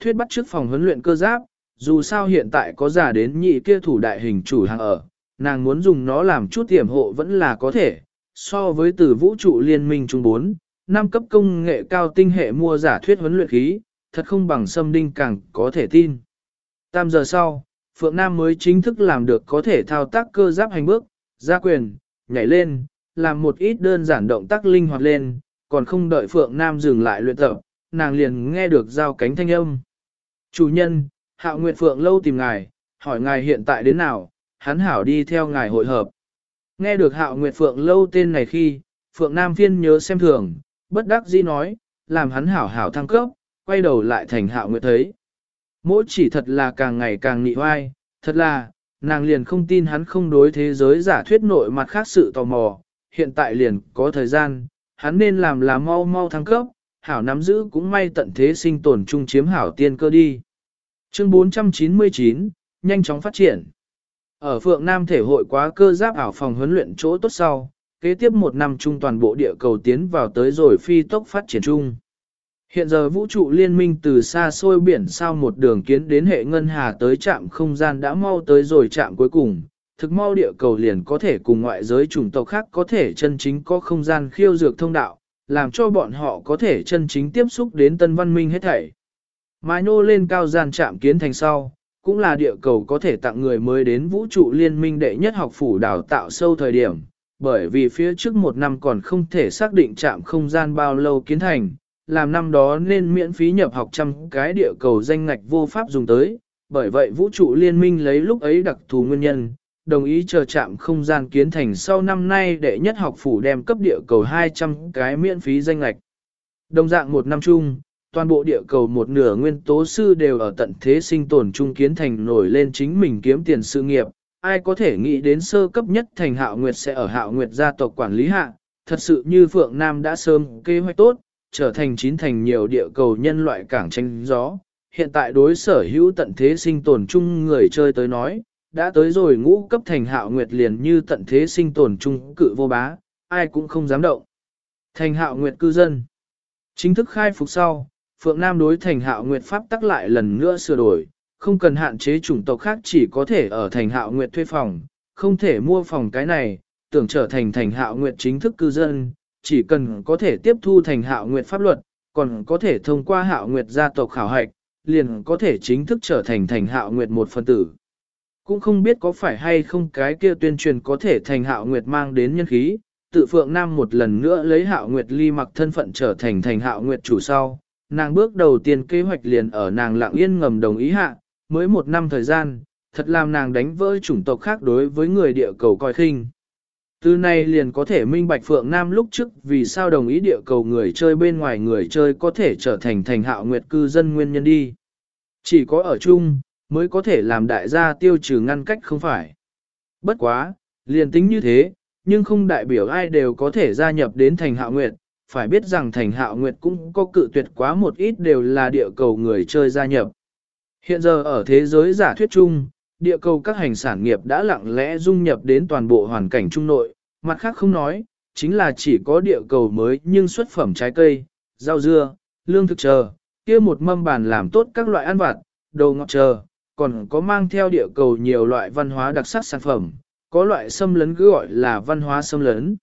thuyết bắt trước phòng huấn luyện cơ giáp, dù sao hiện tại có giả đến nhị kia thủ đại hình chủ hàng ở, nàng muốn dùng nó làm chút tiềm hộ vẫn là có thể, so với từ vũ trụ liên minh trung 4, năm cấp công nghệ cao tinh hệ mua giả thuyết huấn luyện khí, thật không bằng xâm đinh càng có thể tin. Tam giờ sau, Phượng Nam mới chính thức làm được có thể thao tác cơ giáp hành bước, ra quyền, nhảy lên, làm một ít đơn giản động tác linh hoạt lên, còn không đợi Phượng Nam dừng lại luyện tập, nàng liền nghe được giao cánh thanh âm. Chủ nhân, Hạo Nguyệt Phượng lâu tìm ngài, hỏi ngài hiện tại đến nào, hắn hảo đi theo ngài hội hợp. Nghe được Hạo Nguyệt Phượng lâu tên này khi, Phượng Nam phiên nhớ xem thường, bất đắc dĩ nói, làm hắn hảo hảo thăng cấp, quay đầu lại thành Hạo Nguyệt thấy. Mỗi chỉ thật là càng ngày càng nị hoai, thật là, nàng liền không tin hắn không đối thế giới giả thuyết nội mặt khác sự tò mò, hiện tại liền có thời gian, hắn nên làm là mau mau thăng cấp, hảo nắm giữ cũng may tận thế sinh tồn chung chiếm hảo tiên cơ đi. Chương 499, nhanh chóng phát triển. Ở Phượng Nam thể hội quá cơ giáp ảo phòng huấn luyện chỗ tốt sau, kế tiếp một năm chung toàn bộ địa cầu tiến vào tới rồi phi tốc phát triển chung. Hiện giờ vũ trụ liên minh từ xa xôi biển sao một đường kiến đến hệ ngân hà tới trạm không gian đã mau tới rồi trạm cuối cùng, thực mau địa cầu liền có thể cùng ngoại giới chủng tộc khác có thể chân chính có không gian khiêu dược thông đạo, làm cho bọn họ có thể chân chính tiếp xúc đến tân văn minh hết thảy. Mai nô lên cao gian trạm kiến thành sau, cũng là địa cầu có thể tặng người mới đến vũ trụ liên minh đệ nhất học phủ đào tạo sâu thời điểm, bởi vì phía trước một năm còn không thể xác định trạm không gian bao lâu kiến thành, làm năm đó nên miễn phí nhập học trăm cái địa cầu danh ngạch vô pháp dùng tới, bởi vậy vũ trụ liên minh lấy lúc ấy đặc thù nguyên nhân, đồng ý chờ chạm không gian kiến thành sau năm nay đệ nhất học phủ đem cấp địa cầu 200 cái miễn phí danh ngạch. Đồng dạng một năm chung, toàn bộ địa cầu một nửa nguyên tố sư đều ở tận thế sinh tồn chung kiến thành nổi lên chính mình kiếm tiền sự nghiệp. Ai có thể nghĩ đến sơ cấp nhất thành hạo nguyệt sẽ ở hạo nguyệt gia tộc quản lý hạ, thật sự như Phượng Nam đã sớm kế hoạch tốt, trở thành chín thành nhiều địa cầu nhân loại cảng tranh gió. Hiện tại đối sở hữu tận thế sinh tồn chung người chơi tới nói, đã tới rồi ngũ cấp thành hạo nguyệt liền như tận thế sinh tồn chung cự vô bá, ai cũng không dám động. Thành hạo nguyệt cư dân Chính thức khai phục sau, Phượng Nam đối thành hạo nguyệt pháp tắc lại lần nữa sửa đổi, không cần hạn chế chủng tộc khác chỉ có thể ở thành hạo nguyệt thuê phòng, không thể mua phòng cái này, tưởng trở thành thành hạo nguyệt chính thức cư dân, chỉ cần có thể tiếp thu thành hạo nguyệt pháp luật, còn có thể thông qua hạo nguyệt gia tộc khảo hạch, liền có thể chính thức trở thành thành hạo nguyệt một phân tử. Cũng không biết có phải hay không cái kia tuyên truyền có thể thành hạo nguyệt mang đến nhân khí, tự phượng nam một lần nữa lấy hạo nguyệt ly mặc thân phận trở thành thành hạo nguyệt chủ sau. Nàng bước đầu tiên kế hoạch liền ở nàng lặng yên ngầm đồng ý hạ, mới một năm thời gian, thật làm nàng đánh vỡ chủng tộc khác đối với người địa cầu coi khinh. Từ này liền có thể minh bạch Phượng Nam lúc trước vì sao đồng ý địa cầu người chơi bên ngoài người chơi có thể trở thành thành hạo nguyệt cư dân nguyên nhân đi. Chỉ có ở chung, mới có thể làm đại gia tiêu trừ ngăn cách không phải. Bất quá, liền tính như thế, nhưng không đại biểu ai đều có thể gia nhập đến thành hạo nguyệt, phải biết rằng thành hạo nguyệt cũng có cự tuyệt quá một ít đều là địa cầu người chơi gia nhập. Hiện giờ ở thế giới giả thuyết chung, địa cầu các hành sản nghiệp đã lặng lẽ dung nhập đến toàn bộ hoàn cảnh trung nội, mặt khác không nói, chính là chỉ có địa cầu mới nhưng xuất phẩm trái cây, rau dưa, lương thực chờ, kia một mâm bàn làm tốt các loại ăn vặt, đồ ngọt chờ, còn có mang theo địa cầu nhiều loại văn hóa đặc sắc sản phẩm, có loại xâm lấn cứ gọi là văn hóa xâm lấn.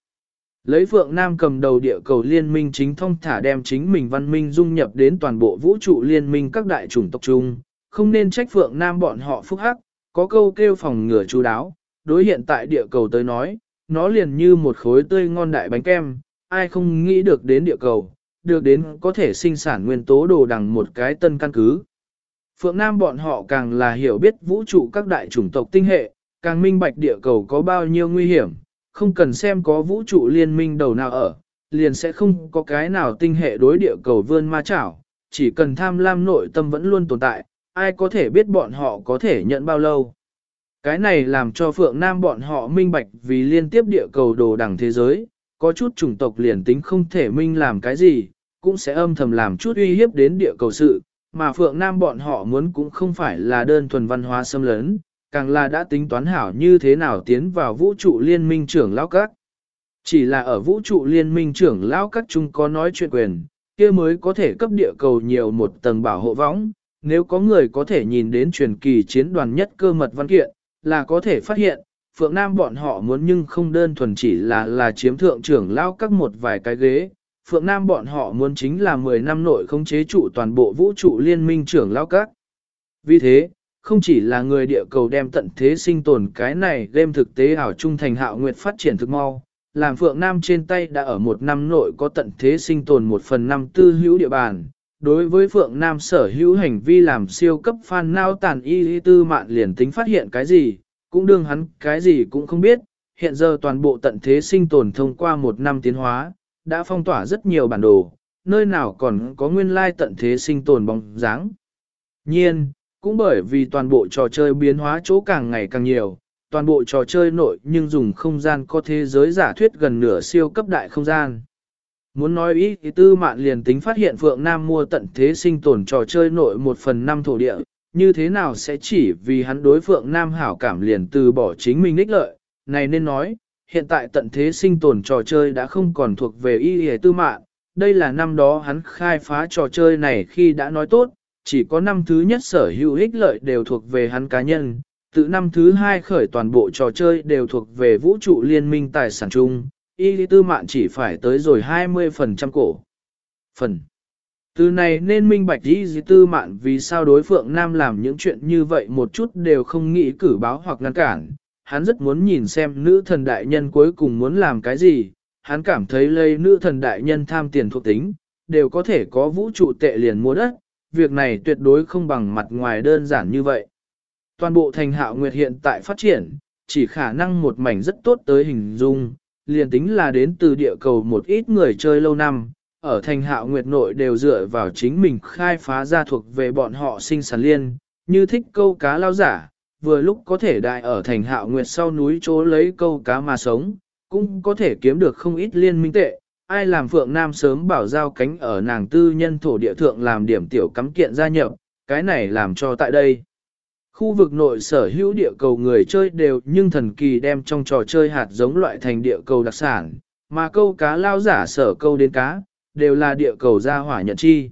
Lấy Phượng Nam cầm đầu địa cầu liên minh chính thông thả đem chính mình văn minh dung nhập đến toàn bộ vũ trụ liên minh các đại chủng tộc chung, không nên trách Phượng Nam bọn họ phúc hắc, có câu kêu phòng ngừa chú đáo, đối hiện tại địa cầu tới nói, nó liền như một khối tươi ngon đại bánh kem, ai không nghĩ được đến địa cầu, được đến có thể sinh sản nguyên tố đồ đằng một cái tân căn cứ. Phượng Nam bọn họ càng là hiểu biết vũ trụ các đại chủng tộc tinh hệ, càng minh bạch địa cầu có bao nhiêu nguy hiểm, không cần xem có vũ trụ liên minh đầu nào ở, liền sẽ không có cái nào tinh hệ đối địa cầu vươn ma chảo, chỉ cần tham lam nội tâm vẫn luôn tồn tại, ai có thể biết bọn họ có thể nhận bao lâu. Cái này làm cho Phượng Nam bọn họ minh bạch vì liên tiếp địa cầu đồ đẳng thế giới, có chút chủng tộc liền tính không thể minh làm cái gì, cũng sẽ âm thầm làm chút uy hiếp đến địa cầu sự, mà Phượng Nam bọn họ muốn cũng không phải là đơn thuần văn hóa xâm lấn, càng là đã tính toán hảo như thế nào tiến vào vũ trụ liên minh trưởng lão các. Chỉ là ở vũ trụ liên minh trưởng lão các chúng có nói chuyện quyền, kia mới có thể cấp địa cầu nhiều một tầng bảo hộ võng, nếu có người có thể nhìn đến truyền kỳ chiến đoàn nhất cơ mật văn kiện, là có thể phát hiện, Phượng Nam bọn họ muốn nhưng không đơn thuần chỉ là là chiếm thượng trưởng lao các một vài cái ghế. Phượng Nam bọn họ muốn chính là 10 năm nội không chế trụ toàn bộ vũ trụ liên minh trưởng lao các. Vì thế, không chỉ là người địa cầu đem tận thế sinh tồn cái này đem thực tế ảo trung thành hạo nguyệt phát triển thực mau, làm Phượng Nam trên tay đã ở một năm nội có tận thế sinh tồn một phần năm tư hữu địa bàn. Đối với Phượng Nam sở hữu hành vi làm siêu cấp fan nao tàn y y tư mạn liền tính phát hiện cái gì, cũng đương hắn cái gì cũng không biết, hiện giờ toàn bộ tận thế sinh tồn thông qua một năm tiến hóa, đã phong tỏa rất nhiều bản đồ, nơi nào còn có nguyên lai tận thế sinh tồn bóng dáng. Nhiên, cũng bởi vì toàn bộ trò chơi biến hóa chỗ càng ngày càng nhiều, toàn bộ trò chơi nội nhưng dùng không gian có thế giới giả thuyết gần nửa siêu cấp đại không gian. Muốn nói ý thì tư mạn liền tính phát hiện Phượng Nam mua tận thế sinh tồn trò chơi nội một phần năm thổ địa, như thế nào sẽ chỉ vì hắn đối Phượng Nam hảo cảm liền từ bỏ chính mình ních lợi, này nên nói, hiện tại tận thế sinh tồn trò chơi đã không còn thuộc về y thì tư mạn, đây là năm đó hắn khai phá trò chơi này khi đã nói tốt, chỉ có năm thứ nhất sở hữu ích lợi đều thuộc về hắn cá nhân, từ năm thứ hai khởi toàn bộ trò chơi đều thuộc về vũ trụ liên minh tài sản chung, y tư mạn chỉ phải tới rồi 20% cổ. Phần từ này nên minh bạch y lý tư mạn vì sao đối phượng nam làm những chuyện như vậy một chút đều không nghĩ cử báo hoặc ngăn cản. Hắn rất muốn nhìn xem nữ thần đại nhân cuối cùng muốn làm cái gì, hắn cảm thấy lây nữ thần đại nhân tham tiền thuộc tính, đều có thể có vũ trụ tệ liền mua đất, việc này tuyệt đối không bằng mặt ngoài đơn giản như vậy. Toàn bộ thành hạo nguyệt hiện tại phát triển, chỉ khả năng một mảnh rất tốt tới hình dung, liền tính là đến từ địa cầu một ít người chơi lâu năm, ở thành hạo nguyệt nội đều dựa vào chính mình khai phá ra thuộc về bọn họ sinh sản liên, như thích câu cá lao giả, vừa lúc có thể đại ở thành hạo nguyệt sau núi chỗ lấy câu cá mà sống, cũng có thể kiếm được không ít liên minh tệ. Ai làm Phượng Nam sớm bảo giao cánh ở nàng tư nhân thổ địa thượng làm điểm tiểu cắm kiện gia nhập, cái này làm cho tại đây. Khu vực nội sở hữu địa cầu người chơi đều nhưng thần kỳ đem trong trò chơi hạt giống loại thành địa cầu đặc sản, mà câu cá lao giả sở câu đến cá, đều là địa cầu gia hỏa nhận chi.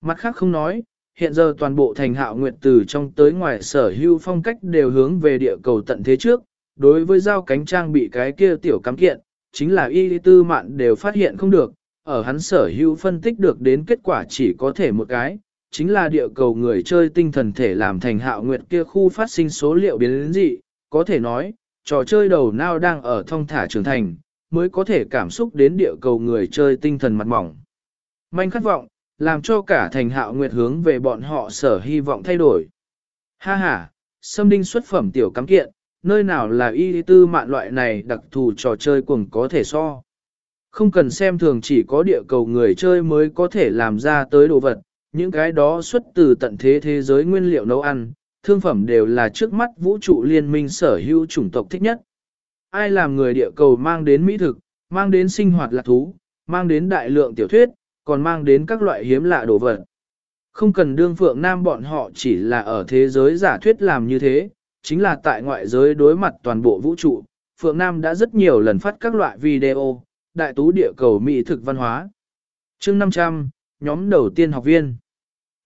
Mặt khác không nói, hiện giờ toàn bộ thành hạo nguyện từ trong tới ngoài sở hữu phong cách đều hướng về địa cầu tận thế trước, đối với giao cánh trang bị cái kia tiểu cắm kiện, chính là y tư mạn đều phát hiện không được, ở hắn sở hữu phân tích được đến kết quả chỉ có thể một cái, chính là địa cầu người chơi tinh thần thể làm thành hạo nguyệt kia khu phát sinh số liệu biến dị, có thể nói, trò chơi đầu nào đang ở thông thả trưởng thành, mới có thể cảm xúc đến địa cầu người chơi tinh thần mặt mỏng. Manh khát vọng, làm cho cả thành hạo nguyệt hướng về bọn họ sở hy vọng thay đổi. Ha ha, xâm đinh xuất phẩm tiểu cắm kiện, nơi nào là y tư mạn loại này đặc thù trò chơi cùng có thể so. Không cần xem thường chỉ có địa cầu người chơi mới có thể làm ra tới đồ vật, những cái đó xuất từ tận thế thế giới nguyên liệu nấu ăn, thương phẩm đều là trước mắt vũ trụ liên minh sở hữu chủng tộc thích nhất. Ai làm người địa cầu mang đến mỹ thực, mang đến sinh hoạt lạc thú, mang đến đại lượng tiểu thuyết, còn mang đến các loại hiếm lạ đồ vật. Không cần đương phượng nam bọn họ chỉ là ở thế giới giả thuyết làm như thế, chính là tại ngoại giới đối mặt toàn bộ vũ trụ. Phượng Nam đã rất nhiều lần phát các loại video, đại tú địa cầu mỹ thực văn hóa. chương 500, nhóm đầu tiên học viên.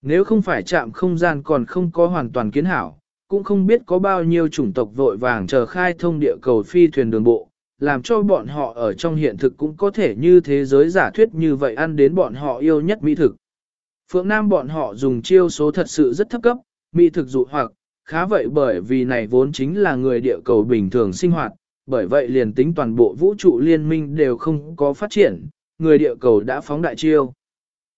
Nếu không phải chạm không gian còn không có hoàn toàn kiến hảo, cũng không biết có bao nhiêu chủng tộc vội vàng chờ khai thông địa cầu phi thuyền đường bộ, làm cho bọn họ ở trong hiện thực cũng có thể như thế giới giả thuyết như vậy ăn đến bọn họ yêu nhất mỹ thực. Phượng Nam bọn họ dùng chiêu số thật sự rất thấp cấp, mỹ thực dụ hoặc, khá vậy bởi vì này vốn chính là người địa cầu bình thường sinh hoạt, bởi vậy liền tính toàn bộ vũ trụ liên minh đều không có phát triển, người địa cầu đã phóng đại chiêu.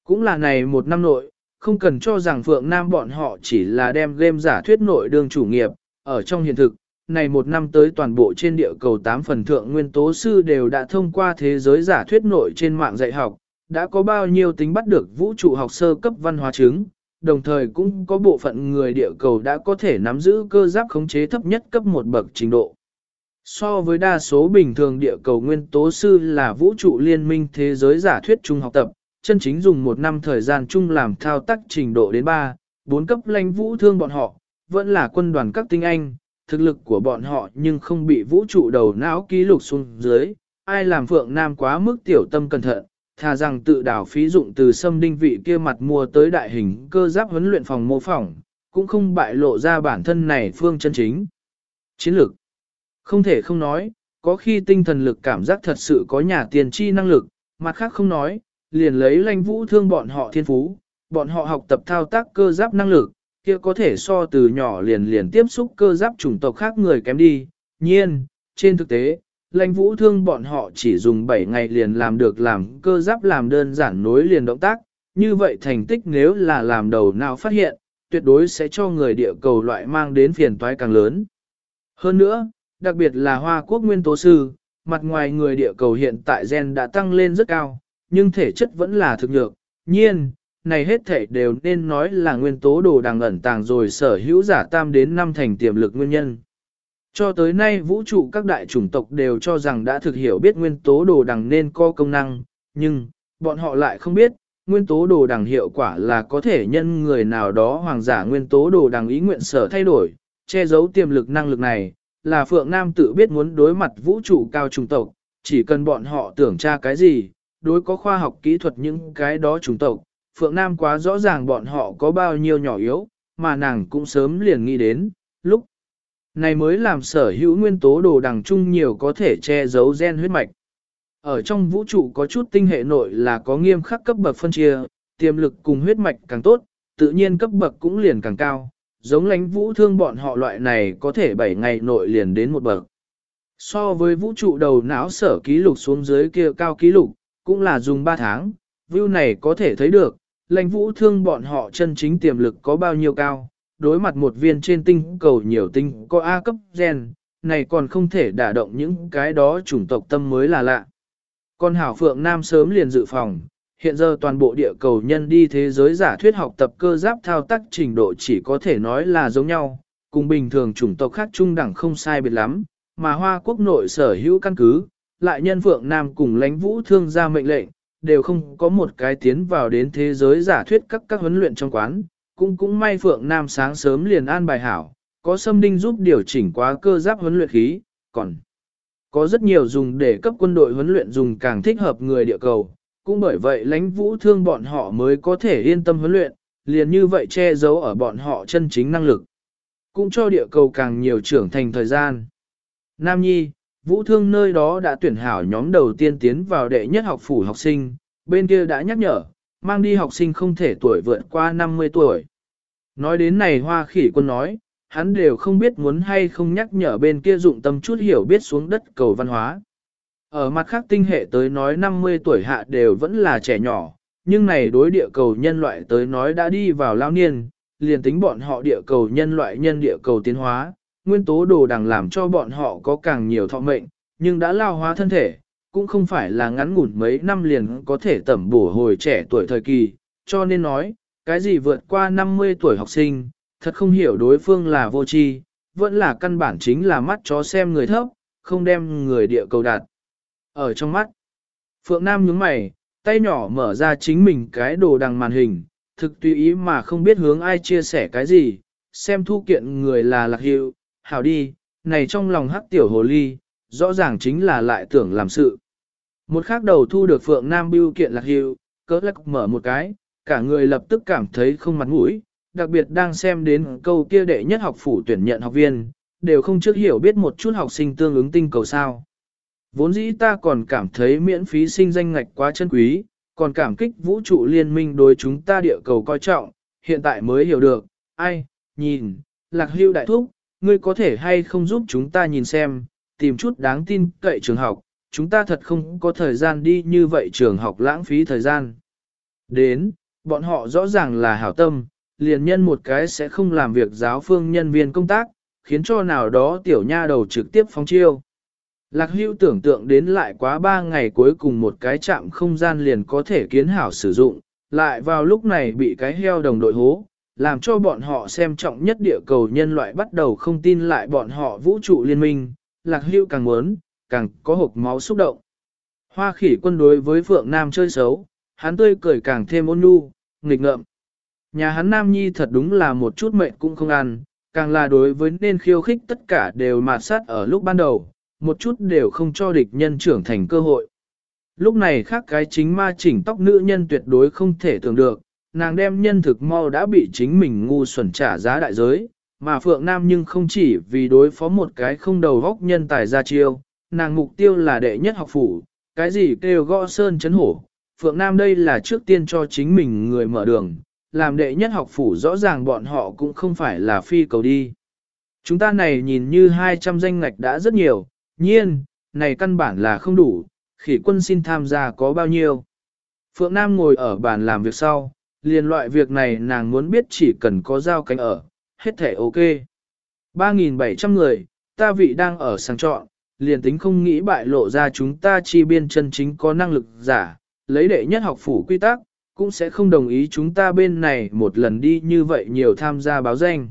Cũng là này một năm nội, không cần cho rằng Phượng Nam bọn họ chỉ là đem game giả thuyết nội đường chủ nghiệp, ở trong hiện thực, này một năm tới toàn bộ trên địa cầu 8 phần thượng nguyên tố sư đều đã thông qua thế giới giả thuyết nội trên mạng dạy học, đã có bao nhiêu tính bắt được vũ trụ học sơ cấp văn hóa chứng, đồng thời cũng có bộ phận người địa cầu đã có thể nắm giữ cơ giáp khống chế thấp nhất cấp một bậc trình độ. So với đa số bình thường địa cầu nguyên tố sư là vũ trụ liên minh thế giới giả thuyết trung học tập, chân chính dùng một năm thời gian chung làm thao tác trình độ đến 3, 4 cấp lãnh vũ thương bọn họ, vẫn là quân đoàn các tinh anh, thực lực của bọn họ nhưng không bị vũ trụ đầu não ký lục xuống dưới, ai làm phượng nam quá mức tiểu tâm cẩn thận, thà rằng tự đảo phí dụng từ xâm đinh vị kia mặt mua tới đại hình cơ giáp huấn luyện phòng mô phỏng, cũng không bại lộ ra bản thân này phương chân chính. Chiến lược Không thể không nói, có khi tinh thần lực cảm giác thật sự có nhà tiền chi năng lực, mặt khác không nói, liền lấy lanh vũ thương bọn họ thiên phú, bọn họ học tập thao tác cơ giáp năng lực, kia có thể so từ nhỏ liền liền tiếp xúc cơ giáp chủng tộc khác người kém đi. Nhiên, trên thực tế, lãnh vũ thương bọn họ chỉ dùng 7 ngày liền làm được làm cơ giáp làm đơn giản nối liền động tác, như vậy thành tích nếu là làm đầu nào phát hiện, tuyệt đối sẽ cho người địa cầu loại mang đến phiền toái càng lớn. Hơn nữa, đặc biệt là Hoa Quốc nguyên tố sư, mặt ngoài người địa cầu hiện tại gen đã tăng lên rất cao, nhưng thể chất vẫn là thực nhược. Nhiên, này hết thể đều nên nói là nguyên tố đồ đằng ẩn tàng rồi sở hữu giả tam đến năm thành tiềm lực nguyên nhân. Cho tới nay vũ trụ các đại chủng tộc đều cho rằng đã thực hiểu biết nguyên tố đồ đằng nên có công năng, nhưng, bọn họ lại không biết, nguyên tố đồ đằng hiệu quả là có thể nhân người nào đó hoàng giả nguyên tố đồ đằng ý nguyện sở thay đổi, che giấu tiềm lực năng lực này, là Phượng Nam tự biết muốn đối mặt vũ trụ cao chủng tộc, chỉ cần bọn họ tưởng tra cái gì, đối có khoa học kỹ thuật những cái đó chủng tộc, Phượng Nam quá rõ ràng bọn họ có bao nhiêu nhỏ yếu, mà nàng cũng sớm liền nghĩ đến, lúc này mới làm sở hữu nguyên tố đồ đằng chung nhiều có thể che giấu gen huyết mạch. Ở trong vũ trụ có chút tinh hệ nội là có nghiêm khắc cấp bậc phân chia, tiềm lực cùng huyết mạch càng tốt, tự nhiên cấp bậc cũng liền càng cao, giống lánh vũ thương bọn họ loại này có thể 7 ngày nội liền đến một bậc. So với vũ trụ đầu não sở ký lục xuống dưới kia cao ký lục, cũng là dùng 3 tháng, view này có thể thấy được, lãnh vũ thương bọn họ chân chính tiềm lực có bao nhiêu cao, đối mặt một viên trên tinh cầu nhiều tinh có A cấp gen, này còn không thể đả động những cái đó chủng tộc tâm mới là lạ. Còn Hảo Phượng Nam sớm liền dự phòng, hiện giờ toàn bộ địa cầu nhân đi thế giới giả thuyết học tập cơ giáp thao tác trình độ chỉ có thể nói là giống nhau, cùng bình thường chủng tộc khác trung đẳng không sai biệt lắm, mà Hoa Quốc nội sở hữu căn cứ, lại nhân Phượng Nam cùng lãnh vũ thương ra mệnh lệnh, đều không có một cái tiến vào đến thế giới giả thuyết các các huấn luyện trong quán, cũng cũng may Phượng Nam sáng sớm liền an bài hảo, có xâm đinh giúp điều chỉnh quá cơ giáp huấn luyện khí, còn có rất nhiều dùng để cấp quân đội huấn luyện dùng càng thích hợp người địa cầu, cũng bởi vậy lãnh vũ thương bọn họ mới có thể yên tâm huấn luyện, liền như vậy che giấu ở bọn họ chân chính năng lực. Cũng cho địa cầu càng nhiều trưởng thành thời gian. Nam Nhi, vũ thương nơi đó đã tuyển hảo nhóm đầu tiên tiến vào đệ nhất học phủ học sinh, bên kia đã nhắc nhở, mang đi học sinh không thể tuổi vượt qua 50 tuổi. Nói đến này hoa khỉ quân nói, hắn đều không biết muốn hay không nhắc nhở bên kia dụng tâm chút hiểu biết xuống đất cầu văn hóa. Ở mặt khác tinh hệ tới nói 50 tuổi hạ đều vẫn là trẻ nhỏ, nhưng này đối địa cầu nhân loại tới nói đã đi vào lao niên, liền tính bọn họ địa cầu nhân loại nhân địa cầu tiến hóa, nguyên tố đồ đằng làm cho bọn họ có càng nhiều thọ mệnh, nhưng đã lao hóa thân thể, cũng không phải là ngắn ngủn mấy năm liền có thể tẩm bổ hồi trẻ tuổi thời kỳ, cho nên nói, cái gì vượt qua 50 tuổi học sinh, thật không hiểu đối phương là vô tri, vẫn là căn bản chính là mắt chó xem người thấp, không đem người địa cầu đạt. Ở trong mắt, Phượng Nam nhướng mày, tay nhỏ mở ra chính mình cái đồ đằng màn hình, thực tùy ý mà không biết hướng ai chia sẻ cái gì, xem thu kiện người là lạc hiệu, hảo đi, này trong lòng hắc tiểu hồ ly, rõ ràng chính là lại tưởng làm sự. Một khắc đầu thu được Phượng Nam biêu kiện lạc hiệu, cỡ lắc mở một cái, cả người lập tức cảm thấy không mặt mũi, đặc biệt đang xem đến câu kia đệ nhất học phủ tuyển nhận học viên, đều không trước hiểu biết một chút học sinh tương ứng tinh cầu sao. Vốn dĩ ta còn cảm thấy miễn phí sinh danh ngạch quá chân quý, còn cảm kích vũ trụ liên minh đối chúng ta địa cầu coi trọng, hiện tại mới hiểu được, ai, nhìn, lạc hưu đại thúc, ngươi có thể hay không giúp chúng ta nhìn xem, tìm chút đáng tin cậy trường học, chúng ta thật không có thời gian đi như vậy trường học lãng phí thời gian. Đến, bọn họ rõ ràng là hảo tâm, liền nhân một cái sẽ không làm việc giáo phương nhân viên công tác, khiến cho nào đó tiểu nha đầu trực tiếp phóng chiêu. Lạc hưu tưởng tượng đến lại quá ba ngày cuối cùng một cái chạm không gian liền có thể kiến hảo sử dụng, lại vào lúc này bị cái heo đồng đội hố, làm cho bọn họ xem trọng nhất địa cầu nhân loại bắt đầu không tin lại bọn họ vũ trụ liên minh, lạc hưu càng muốn, càng có hộp máu xúc động. Hoa khỉ quân đối với Phượng Nam chơi xấu, hắn tươi cười càng thêm ôn nhu, nghịch ngợm. Nhà hắn Nam Nhi thật đúng là một chút mệnh cũng không ăn, càng là đối với nên khiêu khích tất cả đều mạt sát ở lúc ban đầu, một chút đều không cho địch nhân trưởng thành cơ hội. Lúc này khác cái chính ma chỉnh tóc nữ nhân tuyệt đối không thể tưởng được, nàng đem nhân thực mau đã bị chính mình ngu xuẩn trả giá đại giới, mà Phượng Nam nhưng không chỉ vì đối phó một cái không đầu góc nhân tài ra chiêu, nàng mục tiêu là đệ nhất học phủ, cái gì kêu gõ sơn chấn hổ. Phượng Nam đây là trước tiên cho chính mình người mở đường, làm đệ nhất học phủ rõ ràng bọn họ cũng không phải là phi cầu đi. Chúng ta này nhìn như 200 danh ngạch đã rất nhiều, nhiên, này căn bản là không đủ, khỉ quân xin tham gia có bao nhiêu. Phượng Nam ngồi ở bàn làm việc sau, liền loại việc này nàng muốn biết chỉ cần có giao cánh ở, hết thể ok. 3.700 người, ta vị đang ở sang trọn, liền tính không nghĩ bại lộ ra chúng ta chi biên chân chính có năng lực giả, lấy đệ nhất học phủ quy tắc, cũng sẽ không đồng ý chúng ta bên này một lần đi như vậy nhiều tham gia báo danh.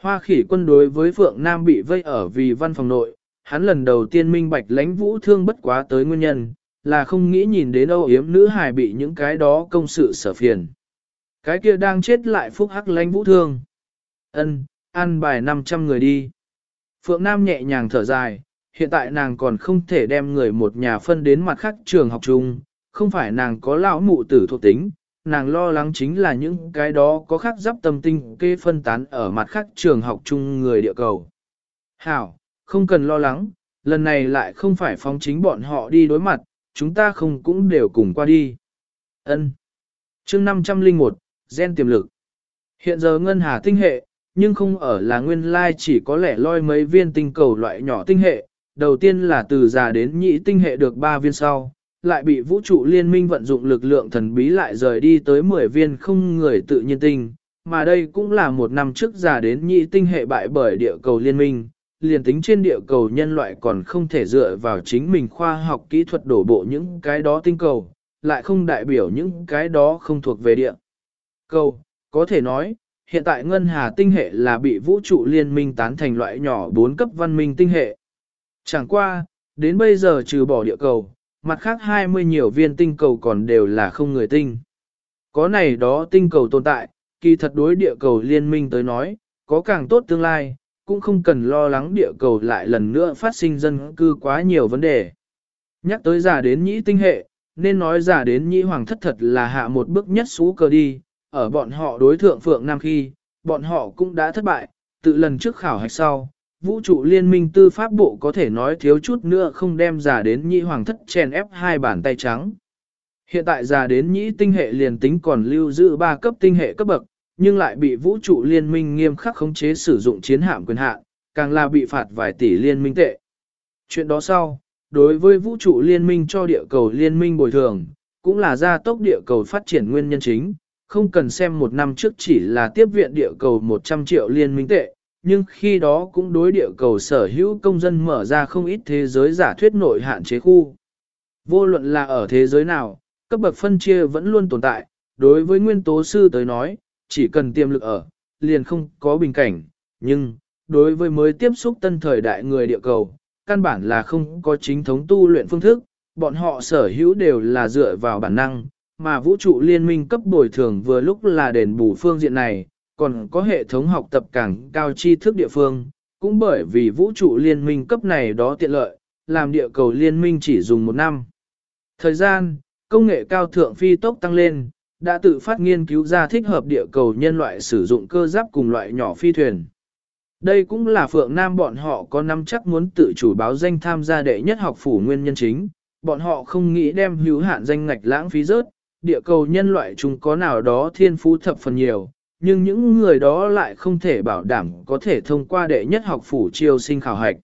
Hoa khỉ quân đối với Phượng Nam bị vây ở vì văn phòng nội, hắn lần đầu tiên minh bạch lãnh vũ thương bất quá tới nguyên nhân, là không nghĩ nhìn đến âu yếm nữ hài bị những cái đó công sự sở phiền. Cái kia đang chết lại phúc hắc lãnh vũ thương. ân ăn bài 500 người đi. Phượng Nam nhẹ nhàng thở dài, hiện tại nàng còn không thể đem người một nhà phân đến mặt khác trường học chung, không phải nàng có lão mụ tử thuộc tính, nàng lo lắng chính là những cái đó có khác giáp tâm tinh kê phân tán ở mặt khác trường học chung người địa cầu. Hảo, không cần lo lắng, lần này lại không phải phóng chính bọn họ đi đối mặt, chúng ta không cũng đều cùng qua đi. Ân. Chương 501, gen tiềm lực. Hiện giờ ngân hà tinh hệ, nhưng không ở là nguyên lai chỉ có lẻ loi mấy viên tinh cầu loại nhỏ tinh hệ, đầu tiên là từ già đến nhị tinh hệ được 3 viên sau, lại bị vũ trụ liên minh vận dụng lực lượng thần bí lại rời đi tới 10 viên không người tự nhiên tinh, mà đây cũng là một năm trước già đến nhị tinh hệ bại bởi địa cầu liên minh, liền tính trên địa cầu nhân loại còn không thể dựa vào chính mình khoa học kỹ thuật đổ bộ những cái đó tinh cầu, lại không đại biểu những cái đó không thuộc về địa cầu. Có thể nói, hiện tại ngân hà tinh hệ là bị vũ trụ liên minh tán thành loại nhỏ 4 cấp văn minh tinh hệ. Chẳng qua, đến bây giờ trừ bỏ địa cầu, mặt khác 20 nhiều viên tinh cầu còn đều là không người tinh. Có này đó tinh cầu tồn tại, kỳ thật đối địa cầu liên minh tới nói, có càng tốt tương lai, cũng không cần lo lắng địa cầu lại lần nữa phát sinh dân cư quá nhiều vấn đề. Nhắc tới giả đến nhĩ tinh hệ, nên nói giả đến nhĩ hoàng thất thật là hạ một bước nhất xú cờ đi, ở bọn họ đối thượng Phượng Nam khi, bọn họ cũng đã thất bại, tự lần trước khảo hạch sau, vũ trụ liên minh tư pháp bộ có thể nói thiếu chút nữa không đem giả đến nhị hoàng thất chèn ép hai bàn tay trắng. Hiện tại giả đến nhị tinh hệ liền tính còn lưu giữ ba cấp tinh hệ cấp bậc, nhưng lại bị vũ trụ liên minh nghiêm khắc khống chế sử dụng chiến hạm quyền hạn, càng là bị phạt vài tỷ liên minh tệ. Chuyện đó sau, đối với vũ trụ liên minh cho địa cầu liên minh bồi thường, cũng là gia tốc địa cầu phát triển nguyên nhân chính, không cần xem một năm trước chỉ là tiếp viện địa cầu 100 triệu liên minh tệ, nhưng khi đó cũng đối địa cầu sở hữu công dân mở ra không ít thế giới giả thuyết nội hạn chế khu. Vô luận là ở thế giới nào, cấp bậc phân chia vẫn luôn tồn tại, đối với nguyên tố sư tới nói, chỉ cần tiềm lực ở, liền không có bình cảnh, nhưng, đối với mới tiếp xúc tân thời đại người địa cầu, căn bản là không có chính thống tu luyện phương thức, bọn họ sở hữu đều là dựa vào bản năng, mà vũ trụ liên minh cấp bồi thường vừa lúc là đền bù phương diện này, còn có hệ thống học tập càng cao tri thức địa phương, cũng bởi vì vũ trụ liên minh cấp này đó tiện lợi, làm địa cầu liên minh chỉ dùng một năm. Thời gian, công nghệ cao thượng phi tốc tăng lên, đã tự phát nghiên cứu ra thích hợp địa cầu nhân loại sử dụng cơ giáp cùng loại nhỏ phi thuyền. Đây cũng là Phượng Nam bọn họ có năm chắc muốn tự chủ báo danh tham gia đệ nhất học phủ nguyên nhân chính, bọn họ không nghĩ đem hữu hạn danh ngạch lãng phí rớt, địa cầu nhân loại chúng có nào đó thiên phú thập phần nhiều, nhưng những người đó lại không thể bảo đảm có thể thông qua đệ nhất học phủ triều sinh khảo hạch.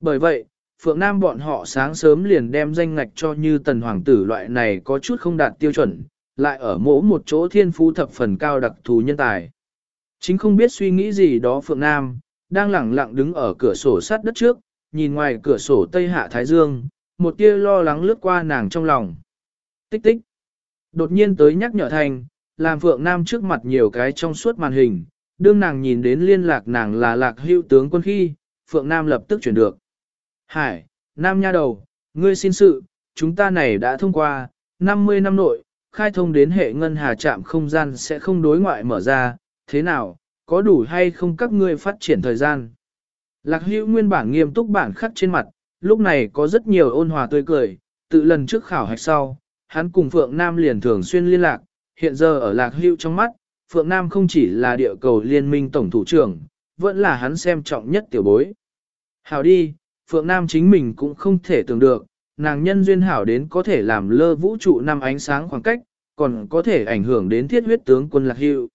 Bởi vậy, Phượng Nam bọn họ sáng sớm liền đem danh ngạch cho như tần hoàng tử loại này có chút không đạt tiêu chuẩn, lại ở mỗ một chỗ thiên phú thập phần cao đặc thù nhân tài. Chính không biết suy nghĩ gì đó Phượng Nam, đang lẳng lặng đứng ở cửa sổ sát đất trước, nhìn ngoài cửa sổ Tây Hạ Thái Dương, một tia lo lắng lướt qua nàng trong lòng. Tích tích. Đột nhiên tới nhắc nhở thành, làm Phượng Nam trước mặt nhiều cái trong suốt màn hình, đương nàng nhìn đến liên lạc nàng là lạc hữu tướng quân khi, Phượng Nam lập tức chuyển được. Hải, Nam nha đầu, ngươi xin sự, chúng ta này đã thông qua, 50 năm nội, khai thông đến hệ ngân hà trạm không gian sẽ không đối ngoại mở ra, thế nào, có đủ hay không các ngươi phát triển thời gian. Lạc hữu nguyên bản nghiêm túc bản khắc trên mặt, lúc này có rất nhiều ôn hòa tươi cười, tự lần trước khảo hạch sau, hắn cùng Phượng Nam liền thường xuyên liên lạc, hiện giờ ở lạc hữu trong mắt, Phượng Nam không chỉ là địa cầu liên minh tổng thủ trưởng, vẫn là hắn xem trọng nhất tiểu bối. Hảo đi, Phượng Nam chính mình cũng không thể tưởng được, nàng nhân duyên hảo đến có thể làm lơ vũ trụ năm ánh sáng khoảng cách, còn có thể ảnh hưởng đến thiết huyết tướng quân lạc hữu.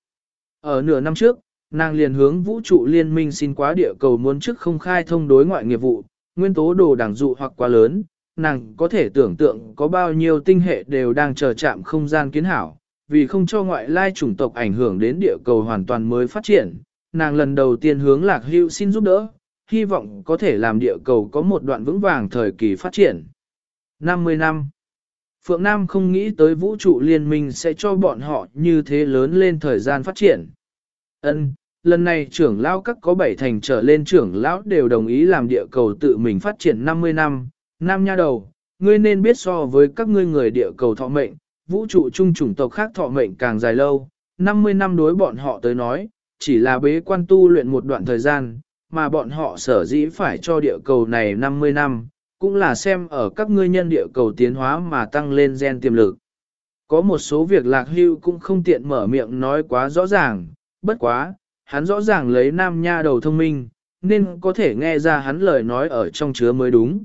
Ở nửa năm trước, nàng liền hướng vũ trụ liên minh xin quá địa cầu muốn trước không khai thông đối ngoại nghiệp vụ, nguyên tố đồ đảng dụ hoặc quá lớn, nàng có thể tưởng tượng có bao nhiêu tinh hệ đều đang chờ chạm không gian kiến hảo, vì không cho ngoại lai chủng tộc ảnh hưởng đến địa cầu hoàn toàn mới phát triển, nàng lần đầu tiên hướng lạc hữu xin giúp đỡ, hy vọng có thể làm địa cầu có một đoạn vững vàng thời kỳ phát triển. 50 năm Phượng Nam không nghĩ tới vũ trụ liên minh sẽ cho bọn họ như thế lớn lên thời gian phát triển. Ân, lần này trưởng lão các có bảy thành trở lên trưởng lão đều đồng ý làm địa cầu tự mình phát triển 50 năm. Nam nha đầu, ngươi nên biết so với các ngươi người địa cầu thọ mệnh, vũ trụ chung chủng tộc khác thọ mệnh càng dài lâu, 50 năm đối bọn họ tới nói, chỉ là bế quan tu luyện một đoạn thời gian, mà bọn họ sở dĩ phải cho địa cầu này 50 năm, cũng là xem ở các ngươi nhân địa cầu tiến hóa mà tăng lên gen tiềm lực. Có một số việc lạc hưu cũng không tiện mở miệng nói quá rõ ràng, bất quá, hắn rõ ràng lấy nam nha đầu thông minh, nên có thể nghe ra hắn lời nói ở trong chứa mới đúng.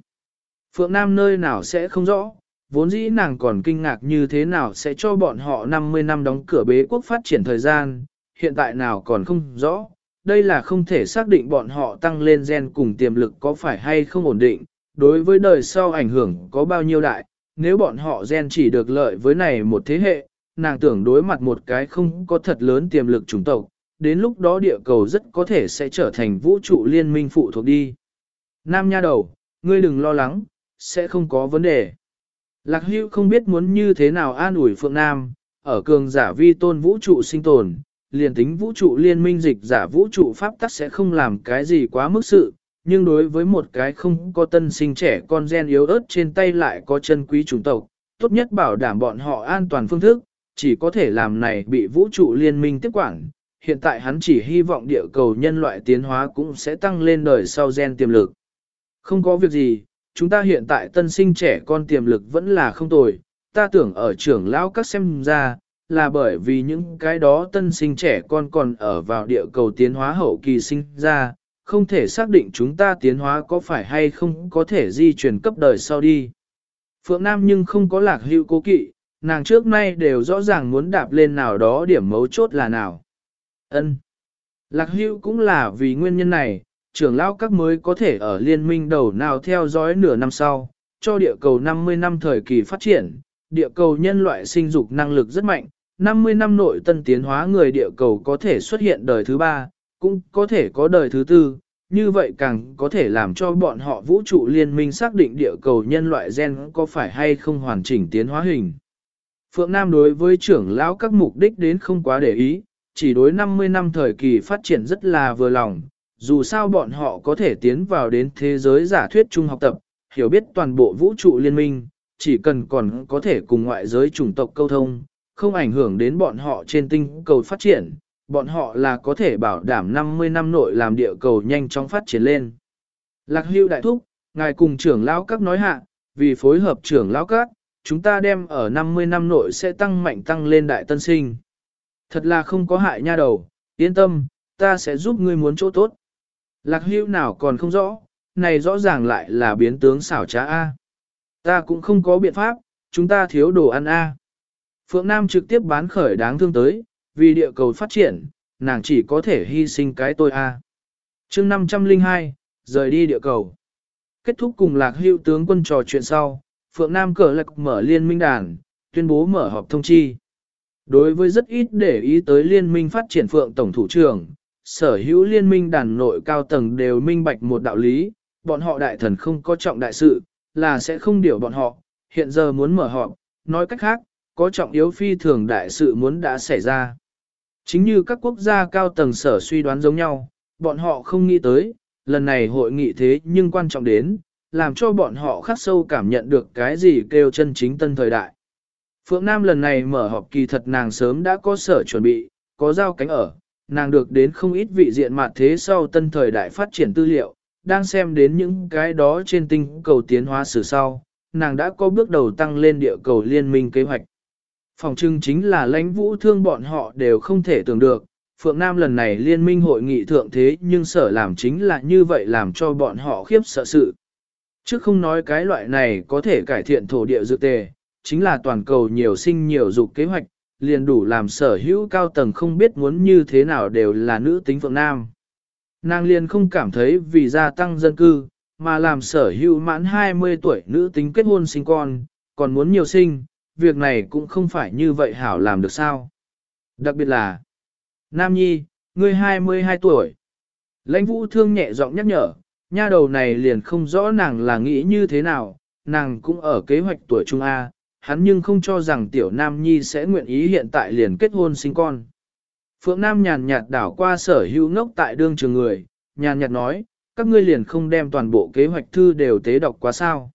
Phượng Nam nơi nào sẽ không rõ, vốn dĩ nàng còn kinh ngạc như thế nào sẽ cho bọn họ 50 năm đóng cửa bế quốc phát triển thời gian, hiện tại nào còn không rõ, đây là không thể xác định bọn họ tăng lên gen cùng tiềm lực có phải hay không ổn định, đối với đời sau ảnh hưởng có bao nhiêu đại, nếu bọn họ gen chỉ được lợi với này một thế hệ, nàng tưởng đối mặt một cái không có thật lớn tiềm lực chủng tộc, đến lúc đó địa cầu rất có thể sẽ trở thành vũ trụ liên minh phụ thuộc đi. Nam nha đầu, ngươi đừng lo lắng, sẽ không có vấn đề. Lạc hữu không biết muốn như thế nào an ủi Phượng Nam, ở cường giả vi tôn vũ trụ sinh tồn, liền tính vũ trụ liên minh dịch giả vũ trụ pháp tắc sẽ không làm cái gì quá mức sự, nhưng đối với một cái không có tân sinh trẻ con gen yếu ớt trên tay lại có chân quý chủng tộc, tốt nhất bảo đảm bọn họ an toàn phương thức, chỉ có thể làm này bị vũ trụ liên minh tiếp quản. Hiện tại hắn chỉ hy vọng địa cầu nhân loại tiến hóa cũng sẽ tăng lên đời sau gen tiềm lực. Không có việc gì, chúng ta hiện tại tân sinh trẻ con tiềm lực vẫn là không tồi, ta tưởng ở trưởng lão các xem ra, là bởi vì những cái đó tân sinh trẻ con còn ở vào địa cầu tiến hóa hậu kỳ sinh ra, không thể xác định chúng ta tiến hóa có phải hay không có thể di chuyển cấp đời sau đi. Phượng Nam nhưng không có lạc hữu cố kỵ, nàng trước nay đều rõ ràng muốn đạp lên nào đó điểm mấu chốt là nào. Ân. Lạc hữu cũng là vì nguyên nhân này, trưởng lão các mới có thể ở liên minh đầu nào theo dõi nửa năm sau, cho địa cầu 50 năm thời kỳ phát triển, địa cầu nhân loại sinh dục năng lực rất mạnh, 50 năm nội tân tiến hóa người địa cầu có thể xuất hiện đời thứ ba, cũng có thể có đời thứ tư, như vậy càng có thể làm cho bọn họ vũ trụ liên minh xác định địa cầu nhân loại gen có phải hay không hoàn chỉnh tiến hóa hình. Phượng Nam đối với trưởng lão các mục đích đến không quá để ý, chỉ đối 50 năm thời kỳ phát triển rất là vừa lòng, dù sao bọn họ có thể tiến vào đến thế giới giả thuyết chung học tập, hiểu biết toàn bộ vũ trụ liên minh, chỉ cần còn có thể cùng ngoại giới chủng tộc câu thông, không ảnh hưởng đến bọn họ trên tinh cầu phát triển, bọn họ là có thể bảo đảm 50 năm nội làm địa cầu nhanh chóng phát triển lên. Lạc hưu đại thúc, ngài cùng trưởng lão các nói hạ, vì phối hợp trưởng lão các, chúng ta đem ở 50 năm nội sẽ tăng mạnh tăng lên đại tân sinh. Thật là không có hại nha đầu, yên tâm, ta sẽ giúp ngươi muốn chỗ tốt. Lạc hưu nào còn không rõ, này rõ ràng lại là biến tướng xảo trá A. Ta cũng không có biện pháp, chúng ta thiếu đồ ăn A. Phượng Nam trực tiếp bán khởi đáng thương tới, vì địa cầu phát triển, nàng chỉ có thể hy sinh cái tôi A. chương 502, rời đi địa cầu. Kết thúc cùng lạc hưu tướng quân trò chuyện sau, Phượng Nam cờ lạc mở liên minh đàn, tuyên bố mở họp thông chi. Đối với rất ít để ý tới liên minh phát triển Phượng Tổng Thủ trưởng, sở hữu liên minh đàn nội cao tầng đều minh bạch một đạo lý, bọn họ đại thần không có trọng đại sự, là sẽ không điều bọn họ, hiện giờ muốn mở họp, nói cách khác, có trọng yếu phi thường đại sự muốn đã xảy ra. Chính như các quốc gia cao tầng sở suy đoán giống nhau, bọn họ không nghĩ tới, lần này hội nghị thế nhưng quan trọng đến, làm cho bọn họ khắc sâu cảm nhận được cái gì kêu chân chính tân thời đại. Phượng Nam lần này mở họp kỳ thật nàng sớm đã có sở chuẩn bị, có giao cánh ở, nàng được đến không ít vị diện mặt thế sau tân thời đại phát triển tư liệu, đang xem đến những cái đó trên tinh cầu tiến hóa sử sau, nàng đã có bước đầu tăng lên địa cầu liên minh kế hoạch. Phòng trưng chính là lãnh vũ thương bọn họ đều không thể tưởng được, Phượng Nam lần này liên minh hội nghị thượng thế nhưng sở làm chính là như vậy làm cho bọn họ khiếp sợ sự. Chứ không nói cái loại này có thể cải thiện thổ địa dự tề, chính là toàn cầu nhiều sinh nhiều dục kế hoạch, liền đủ làm sở hữu cao tầng không biết muốn như thế nào đều là nữ tính Phượng Nam. Nàng liền không cảm thấy vì gia tăng dân cư, mà làm sở hữu mãn 20 tuổi nữ tính kết hôn sinh con, còn muốn nhiều sinh, việc này cũng không phải như vậy hảo làm được sao. Đặc biệt là, Nam Nhi, ngươi 22 tuổi. Lãnh vũ thương nhẹ giọng nhắc nhở, nha đầu này liền không rõ nàng là nghĩ như thế nào, nàng cũng ở kế hoạch tuổi trung A, hắn nhưng không cho rằng tiểu Nam Nhi sẽ nguyện ý hiện tại liền kết hôn sinh con. Phượng Nam nhàn nhạt đảo qua sở hữu ngốc tại đương trường người, nhàn nhạt nói, các ngươi liền không đem toàn bộ kế hoạch thư đều tế đọc quá sao.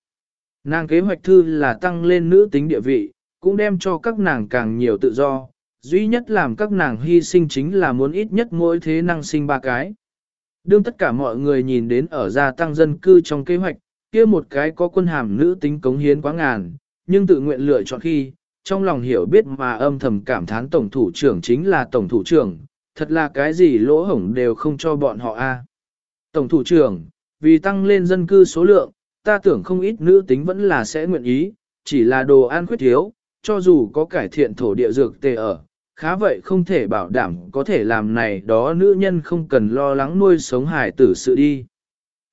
Nàng kế hoạch thư là tăng lên nữ tính địa vị, cũng đem cho các nàng càng nhiều tự do, duy nhất làm các nàng hy sinh chính là muốn ít nhất mỗi thế năng sinh ba cái. Đương tất cả mọi người nhìn đến ở gia tăng dân cư trong kế hoạch, kia một cái có quân hàm nữ tính cống hiến quá ngàn, nhưng tự nguyện lựa chọn khi, trong lòng hiểu biết mà âm thầm cảm thán tổng thủ trưởng chính là tổng thủ trưởng, thật là cái gì lỗ hổng đều không cho bọn họ a. À. Tổng thủ trưởng, vì tăng lên dân cư số lượng, ta tưởng không ít nữ tính vẫn là sẽ nguyện ý, chỉ là đồ ăn khuyết thiếu, cho dù có cải thiện thổ địa dược tề ở, khá vậy không thể bảo đảm có thể làm này đó nữ nhân không cần lo lắng nuôi sống hải tử sự đi.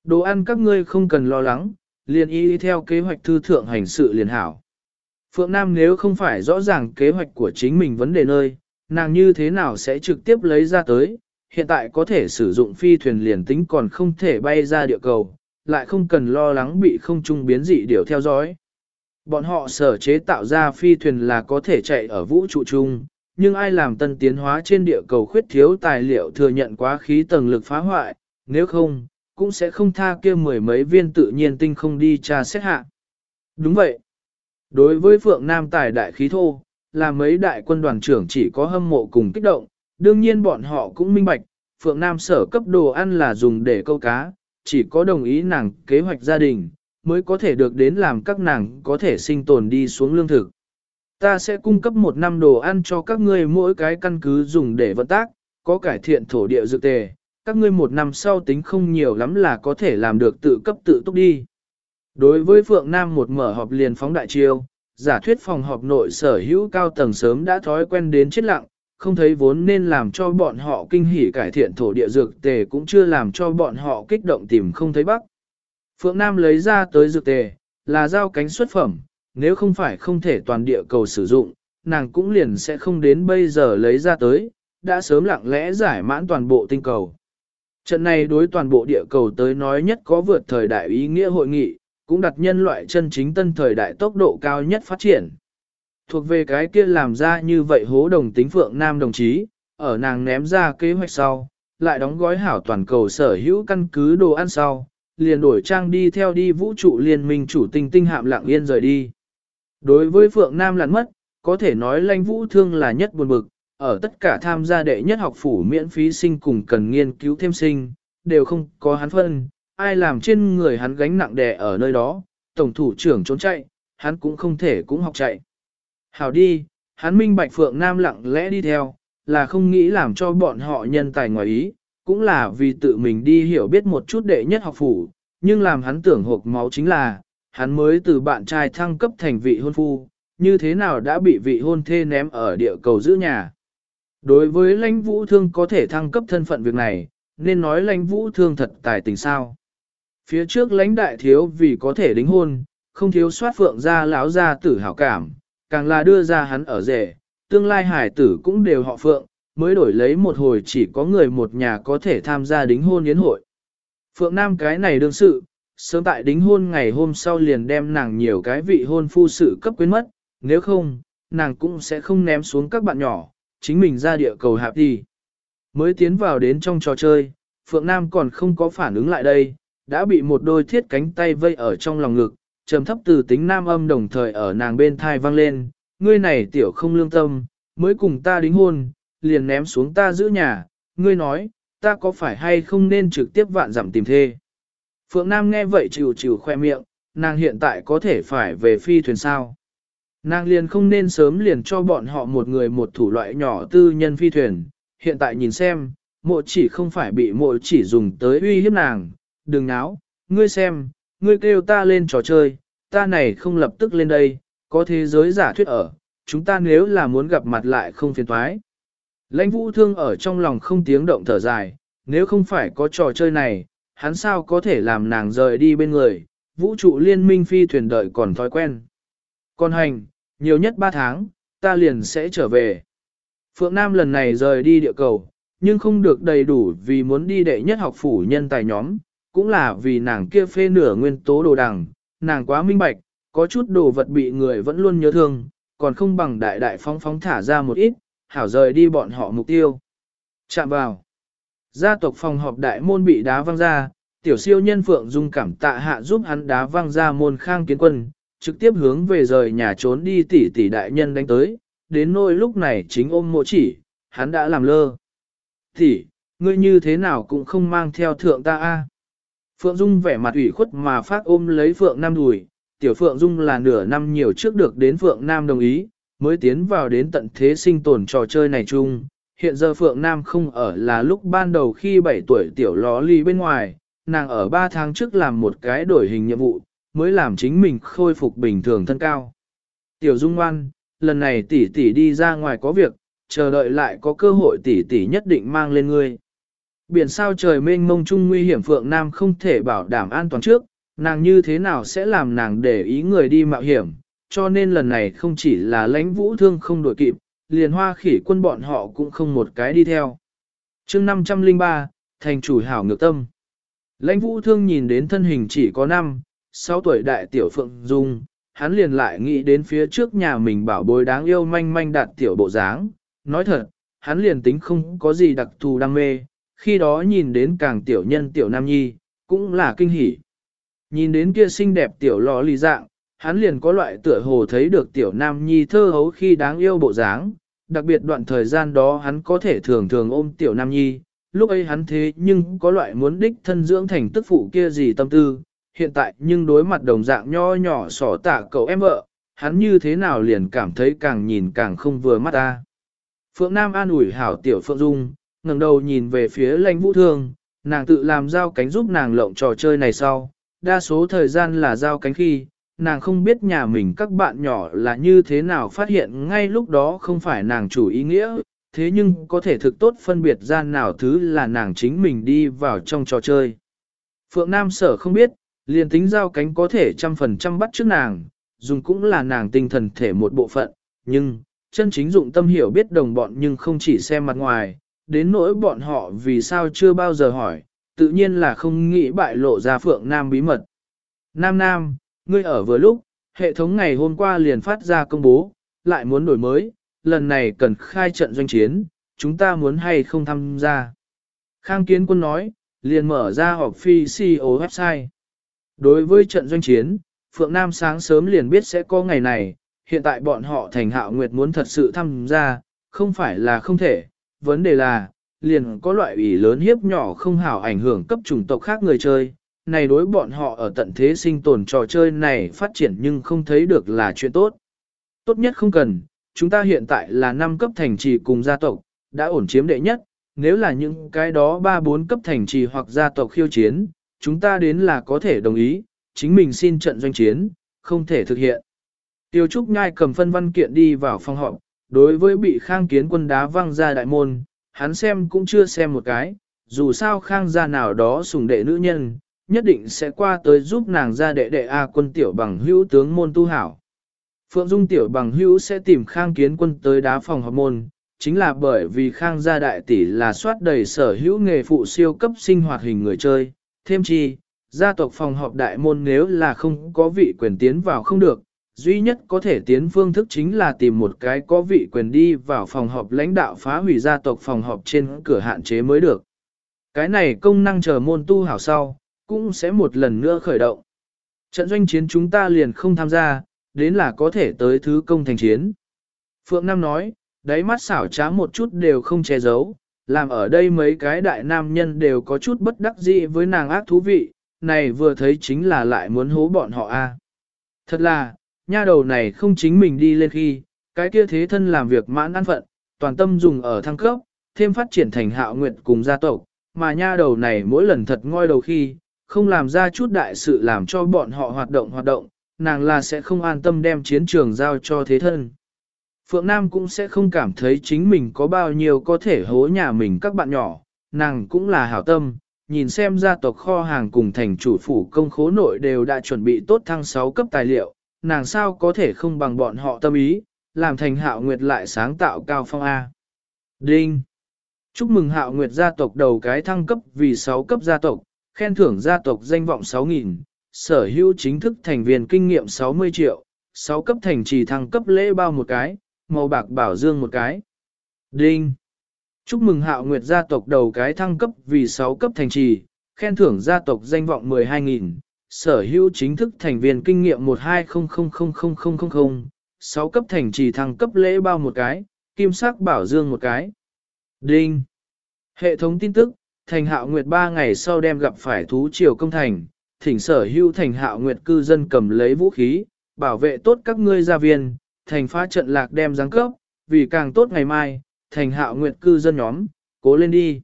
Đồ ăn các ngươi không cần lo lắng, liền y theo kế hoạch thư thượng hành sự liền hảo. Phượng Nam nếu không phải rõ ràng kế hoạch của chính mình vấn đề nơi, nàng như thế nào sẽ trực tiếp lấy ra tới, hiện tại có thể sử dụng phi thuyền liền tính còn không thể bay ra địa cầu, lại không cần lo lắng bị không trung biến dị điều theo dõi. Bọn họ sở chế tạo ra phi thuyền là có thể chạy ở vũ trụ chung, nhưng ai làm tân tiến hóa trên địa cầu khuyết thiếu tài liệu thừa nhận quá khí tầng lực phá hoại, nếu không, cũng sẽ không tha kia mười mấy viên tự nhiên tinh không đi tra xét hạ. Đúng vậy. Đối với Phượng Nam tài đại khí thô, là mấy đại quân đoàn trưởng chỉ có hâm mộ cùng kích động, đương nhiên bọn họ cũng minh bạch, Phượng Nam sở cấp đồ ăn là dùng để câu cá, chỉ có đồng ý nàng kế hoạch gia đình, mới có thể được đến làm các nàng có thể sinh tồn đi xuống lương thực. Ta sẽ cung cấp một năm đồ ăn cho các ngươi mỗi cái căn cứ dùng để vận tác, có cải thiện thổ địa dự tề, các ngươi một năm sau tính không nhiều lắm là có thể làm được tự cấp tự túc đi. Đối với Phượng Nam một mở họp liền phóng đại chiêu, giả thuyết phòng họp nội sở hữu cao tầng sớm đã thói quen đến chết lặng, không thấy vốn nên làm cho bọn họ kinh hỉ cải thiện thổ địa dược tề cũng chưa làm cho bọn họ kích động tìm không thấy bắc. Phượng Nam lấy ra tới dược tề, là giao cánh xuất phẩm, nếu không phải không thể toàn địa cầu sử dụng, nàng cũng liền sẽ không đến bây giờ lấy ra tới, đã sớm lặng lẽ giải mãn toàn bộ tinh cầu. Trận này đối toàn bộ địa cầu tới nói nhất có vượt thời đại ý nghĩa hội nghị, cũng đặt nhân loại chân chính tân thời đại tốc độ cao nhất phát triển. Thuộc về cái kia làm ra như vậy hố đồng tính phượng nam đồng chí, ở nàng ném ra kế hoạch sau, lại đóng gói hảo toàn cầu sở hữu căn cứ đồ ăn sau, liền đổi trang đi theo đi vũ trụ liên minh chủ tinh tinh hạm lặng yên rời đi. Đối với Phượng Nam lặn mất, có thể nói lanh vũ thương là nhất buồn bực, ở tất cả tham gia đệ nhất học phủ miễn phí sinh cùng cần nghiên cứu thêm sinh, đều không có hắn phân, ai làm trên người hắn gánh nặng đè ở nơi đó, tổng thủ trưởng trốn chạy, hắn cũng không thể cũng học chạy. Hảo đi, hắn minh bạch Phượng Nam lặng lẽ đi theo, là không nghĩ làm cho bọn họ nhân tài ngoài ý, cũng là vì tự mình đi hiểu biết một chút đệ nhất học phủ, nhưng làm hắn tưởng hộp máu chính là, hắn mới từ bạn trai thăng cấp thành vị hôn phu, như thế nào đã bị vị hôn thê ném ở địa cầu giữ nhà. Đối với lãnh vũ thương có thể thăng cấp thân phận việc này, nên nói lãnh vũ thương thật tài tình sao. Phía trước lãnh đại thiếu vì có thể đính hôn, không thiếu soát phượng ra lão ra tử hảo cảm, càng là đưa ra hắn ở rể, tương lai hải tử cũng đều họ phượng, mới đổi lấy một hồi chỉ có người một nhà có thể tham gia đính hôn yến hội. Phượng Nam cái này đương sự, sớm tại đính hôn ngày hôm sau liền đem nàng nhiều cái vị hôn phu sự cấp quyến mất, nếu không, nàng cũng sẽ không ném xuống các bạn nhỏ, chính mình ra địa cầu hạp đi. Mới tiến vào đến trong trò chơi, Phượng Nam còn không có phản ứng lại đây, đã bị một đôi thiết cánh tay vây ở trong lòng ngực, trầm thấp từ tính nam âm đồng thời ở nàng bên thai vang lên, ngươi này tiểu không lương tâm, mới cùng ta đính hôn, liền ném xuống ta giữ nhà, ngươi nói, ta có phải hay không nên trực tiếp vạn giảm tìm thê. Phượng Nam nghe vậy chịu chịu khoe miệng, nàng hiện tại có thể phải về phi thuyền sao. Nàng liền không nên sớm liền cho bọn họ một người một thủ loại nhỏ tư nhân phi thuyền, hiện tại nhìn xem, mộ chỉ không phải bị mộ chỉ dùng tới uy hiếp nàng, đừng náo, ngươi xem, ngươi kêu ta lên trò chơi, ta này không lập tức lên đây, có thế giới giả thuyết ở, chúng ta nếu là muốn gặp mặt lại không phiền thoái. Lãnh vũ thương ở trong lòng không tiếng động thở dài, nếu không phải có trò chơi này, hắn sao có thể làm nàng rời đi bên người, vũ trụ liên minh phi thuyền đợi còn thói quen. Còn hành, nhiều nhất 3 tháng, ta liền sẽ trở về. Phượng Nam lần này rời đi địa cầu, nhưng không được đầy đủ vì muốn đi đệ nhất học phủ nhân tài nhóm, cũng là vì nàng kia phê nửa nguyên tố đồ đằng, nàng quá minh bạch, có chút đồ vật bị người vẫn luôn nhớ thương, còn không bằng đại đại phóng phóng thả ra một ít, hảo rời đi bọn họ mục tiêu. Chạm vào. Gia tộc phòng họp đại môn bị đá văng ra, tiểu siêu nhân Phượng Dung cảm tạ hạ giúp hắn đá văng ra môn khang kiến quân, trực tiếp hướng về rời nhà trốn đi tỷ tỷ đại nhân đánh tới, đến nỗi lúc này chính ôm mộ chỉ, hắn đã làm lơ. Tỷ, ngươi như thế nào cũng không mang theo thượng ta a. Phượng Dung vẻ mặt ủy khuất mà phát ôm lấy Phượng Nam đùi, tiểu Phượng Dung là nửa năm nhiều trước được đến Phượng Nam đồng ý, mới tiến vào đến tận thế sinh tồn trò chơi này chung. Hiện giờ Phượng Nam không ở là lúc ban đầu khi 7 tuổi tiểu ló ly bên ngoài, nàng ở 3 tháng trước làm một cái đổi hình nhiệm vụ, mới làm chính mình khôi phục bình thường thân cao. Tiểu Dung ngoan, lần này tỷ tỷ đi ra ngoài có việc, chờ đợi lại có cơ hội tỷ tỷ nhất định mang lên ngươi. Biển sao trời mênh mông chung nguy hiểm Phượng Nam không thể bảo đảm an toàn trước, nàng như thế nào sẽ làm nàng để ý người đi mạo hiểm, cho nên lần này không chỉ là lãnh vũ thương không đổi kịp, liền hoa khỉ quân bọn họ cũng không một cái đi theo. chương 503, thành chủ hảo ngược tâm. Lãnh vũ thương nhìn đến thân hình chỉ có 5, 6 tuổi đại tiểu Phượng Dung, hắn liền lại nghĩ đến phía trước nhà mình bảo bối đáng yêu manh manh đạt tiểu bộ dáng. Nói thật, hắn liền tính không có gì đặc thù đam mê, khi đó nhìn đến càng tiểu nhân tiểu nam nhi, cũng là kinh hỉ. Nhìn đến kia xinh đẹp tiểu lò lì dạng, hắn liền có loại tựa hồ thấy được tiểu nam nhi thơ hấu khi đáng yêu bộ dáng, đặc biệt đoạn thời gian đó hắn có thể thường thường ôm tiểu nam nhi, lúc ấy hắn thế nhưng có loại muốn đích thân dưỡng thành tức phụ kia gì tâm tư, hiện tại nhưng đối mặt đồng dạng nho nhỏ sỏ tạ cậu em vợ, hắn như thế nào liền cảm thấy càng nhìn càng không vừa mắt ta. Phượng Nam an ủi hảo tiểu Phượng Dung, ngẩng đầu nhìn về phía lãnh vũ thương, nàng tự làm giao cánh giúp nàng lộng trò chơi này sau, đa số thời gian là giao cánh khi, nàng không biết nhà mình các bạn nhỏ là như thế nào phát hiện ngay lúc đó không phải nàng chủ ý nghĩa, thế nhưng có thể thực tốt phân biệt ra nào thứ là nàng chính mình đi vào trong trò chơi. Phượng Nam sở không biết, liền tính giao cánh có thể trăm phần trăm bắt trước nàng, dùng cũng là nàng tinh thần thể một bộ phận, nhưng, chân chính dụng tâm hiểu biết đồng bọn nhưng không chỉ xem mặt ngoài, đến nỗi bọn họ vì sao chưa bao giờ hỏi, tự nhiên là không nghĩ bại lộ ra Phượng Nam bí mật. Nam Nam, ngươi ở vừa lúc, hệ thống ngày hôm qua liền phát ra công bố, lại muốn đổi mới, lần này cần khai trận doanh chiến, chúng ta muốn hay không tham gia. Khang Kiến Quân nói, liền mở ra họp phi CEO website. Đối với trận doanh chiến, Phượng Nam sáng sớm liền biết sẽ có ngày này, hiện tại bọn họ thành hạo nguyệt muốn thật sự tham gia, không phải là không thể, vấn đề là, liền có loại ủy lớn hiếp nhỏ không hảo ảnh hưởng cấp chủng tộc khác người chơi. Này đối bọn họ ở tận thế sinh tồn trò chơi này phát triển nhưng không thấy được là chuyện tốt. Tốt nhất không cần, chúng ta hiện tại là 5 cấp thành trì cùng gia tộc, đã ổn chiếm đệ nhất, nếu là những cái đó 3-4 cấp thành trì hoặc gia tộc khiêu chiến, chúng ta đến là có thể đồng ý, chính mình xin trận doanh chiến, không thể thực hiện. Tiêu Trúc Nhai cầm phân văn kiện đi vào phòng họp, đối với bị khang kiến quân đá văng ra đại môn, hắn xem cũng chưa xem một cái, dù sao khang gia nào đó sùng đệ nữ nhân, nhất định sẽ qua tới giúp nàng ra đệ đệ A quân tiểu bằng hữu tướng môn tu hảo. Phượng Dung tiểu bằng hữu sẽ tìm khang kiến quân tới đá phòng họp môn, chính là bởi vì khang gia đại tỷ là soát đầy sở hữu nghề phụ siêu cấp sinh hoạt hình người chơi, thêm chi, gia tộc phòng họp đại môn nếu là không có vị quyền tiến vào không được, duy nhất có thể tiến phương thức chính là tìm một cái có vị quyền đi vào phòng họp lãnh đạo phá hủy gia tộc phòng họp trên cửa hạn chế mới được. Cái này công năng chờ môn tu hảo sau, cũng sẽ một lần nữa khởi động. Trận doanh chiến chúng ta liền không tham gia, đến là có thể tới thứ công thành chiến. Phượng Nam nói, đáy mắt xảo trá một chút đều không che giấu, làm ở đây mấy cái đại nam nhân đều có chút bất đắc dĩ với nàng ác thú vị, này vừa thấy chính là lại muốn hố bọn họ a. Thật là, nha đầu này không chính mình đi lên khi, cái kia thế thân làm việc mãn ăn phận, toàn tâm dùng ở thăng cấp, thêm phát triển thành hạo nguyện cùng gia tộc, mà nha đầu này mỗi lần thật ngoi đầu khi, không làm ra chút đại sự làm cho bọn họ hoạt động hoạt động, nàng là sẽ không an tâm đem chiến trường giao cho thế thân. Phượng Nam cũng sẽ không cảm thấy chính mình có bao nhiêu có thể hố nhà mình các bạn nhỏ, nàng cũng là hảo tâm, nhìn xem gia tộc kho hàng cùng thành chủ phủ công khố nội đều đã chuẩn bị tốt thăng 6 cấp tài liệu, nàng sao có thể không bằng bọn họ tâm ý, làm thành hạo nguyệt lại sáng tạo cao phong A. Đinh! Chúc mừng hạo nguyệt gia tộc đầu cái thăng cấp vì 6 cấp gia tộc, khen thưởng gia tộc danh vọng 6.000, sở hữu chính thức thành viên kinh nghiệm 60 triệu, 6 cấp thành trì thăng cấp lễ bao một cái, màu bạc bảo dương một cái. Đinh! Chúc mừng hạo nguyệt gia tộc đầu cái thăng cấp vì 6 cấp thành trì, khen thưởng gia tộc danh vọng 12.000, sở hữu chính thức thành viên kinh nghiệm 12000000, 6 cấp thành trì thăng cấp lễ bao một cái, kim sắc bảo dương một cái. Đinh! Hệ thống tin tức, thành hạo nguyệt 3 ngày sau đem gặp phải thú triều công thành, thỉnh sở hữu thành hạo nguyệt cư dân cầm lấy vũ khí, bảo vệ tốt các ngươi gia viên, thành phá trận lạc đem giáng cấp, vì càng tốt ngày mai, thành hạo nguyệt cư dân nhóm, cố lên đi.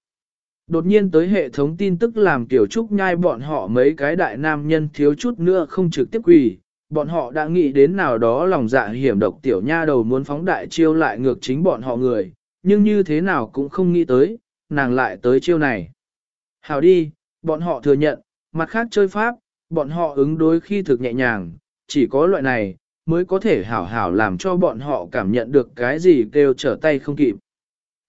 Đột nhiên tới hệ thống tin tức làm tiểu trúc nhai bọn họ mấy cái đại nam nhân thiếu chút nữa không trực tiếp quỳ, bọn họ đã nghĩ đến nào đó lòng dạ hiểm độc tiểu nha đầu muốn phóng đại chiêu lại ngược chính bọn họ người, nhưng như thế nào cũng không nghĩ tới, nàng lại tới chiêu này. Hào đi, bọn họ thừa nhận, mặt khác chơi pháp, bọn họ ứng đối khi thực nhẹ nhàng, chỉ có loại này, mới có thể hảo hảo làm cho bọn họ cảm nhận được cái gì kêu trở tay không kịp.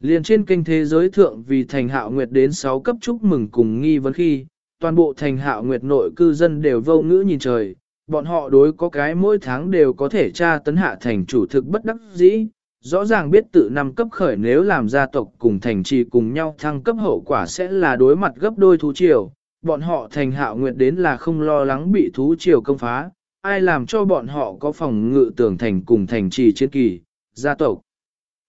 Liền trên kênh thế giới thượng vì thành hạo nguyệt đến 6 cấp chúc mừng cùng nghi vấn khi, toàn bộ thành hạo nguyệt nội cư dân đều vô ngữ nhìn trời, bọn họ đối có cái mỗi tháng đều có thể tra tấn hạ thành chủ thực bất đắc dĩ, rõ ràng biết tự năm cấp khởi nếu làm gia tộc cùng thành trì cùng nhau thăng cấp hậu quả sẽ là đối mặt gấp đôi thú triều, bọn họ thành hạo nguyệt đến là không lo lắng bị thú triều công phá, ai làm cho bọn họ có phòng ngự tưởng thành cùng thành trì chiến kỳ, gia tộc.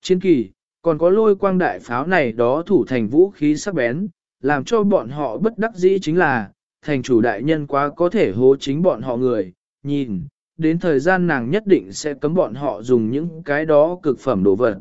Chiến kỳ, còn có lôi quang đại pháo này đó thủ thành vũ khí sắc bén, làm cho bọn họ bất đắc dĩ chính là, thành chủ đại nhân quá có thể hố chính bọn họ người, nhìn, đến thời gian nàng nhất định sẽ cấm bọn họ dùng những cái đó cực phẩm đồ vật.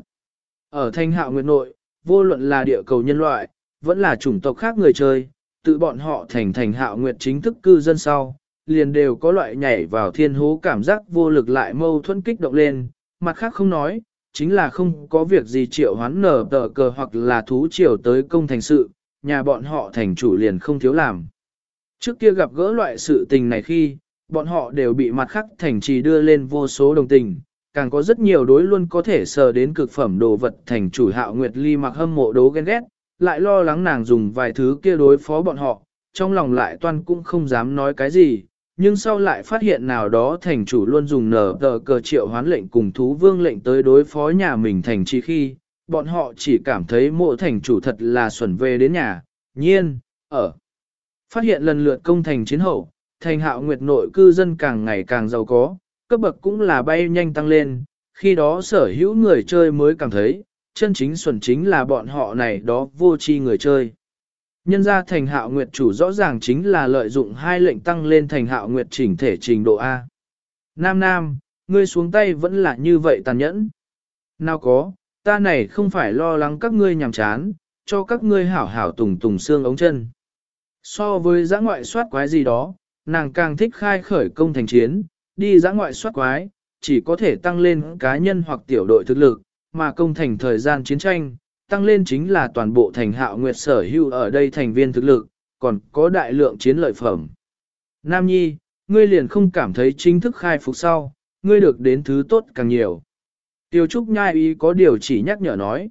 Ở thanh hạo nguyệt nội, vô luận là địa cầu nhân loại, vẫn là chủng tộc khác người chơi, tự bọn họ thành thành hạo nguyệt chính thức cư dân sau, liền đều có loại nhảy vào thiên hố cảm giác vô lực lại mâu thuẫn kích động lên, mặt khác không nói, chính là không có việc gì triệu hoán nở tờ cờ hoặc là thú triều tới công thành sự, nhà bọn họ thành chủ liền không thiếu làm. Trước kia gặp gỡ loại sự tình này khi, bọn họ đều bị mặt khắc thành trì đưa lên vô số đồng tình, càng có rất nhiều đối luôn có thể sờ đến cực phẩm đồ vật thành chủ hạo nguyệt ly mặc hâm mộ đố ghen ghét, lại lo lắng nàng dùng vài thứ kia đối phó bọn họ, trong lòng lại toan cũng không dám nói cái gì, nhưng sau lại phát hiện nào đó thành chủ luôn dùng nở tờ cờ triệu hoán lệnh cùng thú vương lệnh tới đối phó nhà mình thành chi khi, bọn họ chỉ cảm thấy mộ thành chủ thật là xuẩn về đến nhà, nhiên, ở. Phát hiện lần lượt công thành chiến hậu, thành hạo nguyệt nội cư dân càng ngày càng giàu có, cấp bậc cũng là bay nhanh tăng lên, khi đó sở hữu người chơi mới cảm thấy, chân chính xuẩn chính là bọn họ này đó vô tri người chơi. Nhân ra thành hạo nguyệt chủ rõ ràng chính là lợi dụng hai lệnh tăng lên thành hạo nguyệt chỉnh thể trình độ A. Nam Nam, ngươi xuống tay vẫn là như vậy tàn nhẫn. Nào có, ta này không phải lo lắng các ngươi nhàm chán, cho các ngươi hảo hảo tùng tùng xương ống chân. So với giã ngoại soát quái gì đó, nàng càng thích khai khởi công thành chiến, đi giã ngoại soát quái, chỉ có thể tăng lên cá nhân hoặc tiểu đội thực lực, mà công thành thời gian chiến tranh, tăng lên chính là toàn bộ thành hạo nguyệt sở hữu ở đây thành viên thực lực, còn có đại lượng chiến lợi phẩm. Nam Nhi, ngươi liền không cảm thấy chính thức khai phục sau, ngươi được đến thứ tốt càng nhiều. Tiêu Trúc Nhai ý có điều chỉ nhắc nhở nói.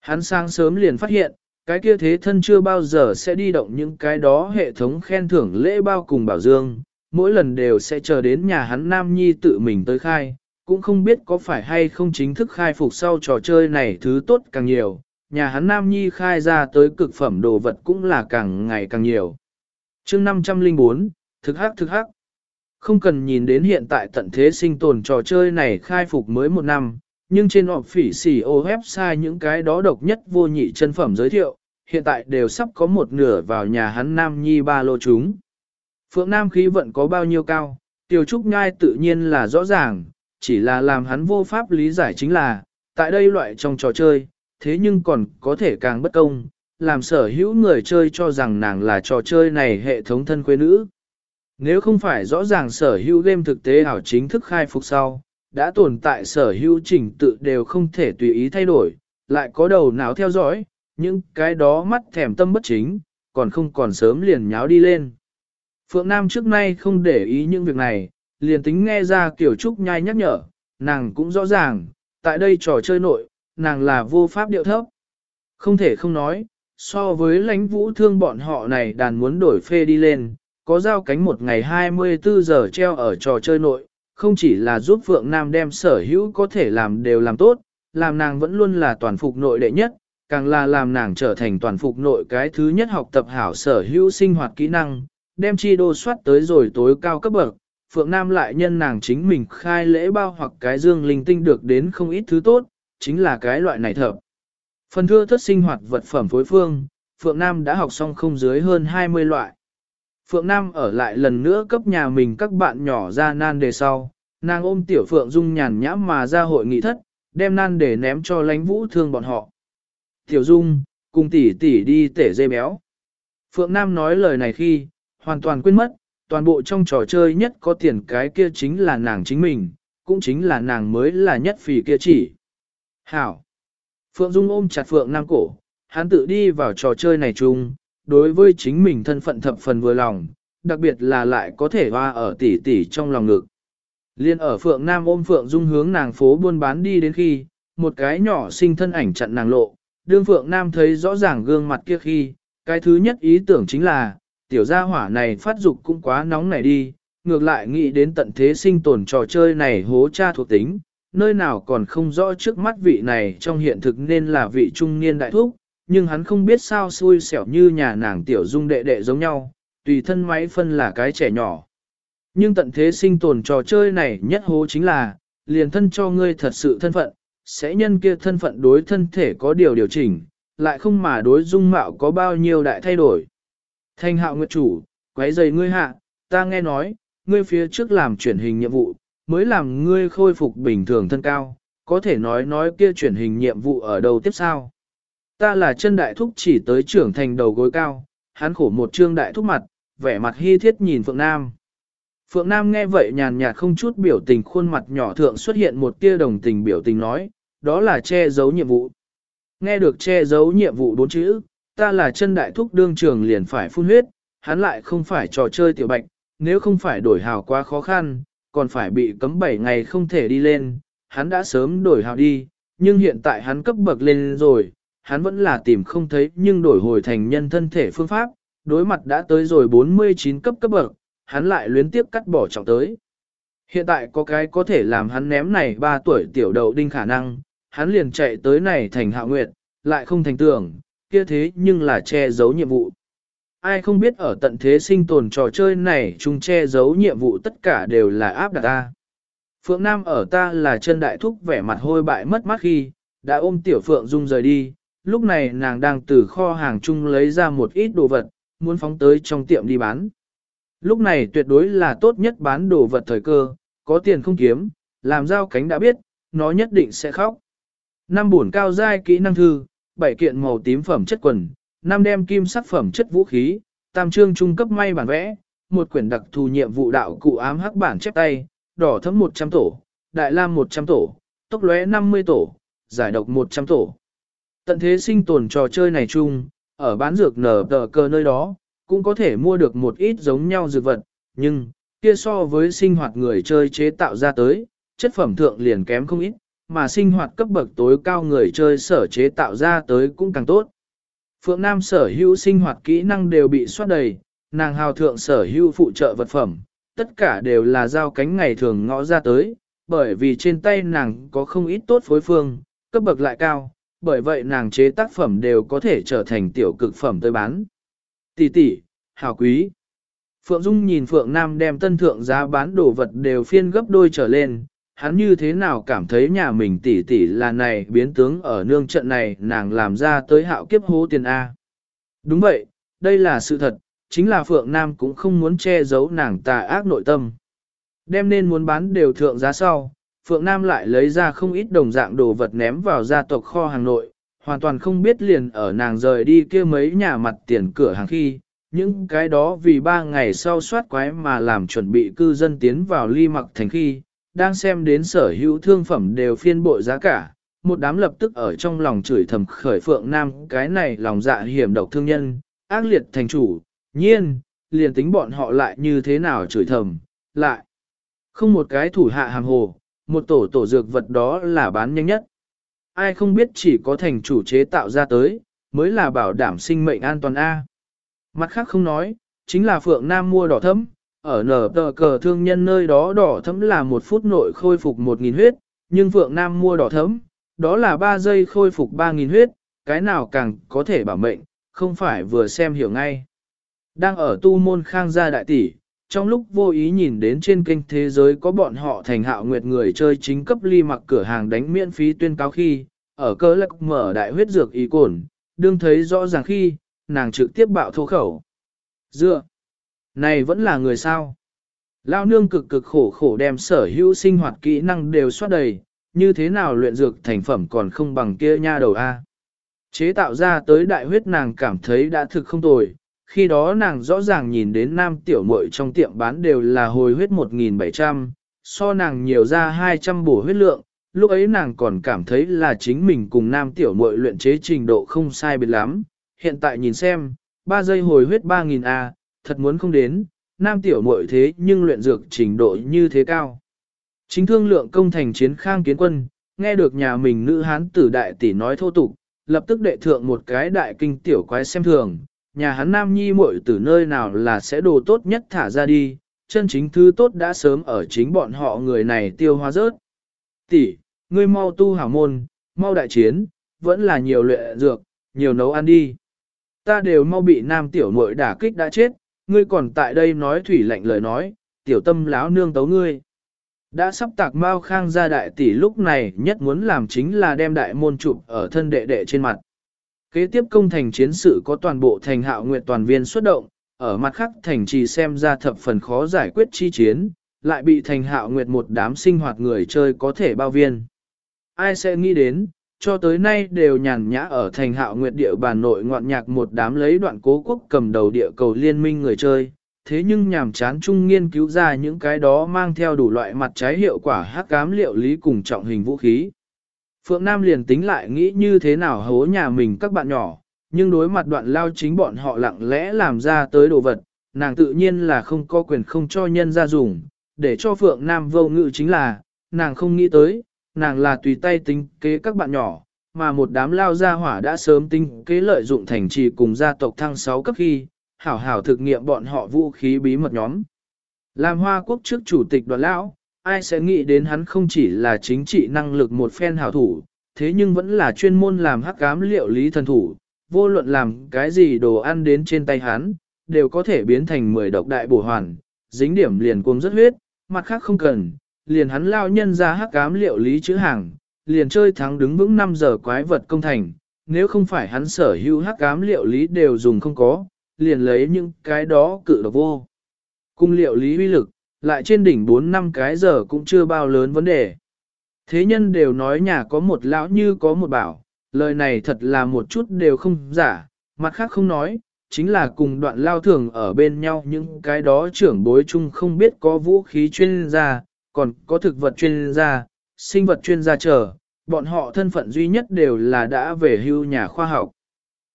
Hắn sang sớm liền phát hiện, cái kia thế thân chưa bao giờ sẽ đi động những cái đó hệ thống khen thưởng lễ bao cùng bảo dương, mỗi lần đều sẽ chờ đến nhà hắn Nam Nhi tự mình tới khai, cũng không biết có phải hay không chính thức khai phục sau trò chơi này thứ tốt càng nhiều, nhà hắn Nam Nhi khai ra tới cực phẩm đồ vật cũng là càng ngày càng nhiều. chương 504, thực hắc thực hắc. Không cần nhìn đến hiện tại tận thế sinh tồn trò chơi này khai phục mới một năm, nhưng trên họp phỉ xỉ ô website những cái đó độc nhất vô nhị chân phẩm giới thiệu, hiện tại đều sắp có một nửa vào nhà hắn Nam Nhi ba lô chúng. Phượng Nam khí vận có bao nhiêu cao, Tiểu Trúc Nhai tự nhiên là rõ ràng, chỉ là làm hắn vô pháp lý giải chính là, tại đây loại trong trò chơi, thế nhưng còn có thể càng bất công, làm sở hữu người chơi cho rằng nàng là trò chơi này hệ thống thân quê nữ. Nếu không phải rõ ràng sở hữu game thực tế ảo chính thức khai phục sau, đã tồn tại sở hữu trình tự đều không thể tùy ý thay đổi, lại có đầu não theo dõi, những cái đó mắt thèm tâm bất chính, còn không còn sớm liền nháo đi lên. Phượng Nam trước nay không để ý những việc này, liền tính nghe ra kiểu trúc nhai nhắc nhở, nàng cũng rõ ràng, tại đây trò chơi nội, nàng là vô pháp điệu thấp. Không thể không nói, so với lãnh vũ thương bọn họ này đàn muốn đổi phê đi lên, có giao cánh một ngày 24 giờ treo ở trò chơi nội, không chỉ là giúp Phượng Nam đem sở hữu có thể làm đều làm tốt, làm nàng vẫn luôn là toàn phục nội đệ nhất, càng là làm nàng trở thành toàn phục nội cái thứ nhất học tập hảo sở hữu sinh hoạt kỹ năng, đem chi đô soát tới rồi tối cao cấp bậc. Phượng Nam lại nhân nàng chính mình khai lễ bao hoặc cái dương linh tinh được đến không ít thứ tốt, chính là cái loại này thợ. Phần thưa thất sinh hoạt vật phẩm phối phương, Phượng Nam đã học xong không dưới hơn 20 loại. Phượng Nam ở lại lần nữa cấp nhà mình các bạn nhỏ ra nan đề sau, nàng ôm tiểu Phượng Dung nhàn nhã mà ra hội nghị thất, đem nan để ném cho lánh vũ thương bọn họ. Tiểu Dung, cùng tỷ tỷ đi tể dê béo. Phượng Nam nói lời này khi, hoàn toàn quên mất, toàn bộ trong trò chơi nhất có tiền cái kia chính là nàng chính mình, cũng chính là nàng mới là nhất phì kia chỉ. Hảo! Phượng Dung ôm chặt Phượng Nam cổ, hắn tự đi vào trò chơi này chung, đối với chính mình thân phận thập phần vừa lòng, đặc biệt là lại có thể hoa ở tỷ tỷ trong lòng ngực. Liên ở Phượng Nam ôm Phượng Dung hướng nàng phố buôn bán đi đến khi, một cái nhỏ sinh thân ảnh chặn nàng lộ, đương Phượng Nam thấy rõ ràng gương mặt kia khi, cái thứ nhất ý tưởng chính là, tiểu gia hỏa này phát dục cũng quá nóng này đi, ngược lại nghĩ đến tận thế sinh tồn trò chơi này hố cha thuộc tính, nơi nào còn không rõ trước mắt vị này trong hiện thực nên là vị trung niên đại thúc, nhưng hắn không biết sao xui xẻo như nhà nàng tiểu dung đệ đệ giống nhau, tùy thân máy phân là cái trẻ nhỏ. Nhưng tận thế sinh tồn trò chơi này nhất hố chính là, liền thân cho ngươi thật sự thân phận, sẽ nhân kia thân phận đối thân thể có điều điều chỉnh, lại không mà đối dung mạo có bao nhiêu đại thay đổi. Thanh hạo nguyệt chủ, quấy giày ngươi hạ, ta nghe nói, ngươi phía trước làm chuyển hình nhiệm vụ, mới làm ngươi khôi phục bình thường thân cao, có thể nói nói kia chuyển hình nhiệm vụ ở đâu tiếp sao. Ta là chân đại thúc chỉ tới trưởng thành đầu gối cao, hắn khổ một trương đại thúc mặt, vẻ mặt hy thiết nhìn Phượng Nam. Phượng Nam nghe vậy nhàn nhạt không chút biểu tình khuôn mặt nhỏ thượng xuất hiện một tia đồng tình biểu tình nói, đó là che giấu nhiệm vụ. Nghe được che giấu nhiệm vụ bốn chữ, ta là chân đại thúc đương trường liền phải phun huyết, hắn lại không phải trò chơi tiểu bạch, nếu không phải đổi hào quá khó khăn, còn phải bị cấm 7 ngày không thể đi lên, hắn đã sớm đổi hào đi, nhưng hiện tại hắn cấp bậc lên rồi, hắn vẫn là tìm không thấy nhưng đổi hồi thành nhân thân thể phương pháp, đối mặt đã tới rồi 49 cấp cấp bậc, hắn lại luyến tiếp cắt bỏ trọng tới. Hiện tại có cái có thể làm hắn ném này 3 tuổi tiểu đầu đinh khả năng, hắn liền chạy tới này thành hạ nguyệt, lại không thành tưởng, kia thế nhưng là che giấu nhiệm vụ. Ai không biết ở tận thế sinh tồn trò chơi này chung che giấu nhiệm vụ tất cả đều là áp đặt ta. Phượng Nam ở ta là chân đại thúc vẻ mặt hôi bại mất mắt khi, đã ôm tiểu Phượng Dung rời đi, lúc này nàng đang từ kho hàng chung lấy ra một ít đồ vật, muốn phóng tới trong tiệm đi bán. Lúc này tuyệt đối là tốt nhất bán đồ vật thời cơ, có tiền không kiếm, làm giao cánh đã biết, nó nhất định sẽ khóc. Năm bổn cao giai kỹ năng thư, bảy kiện màu tím phẩm chất quần, năm đem kim sắc phẩm chất vũ khí, tam trương trung cấp may bản vẽ, một quyển đặc thù nhiệm vụ đạo cụ ám hắc bản chép tay, đỏ thấm 100 tổ, đại lam 100 tổ, tốc lóe 50 tổ, giải độc 100 tổ. Tận thế sinh tồn trò chơi này chung, ở bán dược nở tờ cơ nơi đó, cũng có thể mua được một ít giống nhau dược vật, nhưng, kia so với sinh hoạt người chơi chế tạo ra tới, chất phẩm thượng liền kém không ít, mà sinh hoạt cấp bậc tối cao người chơi sở chế tạo ra tới cũng càng tốt. Phượng Nam sở hữu sinh hoạt kỹ năng đều bị soát đầy, nàng hào thượng sở hữu phụ trợ vật phẩm, tất cả đều là giao cánh ngày thường ngõ ra tới, bởi vì trên tay nàng có không ít tốt phối phương, cấp bậc lại cao, bởi vậy nàng chế tác phẩm đều có thể trở thành tiểu cực phẩm tới bán. Tỷ tỷ, hào quý. Phượng Dung nhìn Phượng Nam đem tân thượng giá bán đồ vật đều phiên gấp đôi trở lên, hắn như thế nào cảm thấy nhà mình tỷ tỷ là này biến tướng ở nương trận này nàng làm ra tới hạo kiếp hố tiền A. Đúng vậy, đây là sự thật, chính là Phượng Nam cũng không muốn che giấu nàng tà ác nội tâm. Đem nên muốn bán đều thượng giá sau, Phượng Nam lại lấy ra không ít đồng dạng đồ vật ném vào gia tộc kho hàng nội, hoàn toàn không biết liền ở nàng rời đi kia mấy nhà mặt tiền cửa hàng khi, những cái đó vì ba ngày sau soát quái mà làm chuẩn bị cư dân tiến vào ly mặc thành khi, đang xem đến sở hữu thương phẩm đều phiên bội giá cả, một đám lập tức ở trong lòng chửi thầm khởi phượng nam cái này lòng dạ hiểm độc thương nhân, ác liệt thành chủ, nhiên, liền tính bọn họ lại như thế nào chửi thầm, lại. Không một cái thủ hạ hàng hồ, một tổ tổ dược vật đó là bán nhanh nhất. Ai không biết chỉ có thành chủ chế tạo ra tới, mới là bảo đảm sinh mệnh an toàn A. Mặt khác không nói, chính là Phượng Nam mua đỏ thấm, ở nở tờ cờ thương nhân nơi đó đỏ thấm là một phút nội khôi phục 1.000 huyết, nhưng Phượng Nam mua đỏ thấm, đó là 3 giây khôi phục 3.000 huyết, cái nào càng có thể bảo mệnh, không phải vừa xem hiểu ngay. Đang ở tu môn khang gia đại tỷ, trong lúc vô ý nhìn đến trên kênh thế giới có bọn họ thành hạo nguyệt người chơi chính cấp ly mặc cửa hàng đánh miễn phí tuyên cáo khi, ở cơ lắc mở đại huyết dược ý cồn đương thấy rõ ràng khi, nàng trực tiếp bạo thô khẩu. Dựa, này vẫn là người sao? Lao nương cực cực khổ khổ đem sở hữu sinh hoạt kỹ năng đều soát đầy, như thế nào luyện dược thành phẩm còn không bằng kia nha đầu A. Chế tạo ra tới đại huyết nàng cảm thấy đã thực không tồi, khi đó nàng rõ ràng nhìn đến nam tiểu muội trong tiệm bán đều là hồi huyết 1.700, so nàng nhiều ra 200 bổ huyết lượng, lúc ấy nàng còn cảm thấy là chính mình cùng nam tiểu muội luyện chế trình độ không sai biệt lắm, hiện tại nhìn xem, 3 giây hồi huyết 3.000 A, thật muốn không đến, nam tiểu muội thế nhưng luyện dược trình độ như thế cao. Chính thương lượng công thành chiến khang kiến quân, nghe được nhà mình nữ hán tử đại tỷ nói thô tục, lập tức đệ thượng một cái đại kinh tiểu quái xem thường, nhà hắn nam nhi muội từ nơi nào là sẽ đồ tốt nhất thả ra đi, chân chính thứ tốt đã sớm ở chính bọn họ người này tiêu hóa rớt. Tỷ, ngươi mau tu hảo môn, mau đại chiến, vẫn là nhiều luyện dược, nhiều nấu ăn đi. Ta đều mau bị nam tiểu muội đả kích đã chết, ngươi còn tại đây nói thủy lạnh lời nói, tiểu tâm láo nương tấu ngươi. Đã sắp tạc Mao Khang ra đại tỷ lúc này nhất muốn làm chính là đem đại môn chụp ở thân đệ đệ trên mặt. Kế tiếp công thành chiến sự có toàn bộ thành hạo nguyện toàn viên xuất động, ở mặt khác thành trì xem ra thập phần khó giải quyết chi chiến, lại bị thành hạo nguyệt một đám sinh hoạt người chơi có thể bao viên. Ai sẽ nghĩ đến, cho tới nay đều nhàn nhã ở thành hạo nguyệt địa bàn nội ngoạn nhạc một đám lấy đoạn cố quốc cầm đầu địa cầu liên minh người chơi, thế nhưng nhàm chán chung nghiên cứu ra những cái đó mang theo đủ loại mặt trái hiệu quả hắc cám liệu lý cùng trọng hình vũ khí. Phượng Nam liền tính lại nghĩ như thế nào hố nhà mình các bạn nhỏ, nhưng đối mặt đoạn lao chính bọn họ lặng lẽ làm ra tới đồ vật, nàng tự nhiên là không có quyền không cho nhân ra dùng, để cho Phượng Nam vô ngự chính là, nàng không nghĩ tới, nàng là tùy tay tính kế các bạn nhỏ, mà một đám lao gia hỏa đã sớm tính kế lợi dụng thành trì cùng gia tộc thăng 6 cấp khi, hảo hảo thực nghiệm bọn họ vũ khí bí mật nhóm. Làm hoa quốc trước chủ tịch đoàn lão, ai sẽ nghĩ đến hắn không chỉ là chính trị năng lực một phen hảo thủ, thế nhưng vẫn là chuyên môn làm hắc cám liệu lý thần thủ, vô luận làm cái gì đồ ăn đến trên tay hắn, đều có thể biến thành 10 độc đại bổ hoàn, dính điểm liền cuồng rất huyết, mặt khác không cần, liền hắn lao nhân ra hắc ám liệu lý chữ hàng, liền chơi thắng đứng vững 5 giờ quái vật công thành, nếu không phải hắn sở hữu hắc ám liệu lý đều dùng không có, liền lấy những cái đó cự độc vô. Cung liệu lý uy lực, lại trên đỉnh 4 năm cái giờ cũng chưa bao lớn vấn đề. Thế nhân đều nói nhà có một lão như có một bảo, lời này thật là một chút đều không giả, mặt khác không nói, chính là cùng đoạn lao thường ở bên nhau những cái đó trưởng bối chung không biết có vũ khí chuyên gia, còn có thực vật chuyên gia, sinh vật chuyên gia chờ, bọn họ thân phận duy nhất đều là đã về hưu nhà khoa học.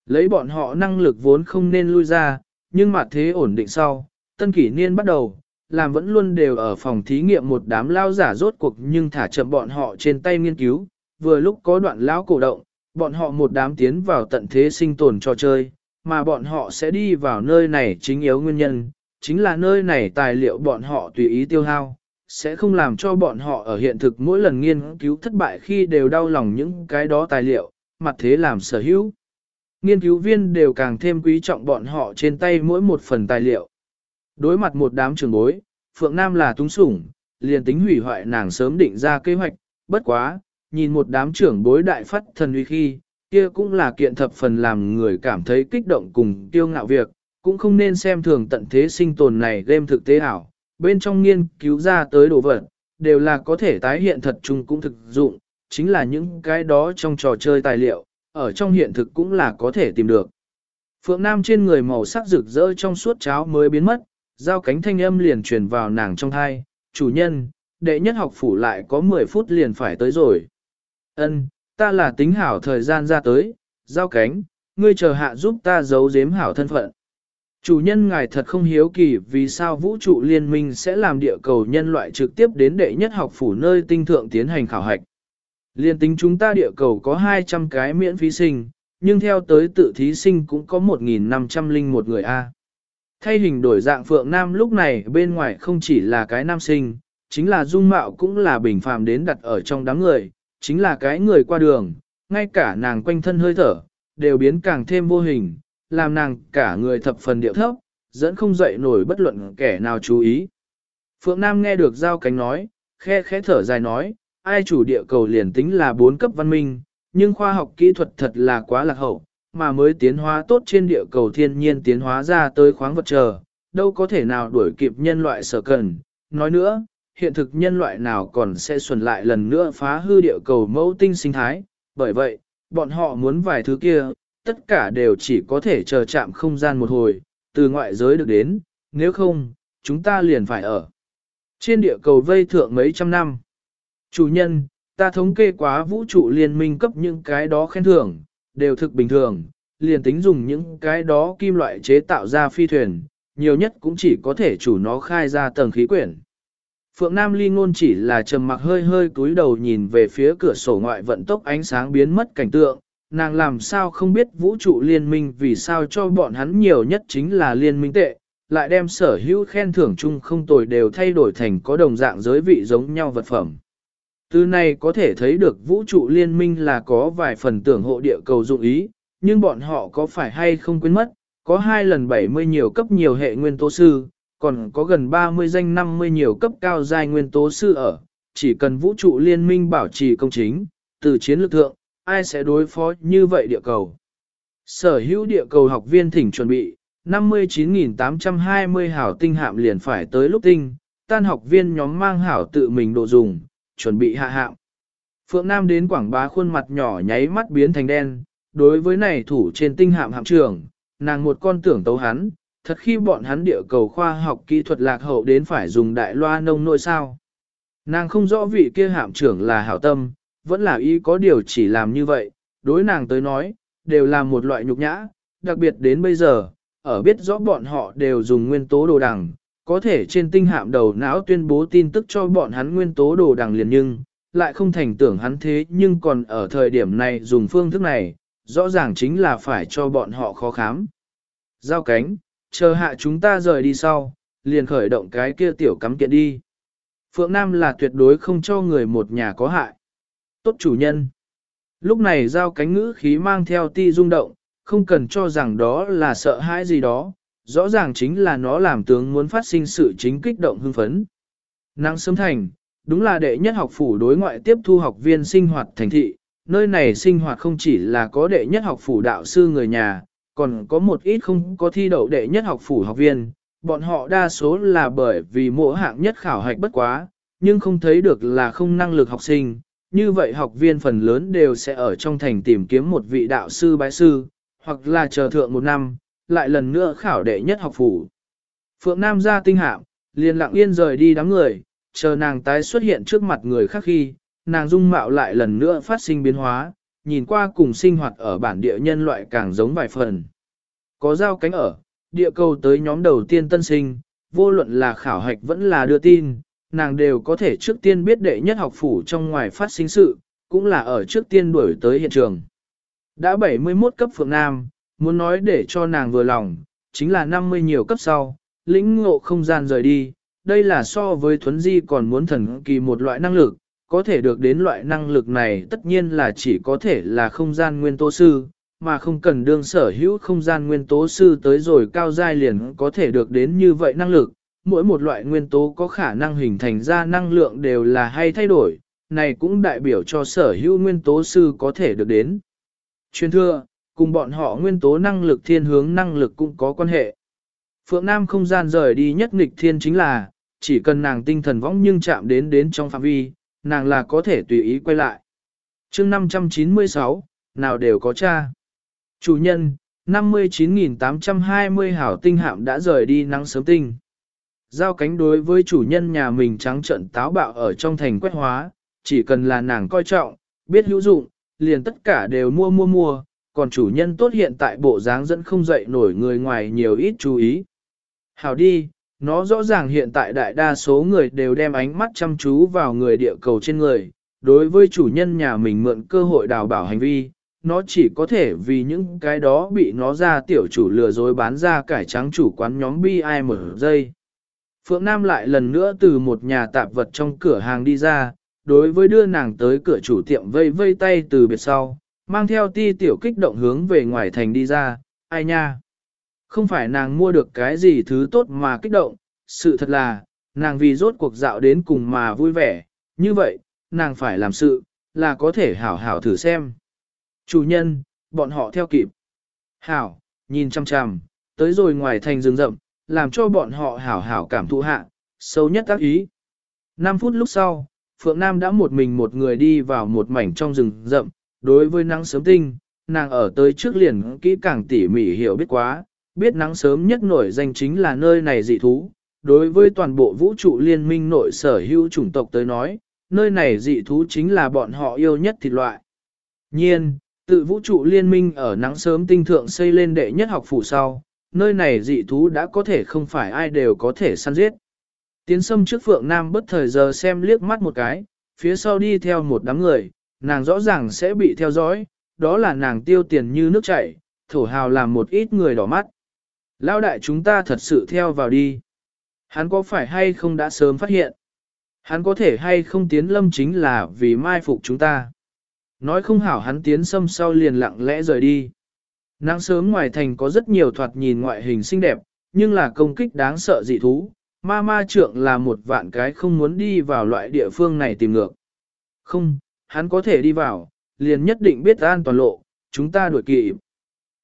Lấy bọn họ năng lực vốn không nên lui ra, nhưng mà thế ổn định sau, tân kỷ niên bắt đầu, làm vẫn luôn đều ở phòng thí nghiệm một đám lao giả rốt cuộc nhưng thả chậm bọn họ trên tay nghiên cứu, vừa lúc có đoạn lão cổ động, bọn họ một đám tiến vào tận thế sinh tồn trò chơi, mà bọn họ sẽ đi vào nơi này chính yếu nguyên nhân, chính là nơi này tài liệu bọn họ tùy ý tiêu hao, sẽ không làm cho bọn họ ở hiện thực mỗi lần nghiên cứu thất bại khi đều đau lòng những cái đó tài liệu, mặt thế làm sở hữu. Nghiên cứu viên đều càng thêm quý trọng bọn họ trên tay mỗi một phần tài liệu. Đối mặt một đám trường bối, Phượng Nam là túng sủng, liền tính hủy hoại nàng sớm định ra kế hoạch, bất quá, nhìn một đám trưởng bối đại phát thần uy khi, kia cũng là kiện thập phần làm người cảm thấy kích động cùng tiêu ngạo việc, cũng không nên xem thường tận thế sinh tồn này game thực tế ảo, bên trong nghiên cứu ra tới đồ vật, đều là có thể tái hiện thật chung cũng thực dụng, chính là những cái đó trong trò chơi tài liệu, ở trong hiện thực cũng là có thể tìm được. Phượng Nam trên người màu sắc rực rỡ trong suốt cháo mới biến mất, giao cánh thanh âm liền truyền vào nàng trong thai, chủ nhân, đệ nhất học phủ lại có 10 phút liền phải tới rồi. Ân, ta là tính hảo thời gian ra tới, giao cánh, ngươi chờ hạ giúp ta giấu giếm hảo thân phận. Chủ nhân ngài thật không hiếu kỳ vì sao vũ trụ liên minh sẽ làm địa cầu nhân loại trực tiếp đến đệ nhất học phủ nơi tinh thượng tiến hành khảo hạch. Liên tính chúng ta địa cầu có 200 cái miễn phí sinh, nhưng theo tới tự thí sinh cũng có 1.500 linh một người A. Thay hình đổi dạng Phượng Nam lúc này bên ngoài không chỉ là cái nam sinh, chính là dung mạo cũng là bình phàm đến đặt ở trong đám người, chính là cái người qua đường, ngay cả nàng quanh thân hơi thở, đều biến càng thêm vô hình, làm nàng cả người thập phần điệu thấp, dẫn không dậy nổi bất luận kẻ nào chú ý. Phượng Nam nghe được giao cánh nói, khe khẽ thở dài nói, ai chủ địa cầu liền tính là bốn cấp văn minh, nhưng khoa học kỹ thuật thật là quá lạc hậu, mà mới tiến hóa tốt trên địa cầu thiên nhiên tiến hóa ra tới khoáng vật chờ, đâu có thể nào đuổi kịp nhân loại sở cần. Nói nữa, hiện thực nhân loại nào còn sẽ xuẩn lại lần nữa phá hư địa cầu mẫu tinh sinh thái, bởi vậy, bọn họ muốn vài thứ kia, tất cả đều chỉ có thể chờ chạm không gian một hồi, từ ngoại giới được đến, nếu không, chúng ta liền phải ở. Trên địa cầu vây thượng mấy trăm năm, chủ nhân, ta thống kê quá vũ trụ liên minh cấp những cái đó khen thưởng, đều thực bình thường, liền tính dùng những cái đó kim loại chế tạo ra phi thuyền, nhiều nhất cũng chỉ có thể chủ nó khai ra tầng khí quyển. Phượng Nam Ly ngôn chỉ là trầm mặc hơi hơi cúi đầu nhìn về phía cửa sổ ngoại vận tốc ánh sáng biến mất cảnh tượng, nàng làm sao không biết vũ trụ liên minh vì sao cho bọn hắn nhiều nhất chính là liên minh tệ, lại đem sở hữu khen thưởng chung không tồi đều thay đổi thành có đồng dạng giới vị giống nhau vật phẩm. Từ này có thể thấy được vũ trụ liên minh là có vài phần tưởng hộ địa cầu dụng ý, nhưng bọn họ có phải hay không quên mất, có hai lần 70 nhiều cấp nhiều hệ nguyên tố sư, còn có gần 30 danh 50 nhiều cấp cao giai nguyên tố sư ở, chỉ cần vũ trụ liên minh bảo trì công chính, từ chiến lược thượng, ai sẽ đối phó như vậy địa cầu. Sở hữu địa cầu học viên thỉnh chuẩn bị, 59.820 hảo tinh hạm liền phải tới lúc tinh, tan học viên nhóm mang hảo tự mình đồ dùng, chuẩn bị hạ hạm. Phượng Nam đến quảng bá khuôn mặt nhỏ nháy mắt biến thành đen, đối với này thủ trên tinh hạm hạm trưởng, nàng một con tưởng tấu hắn, thật khi bọn hắn địa cầu khoa học kỹ thuật lạc hậu đến phải dùng đại loa nông nội sao. Nàng không rõ vị kia hạm trưởng là hảo tâm, vẫn là ý có điều chỉ làm như vậy, đối nàng tới nói, đều là một loại nhục nhã, đặc biệt đến bây giờ, ở biết rõ bọn họ đều dùng nguyên tố đồ đằng, có thể trên tinh hạm đầu não tuyên bố tin tức cho bọn hắn nguyên tố đồ đằng liền nhưng, lại không thành tưởng hắn thế nhưng còn ở thời điểm này dùng phương thức này, rõ ràng chính là phải cho bọn họ khó khám. Giao cánh, chờ hạ chúng ta rời đi sau, liền khởi động cái kia tiểu cắm kiện đi. Phượng Nam là tuyệt đối không cho người một nhà có hại. Tốt chủ nhân. Lúc này giao cánh ngữ khí mang theo ti rung động, không cần cho rằng đó là sợ hãi gì đó, rõ ràng chính là nó làm tướng muốn phát sinh sự chính kích động hưng phấn. Năng sớm thành, đúng là đệ nhất học phủ đối ngoại tiếp thu học viên sinh hoạt thành thị, nơi này sinh hoạt không chỉ là có đệ nhất học phủ đạo sư người nhà, còn có một ít không có thi đậu đệ nhất học phủ học viên, bọn họ đa số là bởi vì mỗi hạng nhất khảo hạch bất quá, nhưng không thấy được là không năng lực học sinh, như vậy học viên phần lớn đều sẽ ở trong thành tìm kiếm một vị đạo sư bái sư, hoặc là chờ thượng một năm, lại lần nữa khảo đệ nhất học phủ. Phượng Nam ra tinh hạm, liền lặng yên rời đi đám người, chờ nàng tái xuất hiện trước mặt người khác khi, nàng dung mạo lại lần nữa phát sinh biến hóa, nhìn qua cùng sinh hoạt ở bản địa nhân loại càng giống vài phần. Có giao cánh ở, địa cầu tới nhóm đầu tiên tân sinh, vô luận là khảo hạch vẫn là đưa tin, nàng đều có thể trước tiên biết đệ nhất học phủ trong ngoài phát sinh sự, cũng là ở trước tiên đuổi tới hiện trường. Đã 71 cấp Phượng Nam, muốn nói để cho nàng vừa lòng, chính là 50 nhiều cấp sau, lĩnh ngộ không gian rời đi, đây là so với thuấn di còn muốn thần kỳ một loại năng lực, có thể được đến loại năng lực này tất nhiên là chỉ có thể là không gian nguyên tố sư, mà không cần đương sở hữu không gian nguyên tố sư tới rồi cao giai liền có thể được đến như vậy năng lực, mỗi một loại nguyên tố có khả năng hình thành ra năng lượng đều là hay thay đổi, này cũng đại biểu cho sở hữu nguyên tố sư có thể được đến. Chuyên thưa, cùng bọn họ nguyên tố năng lực thiên hướng năng lực cũng có quan hệ. Phượng Nam không gian rời đi nhất nghịch thiên chính là, chỉ cần nàng tinh thần võng nhưng chạm đến đến trong phạm vi, nàng là có thể tùy ý quay lại. chương 596, nào đều có cha. Chủ nhân, 59.820 hảo tinh hạm đã rời đi nắng sớm tinh. Giao cánh đối với chủ nhân nhà mình trắng trận táo bạo ở trong thành quét hóa, chỉ cần là nàng coi trọng, biết hữu dụng, liền tất cả đều mua mua mua, còn chủ nhân tốt hiện tại bộ dáng dẫn không dậy nổi người ngoài nhiều ít chú ý. Hảo đi, nó rõ ràng hiện tại đại đa số người đều đem ánh mắt chăm chú vào người địa cầu trên người, đối với chủ nhân nhà mình mượn cơ hội đào bảo hành vi, nó chỉ có thể vì những cái đó bị nó ra tiểu chủ lừa dối bán ra cải trắng chủ quán nhóm bi ai mở dây. Phượng Nam lại lần nữa từ một nhà tạp vật trong cửa hàng đi ra, đối với đưa nàng tới cửa chủ tiệm vây vây tay từ biệt sau, mang theo ti tiểu kích động hướng về ngoài thành đi ra, ai nha. Không phải nàng mua được cái gì thứ tốt mà kích động, sự thật là, nàng vì rốt cuộc dạo đến cùng mà vui vẻ, như vậy, nàng phải làm sự, là có thể hảo hảo thử xem. Chủ nhân, bọn họ theo kịp. Hảo, nhìn chăm chăm, tới rồi ngoài thành rừng rậm, làm cho bọn họ hảo hảo cảm thụ hạ, sâu nhất tác ý. 5 phút lúc sau, Phượng Nam đã một mình một người đi vào một mảnh trong rừng rậm, đối với nắng sớm tinh, nàng ở tới trước liền kỹ càng tỉ mỉ hiểu biết quá, biết nắng sớm nhất nổi danh chính là nơi này dị thú. Đối với toàn bộ vũ trụ liên minh nội sở hữu chủng tộc tới nói, nơi này dị thú chính là bọn họ yêu nhất thịt loại. Nhiên, tự vũ trụ liên minh ở nắng sớm tinh thượng xây lên đệ nhất học phủ sau, nơi này dị thú đã có thể không phải ai đều có thể săn giết. Tiến sâm trước phượng nam bất thời giờ xem liếc mắt một cái, phía sau đi theo một đám người, nàng rõ ràng sẽ bị theo dõi, đó là nàng tiêu tiền như nước chảy, thổ hào làm một ít người đỏ mắt. Lao đại chúng ta thật sự theo vào đi. Hắn có phải hay không đã sớm phát hiện? Hắn có thể hay không tiến lâm chính là vì mai phục chúng ta. Nói không hảo hắn tiến xâm sau liền lặng lẽ rời đi. Nắng sớm ngoài thành có rất nhiều thoạt nhìn ngoại hình xinh đẹp, nhưng là công kích đáng sợ dị thú. Ma ma trượng là một vạn cái không muốn đi vào loại địa phương này tìm ngược. Không, hắn có thể đi vào, liền nhất định biết an toàn lộ, chúng ta đuổi kịp.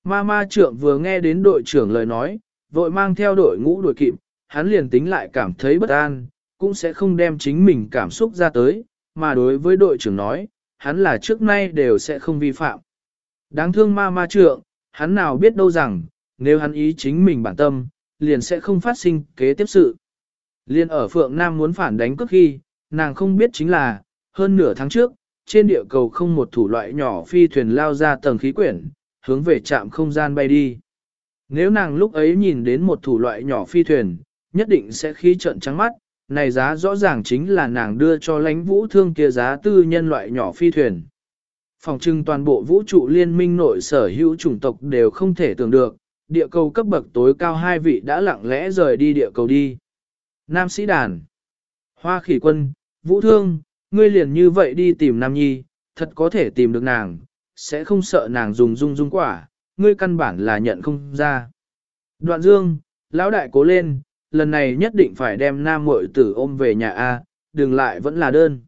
Ma ma trượng vừa nghe đến đội trưởng lời nói, vội mang theo đội ngũ đuổi kịp, hắn liền tính lại cảm thấy bất an, cũng sẽ không đem chính mình cảm xúc ra tới, mà đối với đội trưởng nói, hắn là trước nay đều sẽ không vi phạm. Đáng thương ma ma trượng, hắn nào biết đâu rằng, nếu hắn ý chính mình bản tâm, liền sẽ không phát sinh kế tiếp sự. Liên ở Phượng Nam muốn phản đánh cướp khi, nàng không biết chính là, hơn nửa tháng trước, trên địa cầu không một thủ loại nhỏ phi thuyền lao ra tầng khí quyển, hướng về trạm không gian bay đi. Nếu nàng lúc ấy nhìn đến một thủ loại nhỏ phi thuyền, nhất định sẽ khí trận trắng mắt, này giá rõ ràng chính là nàng đưa cho lãnh vũ thương kia giá tư nhân loại nhỏ phi thuyền. Phòng trưng toàn bộ vũ trụ liên minh nội sở hữu chủng tộc đều không thể tưởng được, địa cầu cấp bậc tối cao hai vị đã lặng lẽ rời đi địa cầu đi. Nam sĩ đàn, hoa khỉ quân, vũ thương, ngươi liền như vậy đi tìm Nam Nhi, thật có thể tìm được nàng, sẽ không sợ nàng dùng dung dung quả, ngươi căn bản là nhận không ra. Đoạn dương, lão đại cố lên, lần này nhất định phải đem nam muội tử ôm về nhà A, đừng lại vẫn là đơn.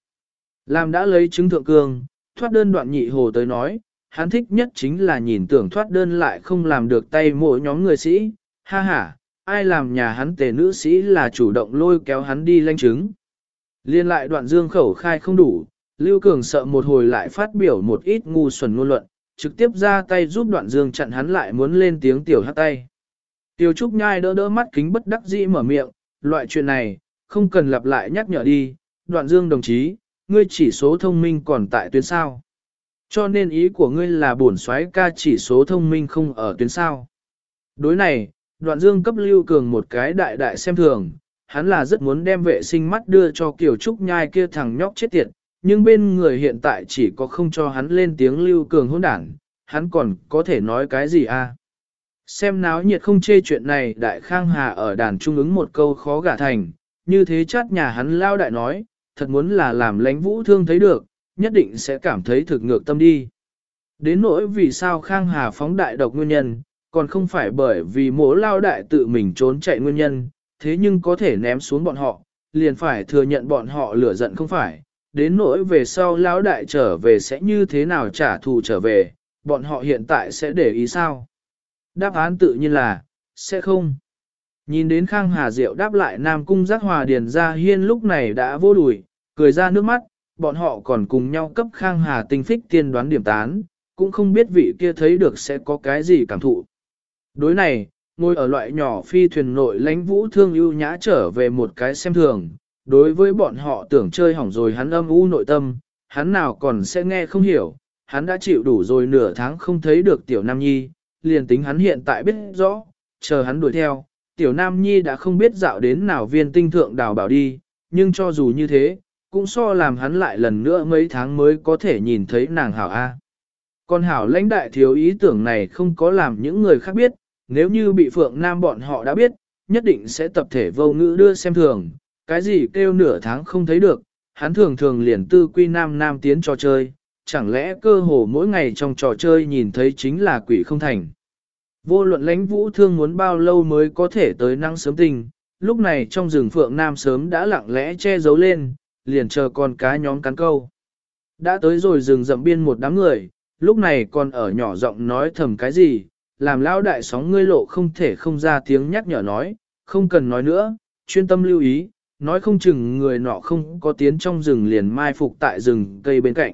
Làm đã lấy chứng thượng cương, thoát đơn đoạn nhị hồ tới nói, hắn thích nhất chính là nhìn tưởng thoát đơn lại không làm được tay mỗi nhóm người sĩ, ha ha, ai làm nhà hắn tề nữ sĩ là chủ động lôi kéo hắn đi lanh chứng. Liên lại đoạn dương khẩu khai không đủ, Lưu Cường sợ một hồi lại phát biểu một ít ngu xuẩn ngôn luận, trực tiếp ra tay giúp đoạn dương chặn hắn lại muốn lên tiếng tiểu hát tay. Tiêu Trúc nhai đỡ đỡ mắt kính bất đắc dĩ mở miệng, loại chuyện này, không cần lặp lại nhắc nhở đi, đoạn dương đồng chí, ngươi chỉ số thông minh còn tại tuyến sao. Cho nên ý của ngươi là bổn xoáy ca chỉ số thông minh không ở tuyến sao. Đối này, đoạn dương cấp lưu cường một cái đại đại xem thường, hắn là rất muốn đem vệ sinh mắt đưa cho kiểu trúc nhai kia thằng nhóc chết tiệt, nhưng bên người hiện tại chỉ có không cho hắn lên tiếng lưu cường hôn đảng, hắn còn có thể nói cái gì à? Xem náo nhiệt không chê chuyện này đại khang hà ở đàn trung ứng một câu khó gả thành, như thế chát nhà hắn lao đại nói, thật muốn là làm lánh vũ thương thấy được, nhất định sẽ cảm thấy thực ngược tâm đi. Đến nỗi vì sao khang hà phóng đại độc nguyên nhân, còn không phải bởi vì mỗ lao đại tự mình trốn chạy nguyên nhân, thế nhưng có thể ném xuống bọn họ, liền phải thừa nhận bọn họ lửa giận không phải, đến nỗi về sau lão đại trở về sẽ như thế nào trả thù trở về, bọn họ hiện tại sẽ để ý sao? Đáp án tự nhiên là, sẽ không. Nhìn đến Khang Hà Diệu đáp lại Nam Cung giác hòa điền ra hiên lúc này đã vô đùi, cười ra nước mắt, bọn họ còn cùng nhau cấp Khang Hà tinh phích tiên đoán điểm tán, cũng không biết vị kia thấy được sẽ có cái gì cảm thụ. Đối này, ngồi ở loại nhỏ phi thuyền nội lãnh vũ thương ưu nhã trở về một cái xem thường, đối với bọn họ tưởng chơi hỏng rồi hắn âm u nội tâm, hắn nào còn sẽ nghe không hiểu, hắn đã chịu đủ rồi nửa tháng không thấy được tiểu nam nhi, liền tính hắn hiện tại biết rõ, chờ hắn đuổi theo, tiểu nam nhi đã không biết dạo đến nào viên tinh thượng đào bảo đi, nhưng cho dù như thế, cũng so làm hắn lại lần nữa mấy tháng mới có thể nhìn thấy nàng hảo A. Còn hảo lãnh đại thiếu ý tưởng này không có làm những người khác biết, nếu như bị Phượng Nam bọn họ đã biết, nhất định sẽ tập thể vô ngữ đưa xem thường, cái gì kêu nửa tháng không thấy được, hắn thường thường liền tư quy Nam Nam tiến trò chơi, chẳng lẽ cơ hồ mỗi ngày trong trò chơi nhìn thấy chính là quỷ không thành. Vô luận lãnh vũ thương muốn bao lâu mới có thể tới năng sớm tình, lúc này trong rừng Phượng Nam sớm đã lặng lẽ che giấu lên, liền chờ con cá nhóm cắn câu. Đã tới rồi rừng rậm biên một đám người, lúc này còn ở nhỏ giọng nói thầm cái gì, làm lão đại sóng ngươi lộ không thể không ra tiếng nhắc nhở nói, không cần nói nữa, chuyên tâm lưu ý, nói không chừng người nọ không có tiến trong rừng liền mai phục tại rừng cây bên cạnh.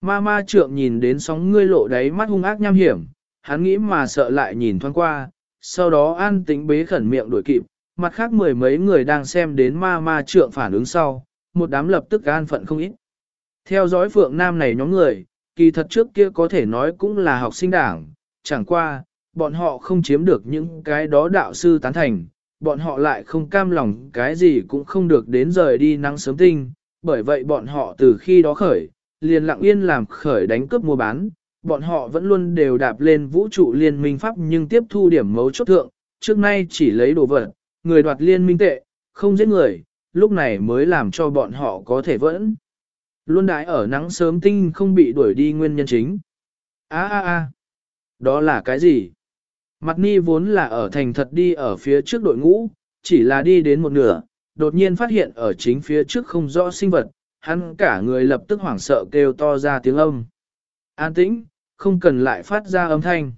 Ma ma trượng nhìn đến sóng ngươi lộ đáy mắt hung ác nham hiểm, hắn nghĩ mà sợ lại nhìn thoáng qua, sau đó an tĩnh bế khẩn miệng đuổi kịp, mặt khác mười mấy người đang xem đến ma ma trượng phản ứng sau, một đám lập tức an phận không ít. Theo dõi phượng nam này nhóm người, kỳ thật trước kia có thể nói cũng là học sinh đảng, chẳng qua, bọn họ không chiếm được những cái đó đạo sư tán thành, bọn họ lại không cam lòng cái gì cũng không được đến rời đi nắng sớm tinh, bởi vậy bọn họ từ khi đó khởi, liền lặng yên làm khởi đánh cướp mua bán, bọn họ vẫn luôn đều đạp lên vũ trụ liên minh pháp nhưng tiếp thu điểm mấu chốt thượng, trước nay chỉ lấy đồ vật, người đoạt liên minh tệ, không giết người, lúc này mới làm cho bọn họ có thể vẫn. Luôn đãi ở nắng sớm tinh không bị đuổi đi nguyên nhân chính. a a a đó là cái gì? Mặt ni vốn là ở thành thật đi ở phía trước đội ngũ, chỉ là đi đến một nửa, đột nhiên phát hiện ở chính phía trước không rõ sinh vật, hắn cả người lập tức hoảng sợ kêu to ra tiếng âm. An tĩnh, không cần lại phát ra âm thanh.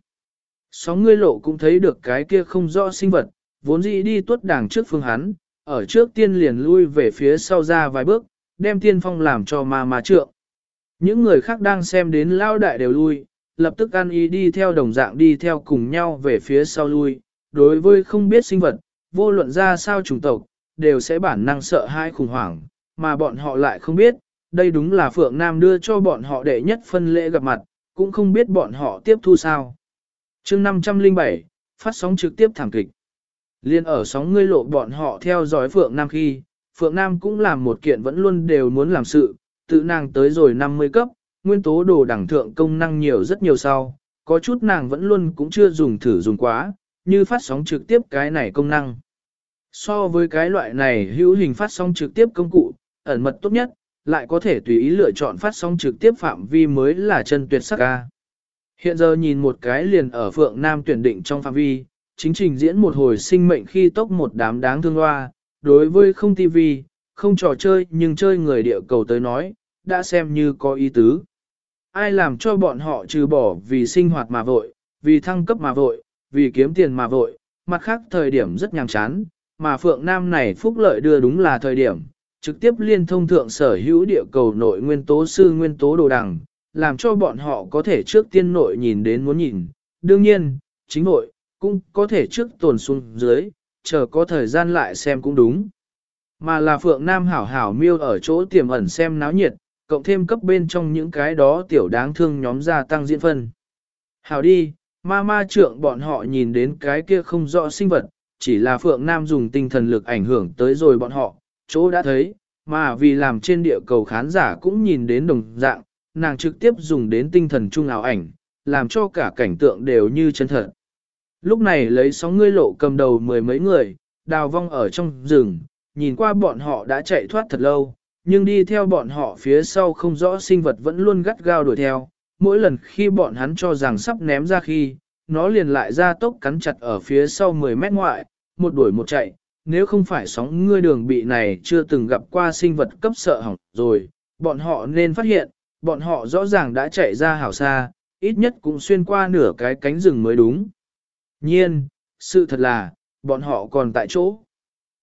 Sóng ngươi lộ cũng thấy được cái kia không rõ sinh vật, vốn dĩ đi tuốt đảng trước phương hắn, ở trước tiên liền lui về phía sau ra vài bước, đem tiên phong làm cho ma ma trượng. Những người khác đang xem đến lao đại đều lui, lập tức ăn ý đi theo đồng dạng đi theo cùng nhau về phía sau lui. Đối với không biết sinh vật, vô luận ra sao chủng tộc, đều sẽ bản năng sợ hai khủng hoảng, mà bọn họ lại không biết, đây đúng là Phượng Nam đưa cho bọn họ đệ nhất phân lễ gặp mặt, cũng không biết bọn họ tiếp thu sao. chương 507, phát sóng trực tiếp thảm kịch. Liên ở sóng ngươi lộ bọn họ theo dõi Phượng Nam khi, Phượng Nam cũng làm một kiện vẫn luôn đều muốn làm sự, tự nàng tới rồi 50 cấp, nguyên tố đồ đẳng thượng công năng nhiều rất nhiều sau, có chút nàng vẫn luôn cũng chưa dùng thử dùng quá, như phát sóng trực tiếp cái này công năng. So với cái loại này hữu hình phát sóng trực tiếp công cụ, ẩn mật tốt nhất, lại có thể tùy ý lựa chọn phát sóng trực tiếp phạm vi mới là chân tuyệt sắc ca. Hiện giờ nhìn một cái liền ở Phượng Nam tuyển định trong phạm vi, chính trình diễn một hồi sinh mệnh khi tốc một đám đáng thương hoa, đối với không TV, không trò chơi nhưng chơi người địa cầu tới nói, đã xem như có ý tứ. Ai làm cho bọn họ trừ bỏ vì sinh hoạt mà vội, vì thăng cấp mà vội, vì kiếm tiền mà vội, mặt khác thời điểm rất nhàm chán, mà Phượng Nam này phúc lợi đưa đúng là thời điểm, trực tiếp liên thông thượng sở hữu địa cầu nội nguyên tố sư nguyên tố đồ đằng, làm cho bọn họ có thể trước tiên nội nhìn đến muốn nhìn. Đương nhiên, chính nội, cũng có thể trước tồn xuống dưới, chờ có thời gian lại xem cũng đúng. Mà là Phượng Nam hảo hảo miêu ở chỗ tiềm ẩn xem náo nhiệt, cộng thêm cấp bên trong những cái đó tiểu đáng thương nhóm gia tăng diễn phân. Hảo đi, ma ma trượng bọn họ nhìn đến cái kia không rõ sinh vật, chỉ là Phượng Nam dùng tinh thần lực ảnh hưởng tới rồi bọn họ, chỗ đã thấy, mà vì làm trên địa cầu khán giả cũng nhìn đến đồng dạng, nàng trực tiếp dùng đến tinh thần trung ảo ảnh, làm cho cả cảnh tượng đều như chân thật. Lúc này lấy sóng ngươi lộ cầm đầu mười mấy người, đào vong ở trong rừng, nhìn qua bọn họ đã chạy thoát thật lâu, nhưng đi theo bọn họ phía sau không rõ sinh vật vẫn luôn gắt gao đuổi theo, mỗi lần khi bọn hắn cho rằng sắp ném ra khi, nó liền lại ra tốc cắn chặt ở phía sau 10 mét ngoại, một đuổi một chạy, nếu không phải sóng ngươi đường bị này chưa từng gặp qua sinh vật cấp sợ hỏng rồi, bọn họ nên phát hiện, bọn họ rõ ràng đã chạy ra hảo xa, ít nhất cũng xuyên qua nửa cái cánh rừng mới đúng. Nhiên, sự thật là, bọn họ còn tại chỗ.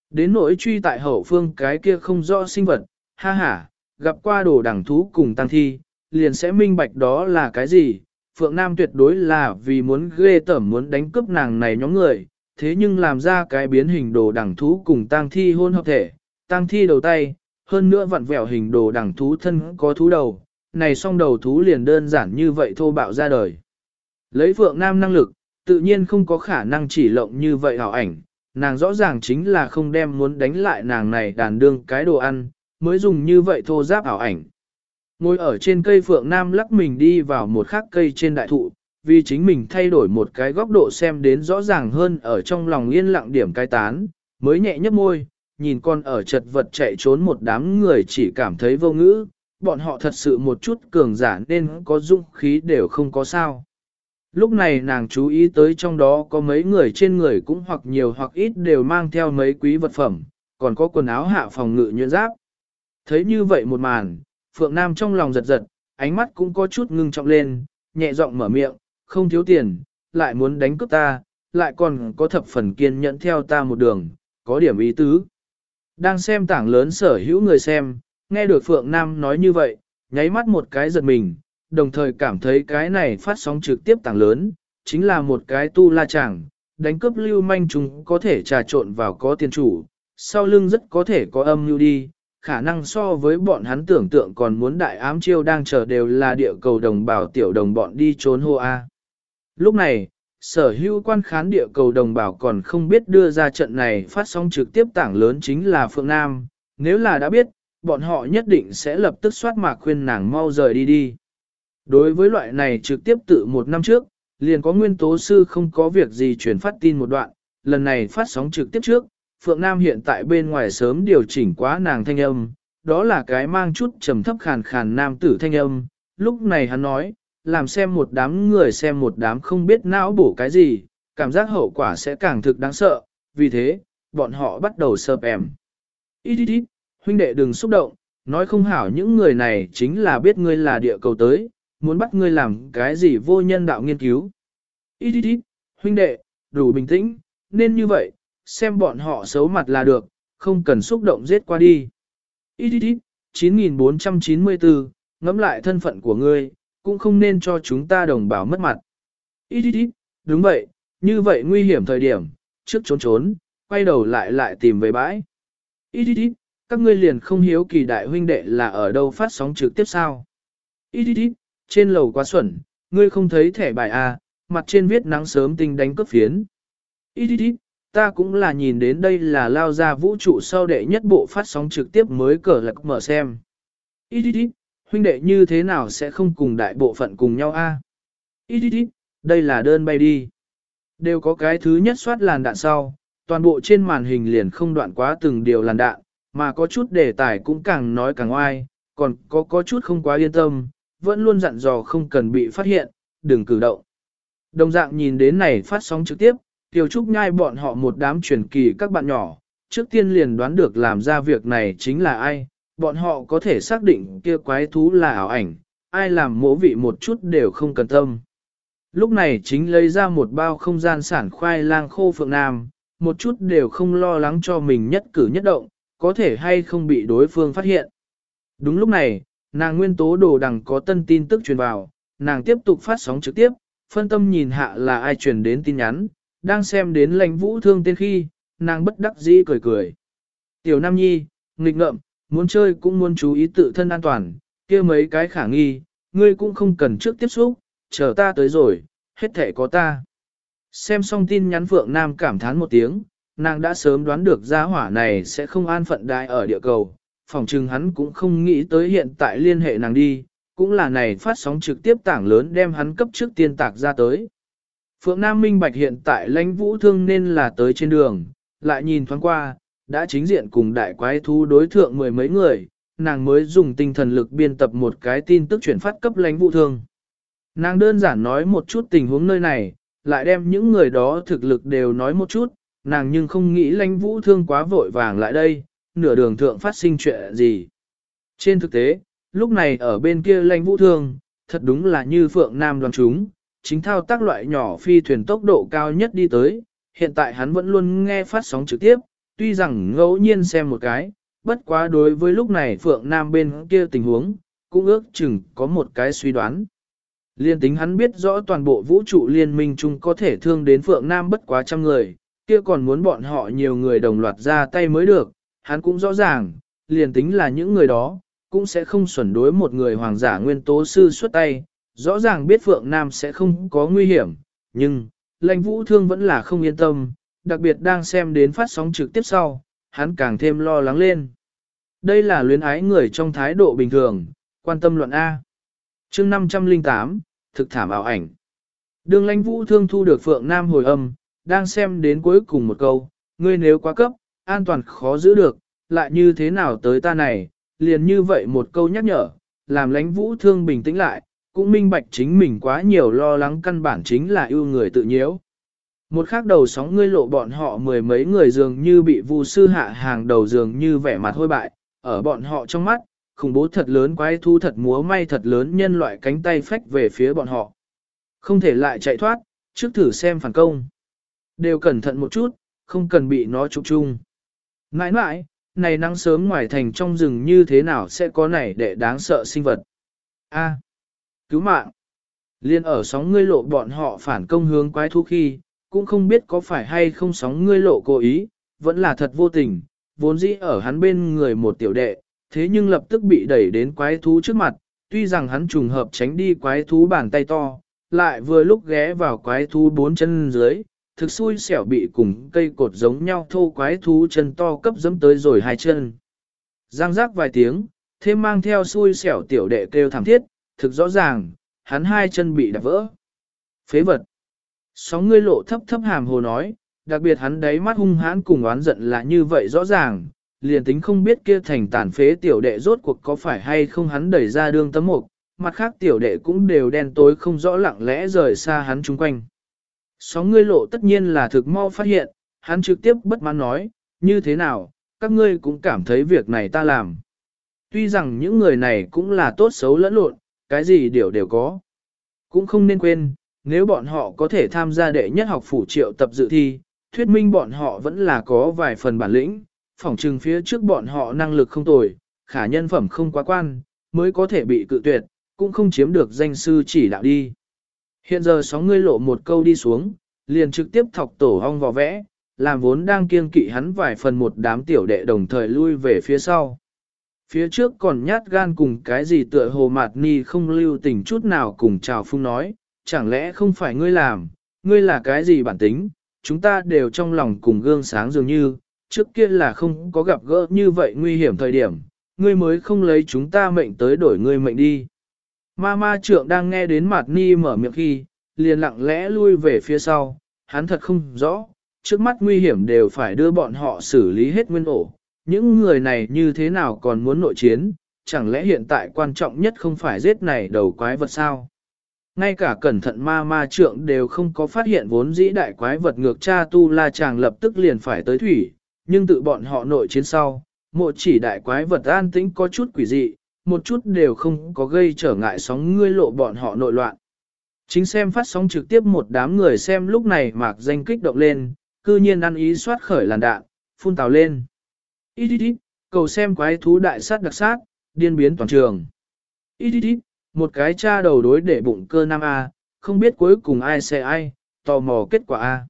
Đến nỗi truy tại hậu phương cái kia không rõ sinh vật, ha ha, gặp qua đồ đẳng thú cùng tăng thi, liền sẽ minh bạch đó là cái gì. Phượng Nam tuyệt đối là vì muốn ghê tởm muốn đánh cướp nàng này nhóm người, thế nhưng làm ra cái biến hình đồ đẳng thú cùng tăng thi hôn hợp thể, tăng thi đầu tay, hơn nữa vặn vẹo hình đồ đẳng thú thân có thú đầu, này song đầu thú liền đơn giản như vậy thô bạo ra đời. Lấy Phượng Nam năng lực, tự nhiên không có khả năng chỉ lộng như vậy hảo ảnh, nàng rõ ràng chính là không đem muốn đánh lại nàng này đàn đương cái đồ ăn, mới dùng như vậy thô giáp ảo ảnh. Ngồi ở trên cây Phượng Nam lắc mình đi vào một khắc cây trên đại thụ, vì chính mình thay đổi một cái góc độ xem đến rõ ràng hơn ở trong lòng yên lặng điểm cai tán, mới nhẹ nhấp môi, nhìn con ở chật vật chạy trốn một đám người chỉ cảm thấy vô ngữ, bọn họ thật sự một chút cường giả nên có dũng khí đều không có sao. Lúc này nàng chú ý tới trong đó có mấy người trên người cũng hoặc nhiều hoặc ít đều mang theo mấy quý vật phẩm, còn có quần áo hạ phòng ngự nhuyễn giáp. Thấy như vậy một màn, Phượng Nam trong lòng giật giật, ánh mắt cũng có chút ngưng trọng lên, nhẹ giọng mở miệng, không thiếu tiền, lại muốn đánh cướp ta, lại còn có thập phần kiên nhẫn theo ta một đường, có điểm ý tứ. Đang xem tảng lớn sở hữu người xem, nghe được Phượng Nam nói như vậy, nháy mắt một cái giật mình, đồng thời cảm thấy cái này phát sóng trực tiếp tàng lớn, chính là một cái tu la chẳng, đánh cướp lưu manh chúng có thể trà trộn vào có tiền chủ, sau lưng rất có thể có âm lưu đi, khả năng so với bọn hắn tưởng tượng còn muốn đại ám chiêu đang chờ đều là địa cầu đồng bào tiểu đồng bọn đi trốn hô A. Lúc này, sở hữu quan khán địa cầu đồng bào còn không biết đưa ra trận này phát sóng trực tiếp tảng lớn chính là Phượng Nam, nếu là đã biết, bọn họ nhất định sẽ lập tức soát mà khuyên nàng mau rời đi đi. Đối với loại này trực tiếp tự một năm trước, liền có nguyên tố sư không có việc gì truyền phát tin một đoạn, lần này phát sóng trực tiếp trước, Phượng Nam hiện tại bên ngoài sớm điều chỉnh quá nàng thanh âm, đó là cái mang chút trầm thấp khàn khàn nam tử thanh âm, lúc này hắn nói, làm xem một đám người xem một đám không biết não bổ cái gì, cảm giác hậu quả sẽ càng thực đáng sợ, vì thế, bọn họ bắt đầu sợp em. Ít ít ít, huynh đệ đừng xúc động, nói không hảo những người này chính là biết ngươi là địa cầu tới, muốn bắt ngươi làm cái gì vô nhân đạo nghiên cứu. Ít ít ít, huynh đệ, đủ bình tĩnh, nên như vậy, xem bọn họ xấu mặt là được, không cần xúc động giết qua đi. Ít ít ít, 9494, ngẫm lại thân phận của ngươi, cũng không nên cho chúng ta đồng bào mất mặt. Ít ít ít, đúng vậy, như vậy nguy hiểm thời điểm, trước trốn trốn, quay đầu lại lại tìm về bãi. Ít ít ít, các ngươi liền không hiếu kỳ đại huynh đệ là ở đâu phát sóng trực tiếp sao. Ít ít ít, trên lầu quá xuẩn, ngươi không thấy thẻ bài A, mặt trên viết nắng sớm tinh đánh cấp phiến. Ít ít ít, ta cũng là nhìn đến đây là lao ra vũ trụ sau đệ nhất bộ phát sóng trực tiếp mới cờ lạc mở xem. Ít ít ít, huynh đệ như thế nào sẽ không cùng đại bộ phận cùng nhau a? Ít ít ít, đây là đơn bay đi. Đều có cái thứ nhất soát làn đạn sau, toàn bộ trên màn hình liền không đoạn quá từng điều làn đạn, mà có chút đề tài cũng càng nói càng oai, còn có có chút không quá yên tâm, vẫn luôn dặn dò không cần bị phát hiện, đừng cử động. Đồng dạng nhìn đến này phát sóng trực tiếp, Tiêu Trúc nhai bọn họ một đám truyền kỳ các bạn nhỏ, trước tiên liền đoán được làm ra việc này chính là ai, bọn họ có thể xác định kia quái thú là ảo ảnh, ai làm mỗ vị một chút đều không cần tâm. Lúc này chính lấy ra một bao không gian sản khoai lang khô phượng nam, một chút đều không lo lắng cho mình nhất cử nhất động, có thể hay không bị đối phương phát hiện. Đúng lúc này, nàng nguyên tố đồ đằng có tân tin tức truyền vào, nàng tiếp tục phát sóng trực tiếp, phân tâm nhìn hạ là ai truyền đến tin nhắn, đang xem đến lãnh vũ thương tên khi, nàng bất đắc dĩ cười cười. Tiểu Nam Nhi, nghịch ngợm, muốn chơi cũng muốn chú ý tự thân an toàn, kia mấy cái khả nghi, ngươi cũng không cần trước tiếp xúc, chờ ta tới rồi, hết thể có ta. Xem xong tin nhắn Phượng Nam cảm thán một tiếng, nàng đã sớm đoán được gia hỏa này sẽ không an phận đại ở địa cầu, phòng trừng hắn cũng không nghĩ tới hiện tại liên hệ nàng đi, cũng là này phát sóng trực tiếp tảng lớn đem hắn cấp trước tiên tạc ra tới. Phượng Nam minh bạch hiện tại lãnh vũ thương nên là tới trên đường, lại nhìn thoáng qua, đã chính diện cùng đại quái thú đối thượng mười mấy người, nàng mới dùng tinh thần lực biên tập một cái tin tức chuyển phát cấp lãnh vũ thương. Nàng đơn giản nói một chút tình huống nơi này, lại đem những người đó thực lực đều nói một chút, nàng nhưng không nghĩ lãnh vũ thương quá vội vàng lại đây, nửa đường thượng phát sinh chuyện gì. Trên thực tế, lúc này ở bên kia lãnh vũ thương, thật đúng là như Phượng Nam đoàn chúng, chính thao tác loại nhỏ phi thuyền tốc độ cao nhất đi tới, hiện tại hắn vẫn luôn nghe phát sóng trực tiếp, tuy rằng ngẫu nhiên xem một cái, bất quá đối với lúc này Phượng Nam bên kia tình huống, cũng ước chừng có một cái suy đoán. Liên tính hắn biết rõ toàn bộ vũ trụ liên minh chung có thể thương đến Phượng Nam bất quá trăm người, kia còn muốn bọn họ nhiều người đồng loạt ra tay mới được, hắn cũng rõ ràng, liền tính là những người đó, cũng sẽ không xuẩn đối một người hoàng giả nguyên tố sư xuất tay, rõ ràng biết Phượng Nam sẽ không có nguy hiểm, nhưng, lãnh vũ thương vẫn là không yên tâm, đặc biệt đang xem đến phát sóng trực tiếp sau, hắn càng thêm lo lắng lên. Đây là luyến ái người trong thái độ bình thường, quan tâm luận A. chương 508, thực thảm ảo ảnh. Đường lãnh vũ thương thu được Phượng Nam hồi âm, đang xem đến cuối cùng một câu, ngươi nếu quá cấp, an toàn khó giữ được, lại như thế nào tới ta này, liền như vậy một câu nhắc nhở, làm lãnh vũ thương bình tĩnh lại, cũng minh bạch chính mình quá nhiều lo lắng căn bản chính là yêu người tự nhiễu. Một khắc đầu sóng ngươi lộ bọn họ mười mấy người dường như bị vu sư hạ hàng đầu dường như vẻ mặt hôi bại, ở bọn họ trong mắt, khủng bố thật lớn quái thu thật múa may thật lớn nhân loại cánh tay phách về phía bọn họ. Không thể lại chạy thoát, trước thử xem phản công. Đều cẩn thận một chút, không cần bị nó trục chung. Nãi nãi, này nắng sớm ngoài thành trong rừng như thế nào sẽ có này để đáng sợ sinh vật. A. cứu mạng. Liên ở sóng ngươi lộ bọn họ phản công hướng quái thú khi, cũng không biết có phải hay không sóng ngươi lộ cố ý, vẫn là thật vô tình, vốn dĩ ở hắn bên người một tiểu đệ, thế nhưng lập tức bị đẩy đến quái thú trước mặt, tuy rằng hắn trùng hợp tránh đi quái thú bàn tay to, lại vừa lúc ghé vào quái thú bốn chân dưới, thực xui xẻo bị cùng cây cột giống nhau thô quái thú chân to cấp dẫm tới rồi hai chân. Giang rác vài tiếng, thêm mang theo xui xẻo tiểu đệ kêu thảm thiết, thực rõ ràng, hắn hai chân bị đạp vỡ. Phế vật. Sóng ngươi lộ thấp thấp hàm hồ nói, đặc biệt hắn đáy mắt hung hãn cùng oán giận là như vậy rõ ràng, liền tính không biết kia thành tàn phế tiểu đệ rốt cuộc có phải hay không hắn đẩy ra đương tấm mục, mặt khác tiểu đệ cũng đều đen tối không rõ lặng lẽ rời xa hắn chung quanh. Sóng ngươi lộ tất nhiên là thực mau phát hiện, hắn trực tiếp bất mãn nói, như thế nào, các ngươi cũng cảm thấy việc này ta làm. Tuy rằng những người này cũng là tốt xấu lẫn lộn, cái gì đều đều có. Cũng không nên quên, nếu bọn họ có thể tham gia đệ nhất học phủ triệu tập dự thi, thuyết minh bọn họ vẫn là có vài phần bản lĩnh, phỏng trừng phía trước bọn họ năng lực không tồi, khả nhân phẩm không quá quan, mới có thể bị cự tuyệt, cũng không chiếm được danh sư chỉ đạo đi. Hiện giờ sóng ngươi lộ một câu đi xuống, liền trực tiếp thọc tổ hong vò vẽ, làm vốn đang kiêng kỵ hắn vài phần một đám tiểu đệ đồng thời lui về phía sau. Phía trước còn nhát gan cùng cái gì tựa hồ mạt ni không lưu tình chút nào cùng chào phung nói, chẳng lẽ không phải ngươi làm, ngươi là cái gì bản tính, chúng ta đều trong lòng cùng gương sáng dường như, trước kia là không có gặp gỡ như vậy nguy hiểm thời điểm, ngươi mới không lấy chúng ta mệnh tới đổi ngươi mệnh đi. Ma ma trượng đang nghe đến mặt ni mở miệng khi, liền lặng lẽ lui về phía sau, hắn thật không rõ, trước mắt nguy hiểm đều phải đưa bọn họ xử lý hết nguyên ổ. Những người này như thế nào còn muốn nội chiến, chẳng lẽ hiện tại quan trọng nhất không phải giết này đầu quái vật sao? Ngay cả cẩn thận ma ma trượng đều không có phát hiện vốn dĩ đại quái vật ngược cha tu la chàng lập tức liền phải tới thủy, nhưng tự bọn họ nội chiến sau, mộ chỉ đại quái vật an tĩnh có chút quỷ dị, một chút đều không có gây trở ngại sóng ngươi lộ bọn họ nội loạn. Chính xem phát sóng trực tiếp một đám người xem lúc này mạc danh kích động lên, cư nhiên ăn ý soát khởi làn đạn, phun tào lên. Ít ít ít, cầu xem quái thú đại sát đặc sát, điên biến toàn trường. Ít ít ít, một cái cha đầu đối để bụng cơ nam A, không biết cuối cùng ai sẽ ai, tò mò kết quả A.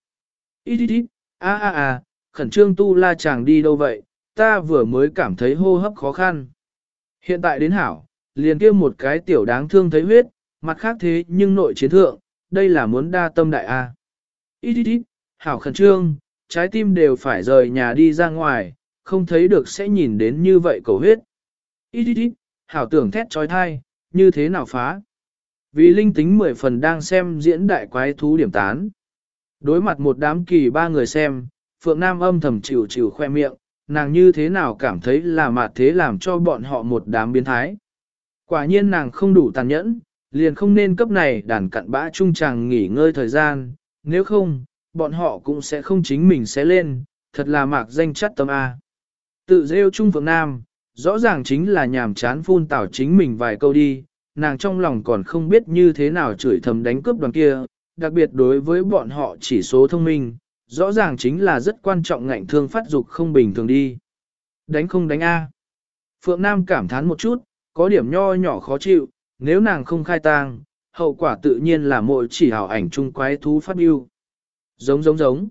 Ít ít ít, a a a, khẩn trương tu la chàng đi đâu vậy, ta vừa mới cảm thấy hô hấp khó khăn. Hiện tại đến hảo, liền kia một cái tiểu đáng thương thấy huyết, mặt khác thế nhưng nội chiến thượng, đây là muốn đa tâm đại A. Ít ít ít, hảo khẩn trương, trái tim đều phải rời nhà đi ra ngoài, không thấy được sẽ nhìn đến như vậy cầu huyết. Ít ít ít, hảo tưởng thét trói thai, như thế nào phá. Vì linh tính mười phần đang xem diễn đại quái thú điểm tán. Đối mặt một đám kỳ ba người xem, Phượng Nam âm thầm chịu chịu khoe miệng, nàng như thế nào cảm thấy là mạt thế làm cho bọn họ một đám biến thái. Quả nhiên nàng không đủ tàn nhẫn, liền không nên cấp này đàn cặn bã trung chàng nghỉ ngơi thời gian, nếu không, bọn họ cũng sẽ không chính mình sẽ lên, thật là mạc danh chất tâm A. Tự rêu trung Phượng Nam, rõ ràng chính là nhàm chán phun tảo chính mình vài câu đi, nàng trong lòng còn không biết như thế nào chửi thầm đánh cướp đoàn kia, đặc biệt đối với bọn họ chỉ số thông minh, rõ ràng chính là rất quan trọng ngạnh thương phát dục không bình thường đi. Đánh không đánh A. Phượng Nam cảm thán một chút, có điểm nho nhỏ khó chịu, nếu nàng không khai tang, hậu quả tự nhiên là mỗi chỉ hào ảnh chung quái thú phát biêu. Giống giống giống.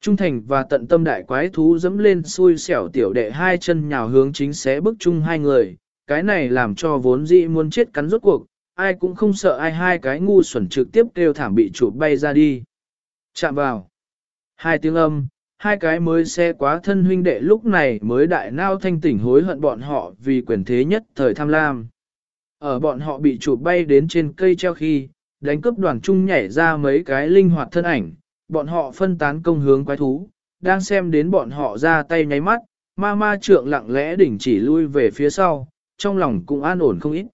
Trung thành và tận tâm đại quái thú dẫm lên xui xẻo tiểu đệ hai chân nhào hướng chính xé bức chung hai người, cái này làm cho vốn dĩ muốn chết cắn rốt cuộc, ai cũng không sợ ai hai cái ngu xuẩn trực tiếp kêu thảm bị chụp bay ra đi. Chạm vào. Hai tiếng âm, hai cái mới xe quá thân huynh đệ lúc này mới đại nao thanh tỉnh hối hận bọn họ vì quyền thế nhất thời tham lam. Ở bọn họ bị chụp bay đến trên cây treo khi, đánh cướp đoàn trung nhảy ra mấy cái linh hoạt thân ảnh, bọn họ phân tán công hướng quái thú, đang xem đến bọn họ ra tay nháy mắt, ma ma trượng lặng lẽ đỉnh chỉ lui về phía sau, trong lòng cũng an ổn không ít.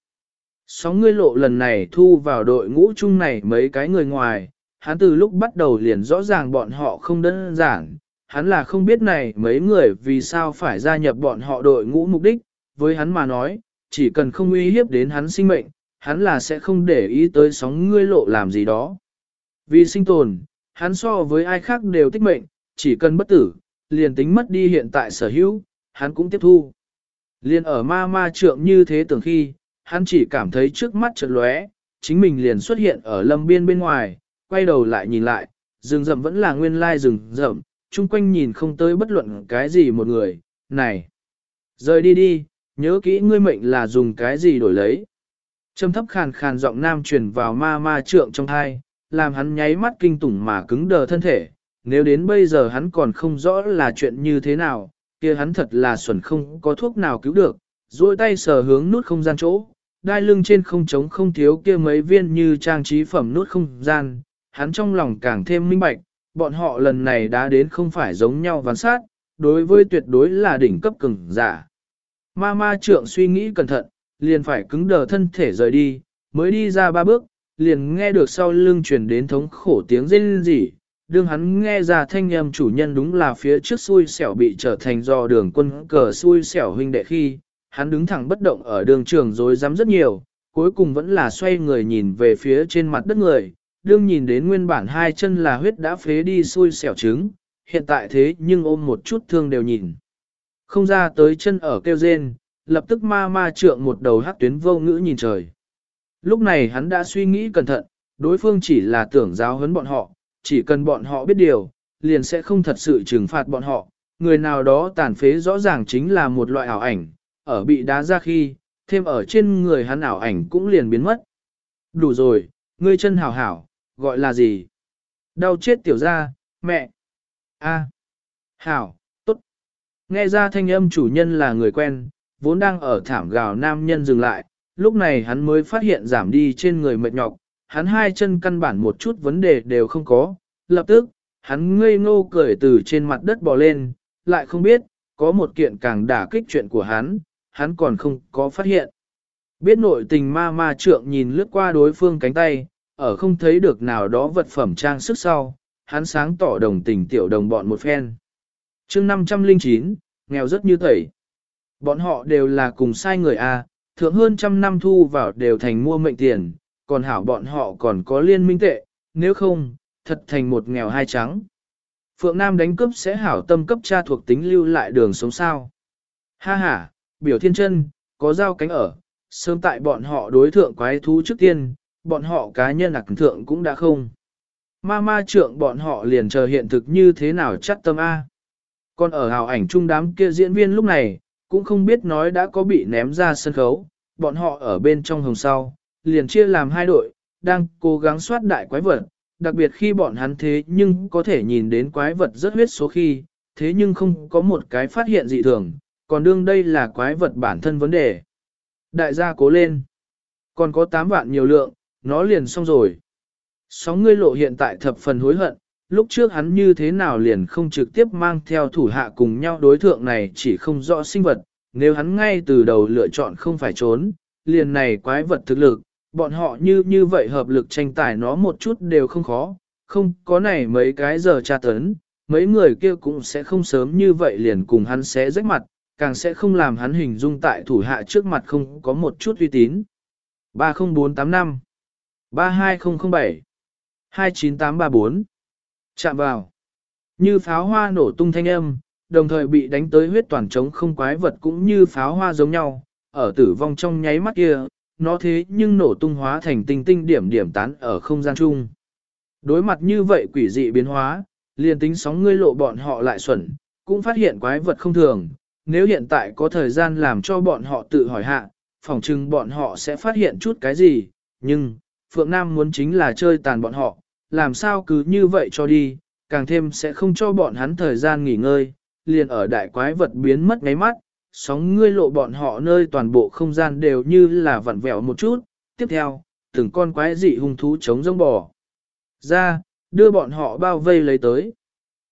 Sóng ngươi lộ lần này thu vào đội ngũ chung này mấy cái người ngoài, hắn từ lúc bắt đầu liền rõ ràng bọn họ không đơn giản, hắn là không biết này mấy người vì sao phải gia nhập bọn họ đội ngũ mục đích, với hắn mà nói, chỉ cần không uy hiếp đến hắn sinh mệnh, hắn là sẽ không để ý tới sóng ngươi lộ làm gì đó. Vì sinh tồn, hắn so với ai khác đều tích mệnh, chỉ cần bất tử, liền tính mất đi hiện tại sở hữu, hắn cũng tiếp thu. Liền ở ma ma trượng như thế tưởng khi, hắn chỉ cảm thấy trước mắt chợt lóe, chính mình liền xuất hiện ở lâm biên bên ngoài, quay đầu lại nhìn lại, rừng rậm vẫn là nguyên lai rừng rậm, chung quanh nhìn không tới bất luận cái gì một người, này. Rời đi đi, nhớ kỹ ngươi mệnh là dùng cái gì đổi lấy. Trầm thấp khàn khàn giọng nam truyền vào ma ma trượng trong thai, làm hắn nháy mắt kinh tủng mà cứng đờ thân thể. Nếu đến bây giờ hắn còn không rõ là chuyện như thế nào, kia hắn thật là xuẩn không có thuốc nào cứu được, duỗi tay sờ hướng nút không gian chỗ, đai lưng trên không trống không thiếu kia mấy viên như trang trí phẩm nút không gian, hắn trong lòng càng thêm minh bạch, bọn họ lần này đã đến không phải giống nhau ván sát, đối với tuyệt đối là đỉnh cấp cường giả. Ma ma trượng suy nghĩ cẩn thận, liền phải cứng đờ thân thể rời đi, mới đi ra ba bước, liền nghe được sau lưng truyền đến thống khổ tiếng rên rỉ. Đương hắn nghe ra thanh âm chủ nhân đúng là phía trước xui xẻo bị trở thành do đường quân cờ xui xẻo huynh đệ khi, hắn đứng thẳng bất động ở đường trường rồi dám rất nhiều, cuối cùng vẫn là xoay người nhìn về phía trên mặt đất người, đương nhìn đến nguyên bản hai chân là huyết đã phế đi xui xẻo trứng, hiện tại thế nhưng ôm một chút thương đều nhìn. Không ra tới chân ở kêu rên, lập tức ma ma trượng một đầu hắc tuyến vô ngữ nhìn trời. Lúc này hắn đã suy nghĩ cẩn thận, đối phương chỉ là tưởng giáo huấn bọn họ, chỉ cần bọn họ biết điều, liền sẽ không thật sự trừng phạt bọn họ. Người nào đó tàn phế rõ ràng chính là một loại ảo ảnh, ở bị đá ra khi, thêm ở trên người hắn ảo ảnh cũng liền biến mất. Đủ rồi, ngươi chân hảo hảo, gọi là gì? Đau chết tiểu ra, mẹ. a hảo, tốt. Nghe ra thanh âm chủ nhân là người quen, vốn đang ở thảm gào nam nhân dừng lại, lúc này hắn mới phát hiện giảm đi trên người mệt nhọc, hắn hai chân căn bản một chút vấn đề đều không có, lập tức, hắn ngây ngô cười từ trên mặt đất bò lên, lại không biết, có một kiện càng đả kích chuyện của hắn, hắn còn không có phát hiện. Biết nội tình ma ma trượng nhìn lướt qua đối phương cánh tay, ở không thấy được nào đó vật phẩm trang sức sau, hắn sáng tỏ đồng tình tiểu đồng bọn một phen. chương 509, nghèo rất như thầy. Bọn họ đều là cùng sai người A, thượng hơn trăm năm thu vào đều thành mua mệnh tiền, còn hảo bọn họ còn có liên minh tệ, nếu không, thật thành một nghèo hai trắng. Phượng Nam đánh cướp sẽ hảo tâm cấp cha thuộc tính lưu lại đường sống sao. Ha ha, biểu thiên chân, có dao cánh ở, sớm tại bọn họ đối thượng quái thú trước tiên, bọn họ cá nhân ạc thượng cũng đã không. Ma ma trượng bọn họ liền chờ hiện thực như thế nào chắc tâm A. Còn ở hào ảnh trung đám kia diễn viên lúc này, cũng không biết nói đã có bị ném ra sân khấu, bọn họ ở bên trong hồng sau, liền chia làm hai đội, đang cố gắng soát đại quái vật, đặc biệt khi bọn hắn thế nhưng có thể nhìn đến quái vật rất huyết số khi, thế nhưng không có một cái phát hiện dị thường, còn đương đây là quái vật bản thân vấn đề. Đại gia cố lên, còn có 8 vạn nhiều lượng, nó liền xong rồi. Sóng ngươi lộ hiện tại thập phần hối hận, lúc trước hắn như thế nào liền không trực tiếp mang theo thủ hạ cùng nhau đối thượng này chỉ không rõ sinh vật, nếu hắn ngay từ đầu lựa chọn không phải trốn, liền này quái vật thực lực, bọn họ như như vậy hợp lực tranh tài nó một chút đều không khó, không có này mấy cái giờ tra tấn, mấy người kia cũng sẽ không sớm như vậy liền cùng hắn sẽ rách mặt, càng sẽ không làm hắn hình dung tại thủ hạ trước mặt không có một chút uy tín. 30485 32007 29834 Chạm vào. Như pháo hoa nổ tung thanh âm, đồng thời bị đánh tới huyết toàn trống không quái vật cũng như pháo hoa giống nhau, ở tử vong trong nháy mắt kia, nó thế nhưng nổ tung hóa thành tinh tinh điểm điểm tán ở không gian chung. Đối mặt như vậy quỷ dị biến hóa, liền tính sóng ngươi lộ bọn họ lại xuẩn, cũng phát hiện quái vật không thường, nếu hiện tại có thời gian làm cho bọn họ tự hỏi hạ, phỏng chừng bọn họ sẽ phát hiện chút cái gì, nhưng, Phượng Nam muốn chính là chơi tàn bọn họ, làm sao cứ như vậy cho đi, càng thêm sẽ không cho bọn hắn thời gian nghỉ ngơi, liền ở đại quái vật biến mất ngáy mắt, sóng ngươi lộ bọn họ nơi toàn bộ không gian đều như là vặn vẹo một chút, tiếp theo, từng con quái dị hung thú chống rông bò. Ra, đưa bọn họ bao vây lấy tới.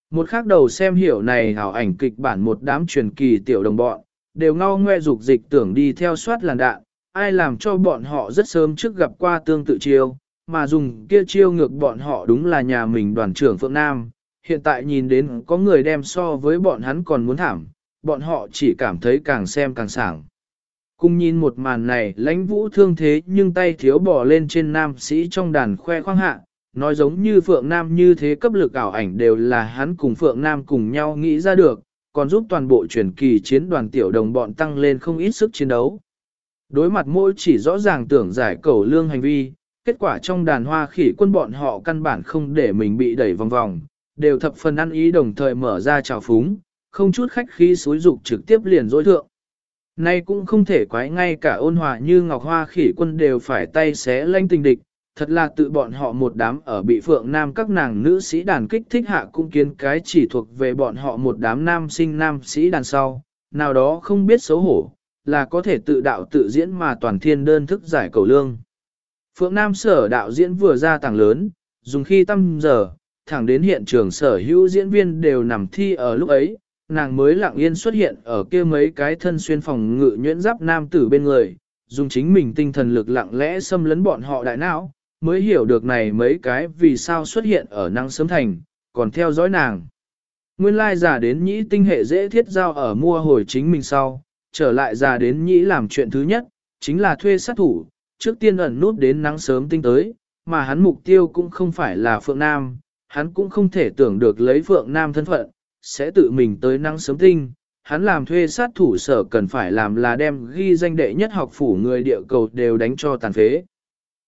Một khác đầu xem hiểu này hảo ảnh kịch bản một đám truyền kỳ tiểu đồng bọn, đều ngao ngoe dục dịch tưởng đi theo soát làn đạn, ai làm cho bọn họ rất sớm trước gặp qua tương tự chiêu, mà dùng kia chiêu ngược bọn họ đúng là nhà mình đoàn trưởng Phượng Nam. Hiện tại nhìn đến có người đem so với bọn hắn còn muốn thảm, bọn họ chỉ cảm thấy càng xem càng sảng. Cùng nhìn một màn này lãnh vũ thương thế nhưng tay thiếu bỏ lên trên nam sĩ trong đàn khoe khoang hạ, nói giống như Phượng Nam như thế cấp lực ảo ảnh đều là hắn cùng Phượng Nam cùng nhau nghĩ ra được, còn giúp toàn bộ truyền kỳ chiến đoàn tiểu đồng bọn tăng lên không ít sức chiến đấu. Đối mặt mỗi chỉ rõ ràng tưởng giải cầu lương hành vi, kết quả trong đàn hoa khỉ quân bọn họ căn bản không để mình bị đẩy vòng vòng, đều thập phần ăn ý đồng thời mở ra trào phúng, không chút khách khí xúi dục trực tiếp liền dối thượng. Nay cũng không thể quái ngay cả ôn hòa như ngọc hoa khỉ quân đều phải tay xé lanh tình địch, thật là tự bọn họ một đám ở bị phượng nam các nàng nữ sĩ đàn kích thích hạ cung kiến cái chỉ thuộc về bọn họ một đám nam sinh nam sĩ đàn sau, nào đó không biết xấu hổ, là có thể tự đạo tự diễn mà toàn thiên đơn thức giải cầu lương. Phượng Nam sở đạo diễn vừa ra tảng lớn, dùng khi tâm giờ, thẳng đến hiện trường sở hữu diễn viên đều nằm thi ở lúc ấy, nàng mới lặng yên xuất hiện ở kia mấy cái thân xuyên phòng ngự nhuyễn giáp nam tử bên người, dùng chính mình tinh thần lực lặng lẽ xâm lấn bọn họ đại não, mới hiểu được này mấy cái vì sao xuất hiện ở năng sớm thành, còn theo dõi nàng. Nguyên lai giả đến nhĩ tinh hệ dễ thiết giao ở mua hồi chính mình sau, trở lại già đến nhĩ làm chuyện thứ nhất, chính là thuê sát thủ, trước tiên ẩn nút đến nắng sớm tinh tới, mà hắn mục tiêu cũng không phải là Phượng Nam, hắn cũng không thể tưởng được lấy Phượng Nam thân phận, sẽ tự mình tới nắng sớm tinh. Hắn làm thuê sát thủ sở cần phải làm là đem ghi danh đệ nhất học phủ người địa cầu đều đánh cho tàn phế.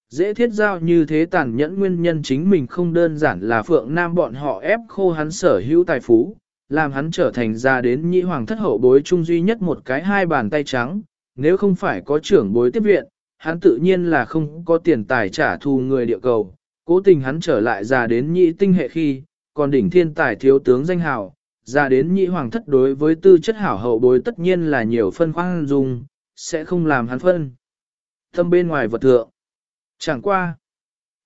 Dễ thiết giao như thế tàn nhẫn nguyên nhân chính mình không đơn giản là Phượng Nam bọn họ ép khô hắn sở hữu tài phú, làm hắn trở thành ra đến nhị hoàng thất hậu bối trung duy nhất một cái hai bàn tay trắng, nếu không phải có trưởng bối tiếp viện, hắn tự nhiên là không có tiền tài trả thù người địa cầu, cố tình hắn trở lại ra đến nhị tinh hệ khi, còn đỉnh thiên tài thiếu tướng danh hào, ra đến nhị hoàng thất đối với tư chất hảo hậu bối tất nhiên là nhiều phân khoan dung, sẽ không làm hắn phân. Thâm bên ngoài vật thượng. Chẳng qua.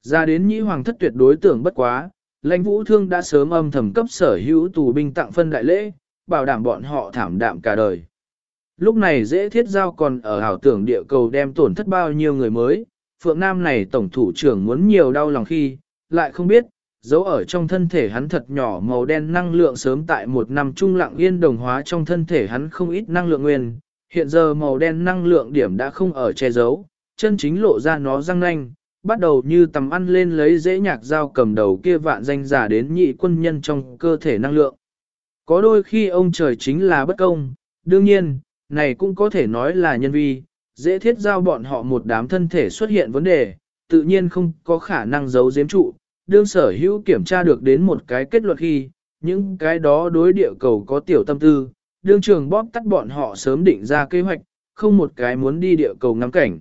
Ra đến nhị hoàng thất tuyệt đối tưởng bất quá, lãnh vũ thương đã sớm âm thầm cấp sở hữu tù binh tặng phân đại lễ, bảo đảm bọn họ thảm đạm cả đời. Lúc này dễ thiết giao còn ở hảo tưởng địa cầu đem tổn thất bao nhiêu người mới, Phượng Nam này tổng thủ trưởng muốn nhiều đau lòng khi, lại không biết, dấu ở trong thân thể hắn thật nhỏ màu đen năng lượng sớm tại một năm trung lặng yên đồng hóa trong thân thể hắn không ít năng lượng nguyên, hiện giờ màu đen năng lượng điểm đã không ở che giấu, chân chính lộ ra nó răng nanh, bắt đầu như tầm ăn lên lấy dễ nhạc dao cầm đầu kia vạn danh giả đến nhị quân nhân trong cơ thể năng lượng. Có đôi khi ông trời chính là bất công, đương nhiên, này cũng có thể nói là nhân vi, dễ thiết giao bọn họ một đám thân thể xuất hiện vấn đề, tự nhiên không có khả năng giấu giếm trụ, đương sở hữu kiểm tra được đến một cái kết luận khi, những cái đó đối địa cầu có tiểu tâm tư, đương trường bóp tắt bọn họ sớm định ra kế hoạch, không một cái muốn đi địa cầu ngắm cảnh.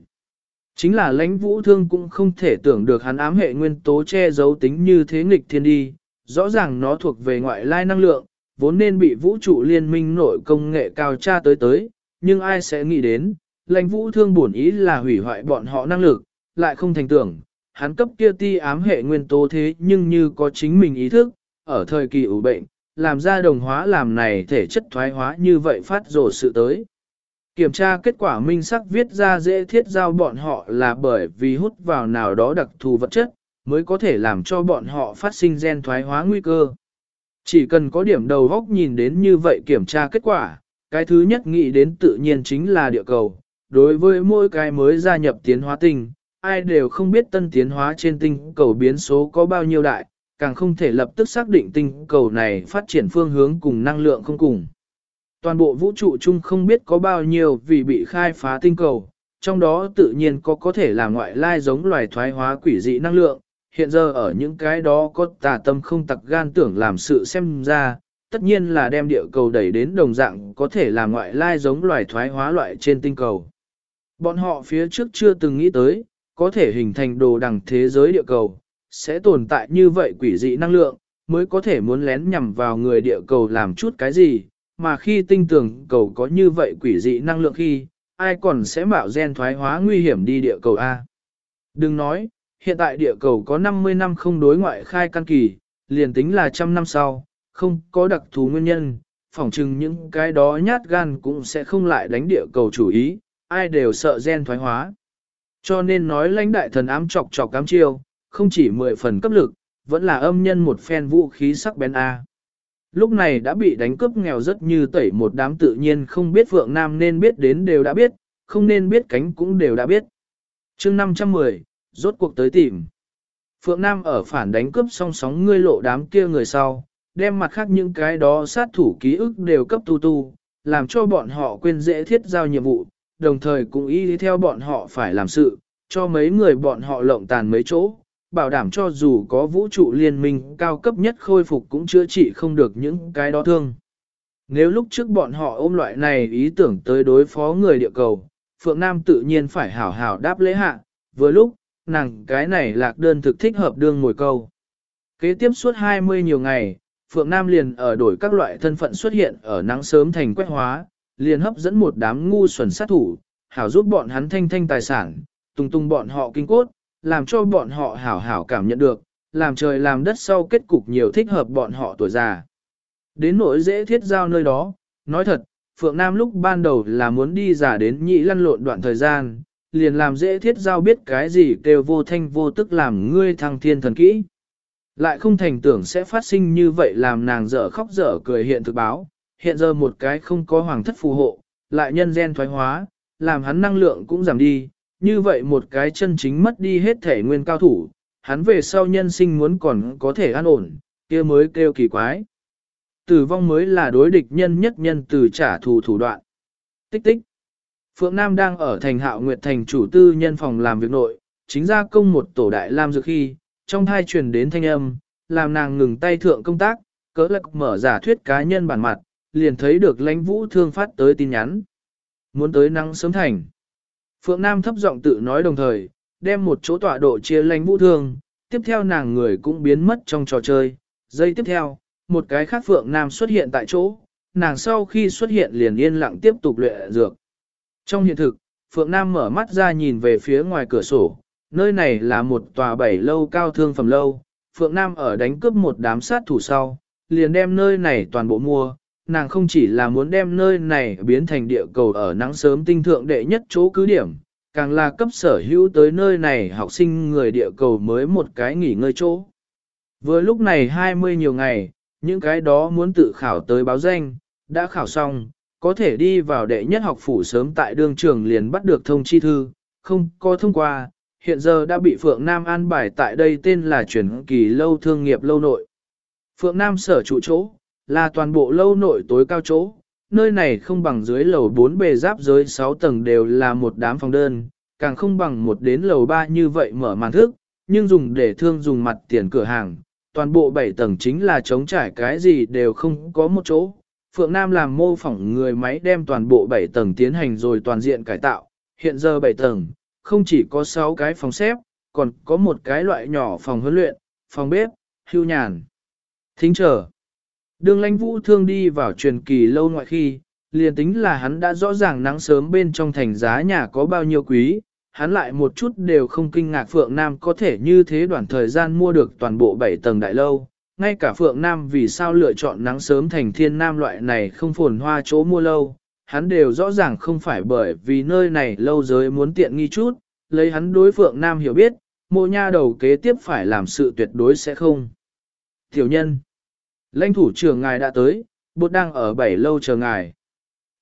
Chính là lãnh vũ thương cũng không thể tưởng được hắn ám hệ nguyên tố che giấu tính như thế nghịch thiên đi, rõ ràng nó thuộc về ngoại lai năng lượng, vốn nên bị vũ trụ liên minh nội công nghệ cao tra tới tới, nhưng ai sẽ nghĩ đến, lãnh vũ thương bổn ý là hủy hoại bọn họ năng lực, lại không thành tưởng, hắn cấp kia ti ám hệ nguyên tố thế nhưng như có chính mình ý thức, ở thời kỳ ủ bệnh, làm ra đồng hóa làm này thể chất thoái hóa như vậy phát rổ sự tới. Kiểm tra kết quả minh sắc viết ra dễ thiết giao bọn họ là bởi vì hút vào nào đó đặc thù vật chất, mới có thể làm cho bọn họ phát sinh gen thoái hóa nguy cơ. Chỉ cần có điểm đầu góc nhìn đến như vậy kiểm tra kết quả, cái thứ nhất nghĩ đến tự nhiên chính là địa cầu. Đối với mỗi cái mới gia nhập tiến hóa tinh, ai đều không biết tân tiến hóa trên tinh cầu biến số có bao nhiêu đại, càng không thể lập tức xác định tinh cầu này phát triển phương hướng cùng năng lượng không cùng. Toàn bộ vũ trụ chung không biết có bao nhiêu vì bị khai phá tinh cầu, trong đó tự nhiên có có thể là ngoại lai giống loài thoái hóa quỷ dị năng lượng, hiện giờ ở những cái đó có tà tâm không tặc gan tưởng làm sự xem ra, tất nhiên là đem địa cầu đẩy đến đồng dạng có thể là ngoại lai giống loài thoái hóa loại trên tinh cầu. Bọn họ phía trước chưa từng nghĩ tới, có thể hình thành đồ đằng thế giới địa cầu, sẽ tồn tại như vậy quỷ dị năng lượng, mới có thể muốn lén nhằm vào người địa cầu làm chút cái gì, mà khi tinh tường cầu có như vậy quỷ dị năng lượng khi, ai còn sẽ mạo gen thoái hóa nguy hiểm đi địa cầu A. Đừng nói, hiện tại địa cầu có 50 năm không đối ngoại khai căn kỳ, liền tính là trăm năm sau, không có đặc thù nguyên nhân, phỏng chừng những cái đó nhát gan cũng sẽ không lại đánh địa cầu chủ ý, ai đều sợ gen thoái hóa. Cho nên nói lãnh đại thần ám chọc chọc cám chiêu, không chỉ 10 phần cấp lực, vẫn là âm nhân một phen vũ khí sắc bén A. Lúc này đã bị đánh cướp nghèo rất như tẩy một đám tự nhiên không biết Phượng Nam nên biết đến đều đã biết, không nên biết cánh cũng đều đã biết. chương 510, rốt cuộc tới tìm. Phượng Nam ở phản đánh cướp song sóng ngươi lộ đám kia người sau, đem mặt khác những cái đó sát thủ ký ức đều cấp tu tu, làm cho bọn họ quên dễ thiết giao nhiệm vụ, đồng thời cũng y đi theo bọn họ phải làm sự, cho mấy người bọn họ lộng tàn mấy chỗ, bảo đảm cho dù có vũ trụ liên minh cao cấp nhất khôi phục cũng chữa trị không được những cái đó thương. Nếu lúc trước bọn họ ôm loại này ý tưởng tới đối phó người địa cầu, Phượng Nam tự nhiên phải hảo hảo đáp lễ hạ, vừa lúc, nàng cái này lạc đơn thực thích hợp đương ngồi câu. Kế tiếp suốt 20 nhiều ngày, Phượng Nam liền ở đổi các loại thân phận xuất hiện ở nắng sớm thành quét hóa, liền hấp dẫn một đám ngu xuẩn sát thủ, hảo giúp bọn hắn thanh thanh tài sản, tung tung bọn họ kinh cốt, làm cho bọn họ hảo hảo cảm nhận được, làm trời làm đất sau kết cục nhiều thích hợp bọn họ tuổi già. Đến nỗi dễ thiết giao nơi đó, nói thật, Phượng Nam lúc ban đầu là muốn đi giả đến nhị lăn lộn đoạn thời gian, liền làm dễ thiết giao biết cái gì kêu vô thanh vô tức làm ngươi thăng thiên thần kỹ. Lại không thành tưởng sẽ phát sinh như vậy làm nàng dở khóc dở cười hiện thực báo, hiện giờ một cái không có hoàng thất phù hộ, lại nhân gen thoái hóa, làm hắn năng lượng cũng giảm đi, như vậy một cái chân chính mất đi hết thể nguyên cao thủ, hắn về sau nhân sinh muốn còn có thể an ổn, kia mới kêu kỳ quái. Tử vong mới là đối địch nhân nhất nhân từ trả thù thủ đoạn. Tích tích. Phượng Nam đang ở thành hạo nguyệt thành chủ tư nhân phòng làm việc nội, chính ra công một tổ đại lam dược khi, trong thai truyền đến thanh âm, làm nàng ngừng tay thượng công tác, cỡ lạc mở giả thuyết cá nhân bản mặt, liền thấy được lãnh vũ thương phát tới tin nhắn. Muốn tới năng sớm thành. Phượng Nam thấp giọng tự nói đồng thời, đem một chỗ tọa độ chia lánh vũ thương, tiếp theo nàng người cũng biến mất trong trò chơi. Giây tiếp theo, một cái khác Phượng Nam xuất hiện tại chỗ, nàng sau khi xuất hiện liền yên lặng tiếp tục luyện dược. Trong hiện thực, Phượng Nam mở mắt ra nhìn về phía ngoài cửa sổ, nơi này là một tòa bảy lâu cao thương phẩm lâu, Phượng Nam ở đánh cướp một đám sát thủ sau, liền đem nơi này toàn bộ mua, nàng không chỉ là muốn đem nơi này biến thành địa cầu ở nắng sớm tinh thượng đệ nhất chỗ cứ điểm, càng là cấp sở hữu tới nơi này học sinh người địa cầu mới một cái nghỉ ngơi chỗ. Vừa lúc này 20 nhiều ngày, những cái đó muốn tự khảo tới báo danh, đã khảo xong, có thể đi vào đệ nhất học phủ sớm tại đương trường liền bắt được thông chi thư, không có thông qua, hiện giờ đã bị Phượng Nam an bài tại đây tên là chuyển kỳ lâu thương nghiệp lâu nội. Phượng Nam sở trụ chỗ, là toàn bộ lâu nội tối cao chỗ, nơi này không bằng dưới lầu 4 bề giáp dưới 6 tầng đều là một đám phòng đơn, càng không bằng một đến lầu 3 như vậy mở màn thức, nhưng dùng để thương dùng mặt tiền cửa hàng, toàn bộ 7 tầng chính là chống trải cái gì đều không có một chỗ. Phượng Nam làm mô phỏng người máy đem toàn bộ 7 tầng tiến hành rồi toàn diện cải tạo, hiện giờ 7 tầng, không chỉ có 6 cái phòng xếp, còn có một cái loại nhỏ phòng huấn luyện, phòng bếp, hưu nhàn. Thính trở. Đường lãnh vũ thương đi vào truyền kỳ lâu ngoại khi, liền tính là hắn đã rõ ràng nắng sớm bên trong thành giá nhà có bao nhiêu quý, hắn lại một chút đều không kinh ngạc Phượng Nam có thể như thế đoạn thời gian mua được toàn bộ 7 tầng đại lâu. Ngay cả Phượng Nam vì sao lựa chọn nắng sớm thành thiên nam loại này không phồn hoa chỗ mua lâu, hắn đều rõ ràng không phải bởi vì nơi này lâu giới muốn tiện nghi chút, lấy hắn đối Phượng Nam hiểu biết, mộ nha đầu kế tiếp phải làm sự tuyệt đối sẽ không. Tiểu nhân Lãnh thủ trưởng ngài đã tới, bột đang ở bảy lâu chờ ngài.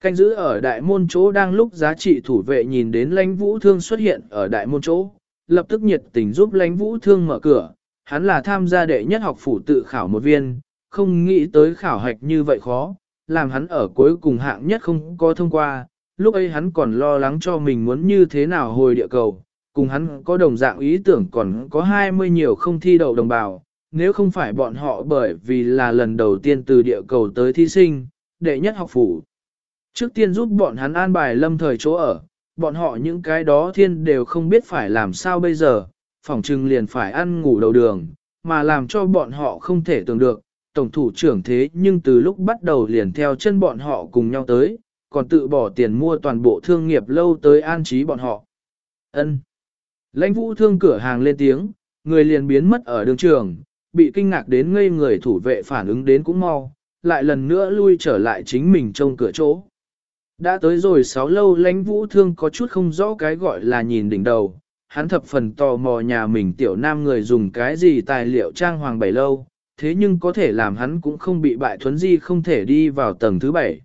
Canh giữ ở đại môn chỗ đang lúc giá trị thủ vệ nhìn đến lãnh vũ thương xuất hiện ở đại môn chỗ, lập tức nhiệt tình giúp lãnh vũ thương mở cửa, hắn là tham gia đệ nhất học phủ tự khảo một viên, không nghĩ tới khảo hạch như vậy khó, làm hắn ở cuối cùng hạng nhất không có thông qua, lúc ấy hắn còn lo lắng cho mình muốn như thế nào hồi địa cầu, cùng hắn có đồng dạng ý tưởng còn có 20 nhiều không thi đậu đồng bào, nếu không phải bọn họ bởi vì là lần đầu tiên từ địa cầu tới thí sinh, đệ nhất học phủ. Trước tiên giúp bọn hắn an bài lâm thời chỗ ở, bọn họ những cái đó thiên đều không biết phải làm sao bây giờ, phòng trưng liền phải ăn ngủ đầu đường, mà làm cho bọn họ không thể tưởng được, tổng thủ trưởng thế nhưng từ lúc bắt đầu liền theo chân bọn họ cùng nhau tới, còn tự bỏ tiền mua toàn bộ thương nghiệp lâu tới an trí bọn họ. Ân. Lãnh vũ thương cửa hàng lên tiếng, người liền biến mất ở đường trường, bị kinh ngạc đến ngây người thủ vệ phản ứng đến cũng mau, lại lần nữa lui trở lại chính mình trong cửa chỗ. Đã tới rồi sáu lâu lãnh vũ thương có chút không rõ cái gọi là nhìn đỉnh đầu, hắn thập phần tò mò nhà mình tiểu nam người dùng cái gì tài liệu trang hoàng bảy lâu, thế nhưng có thể làm hắn cũng không bị bại thuấn di không thể đi vào tầng thứ bảy.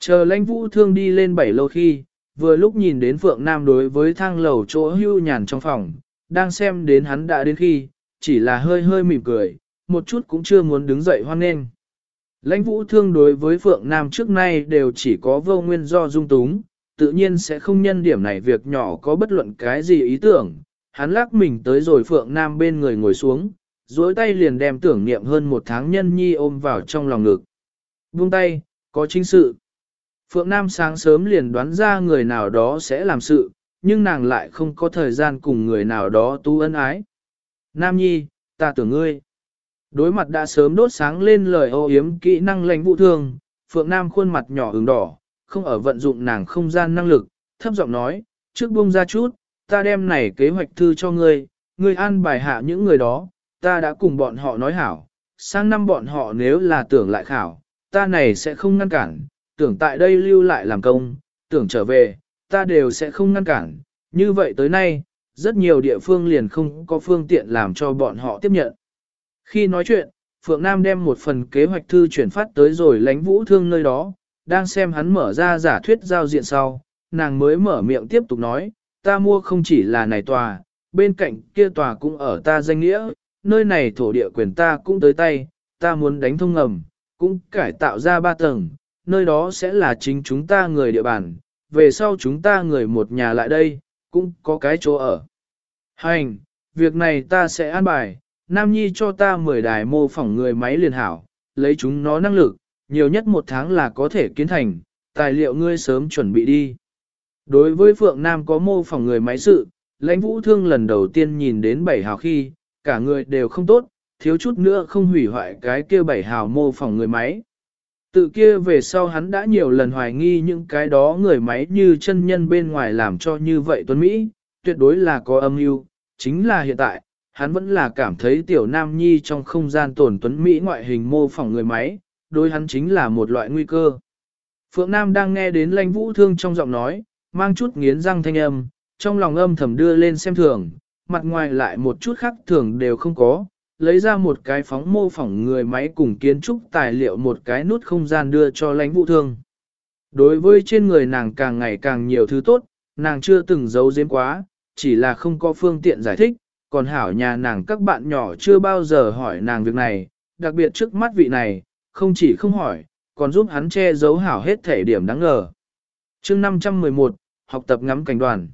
Chờ lãnh vũ thương đi lên bảy lâu khi, vừa lúc nhìn đến Phượng Nam đối với thang lầu chỗ hưu nhàn trong phòng, đang xem đến hắn đã đến khi, chỉ là hơi hơi mỉm cười, một chút cũng chưa muốn đứng dậy hoan nghênh. Lãnh vũ thương đối với Phượng Nam trước nay đều chỉ có vô nguyên do dung túng, tự nhiên sẽ không nhân điểm này việc nhỏ có bất luận cái gì ý tưởng. Hắn lắc mình tới rồi Phượng Nam bên người ngồi xuống, duỗi tay liền đem tưởng niệm hơn một tháng nhân nhi ôm vào trong lòng ngực. Buông tay, có chính sự. Phượng Nam sáng sớm liền đoán ra người nào đó sẽ làm sự, nhưng nàng lại không có thời gian cùng người nào đó tu ân ái. Nam nhi, ta tưởng ngươi. Đối mặt đã sớm đốt sáng lên lời ô yếm kỹ năng lãnh vũ thương, Phượng Nam khuôn mặt nhỏ ứng đỏ, không ở vận dụng nàng không gian năng lực, thấp giọng nói, trước buông ra chút, ta đem này kế hoạch thư cho ngươi, ngươi an bài hạ những người đó, ta đã cùng bọn họ nói hảo, sang năm bọn họ nếu là tưởng lại khảo, ta này sẽ không ngăn cản, tưởng tại đây lưu lại làm công, tưởng trở về, ta đều sẽ không ngăn cản, như vậy tới nay, rất nhiều địa phương liền không có phương tiện làm cho bọn họ tiếp nhận. Khi nói chuyện, Phượng Nam đem một phần kế hoạch thư chuyển phát tới rồi lánh vũ thương nơi đó, đang xem hắn mở ra giả thuyết giao diện sau, nàng mới mở miệng tiếp tục nói, ta mua không chỉ là này tòa, bên cạnh kia tòa cũng ở ta danh nghĩa, nơi này thổ địa quyền ta cũng tới tay, ta muốn đánh thông ngầm, cũng cải tạo ra ba tầng, nơi đó sẽ là chính chúng ta người địa bàn, về sau chúng ta người một nhà lại đây, cũng có cái chỗ ở. Hành, việc này ta sẽ an bài, Nam Nhi cho ta 10 đài mô phỏng người máy liền hảo, lấy chúng nó năng lực, nhiều nhất một tháng là có thể kiến thành, tài liệu ngươi sớm chuẩn bị đi. Đối với Phượng Nam có mô phỏng người máy sự, lãnh vũ thương lần đầu tiên nhìn đến bảy hào khi, cả người đều không tốt, thiếu chút nữa không hủy hoại cái kia bảy hào mô phỏng người máy. Tự kia về sau hắn đã nhiều lần hoài nghi những cái đó người máy như chân nhân bên ngoài làm cho như vậy tuấn Mỹ, tuyệt đối là có âm mưu chính là hiện tại, hắn vẫn là cảm thấy tiểu nam nhi trong không gian tổn tuấn Mỹ ngoại hình mô phỏng người máy, đối hắn chính là một loại nguy cơ. Phượng Nam đang nghe đến lãnh vũ thương trong giọng nói, mang chút nghiến răng thanh âm, trong lòng âm thầm đưa lên xem thường, mặt ngoài lại một chút khác thường đều không có, lấy ra một cái phóng mô phỏng người máy cùng kiến trúc tài liệu một cái nút không gian đưa cho lãnh vũ thương. Đối với trên người nàng càng ngày càng nhiều thứ tốt, nàng chưa từng giấu giếm quá, chỉ là không có phương tiện giải thích, còn hảo nhà nàng các bạn nhỏ chưa bao giờ hỏi nàng việc này, đặc biệt trước mắt vị này, không chỉ không hỏi, còn giúp hắn che giấu hảo hết thể điểm đáng ngờ. chương 511, học tập ngắm cảnh đoàn.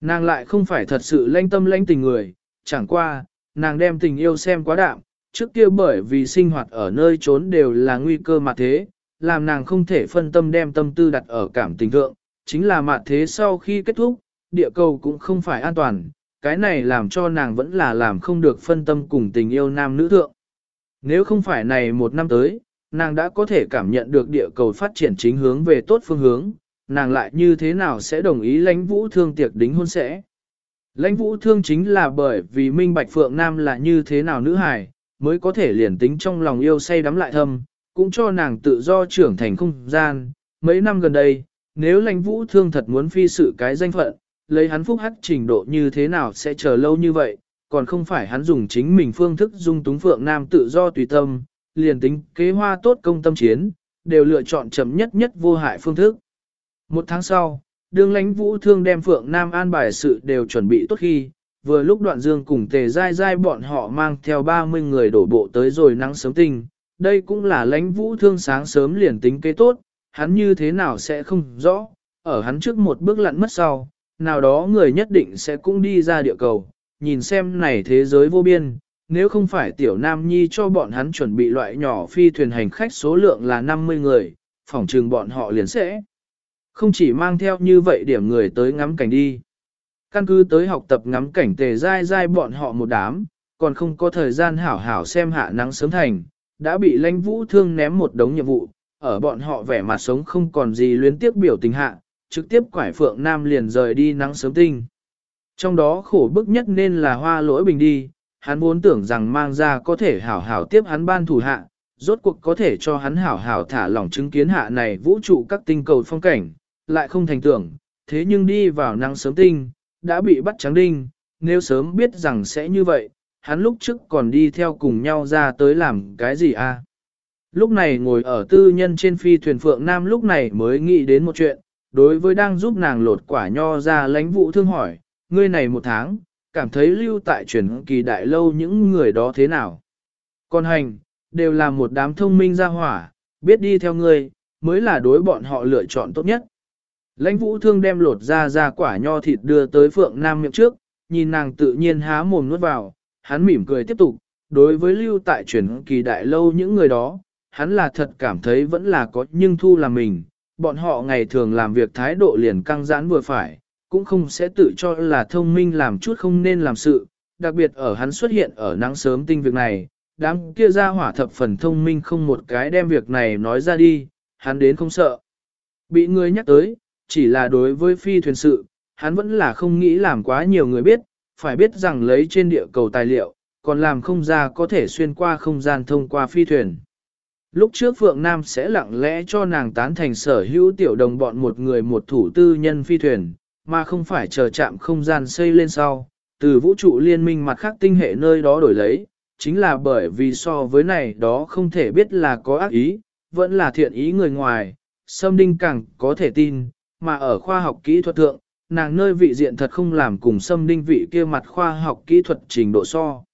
Nàng lại không phải thật sự lanh tâm lãnh tình người, chẳng qua, nàng đem tình yêu xem quá đạm, trước kia bởi vì sinh hoạt ở nơi trốn đều là nguy cơ mà thế, làm nàng không thể phân tâm đem tâm tư đặt ở cảm tình thượng, chính là mặt thế sau khi kết thúc, địa cầu cũng không phải an toàn, cái này làm cho nàng vẫn là làm không được phân tâm cùng tình yêu nam nữ thượng. Nếu không phải này một năm tới, nàng đã có thể cảm nhận được địa cầu phát triển chính hướng về tốt phương hướng, nàng lại như thế nào sẽ đồng ý lãnh vũ thương tiệc đính hôn sẽ. Lãnh vũ thương chính là bởi vì minh bạch phượng nam là như thế nào nữ hài, mới có thể liền tính trong lòng yêu say đắm lại thâm, cũng cho nàng tự do trưởng thành không gian. Mấy năm gần đây, nếu lãnh vũ thương thật muốn phi sự cái danh phận, lấy hắn phúc hắc trình độ như thế nào sẽ chờ lâu như vậy, còn không phải hắn dùng chính mình phương thức dung túng phượng nam tự do tùy tâm, liền tính kế hoa tốt công tâm chiến, đều lựa chọn chậm nhất nhất vô hại phương thức. Một tháng sau, Đương lãnh vũ thương đem phượng nam an bài sự đều chuẩn bị tốt khi, vừa lúc đoạn dương cùng tề dai dai bọn họ mang theo 30 người đổ bộ tới rồi nắng sớm tinh, đây cũng là lãnh vũ thương sáng sớm liền tính kế tốt, hắn như thế nào sẽ không rõ, ở hắn trước một bước lặn mất sau, nào đó người nhất định sẽ cũng đi ra địa cầu, nhìn xem này thế giới vô biên, nếu không phải tiểu nam nhi cho bọn hắn chuẩn bị loại nhỏ phi thuyền hành khách số lượng là 50 người, phỏng trừng bọn họ liền sẽ không chỉ mang theo như vậy điểm người tới ngắm cảnh đi. Căn cứ tới học tập ngắm cảnh tề dai dai bọn họ một đám, còn không có thời gian hảo hảo xem hạ nắng sớm thành, đã bị lãnh vũ thương ném một đống nhiệm vụ, ở bọn họ vẻ mặt sống không còn gì luyến tiếc biểu tình hạ, trực tiếp quải phượng nam liền rời đi nắng sớm tinh. Trong đó khổ bức nhất nên là hoa lỗi bình đi, hắn muốn tưởng rằng mang ra có thể hảo hảo tiếp hắn ban thủ hạ, rốt cuộc có thể cho hắn hảo hảo thả lỏng chứng kiến hạ này vũ trụ các tinh cầu phong cảnh, lại không thành tưởng, thế nhưng đi vào nắng sớm tinh, đã bị bắt trắng đinh, nếu sớm biết rằng sẽ như vậy, hắn lúc trước còn đi theo cùng nhau ra tới làm cái gì a? À? Lúc này ngồi ở tư nhân trên phi thuyền Phượng Nam lúc này mới nghĩ đến một chuyện, đối với đang giúp nàng lột quả nho ra lãnh vụ thương hỏi, ngươi này một tháng, cảm thấy lưu tại truyền kỳ đại lâu những người đó thế nào. Còn hành, đều là một đám thông minh ra hỏa, biết đi theo ngươi, mới là đối bọn họ lựa chọn tốt nhất. Lãnh vũ thương đem lột ra ra quả nho thịt đưa tới Phượng Nam miệng trước, nhìn nàng tự nhiên há mồm nuốt vào, hắn mỉm cười tiếp tục, đối với lưu tại truyền kỳ đại lâu những người đó, hắn là thật cảm thấy vẫn là có nhưng thu là mình, bọn họ ngày thường làm việc thái độ liền căng giãn vừa phải, cũng không sẽ tự cho là thông minh làm chút không nên làm sự, đặc biệt ở hắn xuất hiện ở nắng sớm tinh việc này, đám kia ra hỏa thập phần thông minh không một cái đem việc này nói ra đi, hắn đến không sợ. Bị người nhắc tới, chỉ là đối với phi thuyền sự, hắn vẫn là không nghĩ làm quá nhiều người biết, phải biết rằng lấy trên địa cầu tài liệu, còn làm không ra có thể xuyên qua không gian thông qua phi thuyền. Lúc trước Phượng Nam sẽ lặng lẽ cho nàng tán thành sở hữu tiểu đồng bọn một người một thủ tư nhân phi thuyền, mà không phải chờ chạm không gian xây lên sau, từ vũ trụ liên minh mặt khác tinh hệ nơi đó đổi lấy, chính là bởi vì so với này đó không thể biết là có ác ý, vẫn là thiện ý người ngoài, Sâm Đinh càng có thể tin, mà ở khoa học kỹ thuật thượng, nàng nơi vị diện thật không làm cùng xâm Đinh vị kia mặt khoa học kỹ thuật trình độ so.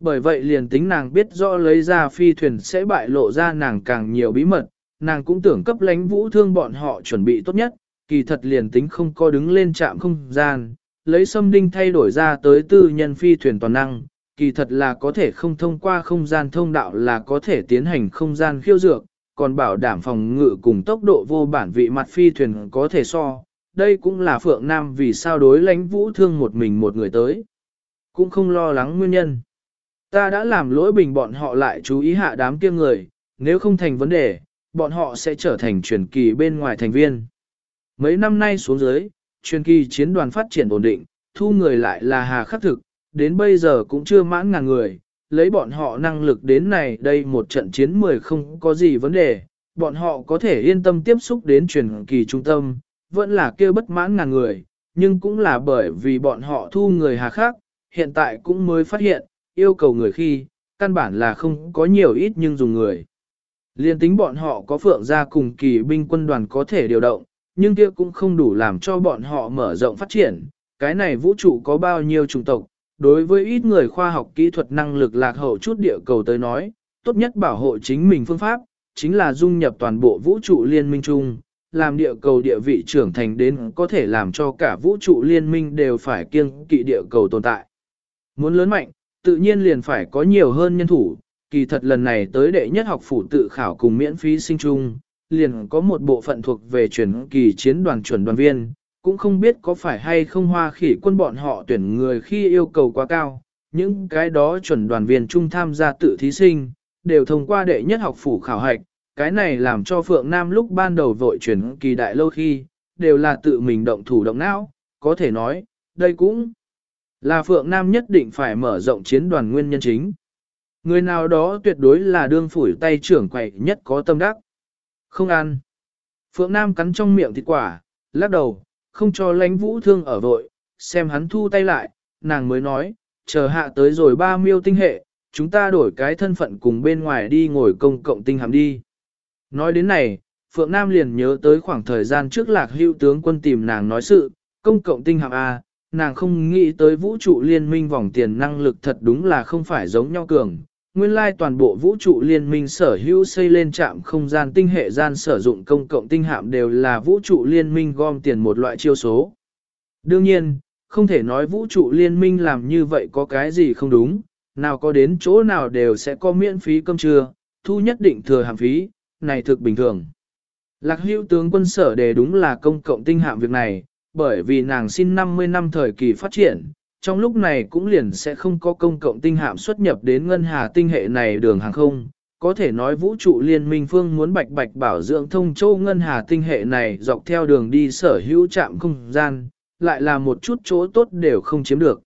Bởi vậy liền tính nàng biết rõ lấy ra phi thuyền sẽ bại lộ ra nàng càng nhiều bí mật, nàng cũng tưởng cấp lánh vũ thương bọn họ chuẩn bị tốt nhất, kỳ thật liền tính không có đứng lên trạm không gian, lấy xâm đinh thay đổi ra tới tư nhân phi thuyền toàn năng, kỳ thật là có thể không thông qua không gian thông đạo là có thể tiến hành không gian khiêu dược, còn bảo đảm phòng ngự cùng tốc độ vô bản vị mặt phi thuyền có thể so. Đây cũng là Phượng Nam vì sao đối lãnh vũ thương một mình một người tới. Cũng không lo lắng nguyên nhân. Ta đã làm lỗi bình bọn họ lại chú ý hạ đám kia người, nếu không thành vấn đề, bọn họ sẽ trở thành truyền kỳ bên ngoài thành viên. Mấy năm nay xuống dưới, truyền kỳ chiến đoàn phát triển ổn định, thu người lại là hà khắc thực, đến bây giờ cũng chưa mãn ngàn người, lấy bọn họ năng lực đến này đây một trận chiến mười không có gì vấn đề, bọn họ có thể yên tâm tiếp xúc đến truyền kỳ trung tâm, vẫn là kêu bất mãn ngàn người, nhưng cũng là bởi vì bọn họ thu người hà khắc, hiện tại cũng mới phát hiện, yêu cầu người khi, căn bản là không có nhiều ít nhưng dùng người. Liên tính bọn họ có phượng ra cùng kỳ binh quân đoàn có thể điều động, nhưng kia cũng không đủ làm cho bọn họ mở rộng phát triển. Cái này vũ trụ có bao nhiêu chủng tộc, đối với ít người khoa học kỹ thuật năng lực lạc hậu chút địa cầu tới nói, tốt nhất bảo hộ chính mình phương pháp, chính là dung nhập toàn bộ vũ trụ liên minh chung, làm địa cầu địa vị trưởng thành đến có thể làm cho cả vũ trụ liên minh đều phải kiêng kỵ địa cầu tồn tại. Muốn lớn mạnh, tự nhiên liền phải có nhiều hơn nhân thủ, kỳ thật lần này tới đệ nhất học phủ tự khảo cùng miễn phí sinh chung, liền có một bộ phận thuộc về chuyển kỳ chiến đoàn chuẩn đoàn viên, cũng không biết có phải hay không hoa khỉ quân bọn họ tuyển người khi yêu cầu quá cao, những cái đó chuẩn đoàn viên trung tham gia tự thí sinh, đều thông qua đệ nhất học phủ khảo hạch, cái này làm cho Phượng Nam lúc ban đầu vội chuyển kỳ đại lâu khi, đều là tự mình động thủ động não, có thể nói, đây cũng là Phượng Nam nhất định phải mở rộng chiến đoàn nguyên nhân chính. Người nào đó tuyệt đối là đương phủi tay trưởng quậy nhất có tâm đắc. Không ăn. Phượng Nam cắn trong miệng thịt quả, lắc đầu, không cho lãnh vũ thương ở vội, xem hắn thu tay lại, nàng mới nói, chờ hạ tới rồi ba miêu tinh hệ, chúng ta đổi cái thân phận cùng bên ngoài đi ngồi công cộng tinh hàm đi. Nói đến này, Phượng Nam liền nhớ tới khoảng thời gian trước lạc hữu tướng quân tìm nàng nói sự, công cộng tinh hàm A, nàng không nghĩ tới vũ trụ liên minh vòng tiền năng lực thật đúng là không phải giống nhau cường. Nguyên lai toàn bộ vũ trụ liên minh sở hữu xây lên trạm không gian tinh hệ gian sử dụng công cộng tinh hạm đều là vũ trụ liên minh gom tiền một loại chiêu số. Đương nhiên, không thể nói vũ trụ liên minh làm như vậy có cái gì không đúng, nào có đến chỗ nào đều sẽ có miễn phí cơm trưa, thu nhất định thừa hàm phí, này thực bình thường. Lạc hữu tướng quân sở đề đúng là công cộng tinh hạm việc này, bởi vì nàng xin 50 năm thời kỳ phát triển, trong lúc này cũng liền sẽ không có công cộng tinh hạm xuất nhập đến ngân hà tinh hệ này đường hàng không. Có thể nói vũ trụ liên minh phương muốn bạch bạch bảo dưỡng thông châu ngân hà tinh hệ này dọc theo đường đi sở hữu trạm không gian, lại là một chút chỗ tốt đều không chiếm được.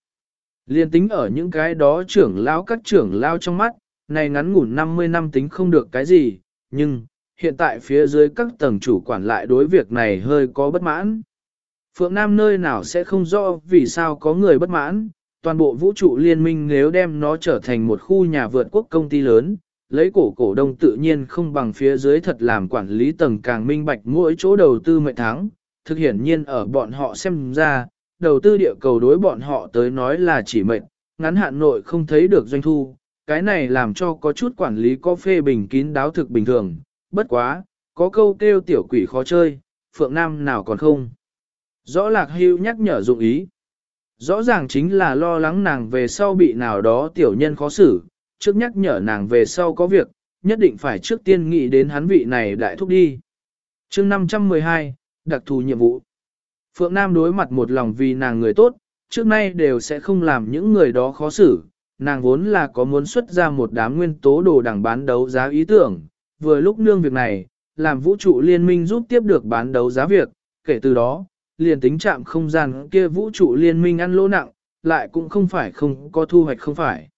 Liên tính ở những cái đó trưởng lão các trưởng lao trong mắt, này ngắn ngủn 50 năm tính không được cái gì, nhưng, hiện tại phía dưới các tầng chủ quản lại đối việc này hơi có bất mãn. Phượng Nam nơi nào sẽ không rõ vì sao có người bất mãn, toàn bộ vũ trụ liên minh nếu đem nó trở thành một khu nhà vượt quốc công ty lớn, lấy cổ cổ đông tự nhiên không bằng phía dưới thật làm quản lý tầng càng minh bạch mỗi chỗ đầu tư mệnh thắng, thực hiển nhiên ở bọn họ xem ra, đầu tư địa cầu đối bọn họ tới nói là chỉ mệnh, ngắn hạn nội không thấy được doanh thu, cái này làm cho có chút quản lý có phê bình kín đáo thực bình thường, bất quá, có câu kêu tiểu quỷ khó chơi, phượng nam nào còn không. Rõ lạc hưu nhắc nhở dụng ý. Rõ ràng chính là lo lắng nàng về sau bị nào đó tiểu nhân khó xử, trước nhắc nhở nàng về sau có việc, nhất định phải trước tiên nghĩ đến hắn vị này đại thúc đi. chương 512, đặc thù nhiệm vụ. Phượng Nam đối mặt một lòng vì nàng người tốt, trước nay đều sẽ không làm những người đó khó xử, nàng vốn là có muốn xuất ra một đám nguyên tố đồ đằng bán đấu giá ý tưởng, vừa lúc nương việc này, làm vũ trụ liên minh giúp tiếp được bán đấu giá việc, kể từ đó, liền tính chạm không gian kia vũ trụ liên minh ăn lỗ nặng, lại cũng không phải không có thu hoạch không phải.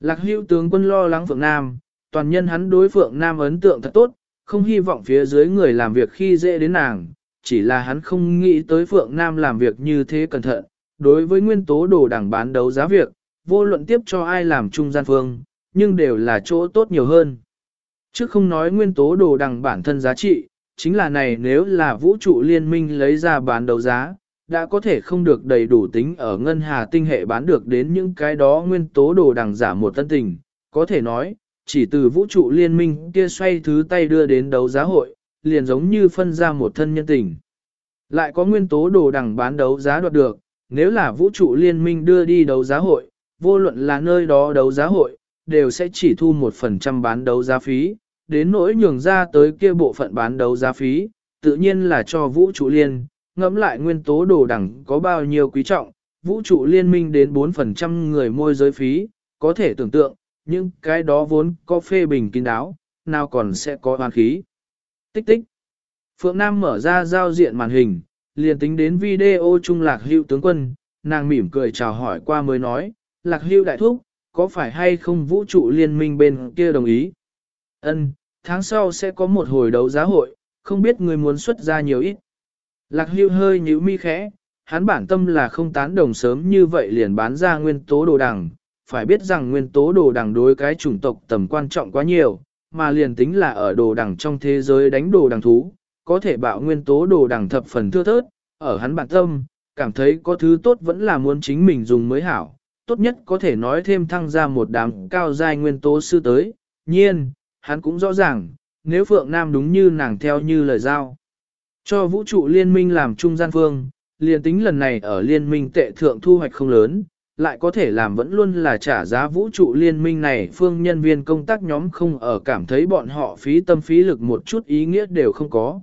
Lạc hữu tướng quân lo lắng Phượng Nam, toàn nhân hắn đối Phượng Nam ấn tượng thật tốt, không hy vọng phía dưới người làm việc khi dễ đến nàng, chỉ là hắn không nghĩ tới Phượng Nam làm việc như thế cẩn thận, đối với nguyên tố đồ đẳng bán đấu giá việc, vô luận tiếp cho ai làm trung gian phương, nhưng đều là chỗ tốt nhiều hơn. Chứ không nói nguyên tố đồ đằng bản thân giá trị, chính là này nếu là vũ trụ liên minh lấy ra bán đấu giá, đã có thể không được đầy đủ tính ở ngân hà tinh hệ bán được đến những cái đó nguyên tố đồ đằng giả một tân tình, có thể nói, chỉ từ vũ trụ liên minh kia xoay thứ tay đưa đến đấu giá hội, liền giống như phân ra một thân nhân tình. Lại có nguyên tố đồ đằng bán đấu giá đoạt được, nếu là vũ trụ liên minh đưa đi đấu giá hội, vô luận là nơi đó đấu giá hội, đều sẽ chỉ thu một phần trăm bán đấu giá phí, đến nỗi nhường ra tới kia bộ phận bán đấu giá phí, tự nhiên là cho vũ trụ liên, ngẫm lại nguyên tố đồ đẳng có bao nhiêu quý trọng, vũ trụ liên minh đến 4% người môi giới phí, có thể tưởng tượng, nhưng cái đó vốn có phê bình kín đáo, nào còn sẽ có hoàn khí. Tích tích. Phượng Nam mở ra giao diện màn hình, liền tính đến video trung lạc hưu tướng quân, nàng mỉm cười chào hỏi qua mới nói, lạc hưu đại thúc, có phải hay không vũ trụ liên minh bên kia đồng ý? Ân, tháng sau sẽ có một hồi đấu giá hội, không biết người muốn xuất ra nhiều ít. Lạc hưu hơi nhíu mi khẽ, hắn bản tâm là không tán đồng sớm như vậy liền bán ra nguyên tố đồ đằng, phải biết rằng nguyên tố đồ đằng đối cái chủng tộc tầm quan trọng quá nhiều, mà liền tính là ở đồ đằng trong thế giới đánh đồ đằng thú, có thể bạo nguyên tố đồ đằng thập phần thưa thớt, ở hắn bản tâm, cảm thấy có thứ tốt vẫn là muốn chính mình dùng mới hảo, tốt nhất có thể nói thêm thăng ra một đám cao giai nguyên tố sư tới, nhiên, hắn cũng rõ ràng, nếu Phượng Nam đúng như nàng theo như lời giao. Cho vũ trụ liên minh làm trung gian phương, liền tính lần này ở liên minh tệ thượng thu hoạch không lớn, lại có thể làm vẫn luôn là trả giá vũ trụ liên minh này phương nhân viên công tác nhóm không ở cảm thấy bọn họ phí tâm phí lực một chút ý nghĩa đều không có.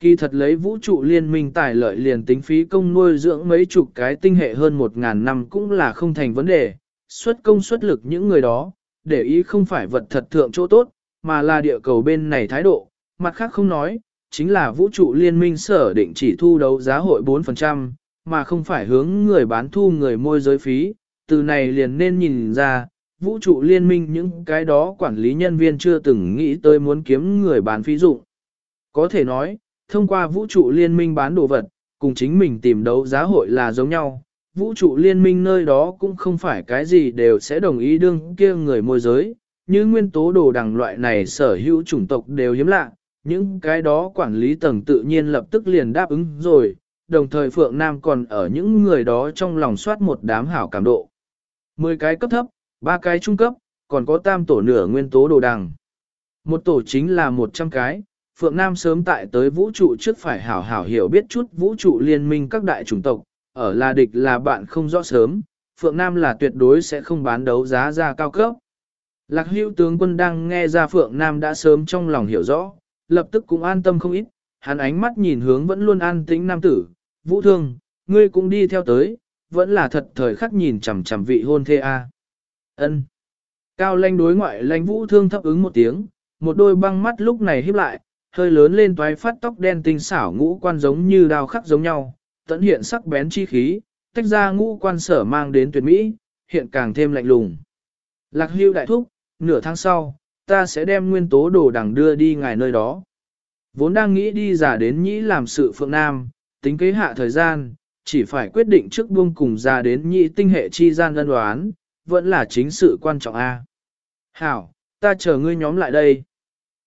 Kỳ thật lấy vũ trụ liên minh tài lợi liền tính phí công nuôi dưỡng mấy chục cái tinh hệ hơn một ngàn năm cũng là không thành vấn đề, xuất công xuất lực những người đó, để ý không phải vật thật thượng chỗ tốt, mà là địa cầu bên này thái độ, mặt khác không nói, chính là vũ trụ liên minh sở định chỉ thu đấu giá hội 4%, mà không phải hướng người bán thu người môi giới phí, từ này liền nên nhìn ra, vũ trụ liên minh những cái đó quản lý nhân viên chưa từng nghĩ tới muốn kiếm người bán phí dụng. Có thể nói, thông qua vũ trụ liên minh bán đồ vật, cùng chính mình tìm đấu giá hội là giống nhau, vũ trụ liên minh nơi đó cũng không phải cái gì đều sẽ đồng ý đương kia người môi giới, như nguyên tố đồ đằng loại này sở hữu chủng tộc đều hiếm lạ, những cái đó quản lý tầng tự nhiên lập tức liền đáp ứng rồi, đồng thời Phượng Nam còn ở những người đó trong lòng soát một đám hảo cảm độ. 10 cái cấp thấp, 3 cái trung cấp, còn có tam tổ nửa nguyên tố đồ đằng. Một tổ chính là 100 cái, Phượng Nam sớm tại tới vũ trụ trước phải hảo hảo hiểu biết chút vũ trụ liên minh các đại chủng tộc, ở là địch là bạn không rõ sớm, Phượng Nam là tuyệt đối sẽ không bán đấu giá ra cao cấp. Lạc Hưu tướng quân đang nghe ra Phượng Nam đã sớm trong lòng hiểu rõ, lập tức cũng an tâm không ít, hắn ánh mắt nhìn hướng vẫn luôn an tĩnh nam tử, vũ thương, ngươi cũng đi theo tới, vẫn là thật thời khắc nhìn chằm chằm vị hôn thê a. Ân. Cao lanh đối ngoại lanh vũ thương thấp ứng một tiếng, một đôi băng mắt lúc này híp lại, hơi lớn lên toái phát tóc đen tinh xảo ngũ quan giống như đao khắc giống nhau, tận hiện sắc bén chi khí, tách ra ngũ quan sở mang đến tuyệt mỹ, hiện càng thêm lạnh lùng. Lạc hưu đại thúc, nửa tháng sau, ta sẽ đem nguyên tố đồ đằng đưa đi ngài nơi đó. Vốn đang nghĩ đi giả đến nhĩ làm sự phượng nam, tính kế hạ thời gian, chỉ phải quyết định trước buông cùng ra đến nhĩ tinh hệ chi gian đơn đoán, vẫn là chính sự quan trọng a. Hảo, ta chờ ngươi nhóm lại đây.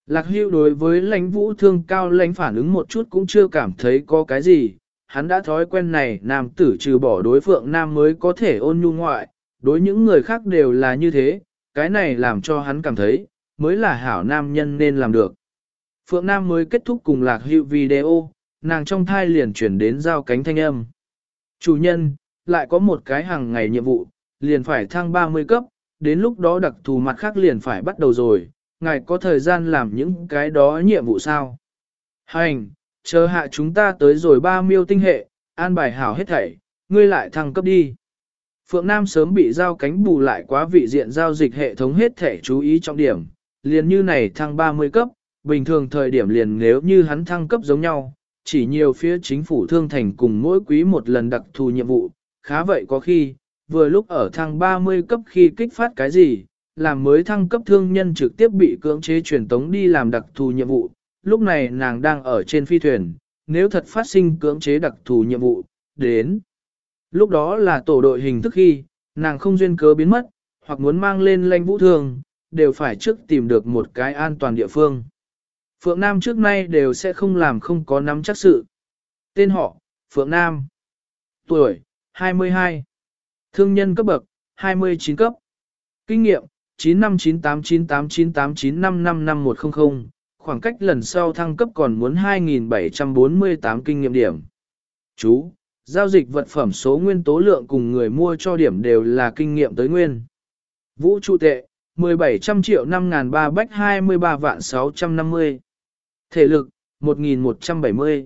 Lạc hưu đối với lãnh vũ thương cao lãnh phản ứng một chút cũng chưa cảm thấy có cái gì, hắn đã thói quen này nam tử trừ bỏ đối phượng nam mới có thể ôn nhu ngoại, đối những người khác đều là như thế, cái này làm cho hắn cảm thấy, mới là hảo nam nhân nên làm được. Phượng Nam mới kết thúc cùng lạc hữu video, nàng trong thai liền chuyển đến giao cánh thanh âm. Chủ nhân, lại có một cái hàng ngày nhiệm vụ, liền phải thăng 30 cấp, đến lúc đó đặc thù mặt khác liền phải bắt đầu rồi, ngài có thời gian làm những cái đó nhiệm vụ sao? Hành, chờ hạ chúng ta tới rồi ba miêu tinh hệ, an bài hảo hết thảy, ngươi lại thăng cấp đi. Phượng Nam sớm bị giao cánh bù lại quá vị diện giao dịch hệ thống hết thể chú ý trọng điểm, liền như này thăng 30 cấp, bình thường thời điểm liền nếu như hắn thăng cấp giống nhau, chỉ nhiều phía chính phủ thương thành cùng mỗi quý một lần đặc thù nhiệm vụ, khá vậy có khi, vừa lúc ở thăng 30 cấp khi kích phát cái gì, làm mới thăng cấp thương nhân trực tiếp bị cưỡng chế truyền tống đi làm đặc thù nhiệm vụ, lúc này nàng đang ở trên phi thuyền, nếu thật phát sinh cưỡng chế đặc thù nhiệm vụ, đến. Lúc đó là tổ đội hình thức khi, nàng không duyên cớ biến mất, hoặc muốn mang lên lãnh vũ thường, đều phải trước tìm được một cái an toàn địa phương. Phượng Nam trước nay đều sẽ không làm không có nắm chắc sự. Tên họ, Phượng Nam. Tuổi, 22. Thương nhân cấp bậc, 29 cấp. Kinh nghiệm, 95989898955510, khoảng cách lần sau thăng cấp còn muốn 2.748 kinh nghiệm điểm. Chú, giao dịch vật phẩm số nguyên tố lượng cùng người mua cho điểm đều là kinh nghiệm tới nguyên. Vũ trụ tệ, 1700 triệu 5.3 bách 23 vạn 650. Thể lực, 1.170.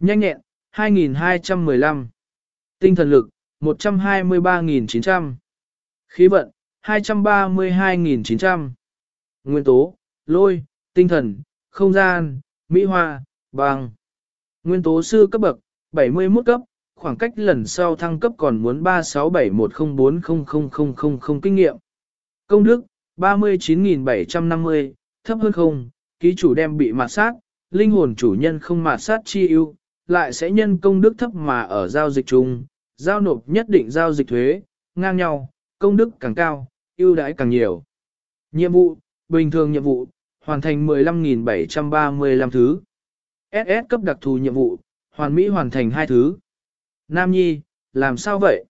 Nhanh nhẹn, 2.215. Tinh thần lực, 123.900. Khí vận, 232.900. Nguyên tố, lôi, tinh thần, không gian, mỹ hoa, bằng. Nguyên tố sư cấp bậc, 71 cấp, khoảng cách lần sau thăng cấp còn muốn 3671040000 kinh nghiệm. Công đức, 39.750, thấp hơn không, ký chủ đem bị mạt sát, linh hồn chủ nhân không mạt sát chi ưu, lại sẽ nhân công đức thấp mà ở giao dịch chung, giao nộp nhất định giao dịch thuế, ngang nhau, công đức càng cao, ưu đãi càng nhiều. Nhiệm vụ, bình thường nhiệm vụ, hoàn thành 15.735 thứ. SS cấp đặc thù nhiệm vụ, hoàn mỹ hoàn thành hai thứ. Nam Nhi, làm sao vậy?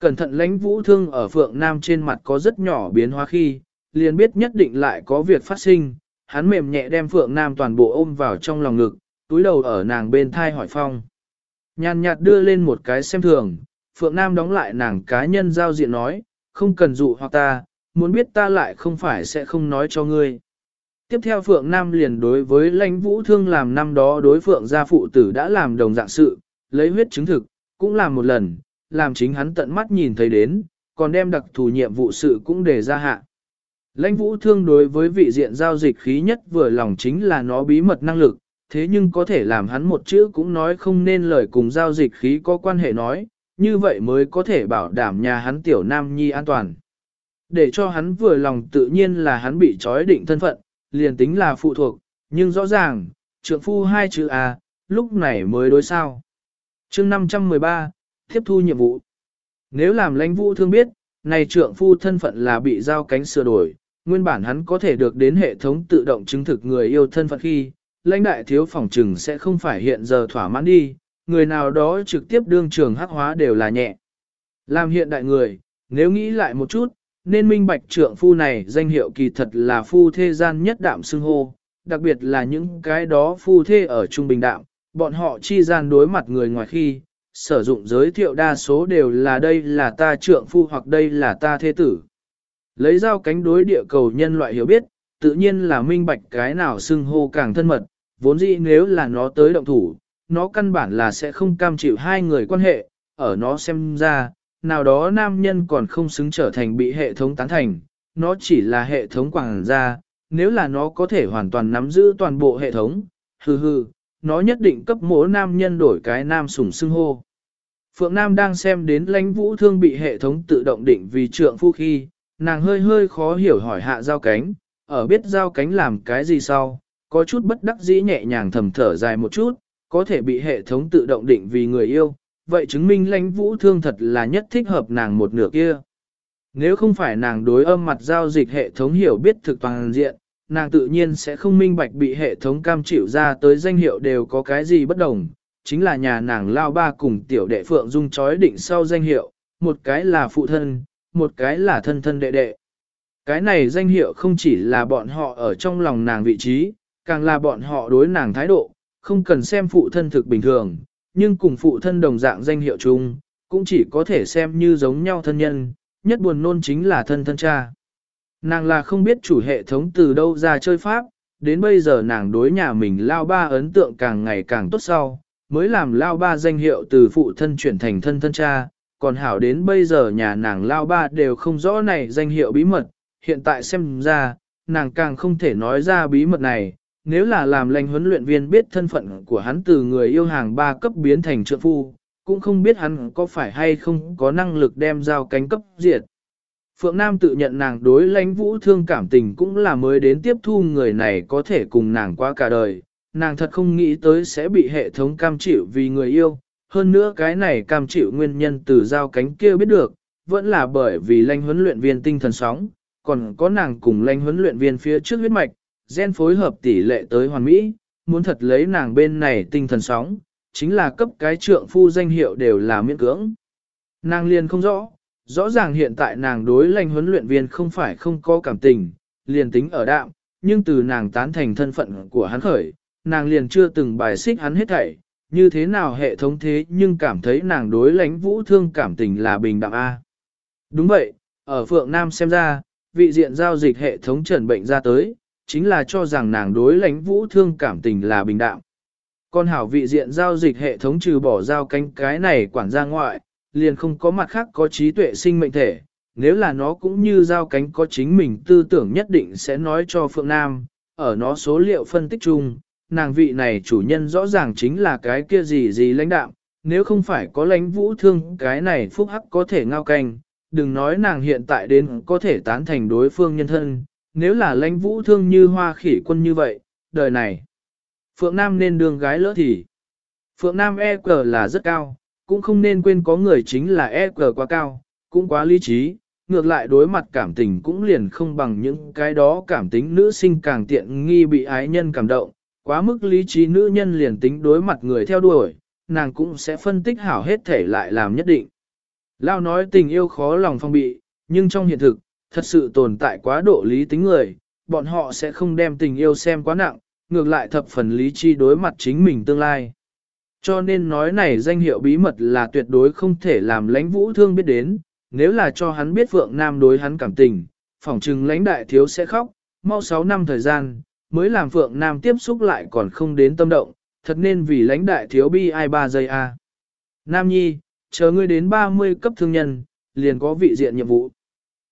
Cẩn thận lãnh vũ thương ở phượng Nam trên mặt có rất nhỏ biến hóa khi, liền biết nhất định lại có việc phát sinh, hắn mềm nhẹ đem phượng Nam toàn bộ ôm vào trong lòng ngực, túi đầu ở nàng bên thai hỏi phong. Nhàn nhạt đưa lên một cái xem thường, phượng Nam đóng lại nàng cá nhân giao diện nói, không cần dụ hoặc ta, muốn biết ta lại không phải sẽ không nói cho ngươi. Tiếp theo Phượng Nam liền đối với lãnh vũ thương làm năm đó đối Phượng gia phụ tử đã làm đồng dạng sự, lấy huyết chứng thực, cũng làm một lần, làm chính hắn tận mắt nhìn thấy đến, còn đem đặc thù nhiệm vụ sự cũng để ra hạ. Lãnh vũ thương đối với vị diện giao dịch khí nhất vừa lòng chính là nó bí mật năng lực, thế nhưng có thể làm hắn một chữ cũng nói không nên lời cùng giao dịch khí có quan hệ nói, như vậy mới có thể bảo đảm nhà hắn tiểu nam nhi an toàn. Để cho hắn vừa lòng tự nhiên là hắn bị trói định thân phận, liền tính là phụ thuộc, nhưng rõ ràng, trượng phu hai chữ A, lúc này mới đối sao chương 513, tiếp thu nhiệm vụ. Nếu làm lãnh vũ thương biết, này trượng phu thân phận là bị giao cánh sửa đổi, nguyên bản hắn có thể được đến hệ thống tự động chứng thực người yêu thân phận khi, lãnh đại thiếu phòng trừng sẽ không phải hiện giờ thỏa mãn đi, người nào đó trực tiếp đương trường hắc hóa đều là nhẹ. Làm hiện đại người, nếu nghĩ lại một chút, nên minh bạch trượng phu này danh hiệu kỳ thật là phu thê gian nhất đạm xưng hô, đặc biệt là những cái đó phu thê ở trung bình đạm, bọn họ chi gian đối mặt người ngoài khi, sử dụng giới thiệu đa số đều là đây là ta trượng phu hoặc đây là ta thế tử. Lấy dao cánh đối địa cầu nhân loại hiểu biết, tự nhiên là minh bạch cái nào xưng hô càng thân mật, vốn dĩ nếu là nó tới động thủ, nó căn bản là sẽ không cam chịu hai người quan hệ, ở nó xem ra, nào đó nam nhân còn không xứng trở thành bị hệ thống tán thành, nó chỉ là hệ thống quảng gia, nếu là nó có thể hoàn toàn nắm giữ toàn bộ hệ thống, hừ hừ, nó nhất định cấp mỗi nam nhân đổi cái nam sủng xưng hô. Phượng Nam đang xem đến lãnh vũ thương bị hệ thống tự động định vì trượng phu khi, nàng hơi hơi khó hiểu hỏi hạ giao cánh, ở biết giao cánh làm cái gì sau, có chút bất đắc dĩ nhẹ nhàng thầm thở dài một chút, có thể bị hệ thống tự động định vì người yêu, vậy chứng minh lãnh vũ thương thật là nhất thích hợp nàng một nửa kia. Nếu không phải nàng đối âm mặt giao dịch hệ thống hiểu biết thực toàn diện, nàng tự nhiên sẽ không minh bạch bị hệ thống cam chịu ra tới danh hiệu đều có cái gì bất đồng. Chính là nhà nàng lao ba cùng tiểu đệ phượng dung chói định sau danh hiệu, một cái là phụ thân, một cái là thân thân đệ đệ. Cái này danh hiệu không chỉ là bọn họ ở trong lòng nàng vị trí, càng là bọn họ đối nàng thái độ, không cần xem phụ thân thực bình thường, nhưng cùng phụ thân đồng dạng danh hiệu chung, cũng chỉ có thể xem như giống nhau thân nhân, nhất buồn nôn chính là thân thân cha. Nàng là không biết chủ hệ thống từ đâu ra chơi pháp, đến bây giờ nàng đối nhà mình lao ba ấn tượng càng ngày càng tốt sau, mới làm lao ba danh hiệu từ phụ thân chuyển thành thân thân cha, còn hảo đến bây giờ nhà nàng lao ba đều không rõ này danh hiệu bí mật, hiện tại xem ra, nàng càng không thể nói ra bí mật này, nếu là làm lãnh huấn luyện viên biết thân phận của hắn từ người yêu hàng ba cấp biến thành trượng phu, cũng không biết hắn có phải hay không có năng lực đem giao cánh cấp diệt. Phượng Nam tự nhận nàng đối lãnh vũ thương cảm tình cũng là mới đến tiếp thu người này có thể cùng nàng qua cả đời, nàng thật không nghĩ tới sẽ bị hệ thống cam chịu vì người yêu, hơn nữa cái này cam chịu nguyên nhân từ giao cánh kia biết được, vẫn là bởi vì lãnh huấn luyện viên tinh thần sóng, còn có nàng cùng lãnh huấn luyện viên phía trước huyết mạch, gen phối hợp tỷ lệ tới hoàn mỹ, muốn thật lấy nàng bên này tinh thần sóng, chính là cấp cái trượng phu danh hiệu đều là miễn cưỡng. Nàng liền không rõ, rõ ràng hiện tại nàng đối lãnh huấn luyện viên không phải không có cảm tình, liền tính ở đạm, nhưng từ nàng tán thành thân phận của hắn khởi, nàng liền chưa từng bài xích hắn hết thảy, như thế nào hệ thống thế nhưng cảm thấy nàng đối lãnh vũ thương cảm tình là bình đẳng A. Đúng vậy, ở Phượng Nam xem ra, vị diện giao dịch hệ thống trần bệnh ra tới, chính là cho rằng nàng đối lãnh vũ thương cảm tình là bình đẳng. Còn hảo vị diện giao dịch hệ thống trừ bỏ giao cánh cái này quản ra ngoại, liền không có mặt khác có trí tuệ sinh mệnh thể, nếu là nó cũng như giao cánh có chính mình tư tưởng nhất định sẽ nói cho Phượng Nam, ở nó số liệu phân tích chung, nàng vị này chủ nhân rõ ràng chính là cái kia gì gì lãnh đạo, nếu không phải có lãnh vũ thương cái này phúc hắc có thể ngao canh, đừng nói nàng hiện tại đến có thể tán thành đối phương nhân thân, nếu là lãnh vũ thương như hoa khỉ quân như vậy, đời này. Phượng Nam nên đường gái lỡ thì. Phượng Nam e cờ là rất cao, cũng không nên quên có người chính là EQ quá cao, cũng quá lý trí, ngược lại đối mặt cảm tình cũng liền không bằng những cái đó cảm tính nữ sinh càng tiện nghi bị ái nhân cảm động, quá mức lý trí nữ nhân liền tính đối mặt người theo đuổi, nàng cũng sẽ phân tích hảo hết thể lại làm nhất định. Lao nói tình yêu khó lòng phong bị, nhưng trong hiện thực, thật sự tồn tại quá độ lý tính người, bọn họ sẽ không đem tình yêu xem quá nặng, ngược lại thập phần lý trí đối mặt chính mình tương lai. Cho nên nói này danh hiệu bí mật là tuyệt đối không thể làm lãnh vũ thương biết đến, nếu là cho hắn biết Phượng Nam đối hắn cảm tình, phỏng chừng lãnh đại thiếu sẽ khóc, mau 6 năm thời gian, mới làm Phượng Nam tiếp xúc lại còn không đến tâm động, thật nên vì lãnh đại thiếu bi ai 3 giây a. Nam Nhi, chờ ngươi đến 30 cấp thương nhân, liền có vị diện nhiệm vụ.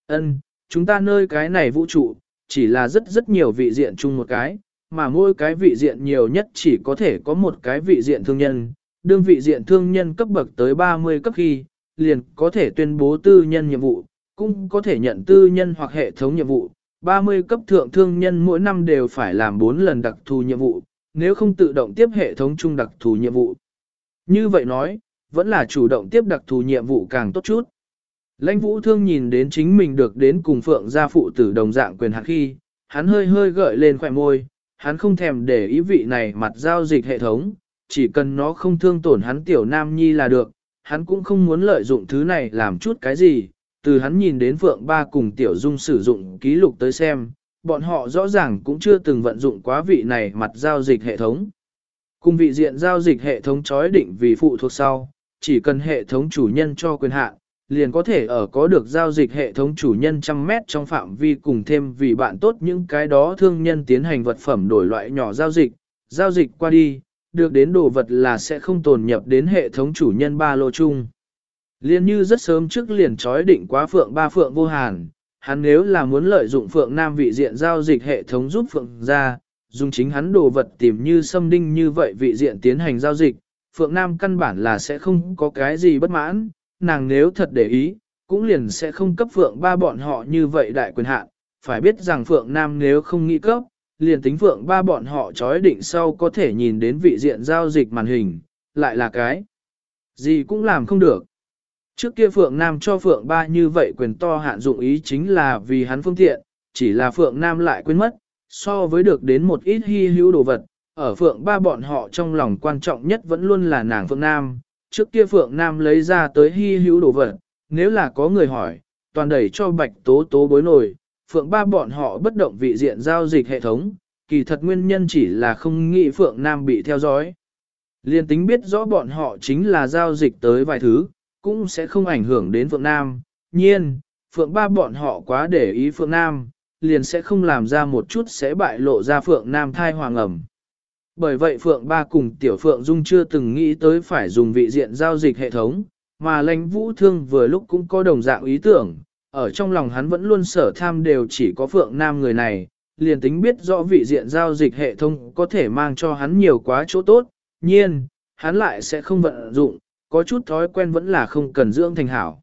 Ân, chúng ta nơi cái này vũ trụ, chỉ là rất rất nhiều vị diện chung một cái, mà mỗi cái vị diện nhiều nhất chỉ có thể có một cái vị diện thương nhân, đương vị diện thương nhân cấp bậc tới 30 cấp khi, liền có thể tuyên bố tư nhân nhiệm vụ, cũng có thể nhận tư nhân hoặc hệ thống nhiệm vụ. 30 cấp thượng thương nhân mỗi năm đều phải làm 4 lần đặc thù nhiệm vụ, nếu không tự động tiếp hệ thống chung đặc thù nhiệm vụ. Như vậy nói, vẫn là chủ động tiếp đặc thù nhiệm vụ càng tốt chút. Lãnh vũ thương nhìn đến chính mình được đến cùng phượng gia phụ tử đồng dạng quyền hạt khi, hắn hơi hơi gợi lên khỏe môi, hắn không thèm để ý vị này mặt giao dịch hệ thống, chỉ cần nó không thương tổn hắn tiểu nam nhi là được, hắn cũng không muốn lợi dụng thứ này làm chút cái gì, từ hắn nhìn đến Phượng Ba cùng Tiểu Dung sử dụng ký lục tới xem, bọn họ rõ ràng cũng chưa từng vận dụng quá vị này mặt giao dịch hệ thống. Cùng vị diện giao dịch hệ thống chói định vì phụ thuộc sau, chỉ cần hệ thống chủ nhân cho quyền hạn, liền có thể ở có được giao dịch hệ thống chủ nhân trăm mét trong phạm vi cùng thêm vì bạn tốt những cái đó thương nhân tiến hành vật phẩm đổi loại nhỏ giao dịch, giao dịch qua đi, được đến đồ vật là sẽ không tồn nhập đến hệ thống chủ nhân ba lô chung. Liên như rất sớm trước liền trói định quá phượng ba phượng vô hàn, hắn nếu là muốn lợi dụng phượng nam vị diện giao dịch hệ thống giúp phượng ra, dùng chính hắn đồ vật tìm như xâm đinh như vậy vị diện tiến hành giao dịch, phượng nam căn bản là sẽ không có cái gì bất mãn, nàng nếu thật để ý, cũng liền sẽ không cấp phượng ba bọn họ như vậy đại quyền hạn. phải biết rằng phượng nam nếu không nghĩ cấp, liền tính phượng ba bọn họ chói định sau có thể nhìn đến vị diện giao dịch màn hình, lại là cái gì cũng làm không được. Trước kia Phượng Nam cho Phượng Ba như vậy quyền to hạn dụng ý chính là vì hắn phương tiện, chỉ là Phượng Nam lại quên mất, so với được đến một ít hy hữu đồ vật, ở Phượng Ba bọn họ trong lòng quan trọng nhất vẫn luôn là nàng Phượng Nam. Trước kia Phượng Nam lấy ra tới hy hữu đồ vật, nếu là có người hỏi, toàn đẩy cho Bạch Tố Tố bối nổi, Phượng Ba bọn họ bất động vị diện giao dịch hệ thống, kỳ thật nguyên nhân chỉ là không nghĩ Phượng Nam bị theo dõi. Liên tính biết rõ bọn họ chính là giao dịch tới vài thứ, cũng sẽ không ảnh hưởng đến Phượng Nam. Nhiên, Phượng ba bọn họ quá để ý Phượng Nam, liền sẽ không làm ra một chút sẽ bại lộ ra Phượng Nam thai hoàng ẩm. Bởi vậy Phượng ba cùng Tiểu Phượng Dung chưa từng nghĩ tới phải dùng vị diện giao dịch hệ thống, mà lãnh vũ thương vừa lúc cũng có đồng dạng ý tưởng, ở trong lòng hắn vẫn luôn sở tham đều chỉ có Phượng Nam người này, liền tính biết rõ vị diện giao dịch hệ thống có thể mang cho hắn nhiều quá chỗ tốt, nhiên, hắn lại sẽ không vận dụng, có chút thói quen vẫn là không cần dưỡng thành hảo.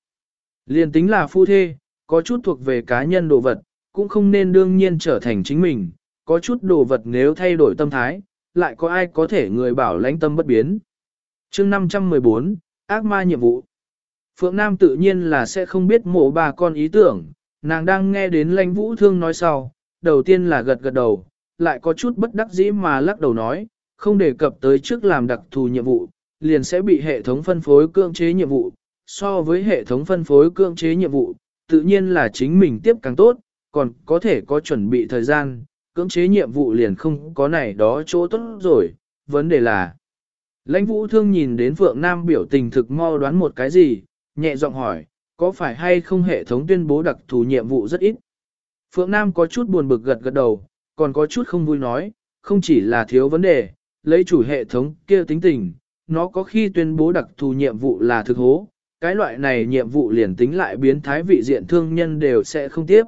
liền tính là phu thê, có chút thuộc về cá nhân đồ vật, cũng không nên đương nhiên trở thành chính mình, có chút đồ vật nếu thay đổi tâm thái, lại có ai có thể người bảo lãnh tâm bất biến. chương 514, ác ma nhiệm vụ. Phượng Nam tự nhiên là sẽ không biết mộ bà con ý tưởng, nàng đang nghe đến lãnh vũ thương nói sau, đầu tiên là gật gật đầu, lại có chút bất đắc dĩ mà lắc đầu nói, không đề cập tới trước làm đặc thù nhiệm vụ, liền sẽ bị hệ thống phân phối cưỡng chế nhiệm vụ. So với hệ thống phân phối cưỡng chế nhiệm vụ, tự nhiên là chính mình tiếp càng tốt, còn có thể có chuẩn bị thời gian, cưỡng chế nhiệm vụ liền không có này đó chỗ tốt rồi, vấn đề là. Lãnh vũ thương nhìn đến Phượng Nam biểu tình thực mo đoán một cái gì, nhẹ giọng hỏi, có phải hay không hệ thống tuyên bố đặc thù nhiệm vụ rất ít. Phượng Nam có chút buồn bực gật gật đầu, còn có chút không vui nói, không chỉ là thiếu vấn đề, lấy chủ hệ thống kia tính tình, nó có khi tuyên bố đặc thù nhiệm vụ là thực hố, cái loại này nhiệm vụ liền tính lại biến thái vị diện thương nhân đều sẽ không tiếp.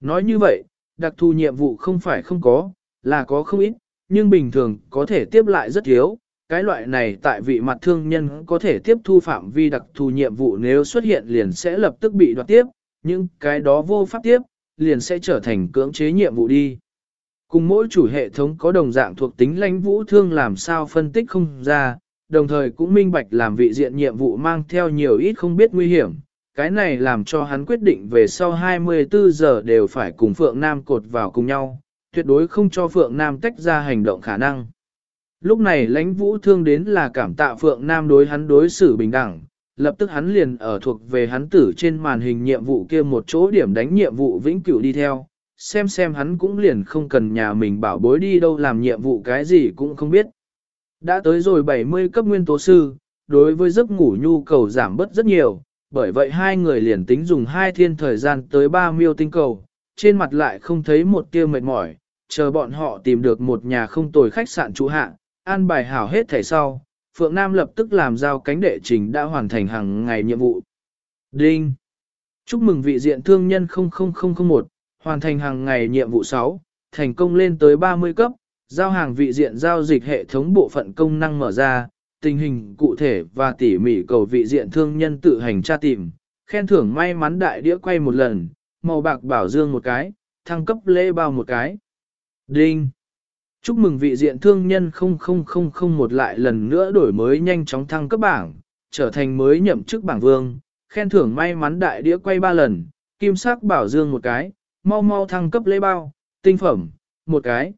Nói như vậy, đặc thù nhiệm vụ không phải không có, là có không ít, nhưng bình thường có thể tiếp lại rất thiếu. Cái loại này tại vị mặt thương nhân có thể tiếp thu phạm vi đặc thù nhiệm vụ nếu xuất hiện liền sẽ lập tức bị đoạt tiếp, nhưng cái đó vô pháp tiếp, liền sẽ trở thành cưỡng chế nhiệm vụ đi. Cùng mỗi chủ hệ thống có đồng dạng thuộc tính lãnh vũ thương làm sao phân tích không ra, đồng thời cũng minh bạch làm vị diện nhiệm vụ mang theo nhiều ít không biết nguy hiểm. Cái này làm cho hắn quyết định về sau 24 giờ đều phải cùng Phượng Nam cột vào cùng nhau, tuyệt đối không cho Phượng Nam tách ra hành động khả năng. Lúc này lãnh vũ thương đến là cảm tạ Phượng Nam đối hắn đối xử bình đẳng, lập tức hắn liền ở thuộc về hắn tử trên màn hình nhiệm vụ kia một chỗ điểm đánh nhiệm vụ vĩnh cửu đi theo, xem xem hắn cũng liền không cần nhà mình bảo bối đi đâu làm nhiệm vụ cái gì cũng không biết. Đã tới rồi 70 cấp nguyên tố sư, đối với giấc ngủ nhu cầu giảm bớt rất nhiều, bởi vậy hai người liền tính dùng hai thiên thời gian tới ba miêu tinh cầu, trên mặt lại không thấy một tia mệt mỏi, chờ bọn họ tìm được một nhà không tồi khách sạn trú hạ, an bài hảo hết thẻ sau, Phượng Nam lập tức làm giao cánh đệ trình đã hoàn thành hàng ngày nhiệm vụ. Đinh! Chúc mừng vị diện thương nhân 00001, hoàn thành hàng ngày nhiệm vụ 6, thành công lên tới 30 cấp, giao hàng vị diện giao dịch hệ thống bộ phận công năng mở ra, tình hình cụ thể và tỉ mỉ cầu vị diện thương nhân tự hành tra tìm, khen thưởng may mắn đại đĩa quay một lần, màu bạc bảo dương một cái, thăng cấp lễ bao một cái. Đinh! Chúc mừng vị diện thương nhân 00001 lại lần nữa đổi mới nhanh chóng thăng cấp bảng, trở thành mới nhậm chức bảng vương, khen thưởng may mắn đại đĩa quay ba lần, kim sắc bảo dương một cái, mau mau thăng cấp lễ bao, tinh phẩm, một cái.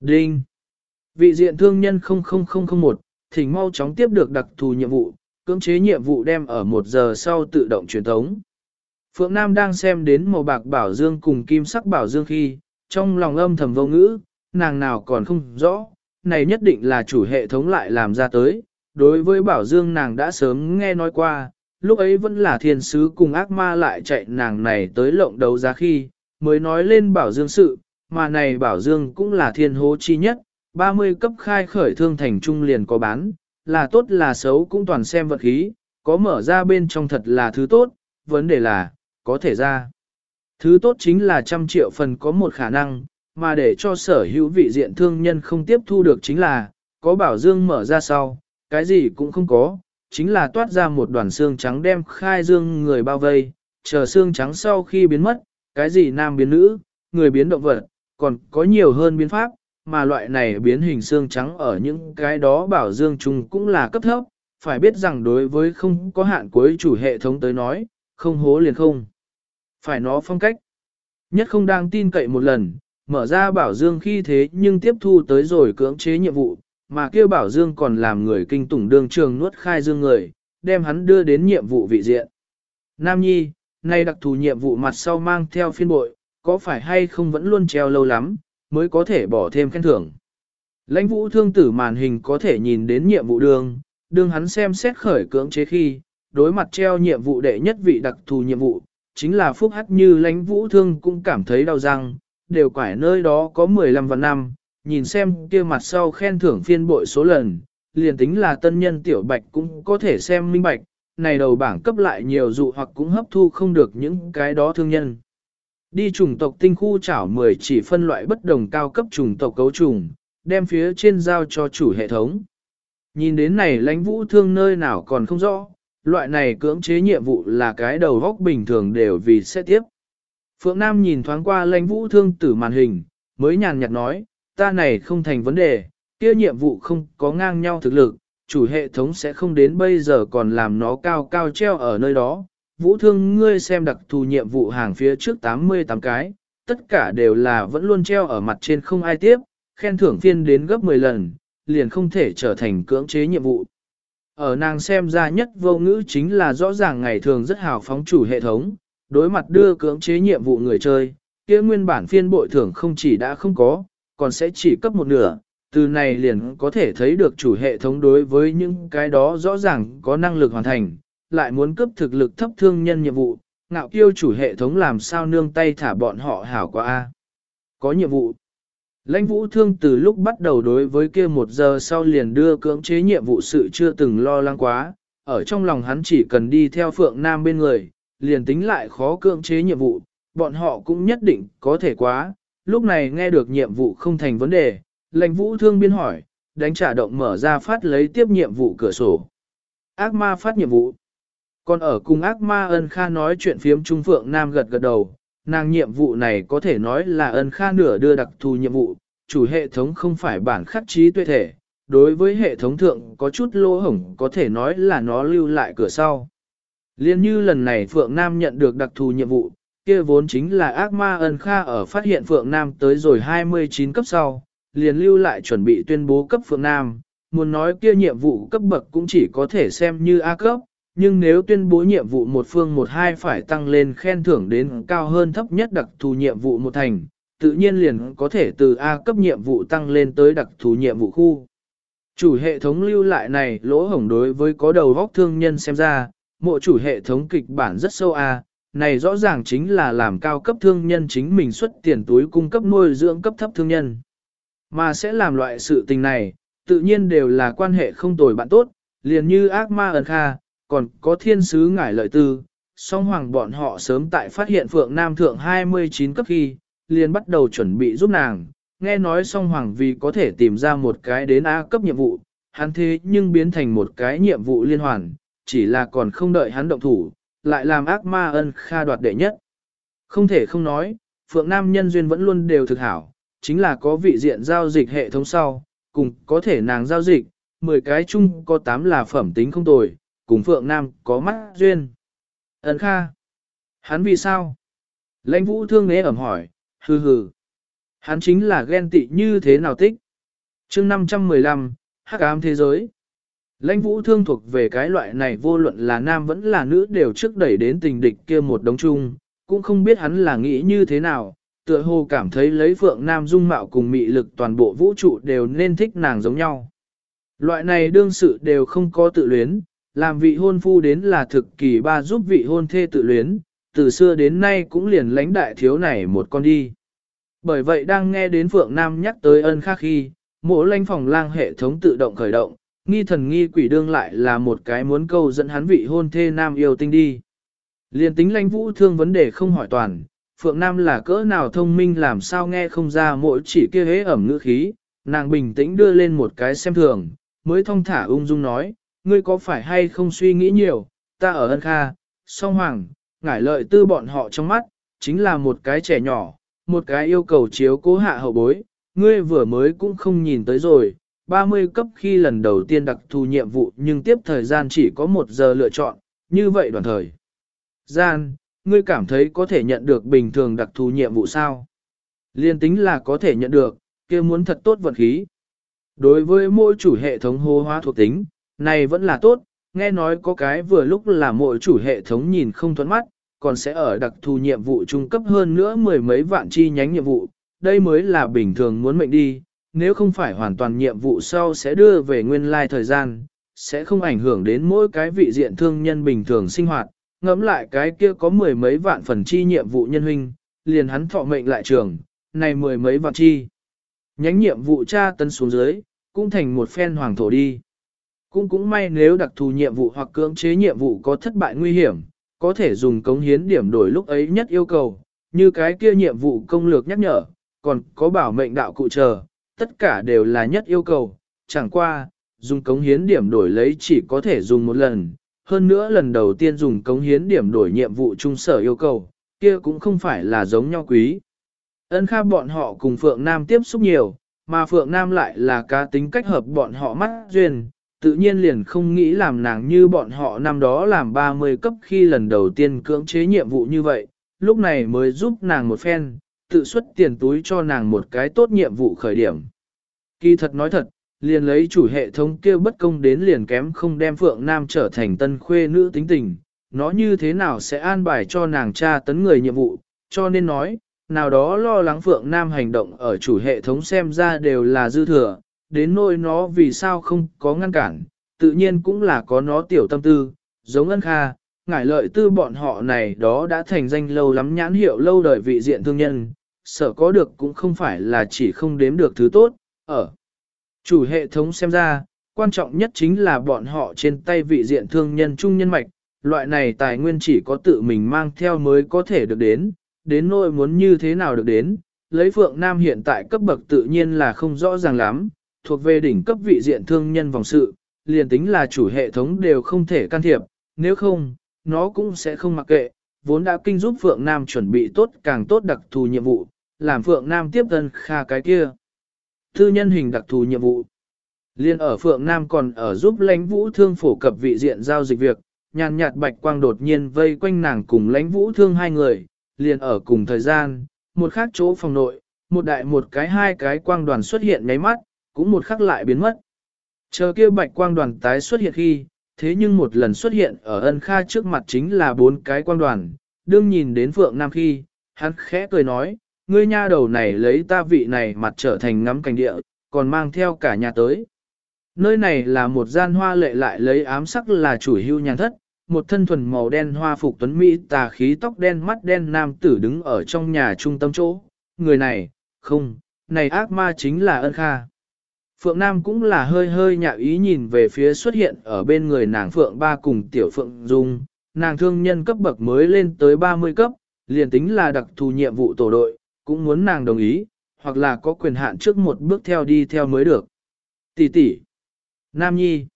Đinh. Vị diện thương nhân 00001, thỉnh mau chóng tiếp được đặc thù nhiệm vụ, cưỡng chế nhiệm vụ đem ở một giờ sau tự động truyền thống. Phượng Nam đang xem đến màu bạc bảo dương cùng kim sắc bảo dương khi, trong lòng âm thầm vô ngữ, nàng nào còn không rõ, này nhất định là chủ hệ thống lại làm ra tới. Đối với bảo dương nàng đã sớm nghe nói qua, lúc ấy vẫn là thiên sứ cùng ác ma lại chạy nàng này tới lộng đấu giá khi, mới nói lên bảo dương sự, mà này bảo dương cũng là thiên hố chi nhất, 30 cấp khai khởi thương thành trung liền có bán, là tốt là xấu cũng toàn xem vật khí, có mở ra bên trong thật là thứ tốt, vấn đề là, có thể ra. Thứ tốt chính là trăm triệu phần có một khả năng, mà để cho sở hữu vị diện thương nhân không tiếp thu được chính là, có bảo dương mở ra sau, cái gì cũng không có, chính là toát ra một đoàn xương trắng đem khai dương người bao vây, chờ xương trắng sau khi biến mất, cái gì nam biến nữ, người biến động vật, còn có nhiều hơn biến pháp, mà loại này biến hình xương trắng ở những cái đó bảo dương trùng cũng là cấp thấp, phải biết rằng đối với không có hạn cuối chủ hệ thống tới nói, không hố liền không. Phải nó phong cách. Nhất không đang tin cậy một lần, mở ra bảo dương khi thế nhưng tiếp thu tới rồi cưỡng chế nhiệm vụ, mà kêu bảo dương còn làm người kinh tủng đương trường nuốt khai dương người, đem hắn đưa đến nhiệm vụ vị diện. Nam Nhi, nay đặc thù nhiệm vụ mặt sau mang theo phiên bội, có phải hay không vẫn luôn treo lâu lắm, mới có thể bỏ thêm khen thưởng. Lãnh vũ thương tử màn hình có thể nhìn đến nhiệm vụ đường, đường hắn xem xét khởi cưỡng chế khi, đối mặt treo nhiệm vụ đệ nhất vị đặc thù nhiệm vụ, chính là phúc hắc như lãnh vũ thương cũng cảm thấy đau răng, đều quải nơi đó có 15 và năm, nhìn xem kia mặt sau khen thưởng phiên bội số lần, liền tính là tân nhân tiểu bạch cũng có thể xem minh bạch, này đầu bảng cấp lại nhiều dụ hoặc cũng hấp thu không được những cái đó thương nhân. Đi chủng tộc tinh khu chảo 10 chỉ phân loại bất đồng cao cấp chủng tộc cấu trùng, đem phía trên giao cho chủ hệ thống. Nhìn đến này lãnh vũ thương nơi nào còn không rõ, loại này cưỡng chế nhiệm vụ là cái đầu góc bình thường đều vì sẽ tiếp. Phượng Nam nhìn thoáng qua lãnh vũ thương tử màn hình, mới nhàn nhạt nói, ta này không thành vấn đề, kia nhiệm vụ không có ngang nhau thực lực, chủ hệ thống sẽ không đến bây giờ còn làm nó cao cao treo ở nơi đó. Vũ thương ngươi xem đặc thù nhiệm vụ hàng phía trước 88 cái, tất cả đều là vẫn luôn treo ở mặt trên không ai tiếp, khen thưởng phiên đến gấp 10 lần, liền không thể trở thành cưỡng chế nhiệm vụ. Ở nàng xem ra nhất vô ngữ chính là rõ ràng ngày thường rất hào phóng chủ hệ thống, đối mặt đưa cưỡng chế nhiệm vụ người chơi, kia nguyên bản phiên bội thưởng không chỉ đã không có, còn sẽ chỉ cấp một nửa, từ này liền có thể thấy được chủ hệ thống đối với những cái đó rõ ràng có năng lực hoàn thành, lại muốn cấp thực lực thấp thương nhân nhiệm vụ, ngạo kiêu chủ hệ thống làm sao nương tay thả bọn họ hảo quá a. Có nhiệm vụ. Lãnh vũ thương từ lúc bắt đầu đối với kia một giờ sau liền đưa cưỡng chế nhiệm vụ sự chưa từng lo lắng quá, ở trong lòng hắn chỉ cần đi theo Phượng Nam bên người, liền tính lại khó cưỡng chế nhiệm vụ, bọn họ cũng nhất định có thể quá. Lúc này nghe được nhiệm vụ không thành vấn đề, lãnh vũ thương biên hỏi, đánh trả động mở ra phát lấy tiếp nhiệm vụ cửa sổ. Ác ma phát nhiệm vụ. Còn ở cùng ác ma ân kha nói chuyện phiếm Trung Phượng Nam gật gật đầu, nàng nhiệm vụ này có thể nói là ân kha nửa đưa đặc thù nhiệm vụ, chủ hệ thống không phải bản khắc trí tuệ thể, đối với hệ thống thượng có chút lỗ hổng có thể nói là nó lưu lại cửa sau. Liên như lần này Phượng Nam nhận được đặc thù nhiệm vụ, kia vốn chính là ác ma ân kha ở phát hiện Phượng Nam tới rồi 29 cấp sau, liền lưu lại chuẩn bị tuyên bố cấp Phượng Nam, muốn nói kia nhiệm vụ cấp bậc cũng chỉ có thể xem như A cấp, nhưng nếu tuyên bố nhiệm vụ một phương một hai phải tăng lên khen thưởng đến cao hơn thấp nhất đặc thù nhiệm vụ một thành, tự nhiên liền có thể từ A cấp nhiệm vụ tăng lên tới đặc thù nhiệm vụ khu. Chủ hệ thống lưu lại này lỗ hổng đối với có đầu vóc thương nhân xem ra, mộ chủ hệ thống kịch bản rất sâu A, này rõ ràng chính là làm cao cấp thương nhân chính mình xuất tiền túi cung cấp nuôi dưỡng cấp thấp thương nhân. Mà sẽ làm loại sự tình này, tự nhiên đều là quan hệ không tồi bạn tốt, liền như ác ma ẩn kha, còn có thiên sứ ngải lợi tư, song hoàng bọn họ sớm tại phát hiện Phượng Nam Thượng 29 cấp khi, liền bắt đầu chuẩn bị giúp nàng, nghe nói song hoàng vì có thể tìm ra một cái đến A cấp nhiệm vụ, hắn thế nhưng biến thành một cái nhiệm vụ liên hoàn, chỉ là còn không đợi hắn động thủ, lại làm ác ma ân kha đoạt đệ nhất. Không thể không nói, Phượng Nam nhân duyên vẫn luôn đều thực hảo, chính là có vị diện giao dịch hệ thống sau, cùng có thể nàng giao dịch, 10 cái chung có 8 là phẩm tính không tồi, cùng Phượng Nam có mắt duyên. Ấn Kha. Hắn vì sao? Lãnh vũ thương nế ẩm hỏi, hừ hừ. Hắn chính là ghen tị như thế nào tích. chương 515, hắc ám thế giới. Lãnh vũ thương thuộc về cái loại này vô luận là nam vẫn là nữ đều trước đẩy đến tình địch kia một đống chung, cũng không biết hắn là nghĩ như thế nào, tựa hồ cảm thấy lấy phượng nam dung mạo cùng mị lực toàn bộ vũ trụ đều nên thích nàng giống nhau. Loại này đương sự đều không có tự luyến, làm vị hôn phu đến là thực kỳ ba giúp vị hôn thê tự luyến, từ xưa đến nay cũng liền lãnh đại thiếu này một con đi. Bởi vậy đang nghe đến Phượng Nam nhắc tới ân khác khi, mộ lanh phòng lang hệ thống tự động khởi động, nghi thần nghi quỷ đương lại là một cái muốn câu dẫn hắn vị hôn thê nam yêu tinh đi. liền tính lãnh vũ thương vấn đề không hỏi toàn, Phượng Nam là cỡ nào thông minh làm sao nghe không ra mỗi chỉ kia hế ẩm ngữ khí, nàng bình tĩnh đưa lên một cái xem thường, mới thông thả ung dung nói, ngươi có phải hay không suy nghĩ nhiều, ta ở ân kha, song hoàng, ngải lợi tư bọn họ trong mắt, chính là một cái trẻ nhỏ, một cái yêu cầu chiếu cố hạ hậu bối, ngươi vừa mới cũng không nhìn tới rồi, 30 cấp khi lần đầu tiên đặc thù nhiệm vụ nhưng tiếp thời gian chỉ có một giờ lựa chọn, như vậy đoàn thời. Gian, ngươi cảm thấy có thể nhận được bình thường đặc thù nhiệm vụ sao? Liên tính là có thể nhận được, kia muốn thật tốt vận khí. Đối với mỗi chủ hệ thống hô hóa thuộc tính, này vẫn là tốt, nghe nói có cái vừa lúc là mỗi chủ hệ thống nhìn không thuẫn mắt, còn sẽ ở đặc thù nhiệm vụ trung cấp hơn nữa mười mấy vạn chi nhánh nhiệm vụ, đây mới là bình thường muốn mệnh đi, nếu không phải hoàn toàn nhiệm vụ sau sẽ đưa về nguyên lai thời gian, sẽ không ảnh hưởng đến mỗi cái vị diện thương nhân bình thường sinh hoạt, ngẫm lại cái kia có mười mấy vạn phần chi nhiệm vụ nhân huynh, liền hắn thọ mệnh lại trường, này mười mấy vạn chi. Nhánh nhiệm vụ tra tân xuống dưới, cũng thành một phen hoàng thổ đi. Cũng cũng may nếu đặc thù nhiệm vụ hoặc cưỡng chế nhiệm vụ có thất bại nguy hiểm, có thể dùng cống hiến điểm đổi lúc ấy nhất yêu cầu, như cái kia nhiệm vụ công lược nhắc nhở, còn có bảo mệnh đạo cụ chờ, tất cả đều là nhất yêu cầu, chẳng qua, dùng cống hiến điểm đổi lấy chỉ có thể dùng một lần, hơn nữa lần đầu tiên dùng cống hiến điểm đổi nhiệm vụ trung sở yêu cầu, kia cũng không phải là giống nhau quý. Ân kha bọn họ cùng Phượng Nam tiếp xúc nhiều, mà Phượng Nam lại là cá tính cách hợp bọn họ mắt duyên, tự nhiên liền không nghĩ làm nàng như bọn họ năm đó làm 30 cấp khi lần đầu tiên cưỡng chế nhiệm vụ như vậy, lúc này mới giúp nàng một phen, tự xuất tiền túi cho nàng một cái tốt nhiệm vụ khởi điểm. Kỳ thật nói thật, liền lấy chủ hệ thống kia bất công đến liền kém không đem Phượng Nam trở thành tân khuê nữ tính tình, nó như thế nào sẽ an bài cho nàng tra tấn người nhiệm vụ, cho nên nói, nào đó lo lắng Phượng Nam hành động ở chủ hệ thống xem ra đều là dư thừa, đến nỗi nó vì sao không có ngăn cản, tự nhiên cũng là có nó tiểu tâm tư, giống ân kha, ngải lợi tư bọn họ này đó đã thành danh lâu lắm nhãn hiệu lâu đời vị diện thương nhân, sợ có được cũng không phải là chỉ không đếm được thứ tốt, ở chủ hệ thống xem ra, quan trọng nhất chính là bọn họ trên tay vị diện thương nhân trung nhân mạch, loại này tài nguyên chỉ có tự mình mang theo mới có thể được đến, đến nỗi muốn như thế nào được đến, lấy Phượng Nam hiện tại cấp bậc tự nhiên là không rõ ràng lắm, thuộc về đỉnh cấp vị diện thương nhân vòng sự, liền tính là chủ hệ thống đều không thể can thiệp, nếu không, nó cũng sẽ không mặc kệ, vốn đã kinh giúp Phượng Nam chuẩn bị tốt càng tốt đặc thù nhiệm vụ, làm Phượng Nam tiếp thân kha cái kia. Thư nhân hình đặc thù nhiệm vụ. Liên ở Phượng Nam còn ở giúp lãnh vũ thương phổ cập vị diện giao dịch việc, nhàn nhạt bạch quang đột nhiên vây quanh nàng cùng lãnh vũ thương hai người, liền ở cùng thời gian, một khác chỗ phòng nội, một đại một cái hai cái quang đoàn xuất hiện nháy mắt, cũng một khắc lại biến mất. Chờ kia bạch quang đoàn tái xuất hiện khi, thế nhưng một lần xuất hiện ở ân kha trước mặt chính là bốn cái quang đoàn, đương nhìn đến Phượng Nam khi, hắn khẽ cười nói, ngươi nha đầu này lấy ta vị này mặt trở thành ngắm cảnh địa, còn mang theo cả nhà tới. Nơi này là một gian hoa lệ lại lấy ám sắc là chủ hưu nhàn thất, một thân thuần màu đen hoa phục tuấn Mỹ tà khí tóc đen mắt đen nam tử đứng ở trong nhà trung tâm chỗ. Người này, không, này ác ma chính là ân kha. Phượng Nam cũng là hơi hơi nhạo ý nhìn về phía xuất hiện ở bên người nàng Phượng Ba cùng Tiểu Phượng Dung, nàng thương nhân cấp bậc mới lên tới 30 cấp, liền tính là đặc thù nhiệm vụ tổ đội, cũng muốn nàng đồng ý, hoặc là có quyền hạn trước một bước theo đi theo mới được. Tỷ tỷ, Nam Nhi,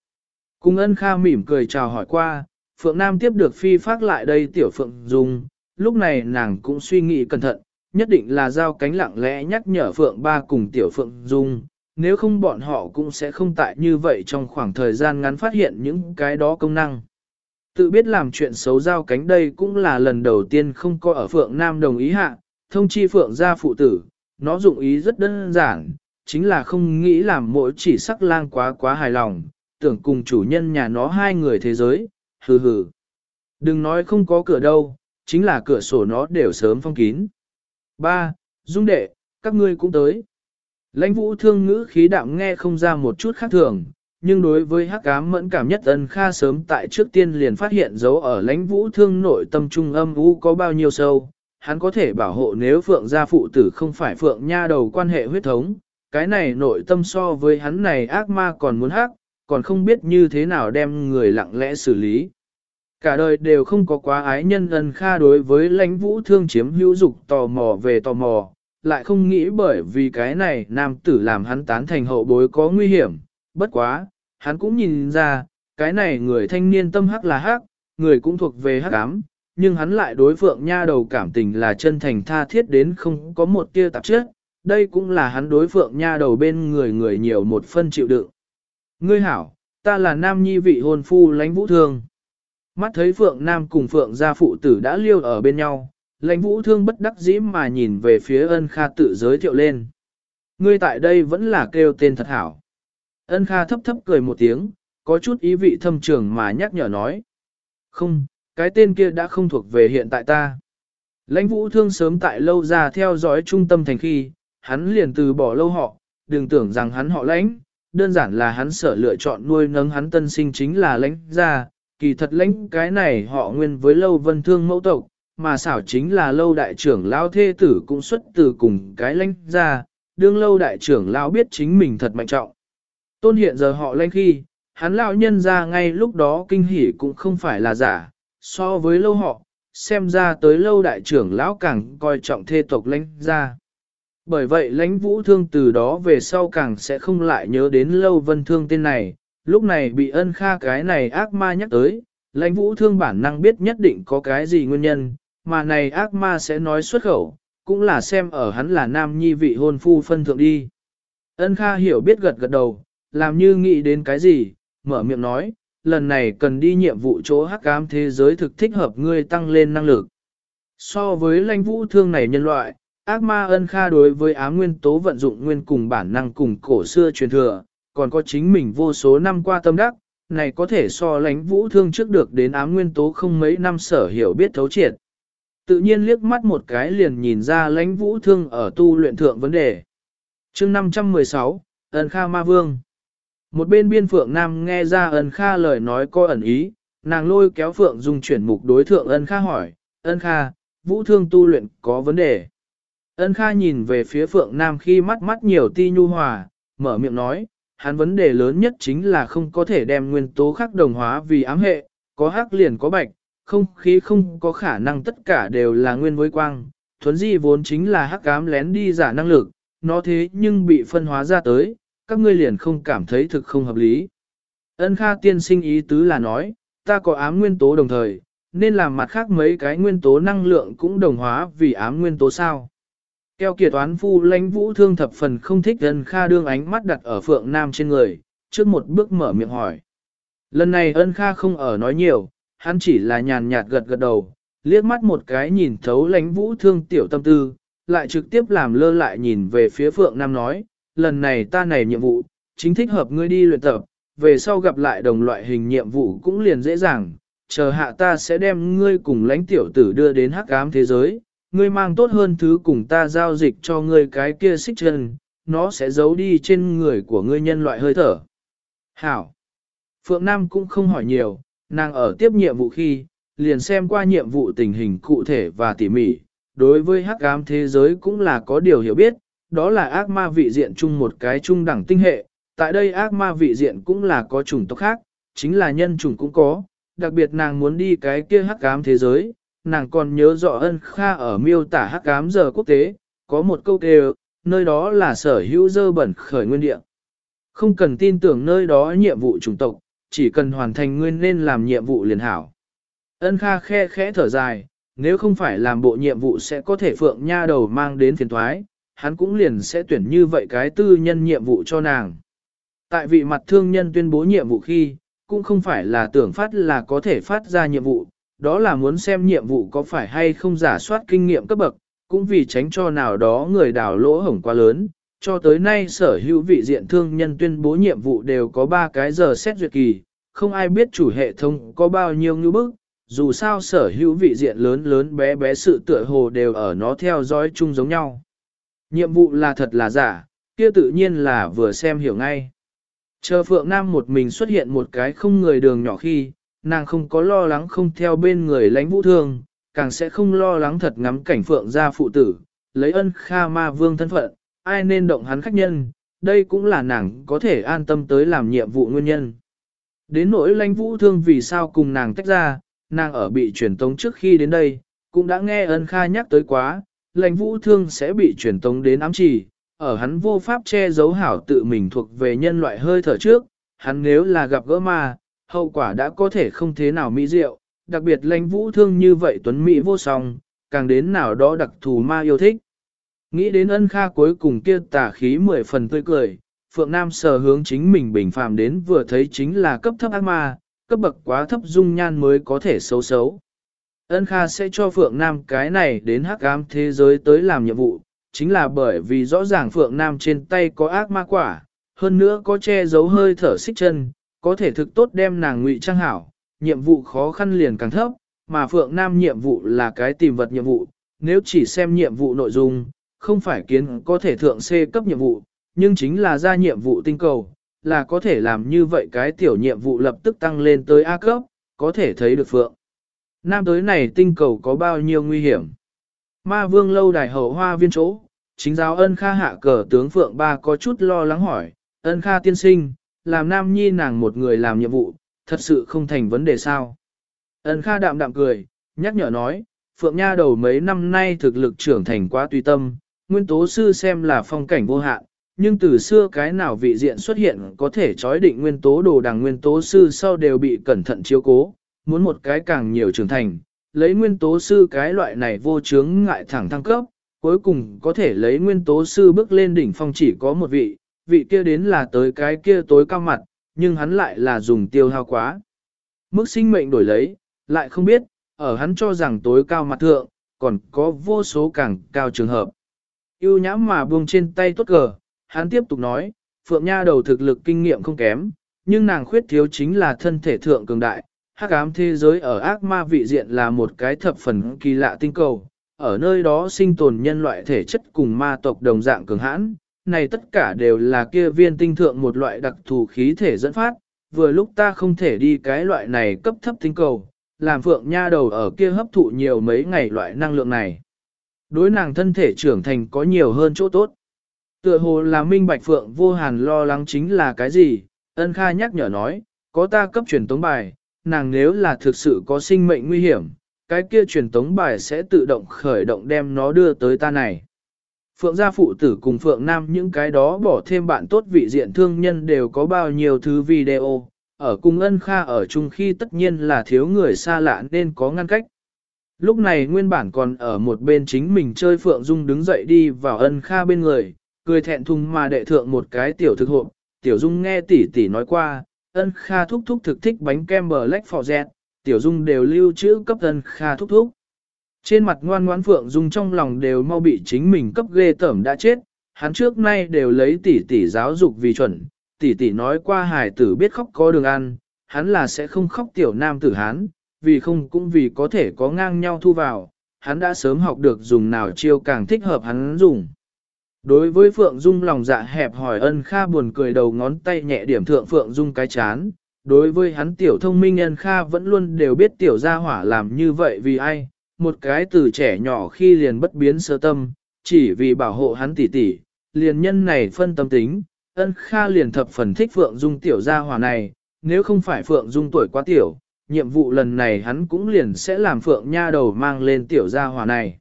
cùng ân kha mỉm cười chào hỏi qua, Phượng Nam tiếp được phi phát lại đây Tiểu Phượng Dung, lúc này nàng cũng suy nghĩ cẩn thận, nhất định là giao cánh lặng lẽ nhắc nhở Phượng Ba cùng Tiểu Phượng Dung nếu không bọn họ cũng sẽ không tại như vậy trong khoảng thời gian ngắn phát hiện những cái đó công năng. Tự biết làm chuyện xấu giao cánh đây cũng là lần đầu tiên không có ở Phượng Nam đồng ý hạ, thông chi Phượng gia phụ tử, nó dụng ý rất đơn giản, chính là không nghĩ làm mỗi chỉ sắc lang quá quá hài lòng, tưởng cùng chủ nhân nhà nó hai người thế giới, hừ hừ. Đừng nói không có cửa đâu, chính là cửa sổ nó đều sớm phong kín. Ba, Dung đệ, các ngươi cũng tới. Lãnh vũ thương ngữ khí đạm nghe không ra một chút khác thường, nhưng đối với hắc ám mẫn cảm nhất ân kha sớm tại trước tiên liền phát hiện dấu ở lãnh vũ thương nội tâm trung âm u có bao nhiêu sâu, hắn có thể bảo hộ nếu phượng gia phụ tử không phải phượng nha đầu quan hệ huyết thống, cái này nội tâm so với hắn này ác ma còn muốn hắc, còn không biết như thế nào đem người lặng lẽ xử lý. Cả đời đều không có quá ái nhân ân kha đối với lãnh vũ thương chiếm hữu dục tò mò về tò mò, lại không nghĩ bởi vì cái này nam tử làm hắn tán thành hậu bối có nguy hiểm, bất quá, hắn cũng nhìn ra, cái này người thanh niên tâm hắc là hắc, người cũng thuộc về hắc ám, nhưng hắn lại đối phượng nha đầu cảm tình là chân thành tha thiết đến không có một tia tạp chất, đây cũng là hắn đối phượng nha đầu bên người người nhiều một phân chịu đựng. Ngươi hảo, ta là nam nhi vị hôn phu lãnh vũ thương. Mắt thấy phượng nam cùng phượng gia phụ tử đã liêu ở bên nhau, lãnh vũ thương bất đắc dĩ mà nhìn về phía ân kha tự giới thiệu lên. Ngươi tại đây vẫn là kêu tên thật hảo. Ân Kha thấp thấp cười một tiếng, có chút ý vị thâm trường mà nhắc nhở nói. Không, cái tên kia đã không thuộc về hiện tại ta. Lãnh vũ thương sớm tại lâu ra theo dõi trung tâm thành khi, hắn liền từ bỏ lâu họ, đừng tưởng rằng hắn họ lãnh, đơn giản là hắn sợ lựa chọn nuôi nấng hắn tân sinh chính là lãnh gia, kỳ thật lãnh cái này họ nguyên với lâu vân thương mẫu tộc, mà xảo chính là lâu đại trưởng lao thê tử cũng xuất từ cùng cái lãnh gia, đương lâu đại trưởng lao biết chính mình thật mạnh trọng. Tôn hiện giờ họ lên khi, hắn lão nhân ra ngay lúc đó kinh hỉ cũng không phải là giả, so với lâu họ, xem ra tới lâu đại trưởng lão càng coi trọng thê tộc lãnh ra. Bởi vậy lãnh vũ thương từ đó về sau càng sẽ không lại nhớ đến lâu vân thương tên này, lúc này bị ân kha cái này ác ma nhắc tới, lãnh vũ thương bản năng biết nhất định có cái gì nguyên nhân, mà này ác ma sẽ nói xuất khẩu, cũng là xem ở hắn là nam nhi vị hôn phu phân thượng đi. Ân kha hiểu biết gật gật đầu, làm như nghĩ đến cái gì, mở miệng nói, lần này cần đi nhiệm vụ chỗ hắc ám thế giới thực thích hợp ngươi tăng lên năng lực. So với lãnh vũ thương này nhân loại, ác ma ân kha đối với ám nguyên tố vận dụng nguyên cùng bản năng cùng cổ xưa truyền thừa, còn có chính mình vô số năm qua tâm đắc, này có thể so lãnh vũ thương trước được đến ám nguyên tố không mấy năm sở hiểu biết thấu triệt. Tự nhiên liếc mắt một cái liền nhìn ra lãnh vũ thương ở tu luyện thượng vấn đề. chương 516, ân kha ma vương. Một bên biên Phượng Nam nghe ra ân kha lời nói có ẩn ý, nàng lôi kéo Phượng Dung chuyển mục đối thượng ân kha hỏi, ân kha, vũ thương tu luyện có vấn đề. Ân kha nhìn về phía Phượng Nam khi mắt mắt nhiều ti nhu hòa, mở miệng nói, hắn vấn đề lớn nhất chính là không có thể đem nguyên tố khắc đồng hóa vì ám hệ, có hắc liền có bạch, không khí không có khả năng tất cả đều là nguyên với quang, thuấn di vốn chính là hắc cám lén đi giả năng lực, nó thế nhưng bị phân hóa ra tới, các ngươi liền không cảm thấy thực không hợp lý. Ân Kha tiên sinh ý tứ là nói, ta có ám nguyên tố đồng thời, nên làm mặt khác mấy cái nguyên tố năng lượng cũng đồng hóa vì ám nguyên tố sao. Keo kiệt toán phu lãnh vũ thương thập phần không thích Ân Kha đương ánh mắt đặt ở phượng nam trên người, trước một bước mở miệng hỏi. Lần này Ân Kha không ở nói nhiều, hắn chỉ là nhàn nhạt gật gật đầu, liếc mắt một cái nhìn thấu lãnh vũ thương tiểu tâm tư, lại trực tiếp làm lơ lại nhìn về phía phượng nam nói, lần này ta này nhiệm vụ, chính thích hợp ngươi đi luyện tập, về sau gặp lại đồng loại hình nhiệm vụ cũng liền dễ dàng, chờ hạ ta sẽ đem ngươi cùng lãnh tiểu tử đưa đến hắc ám thế giới, ngươi mang tốt hơn thứ cùng ta giao dịch cho ngươi cái kia xích chân, nó sẽ giấu đi trên người của ngươi nhân loại hơi thở. Hảo! Phượng Nam cũng không hỏi nhiều, nàng ở tiếp nhiệm vụ khi, liền xem qua nhiệm vụ tình hình cụ thể và tỉ mỉ, đối với hắc ám thế giới cũng là có điều hiểu biết, đó là ác ma vị diện chung một cái trung đẳng tinh hệ, tại đây ác ma vị diện cũng là có chủng tộc khác, chính là nhân chủng cũng có, đặc biệt nàng muốn đi cái kia hắc ám thế giới, nàng còn nhớ rõ ân kha ở miêu tả hắc ám giờ quốc tế, có một câu kêu, nơi đó là sở hữu dơ bẩn khởi nguyên địa. Không cần tin tưởng nơi đó nhiệm vụ chủng tộc, chỉ cần hoàn thành nguyên nên làm nhiệm vụ liền hảo. Ân kha khe khẽ thở dài, nếu không phải làm bộ nhiệm vụ sẽ có thể phượng nha đầu mang đến phiền thoái, hắn cũng liền sẽ tuyển như vậy cái tư nhân nhiệm vụ cho nàng. Tại vị mặt thương nhân tuyên bố nhiệm vụ khi, cũng không phải là tưởng phát là có thể phát ra nhiệm vụ, đó là muốn xem nhiệm vụ có phải hay không giả soát kinh nghiệm cấp bậc, cũng vì tránh cho nào đó người đào lỗ hổng quá lớn, cho tới nay sở hữu vị diện thương nhân tuyên bố nhiệm vụ đều có 3 cái giờ xét duyệt kỳ, không ai biết chủ hệ thống có bao nhiêu ngữ bức, dù sao sở hữu vị diện lớn lớn bé bé sự tựa hồ đều ở nó theo dõi chung giống nhau. Nhiệm vụ là thật là giả, kia tự nhiên là vừa xem hiểu ngay. Chờ Phượng Nam một mình xuất hiện một cái không người đường nhỏ khi, nàng không có lo lắng không theo bên người lãnh vũ thương, càng sẽ không lo lắng thật ngắm cảnh Phượng gia phụ tử, lấy ân kha ma vương thân phận, ai nên động hắn khách nhân, đây cũng là nàng có thể an tâm tới làm nhiệm vụ nguyên nhân. Đến nỗi lãnh vũ thương vì sao cùng nàng tách ra, nàng ở bị truyền tống trước khi đến đây, cũng đã nghe ân kha nhắc tới quá, lãnh vũ thương sẽ bị truyền tống đến ám trì, ở hắn vô pháp che giấu hảo tự mình thuộc về nhân loại hơi thở trước, hắn nếu là gặp gỡ ma, hậu quả đã có thể không thế nào mỹ diệu, đặc biệt lãnh vũ thương như vậy tuấn mỹ vô song, càng đến nào đó đặc thù ma yêu thích. Nghĩ đến ân kha cuối cùng kia tà khí mười phần tươi cười, Phượng Nam sờ hướng chính mình bình phàm đến vừa thấy chính là cấp thấp ác ma, cấp bậc quá thấp dung nhan mới có thể xấu xấu. Ân Kha sẽ cho Phượng Nam cái này đến hắc ám thế giới tới làm nhiệm vụ, chính là bởi vì rõ ràng Phượng Nam trên tay có ác ma quả, hơn nữa có che giấu hơi thở xích chân, có thể thực tốt đem nàng ngụy trang hảo, nhiệm vụ khó khăn liền càng thấp, mà Phượng Nam nhiệm vụ là cái tìm vật nhiệm vụ, nếu chỉ xem nhiệm vụ nội dung, không phải kiến có thể thượng C cấp nhiệm vụ, nhưng chính là ra nhiệm vụ tinh cầu, là có thể làm như vậy cái tiểu nhiệm vụ lập tức tăng lên tới A cấp, có thể thấy được Phượng. Nam tới này tinh cầu có bao nhiêu nguy hiểm. Ma vương lâu đài hậu hoa viên chỗ, chính giáo ân kha hạ cờ tướng Phượng Ba có chút lo lắng hỏi, ân kha tiên sinh, làm nam nhi nàng một người làm nhiệm vụ, thật sự không thành vấn đề sao. Ân kha đạm đạm cười, nhắc nhở nói, Phượng Nha đầu mấy năm nay thực lực trưởng thành quá tùy tâm, nguyên tố sư xem là phong cảnh vô hạn, nhưng từ xưa cái nào vị diện xuất hiện có thể chói định nguyên tố đồ đằng nguyên tố sư sau đều bị cẩn thận chiếu cố, muốn một cái càng nhiều trưởng thành, lấy nguyên tố sư cái loại này vô chướng ngại thẳng thăng cấp, cuối cùng có thể lấy nguyên tố sư bước lên đỉnh phong chỉ có một vị, vị kia đến là tới cái kia tối cao mặt, nhưng hắn lại là dùng tiêu hao quá. Mức sinh mệnh đổi lấy, lại không biết, ở hắn cho rằng tối cao mặt thượng, còn có vô số càng cao trường hợp. Yêu nhãm mà buông trên tay tốt cờ, hắn tiếp tục nói, Phượng Nha đầu thực lực kinh nghiệm không kém, nhưng nàng khuyết thiếu chính là thân thể thượng cường đại. Hắc ám thế giới ở ác ma vị diện là một cái thập phần kỳ lạ tinh cầu, ở nơi đó sinh tồn nhân loại thể chất cùng ma tộc đồng dạng cường hãn, này tất cả đều là kia viên tinh thượng một loại đặc thù khí thể dẫn phát, vừa lúc ta không thể đi cái loại này cấp thấp tinh cầu, làm phượng nha đầu ở kia hấp thụ nhiều mấy ngày loại năng lượng này. Đối nàng thân thể trưởng thành có nhiều hơn chỗ tốt. Tựa hồ là minh bạch phượng vô hàn lo lắng chính là cái gì, ân kha nhắc nhở nói, có ta cấp truyền tống bài, nàng nếu là thực sự có sinh mệnh nguy hiểm, cái kia truyền tống bài sẽ tự động khởi động đem nó đưa tới ta này. Phượng gia phụ tử cùng Phượng Nam những cái đó bỏ thêm bạn tốt vị diện thương nhân đều có bao nhiêu thứ video, ở cùng ân kha ở chung khi tất nhiên là thiếu người xa lạ nên có ngăn cách. Lúc này nguyên bản còn ở một bên chính mình chơi Phượng Dung đứng dậy đi vào ân kha bên người, cười thẹn thùng mà đệ thượng một cái tiểu thực hộp, tiểu Dung nghe tỷ tỷ nói qua, ân kha thúc thúc thực thích bánh kem bở lách phò dẹt, tiểu Dung đều lưu trữ cấp ân kha thúc thúc. Trên mặt ngoan ngoãn Phượng Dung trong lòng đều mau bị chính mình cấp ghê tởm đã chết, hắn trước nay đều lấy tỷ tỷ giáo dục vì chuẩn, tỷ tỷ nói qua hải tử biết khóc có đường ăn, hắn là sẽ không khóc tiểu nam tử hắn, vì không cũng vì có thể có ngang nhau thu vào, hắn đã sớm học được dùng nào chiêu càng thích hợp hắn dùng. Đối với Phượng Dung lòng dạ hẹp hỏi ân kha buồn cười đầu ngón tay nhẹ điểm thượng Phượng Dung cái chán, đối với hắn tiểu thông minh ân kha vẫn luôn đều biết tiểu gia hỏa làm như vậy vì ai, một cái từ trẻ nhỏ khi liền bất biến sơ tâm, chỉ vì bảo hộ hắn tỷ tỷ, liền nhân này phân tâm tính, ân kha liền thập phần thích Phượng Dung tiểu gia hỏa này, nếu không phải Phượng Dung tuổi quá tiểu, nhiệm vụ lần này hắn cũng liền sẽ làm Phượng nha đầu mang lên tiểu gia hỏa này.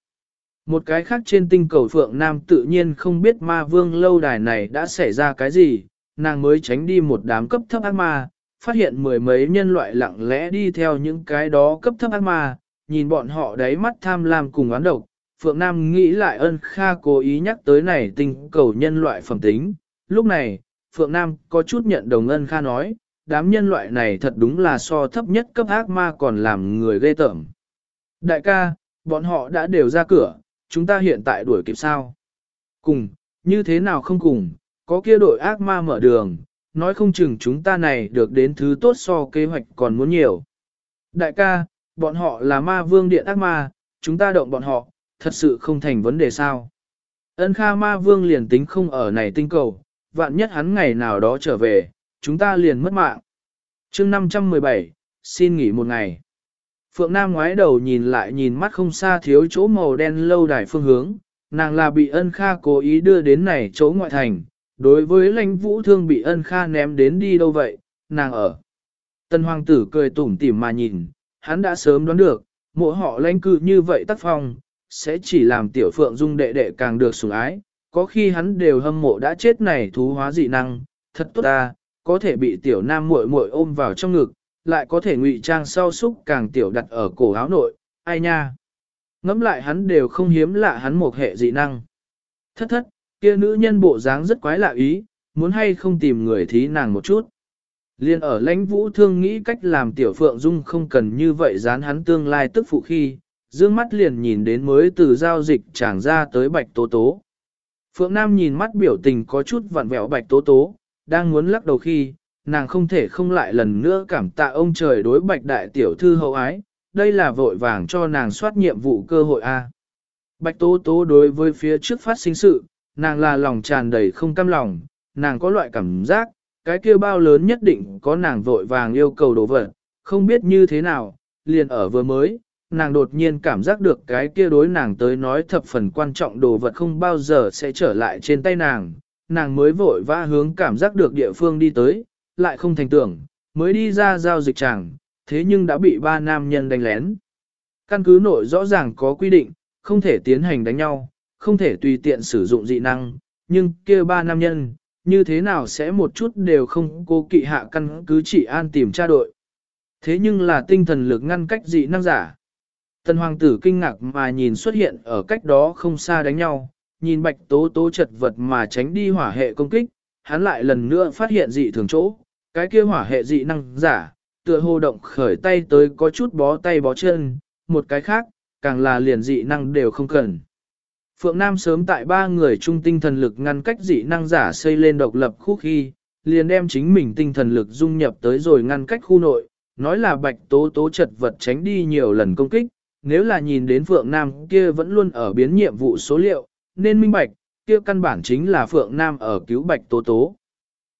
Một cái khác trên tinh cầu Phượng Nam tự nhiên không biết ma vương lâu đài này đã xảy ra cái gì, nàng mới tránh đi một đám cấp thấp ác ma, phát hiện mười mấy nhân loại lặng lẽ đi theo những cái đó cấp thấp ác ma, nhìn bọn họ đáy mắt tham lam cùng oán độc. Phượng Nam nghĩ lại ân kha cố ý nhắc tới này tinh cầu nhân loại phẩm tính. Lúc này, Phượng Nam có chút nhận đồng ân kha nói, đám nhân loại này thật đúng là so thấp nhất cấp ác ma còn làm người ghê tởm. Đại ca, bọn họ đã đều ra cửa, chúng ta hiện tại đuổi kịp sao? Cùng, như thế nào không cùng, có kia đội ác ma mở đường, nói không chừng chúng ta này được đến thứ tốt so kế hoạch còn muốn nhiều. Đại ca, bọn họ là ma vương điện ác ma, chúng ta động bọn họ, thật sự không thành vấn đề sao. Ân Kha ma vương liền tính không ở này tinh cầu, vạn nhất hắn ngày nào đó trở về, chúng ta liền mất mạng. chương 517, xin nghỉ một ngày. Phượng Nam ngoái đầu nhìn lại nhìn mắt không xa thiếu chỗ màu đen lâu đài phương hướng, nàng là bị ân kha cố ý đưa đến này chỗ ngoại thành, đối với lãnh vũ thương bị ân kha ném đến đi đâu vậy, nàng ở. Tân hoàng tử cười tủm tỉm mà nhìn, hắn đã sớm đoán được, mỗi họ lãnh cư như vậy tác phong, sẽ chỉ làm tiểu phượng dung đệ đệ càng được sủng ái, có khi hắn đều hâm mộ đã chết này thú hóa dị năng, thật tốt ta, có thể bị tiểu nam muội muội ôm vào trong ngực, lại có thể ngụy trang sau xúc càng tiểu đặt ở cổ áo nội, ai nha. ngẫm lại hắn đều không hiếm lạ hắn một hệ dị năng. Thất thất, kia nữ nhân bộ dáng rất quái lạ ý, muốn hay không tìm người thí nàng một chút. Liên ở lãnh vũ thương nghĩ cách làm tiểu phượng dung không cần như vậy dán hắn tương lai tức phụ khi, dương mắt liền nhìn đến mới từ giao dịch tràng ra tới bạch tố tố. Phượng Nam nhìn mắt biểu tình có chút vặn vẹo bạch tố tố, đang muốn lắc đầu khi, nàng không thể không lại lần nữa cảm tạ ông trời đối bạch đại tiểu thư hậu ái, đây là vội vàng cho nàng soát nhiệm vụ cơ hội A. Bạch tố tố đối với phía trước phát sinh sự, nàng là lòng tràn đầy không cam lòng, nàng có loại cảm giác, cái kia bao lớn nhất định có nàng vội vàng yêu cầu đồ vật, không biết như thế nào, liền ở vừa mới, nàng đột nhiên cảm giác được cái kia đối nàng tới nói thập phần quan trọng đồ vật không bao giờ sẽ trở lại trên tay nàng, nàng mới vội vã hướng cảm giác được địa phương đi tới, lại không thành tưởng, mới đi ra giao dịch chẳng, thế nhưng đã bị ba nam nhân đánh lén. Căn cứ nội rõ ràng có quy định, không thể tiến hành đánh nhau, không thể tùy tiện sử dụng dị năng, nhưng kia ba nam nhân, như thế nào sẽ một chút đều không cố kỵ hạ căn cứ chỉ an tìm tra đội. Thế nhưng là tinh thần lực ngăn cách dị năng giả. Tần hoàng tử kinh ngạc mà nhìn xuất hiện ở cách đó không xa đánh nhau, nhìn bạch tố tố chật vật mà tránh đi hỏa hệ công kích, hắn lại lần nữa phát hiện dị thường chỗ, cái kia hỏa hệ dị năng giả, tựa hồ động khởi tay tới có chút bó tay bó chân, một cái khác, càng là liền dị năng đều không cần. Phượng Nam sớm tại ba người trung tinh thần lực ngăn cách dị năng giả xây lên độc lập khu khi, liền đem chính mình tinh thần lực dung nhập tới rồi ngăn cách khu nội, nói là bạch tố tố chật vật tránh đi nhiều lần công kích, nếu là nhìn đến Phượng Nam kia vẫn luôn ở biến nhiệm vụ số liệu, nên minh bạch, kia căn bản chính là Phượng Nam ở cứu bạch tố tố.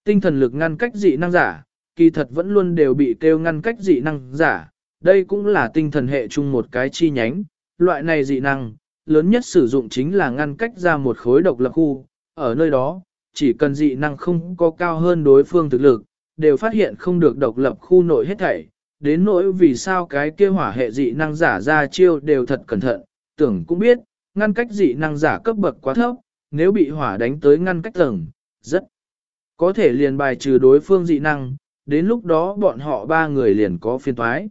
Tinh thần lực ngăn cách dị năng giả, kỳ thật vẫn luôn đều bị kêu ngăn cách dị năng giả, đây cũng là tinh thần hệ chung một cái chi nhánh, loại này dị năng, lớn nhất sử dụng chính là ngăn cách ra một khối độc lập khu, ở nơi đó, chỉ cần dị năng không có cao hơn đối phương thực lực, đều phát hiện không được độc lập khu nội hết thảy, đến nỗi vì sao cái kia hỏa hệ dị năng giả ra chiêu đều thật cẩn thận, tưởng cũng biết, ngăn cách dị năng giả cấp bậc quá thấp, nếu bị hỏa đánh tới ngăn cách tầng, rất có thể liền bài trừ đối phương dị năng, đến lúc đó bọn họ ba người liền có phiên toái.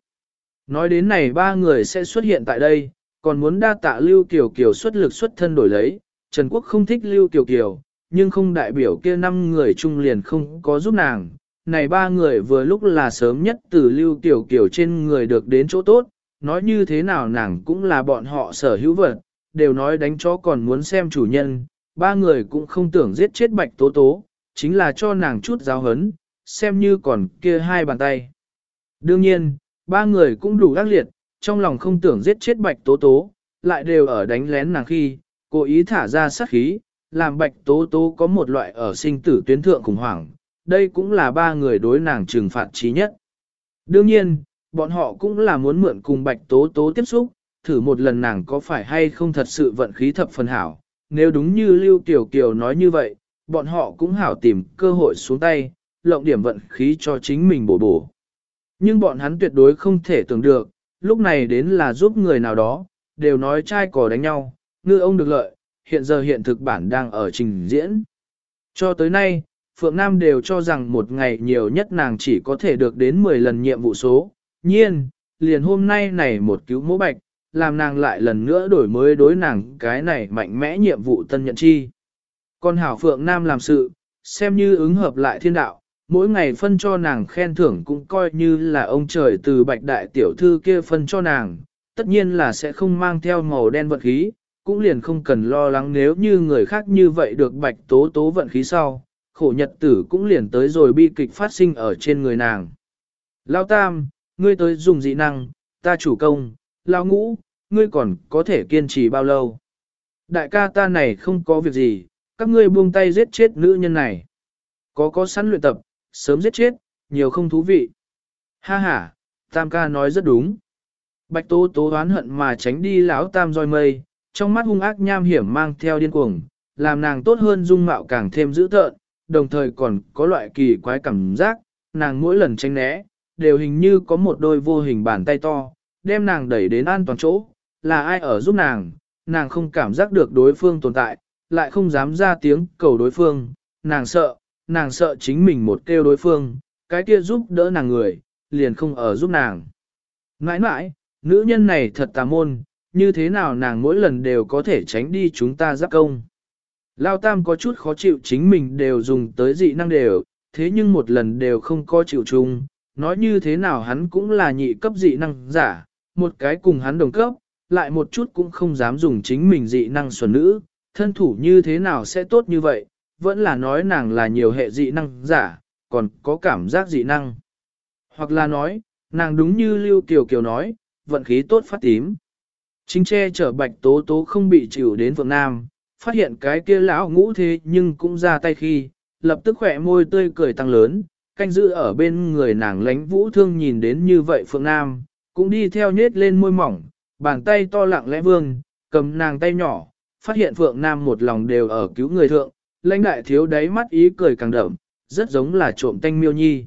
Nói đến này ba người sẽ xuất hiện tại đây, còn muốn đa tạ Lưu Kiều Kiều xuất lực xuất thân đổi lấy, Trần Quốc không thích Lưu Kiều Kiều, nhưng không đại biểu kia năm người chung liền không có giúp nàng. Này ba người vừa lúc là sớm nhất từ Lưu Kiều Kiều trên người được đến chỗ tốt, nói như thế nào nàng cũng là bọn họ sở hữu vật, đều nói đánh chó còn muốn xem chủ nhân, ba người cũng không tưởng giết chết bạch tố tố, chính là cho nàng chút giáo hấn, xem như còn kia hai bàn tay. Đương nhiên, ba người cũng đủ đắc liệt, trong lòng không tưởng giết chết bạch tố tố, lại đều ở đánh lén nàng khi, cố ý thả ra sát khí, làm bạch tố tố có một loại ở sinh tử tuyến thượng khủng hoảng, đây cũng là ba người đối nàng trừng phạt trí nhất. Đương nhiên, bọn họ cũng là muốn mượn cùng bạch tố tố tiếp xúc, thử một lần nàng có phải hay không thật sự vận khí thập phần hảo, nếu đúng như Lưu Tiểu Kiều nói như vậy, bọn họ cũng hảo tìm cơ hội xuống tay, lộng điểm vận khí cho chính mình bổ bổ. Nhưng bọn hắn tuyệt đối không thể tưởng được, lúc này đến là giúp người nào đó, đều nói trai cỏ đánh nhau, ngư ông được lợi, hiện giờ hiện thực bản đang ở trình diễn. Cho tới nay, Phượng Nam đều cho rằng một ngày nhiều nhất nàng chỉ có thể được đến 10 lần nhiệm vụ số, nhiên, liền hôm nay này một cứu mỗ bạch, làm nàng lại lần nữa đổi mới đối nàng cái này mạnh mẽ nhiệm vụ tân nhận chi. Còn Hảo Phượng Nam làm sự, xem như ứng hợp lại thiên đạo, mỗi ngày phân cho nàng khen thưởng cũng coi như là ông trời từ bạch đại tiểu thư kia phân cho nàng, tất nhiên là sẽ không mang theo màu đen vật khí, cũng liền không cần lo lắng nếu như người khác như vậy được bạch tố tố vận khí sau, khổ nhật tử cũng liền tới rồi bi kịch phát sinh ở trên người nàng. Lao tam, ngươi tới dùng dị năng, ta chủ công, lao ngũ, ngươi còn có thể kiên trì bao lâu. Đại ca ta này không có việc gì, các ngươi buông tay giết chết nữ nhân này. Có có sẵn luyện tập, sớm giết chết, nhiều không thú vị. Ha ha, tam ca nói rất đúng. Bạch tố tố oán hận mà tránh đi lão tam roi mây, trong mắt hung ác nham hiểm mang theo điên cuồng, làm nàng tốt hơn dung mạo càng thêm dữ tợn, đồng thời còn có loại kỳ quái cảm giác, nàng mỗi lần tránh né, đều hình như có một đôi vô hình bàn tay to, đem nàng đẩy đến an toàn chỗ, là ai ở giúp nàng, nàng không cảm giác được đối phương tồn tại, lại không dám ra tiếng cầu đối phương, nàng sợ, nàng sợ chính mình một kêu đối phương, cái kia giúp đỡ nàng người, liền không ở giúp nàng. mãi mãi nữ nhân này thật tà môn, như thế nào nàng mỗi lần đều có thể tránh đi chúng ta giáp công. Lao Tam có chút khó chịu chính mình đều dùng tới dị năng đều, thế nhưng một lần đều không có chịu chung, nói như thế nào hắn cũng là nhị cấp dị năng giả, một cái cùng hắn đồng cấp, lại một chút cũng không dám dùng chính mình dị năng xuẩn nữ, thân thủ như thế nào sẽ tốt như vậy, vẫn là nói nàng là nhiều hệ dị năng giả, còn có cảm giác dị năng. Hoặc là nói, nàng đúng như Lưu Kiều Kiều nói, vận khí tốt phát tím. Chính che chở bạch tố tố không bị chịu đến Phượng Nam, phát hiện cái kia lão ngũ thế nhưng cũng ra tay khi, lập tức khỏe môi tươi cười tăng lớn, canh giữ ở bên người nàng lánh vũ thương nhìn đến như vậy Phượng Nam, cũng đi theo nhết lên môi mỏng, bàn tay to lặng lẽ vương, cầm nàng tay nhỏ, phát hiện Phượng Nam một lòng đều ở cứu người thượng, lãnh đại thiếu đáy mắt ý cười càng đậm, rất giống là trộm tanh miêu nhi.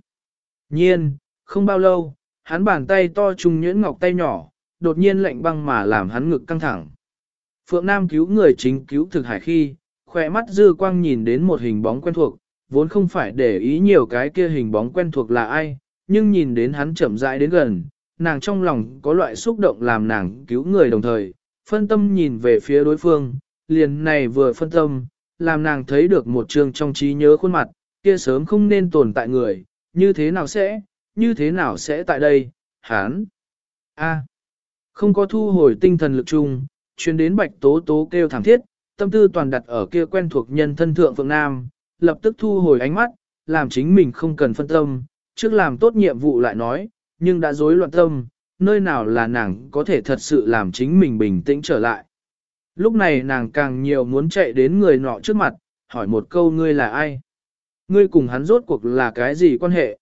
Nhiên, không bao lâu, hắn bàn tay to trung nhuyễn ngọc tay nhỏ, đột nhiên lạnh băng mà làm hắn ngực căng thẳng. Phượng Nam cứu người chính cứu thực hải khi, khỏe mắt dư quang nhìn đến một hình bóng quen thuộc, vốn không phải để ý nhiều cái kia hình bóng quen thuộc là ai, nhưng nhìn đến hắn chậm rãi đến gần, nàng trong lòng có loại xúc động làm nàng cứu người đồng thời, phân tâm nhìn về phía đối phương, liền này vừa phân tâm, làm nàng thấy được một trường trong trí nhớ khuôn mặt, kia sớm không nên tồn tại người, như thế nào sẽ, như thế nào sẽ tại đây, hán. A. không có thu hồi tinh thần lực chung, chuyên đến bạch tố tố kêu thảm thiết, tâm tư toàn đặt ở kia quen thuộc nhân thân thượng Phượng Nam, lập tức thu hồi ánh mắt, làm chính mình không cần phân tâm, trước làm tốt nhiệm vụ lại nói, nhưng đã rối loạn tâm, nơi nào là nàng có thể thật sự làm chính mình bình tĩnh trở lại. Lúc này nàng càng nhiều muốn chạy đến người nọ trước mặt, hỏi một câu ngươi là ai? Ngươi cùng hắn rốt cuộc là cái gì quan hệ?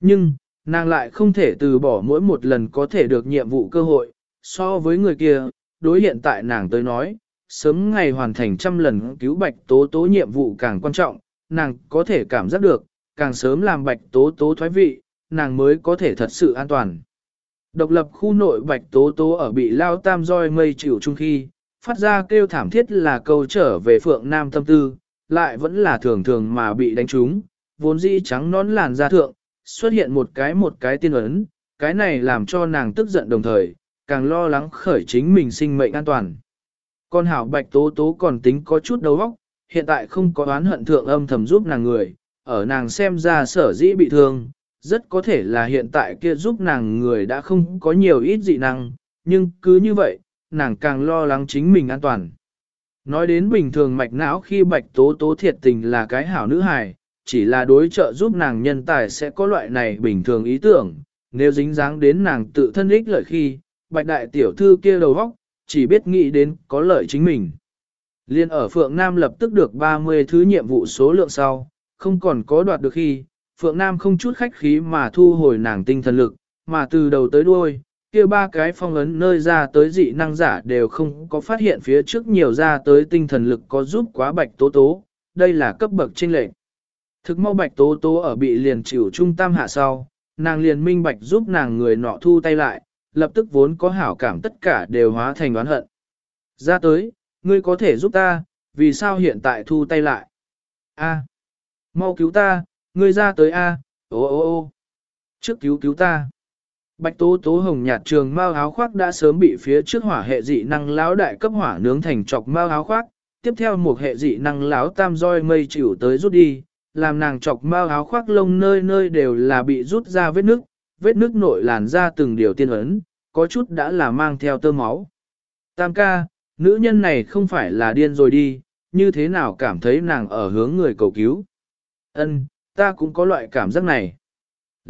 Nhưng, nàng lại không thể từ bỏ mỗi một lần có thể được nhiệm vụ cơ hội, so với người kia, đối hiện tại nàng tới nói, sớm ngày hoàn thành trăm lần cứu bạch tố tố nhiệm vụ càng quan trọng, nàng có thể cảm giác được, càng sớm làm bạch tố tố thoái vị, nàng mới có thể thật sự an toàn. Độc lập khu nội bạch tố tố ở bị lao tam roi mây chịu chung khi, phát ra kêu thảm thiết là câu trở về phượng nam tâm tư, lại vẫn là thường thường mà bị đánh trúng, vốn dĩ trắng nón làn da thượng, xuất hiện một cái một cái tiên ấn, cái này làm cho nàng tức giận đồng thời, càng lo lắng khởi chính mình sinh mệnh an toàn. Con hảo bạch tố tố còn tính có chút đầu óc, hiện tại không có oán hận thượng âm thầm giúp nàng người, ở nàng xem ra sở dĩ bị thương, rất có thể là hiện tại kia giúp nàng người đã không có nhiều ít dị năng, nhưng cứ như vậy, nàng càng lo lắng chính mình an toàn. Nói đến bình thường mạch não khi bạch tố tố thiệt tình là cái hảo nữ hài, chỉ là đối trợ giúp nàng nhân tài sẽ có loại này bình thường ý tưởng, nếu dính dáng đến nàng tự thân ích lợi khi, bạch đại tiểu thư kia đầu óc, chỉ biết nghĩ đến có lợi chính mình. Liên ở Phượng Nam lập tức được 30 thứ nhiệm vụ số lượng sau, không còn có đoạt được khi, Phượng Nam không chút khách khí mà thu hồi nàng tinh thần lực, mà từ đầu tới đuôi, kia ba cái phong ấn nơi ra tới dị năng giả đều không có phát hiện phía trước nhiều ra tới tinh thần lực có giúp quá bạch tố tố, đây là cấp bậc trinh lệnh. Thực mau bạch tố tố ở bị liền chịu trung tam hạ sau, nàng liền minh bạch giúp nàng người nọ thu tay lại, lập tức vốn có hảo cảm tất cả đều hóa thành oán hận. Ra tới, ngươi có thể giúp ta, vì sao hiện tại thu tay lại? A, mau cứu ta, ngươi ra tới A, ô ô ô, trước cứu cứu ta. Bạch tố tố hồng nhạt trường mao áo khoác đã sớm bị phía trước hỏa hệ dị năng lão đại cấp hỏa nướng thành chọc mao áo khoác, tiếp theo một hệ dị năng lão tam roi mây chịu tới rút đi, làm nàng chọc mao áo khoác lông nơi nơi đều là bị rút ra vết nước, vết nước nội làn ra từng điều tiên ấn, có chút đã là mang theo tơ máu. Tam ca, Nữ nhân này không phải là điên rồi đi, như thế nào cảm thấy nàng ở hướng người cầu cứu. Ân, ta cũng có loại cảm giác này.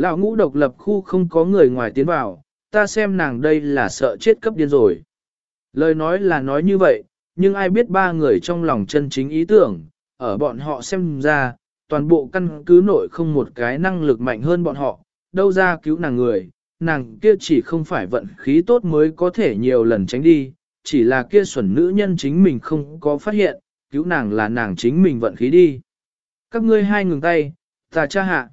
Lão ngũ độc lập khu không có người ngoài tiến vào, ta xem nàng đây là sợ chết cấp điên rồi. Lời nói là nói như vậy, nhưng ai biết ba người trong lòng chân chính ý tưởng, ở bọn họ xem ra, toàn bộ căn cứ nội không một cái năng lực mạnh hơn bọn họ, đâu ra cứu nàng người, nàng kia chỉ không phải vận khí tốt mới có thể nhiều lần tránh đi, chỉ là kia xuẩn nữ nhân chính mình không có phát hiện, cứu nàng là nàng chính mình vận khí đi. Các ngươi hai ngừng tay, ta cha hạ.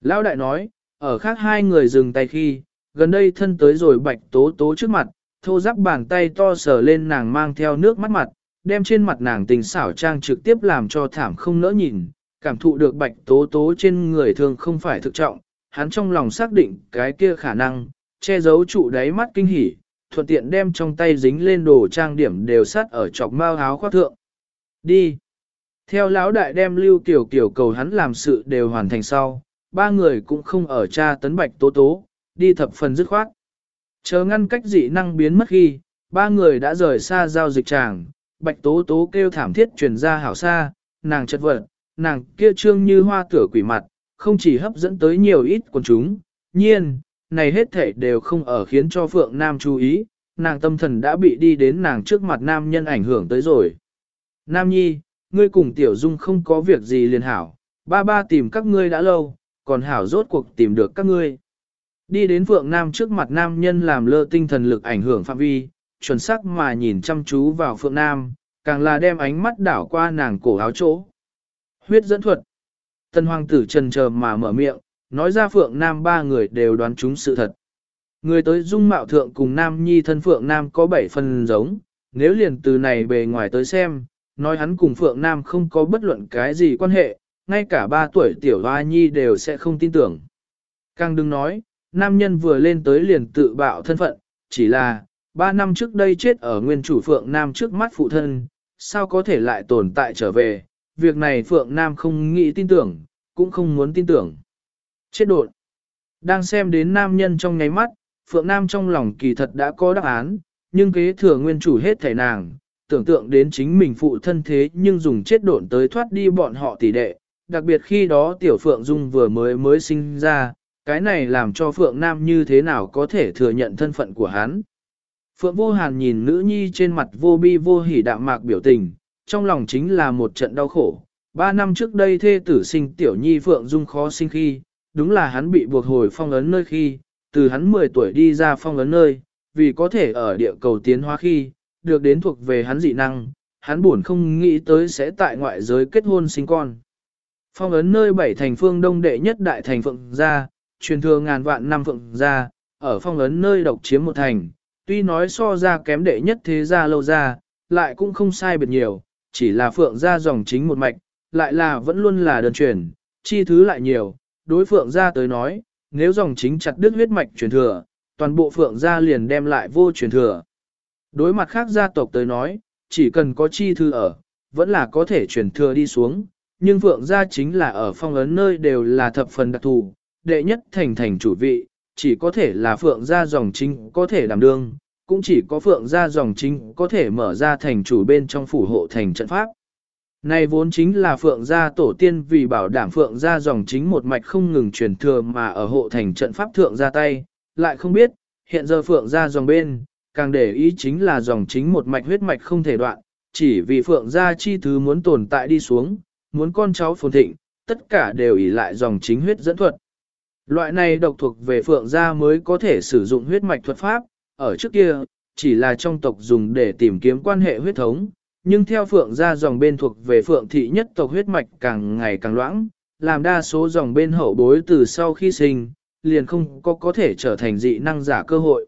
Lão đại nói, ở khác hai người dừng tay khi, gần đây thân tới rồi bạch tố tố trước mặt, thô giáp bàn tay to sờ lên nàng mang theo nước mắt mặt, đem trên mặt nàng tình xảo trang trực tiếp làm cho thảm không nỡ nhìn, cảm thụ được bạch tố tố trên người thường không phải thực trọng, hắn trong lòng xác định cái kia khả năng, che giấu trụ đáy mắt kinh hỉ, thuận tiện đem trong tay dính lên đồ trang điểm đều sắt ở chọc mao áo khoác thượng. Đi! Theo lão đại đem lưu tiểu kiểu cầu hắn làm sự đều hoàn thành sau, ba người cũng không ở cha tấn bạch tố tố, đi thập phần dứt khoát. Chờ ngăn cách dị năng biến mất khi, ba người đã rời xa giao dịch tràng, bạch tố tố kêu thảm thiết truyền ra hảo xa, nàng chất vật, nàng kia trương như hoa tửa quỷ mặt, không chỉ hấp dẫn tới nhiều ít quần chúng, nhiên, này hết thể đều không ở khiến cho Phượng Nam chú ý, nàng tâm thần đã bị đi đến nàng trước mặt nam nhân ảnh hưởng tới rồi. Nam Nhi, ngươi cùng Tiểu Dung không có việc gì liền hảo, ba ba tìm các ngươi đã lâu, còn hảo rốt cuộc tìm được các ngươi. Đi đến Phượng Nam trước mặt nam nhân làm lơ tinh thần lực ảnh hưởng phạm vi, chuẩn xác mà nhìn chăm chú vào Phượng Nam, càng là đem ánh mắt đảo qua nàng cổ áo chỗ. Huyết dẫn thuật. Tân hoàng tử trần chờ mà mở miệng, nói ra Phượng Nam ba người đều đoán chúng sự thật. Người tới dung mạo thượng cùng Nam Nhi thân Phượng Nam có bảy phần giống, nếu liền từ này bề ngoài tới xem, nói hắn cùng Phượng Nam không có bất luận cái gì quan hệ, ngay cả ba tuổi tiểu hoa nhi đều sẽ không tin tưởng. Càng đừng nói, nam nhân vừa lên tới liền tự bạo thân phận, chỉ là, ba năm trước đây chết ở nguyên chủ Phượng Nam trước mắt phụ thân, sao có thể lại tồn tại trở về, việc này Phượng Nam không nghĩ tin tưởng, cũng không muốn tin tưởng. Chết đột. Đang xem đến nam nhân trong nháy mắt, Phượng Nam trong lòng kỳ thật đã có đáp án, nhưng kế thừa nguyên chủ hết thể nàng, tưởng tượng đến chính mình phụ thân thế nhưng dùng chết độn tới thoát đi bọn họ tỷ đệ, đặc biệt khi đó tiểu Phượng Dung vừa mới mới sinh ra, cái này làm cho Phượng Nam như thế nào có thể thừa nhận thân phận của hắn. Phượng Vô Hàn nhìn nữ nhi trên mặt vô bi vô hỉ đạm mạc biểu tình, trong lòng chính là một trận đau khổ. Ba năm trước đây thê tử sinh tiểu nhi Phượng Dung khó sinh khi, đúng là hắn bị buộc hồi phong ấn nơi khi, từ hắn 10 tuổi đi ra phong ấn nơi, vì có thể ở địa cầu tiến hóa khi, được đến thuộc về hắn dị năng, hắn buồn không nghĩ tới sẽ tại ngoại giới kết hôn sinh con. Phong ấn nơi bảy thành phương đông đệ nhất đại thành phượng gia, truyền thừa ngàn vạn năm phượng gia, ở phong ấn nơi độc chiếm một thành, tuy nói so ra kém đệ nhất thế gia lâu gia lại cũng không sai biệt nhiều, chỉ là phượng gia dòng chính một mạch, lại là vẫn luôn là đơn truyền, chi thứ lại nhiều, đối phượng gia tới nói, nếu dòng chính chặt đứt huyết mạch truyền thừa, toàn bộ phượng gia liền đem lại vô truyền thừa. Đối mặt khác gia tộc tới nói, chỉ cần có chi thư ở, vẫn là có thể truyền thừa đi xuống, nhưng phượng gia chính là ở phong ấn nơi đều là thập phần đặc thù, đệ nhất thành thành chủ vị, chỉ có thể là phượng gia dòng chính có thể đảm đương, cũng chỉ có phượng gia dòng chính có thể mở ra thành chủ bên trong phủ hộ thành trận pháp. Này vốn chính là phượng gia tổ tiên vì bảo đảm phượng gia dòng chính một mạch không ngừng truyền thừa mà ở hộ thành trận pháp thượng ra tay, lại không biết, hiện giờ phượng gia dòng bên, càng để ý chính là dòng chính một mạch huyết mạch không thể đoạn, chỉ vì phượng gia chi thứ muốn tồn tại đi xuống, muốn con cháu phồn thịnh, tất cả đều ỷ lại dòng chính huyết dẫn thuật. Loại này độc thuộc về phượng gia mới có thể sử dụng huyết mạch thuật pháp, ở trước kia, chỉ là trong tộc dùng để tìm kiếm quan hệ huyết thống, nhưng theo phượng gia dòng bên thuộc về phượng thị nhất tộc huyết mạch càng ngày càng loãng, làm đa số dòng bên hậu bối từ sau khi sinh, liền không có có thể trở thành dị năng giả cơ hội.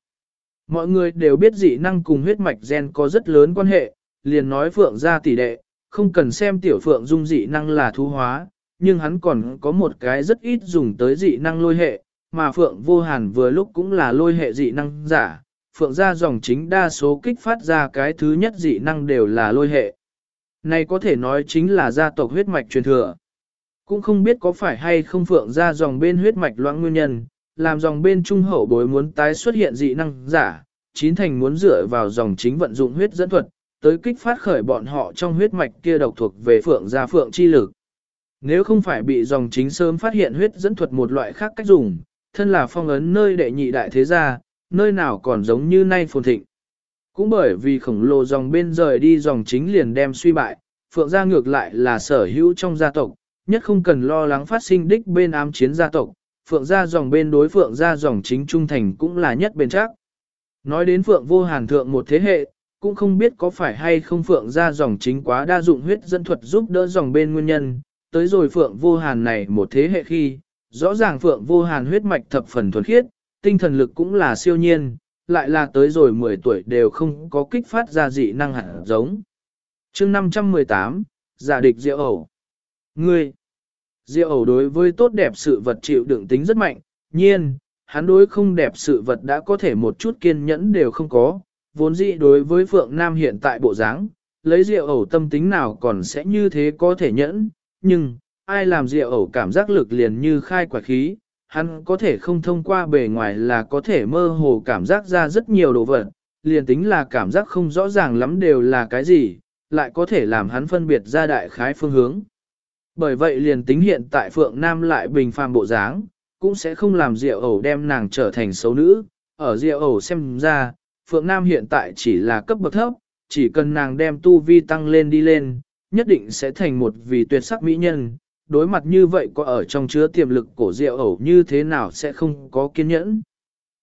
Mọi người đều biết dị năng cùng huyết mạch gen có rất lớn quan hệ, liền nói phượng gia tỷ đệ, không cần xem tiểu phượng dung dị năng là thú hóa, nhưng hắn còn có một cái rất ít dùng tới dị năng lôi hệ, mà phượng vô hàn vừa lúc cũng là lôi hệ dị năng giả, phượng ra dòng chính đa số kích phát ra cái thứ nhất dị năng đều là lôi hệ. Này có thể nói chính là gia tộc huyết mạch truyền thừa. Cũng không biết có phải hay không phượng ra dòng bên huyết mạch loãng nguyên nhân, làm dòng bên trung hậu bối muốn tái xuất hiện dị năng giả, chín thành muốn dựa vào dòng chính vận dụng huyết dẫn thuật, tới kích phát khởi bọn họ trong huyết mạch kia độc thuộc về phượng gia phượng chi lực. Nếu không phải bị dòng chính sớm phát hiện huyết dẫn thuật một loại khác cách dùng, thân là phong ấn nơi đệ nhị đại thế gia, nơi nào còn giống như nay phồn thịnh. Cũng bởi vì khổng lồ dòng bên rời đi dòng chính liền đem suy bại, phượng gia ngược lại là sở hữu trong gia tộc, nhất không cần lo lắng phát sinh đích bên ám chiến gia tộc, phượng gia dòng bên đối phượng gia dòng chính trung thành cũng là nhất bền chắc. Nói đến phượng vô hàn thượng một thế hệ, cũng không biết có phải hay không phượng ra dòng chính quá đa dụng huyết dẫn thuật giúp đỡ dòng bên nguyên nhân, tới rồi phượng vô hàn này một thế hệ khi, rõ ràng phượng vô hàn huyết mạch thập phần thuần khiết, tinh thần lực cũng là siêu nhiên, lại là tới rồi 10 tuổi đều không có kích phát ra dị năng hẳn giống. chương 518, giả địch diệu ẩu. Ngươi, diệu ẩu đối với tốt đẹp sự vật chịu đựng tính rất mạnh, nhiên, hắn đối không đẹp sự vật đã có thể một chút kiên nhẫn đều không có, vốn dĩ đối với Phượng Nam hiện tại bộ dáng, lấy rượu ẩu tâm tính nào còn sẽ như thế có thể nhẫn, nhưng, ai làm rượu ẩu cảm giác lực liền như khai quả khí, hắn có thể không thông qua bề ngoài là có thể mơ hồ cảm giác ra rất nhiều đồ vật, liền tính là cảm giác không rõ ràng lắm đều là cái gì, lại có thể làm hắn phân biệt ra đại khái phương hướng. Bởi vậy liền tính hiện tại Phượng Nam lại bình phàm bộ dáng, cũng sẽ không làm Diệu ẩu đem nàng trở thành xấu nữ. Ở Diệu ẩu xem ra, Phượng Nam hiện tại chỉ là cấp bậc thấp, chỉ cần nàng đem tu vi tăng lên đi lên, nhất định sẽ thành một vị tuyệt sắc mỹ nhân. Đối mặt như vậy có ở trong chứa tiềm lực của Diệu ẩu như thế nào sẽ không có kiên nhẫn.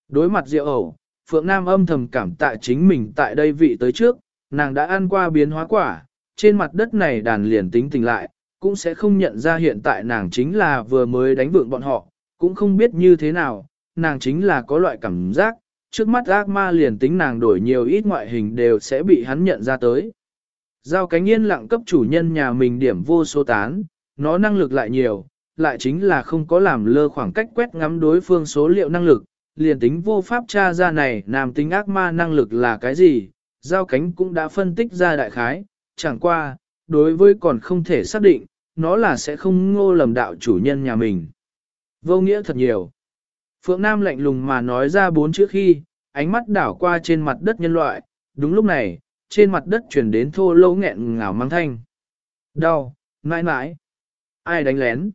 Đối mặt Diệu ẩu, Phượng Nam âm thầm cảm tạ chính mình tại đây vị tới trước, nàng đã ăn qua biến hóa quả, trên mặt đất này đàn liền tính tình lại, cũng sẽ không nhận ra hiện tại nàng chính là vừa mới đánh vượng bọn họ, cũng không biết như thế nào, nàng chính là có loại cảm giác, trước mắt ác ma liền tính nàng đổi nhiều ít ngoại hình đều sẽ bị hắn nhận ra tới. Giao cánh yên lặng cấp chủ nhân nhà mình điểm vô số tán, nó năng lực lại nhiều, lại chính là không có làm lơ khoảng cách quét ngắm đối phương số liệu năng lực, liền tính vô pháp tra ra này nam tính ác ma năng lực là cái gì, giao cánh cũng đã phân tích ra đại khái, chẳng qua, đối với còn không thể xác định, nó là sẽ không ngô lầm đạo chủ nhân nhà mình. Vô nghĩa thật nhiều. Phượng Nam lạnh lùng mà nói ra bốn chữ khi, ánh mắt đảo qua trên mặt đất nhân loại, đúng lúc này, trên mặt đất chuyển đến thô lỗ nghẹn ngào mang thanh. Đau, mãi mãi. Ai đánh lén?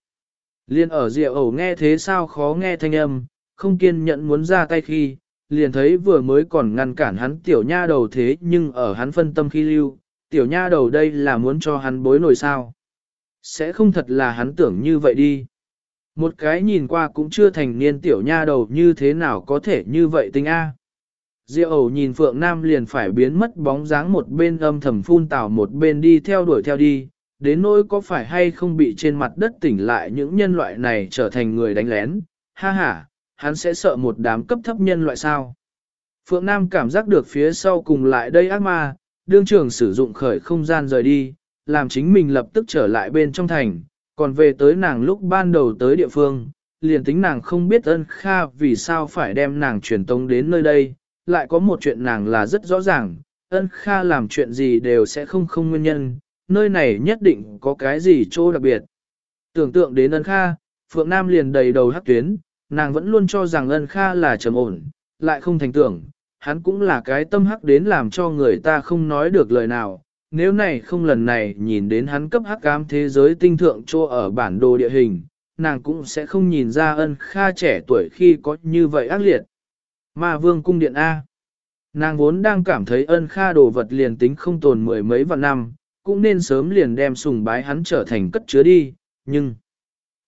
Liên ở rượu ẩu nghe thế sao khó nghe thanh âm, không kiên nhẫn muốn ra tay khi, liền thấy vừa mới còn ngăn cản hắn tiểu nha đầu thế nhưng ở hắn phân tâm khi lưu, tiểu nha đầu đây là muốn cho hắn bối nổi sao. Sẽ không thật là hắn tưởng như vậy đi. Một cái nhìn qua cũng chưa thành niên tiểu nha đầu như thế nào có thể như vậy tinh A. Diệu ẩu nhìn Phượng Nam liền phải biến mất bóng dáng một bên âm thầm phun tảo một bên đi theo đuổi theo đi, đến nỗi có phải hay không bị trên mặt đất tỉnh lại những nhân loại này trở thành người đánh lén, ha ha, hắn sẽ sợ một đám cấp thấp nhân loại sao. Phượng Nam cảm giác được phía sau cùng lại đây ác ma, đương trường sử dụng khởi không gian rời đi, làm chính mình lập tức trở lại bên trong thành, còn về tới nàng lúc ban đầu tới địa phương, liền tính nàng không biết ân kha vì sao phải đem nàng truyền tống đến nơi đây, lại có một chuyện nàng là rất rõ ràng, ân kha làm chuyện gì đều sẽ không không nguyên nhân, nơi này nhất định có cái gì chỗ đặc biệt. Tưởng tượng đến ân kha, Phượng Nam liền đầy đầu hắc tuyến, nàng vẫn luôn cho rằng ân kha là trầm ổn, lại không thành tưởng, hắn cũng là cái tâm hắc đến làm cho người ta không nói được lời nào, nếu này không lần này nhìn đến hắn cấp hắc ám thế giới tinh thượng cho ở bản đồ địa hình, nàng cũng sẽ không nhìn ra ân kha trẻ tuổi khi có như vậy ác liệt. Ma vương cung điện A. Nàng vốn đang cảm thấy ân kha đồ vật liền tính không tồn mười mấy vạn năm, cũng nên sớm liền đem sùng bái hắn trở thành cất chứa đi, nhưng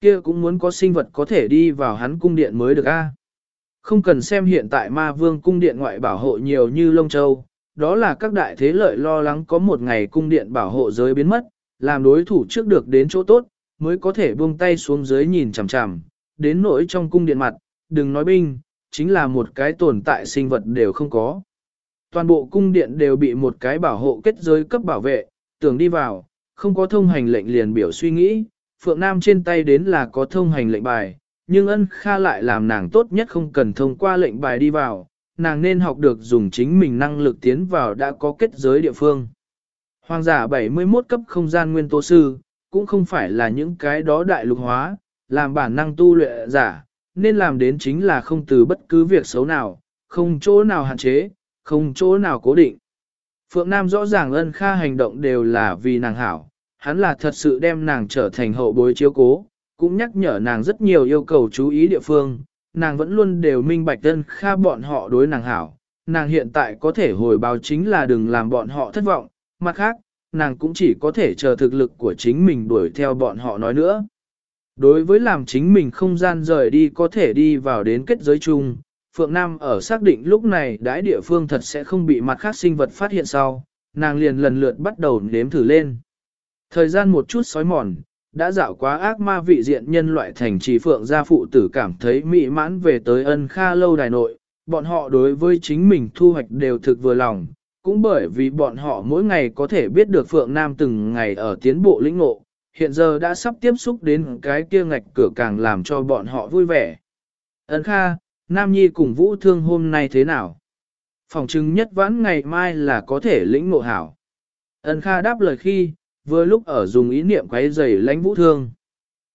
kia cũng muốn có sinh vật có thể đi vào hắn cung điện mới được A. Không cần xem hiện tại ma vương cung điện ngoại bảo hộ nhiều như lông châu, đó là các đại thế lợi lo lắng có một ngày cung điện bảo hộ giới biến mất, làm đối thủ trước được đến chỗ tốt, mới có thể buông tay xuống dưới nhìn chằm chằm, đến nỗi trong cung điện mặt, đừng nói binh, chính là một cái tồn tại sinh vật đều không có. Toàn bộ cung điện đều bị một cái bảo hộ kết giới cấp bảo vệ, tưởng đi vào, không có thông hành lệnh liền biểu suy nghĩ, Phượng Nam trên tay đến là có thông hành lệnh bài, nhưng ân kha lại làm nàng tốt nhất không cần thông qua lệnh bài đi vào, nàng nên học được dùng chính mình năng lực tiến vào đã có kết giới địa phương. Hoàng giả 71 cấp không gian nguyên tố sư, cũng không phải là những cái đó đại lục hóa, làm bản năng tu luyện giả, nên làm đến chính là không từ bất cứ việc xấu nào, không chỗ nào hạn chế, không chỗ nào cố định. Phượng Nam rõ ràng ân kha hành động đều là vì nàng hảo, hắn là thật sự đem nàng trở thành hậu bối chiếu cố, cũng nhắc nhở nàng rất nhiều yêu cầu chú ý địa phương, nàng vẫn luôn đều minh bạch tân kha bọn họ đối nàng hảo, nàng hiện tại có thể hồi báo chính là đừng làm bọn họ thất vọng, mặt khác, nàng cũng chỉ có thể chờ thực lực của chính mình đuổi theo bọn họ nói nữa. Đối với làm chính mình không gian rời đi có thể đi vào đến kết giới chung, Phượng Nam ở xác định lúc này đãi địa phương thật sẽ không bị mặt khác sinh vật phát hiện sau, nàng liền lần lượt bắt đầu nếm thử lên. Thời gian một chút sói mòn, đã dạo quá ác ma vị diện nhân loại thành trì Phượng gia phụ tử cảm thấy mỹ mãn về tới ân kha lâu đài nội, bọn họ đối với chính mình thu hoạch đều thực vừa lòng, cũng bởi vì bọn họ mỗi ngày có thể biết được Phượng Nam từng ngày ở tiến bộ lĩnh ngộ, hiện giờ đã sắp tiếp xúc đến cái kia ngạch cửa càng làm cho bọn họ vui vẻ. Ấn Kha, Nam Nhi cùng Vũ Thương hôm nay thế nào? Phòng chứng nhất vãn ngày mai là có thể lĩnh ngộ hảo. Ấn Kha đáp lời khi, vừa lúc ở dùng ý niệm quấy giày lãnh Vũ Thương.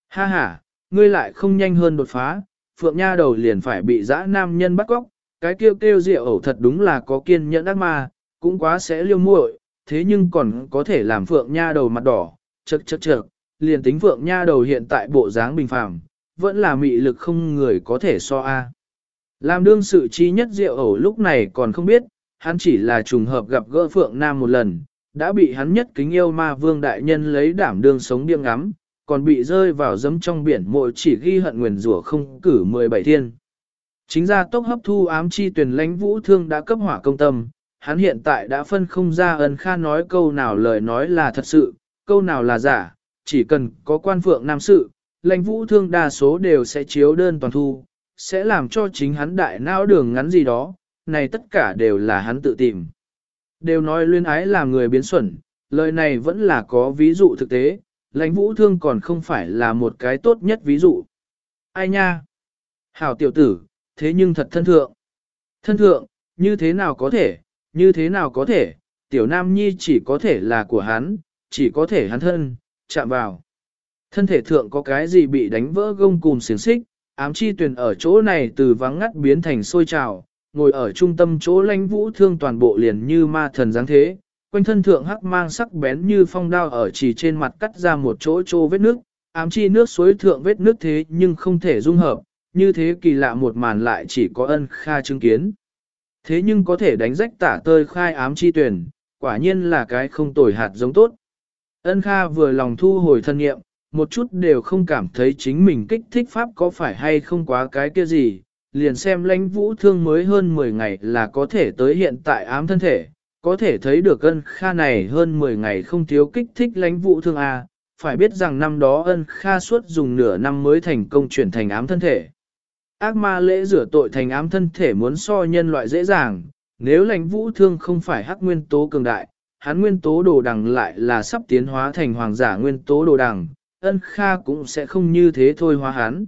Ha ha, ngươi lại không nhanh hơn đột phá, Phượng Nha đầu liền phải bị dã nam nhân bắt cóc, cái kêu kêu rượu ẩu thật đúng là có kiên nhẫn ác ma, cũng quá sẽ liêu muội, thế nhưng còn có thể làm Phượng Nha đầu mặt đỏ, chật chật chật, liền tính Phượng Nha đầu hiện tại bộ dáng bình phàm, vẫn là mị lực không người có thể so a. Làm đương sự chi nhất rượu ẩu lúc này còn không biết, hắn chỉ là trùng hợp gặp gỡ Phượng Nam một lần, đã bị hắn nhất kính yêu ma vương đại nhân lấy đảm đương sống điên ngắm, còn bị rơi vào dấm trong biển mội chỉ ghi hận nguyền rủa không cử 17 thiên. Chính ra tốc hấp thu ám chi tuyển lãnh vũ thương đã cấp hỏa công tâm, hắn hiện tại đã phân không ra ân kha nói câu nào lời nói là thật sự, câu nào là giả, chỉ cần có quan phượng nam sự, lãnh vũ thương đa số đều sẽ chiếu đơn toàn thu, sẽ làm cho chính hắn đại não đường ngắn gì đó, này tất cả đều là hắn tự tìm. Đều nói luyên ái là người biến xuẩn, lời này vẫn là có ví dụ thực tế, lãnh vũ thương còn không phải là một cái tốt nhất ví dụ. Ai nha? Hảo tiểu tử, thế nhưng thật thân thượng. Thân thượng, như thế nào có thể, như thế nào có thể, tiểu nam nhi chỉ có thể là của hắn, chỉ có thể hắn thân, chạm vào. Thân thể thượng có cái gì bị đánh vỡ gông cùng xiềng xích, ám chi tuyển ở chỗ này từ vắng ngắt biến thành sôi trào, ngồi ở trung tâm chỗ lãnh vũ thương toàn bộ liền như ma thần dáng thế, quanh thân thượng hắc mang sắc bén như phong đao ở chỉ trên mặt cắt ra một chỗ chỗ vết nước, ám chi nước suối thượng vết nước thế nhưng không thể dung hợp, như thế kỳ lạ một màn lại chỉ có ân kha chứng kiến. Thế nhưng có thể đánh rách tả tơi khai ám chi tuyển, quả nhiên là cái không tồi hạt giống tốt. Ân Kha vừa lòng thu hồi thân nghiệm, một chút đều không cảm thấy chính mình kích thích pháp có phải hay không quá cái kia gì, liền xem lãnh vũ thương mới hơn 10 ngày là có thể tới hiện tại ám thân thể, có thể thấy được ân Kha này hơn 10 ngày không thiếu kích thích lãnh vũ thương A, phải biết rằng năm đó ân Kha suốt dùng nửa năm mới thành công chuyển thành ám thân thể. Ác ma lễ rửa tội thành ám thân thể muốn so nhân loại dễ dàng, nếu lãnh vũ thương không phải hắc nguyên tố cường đại, hắn nguyên tố đồ đằng lại là sắp tiến hóa thành hoàng giả nguyên tố đồ đằng, ân kha cũng sẽ không như thế thôi hóa hắn.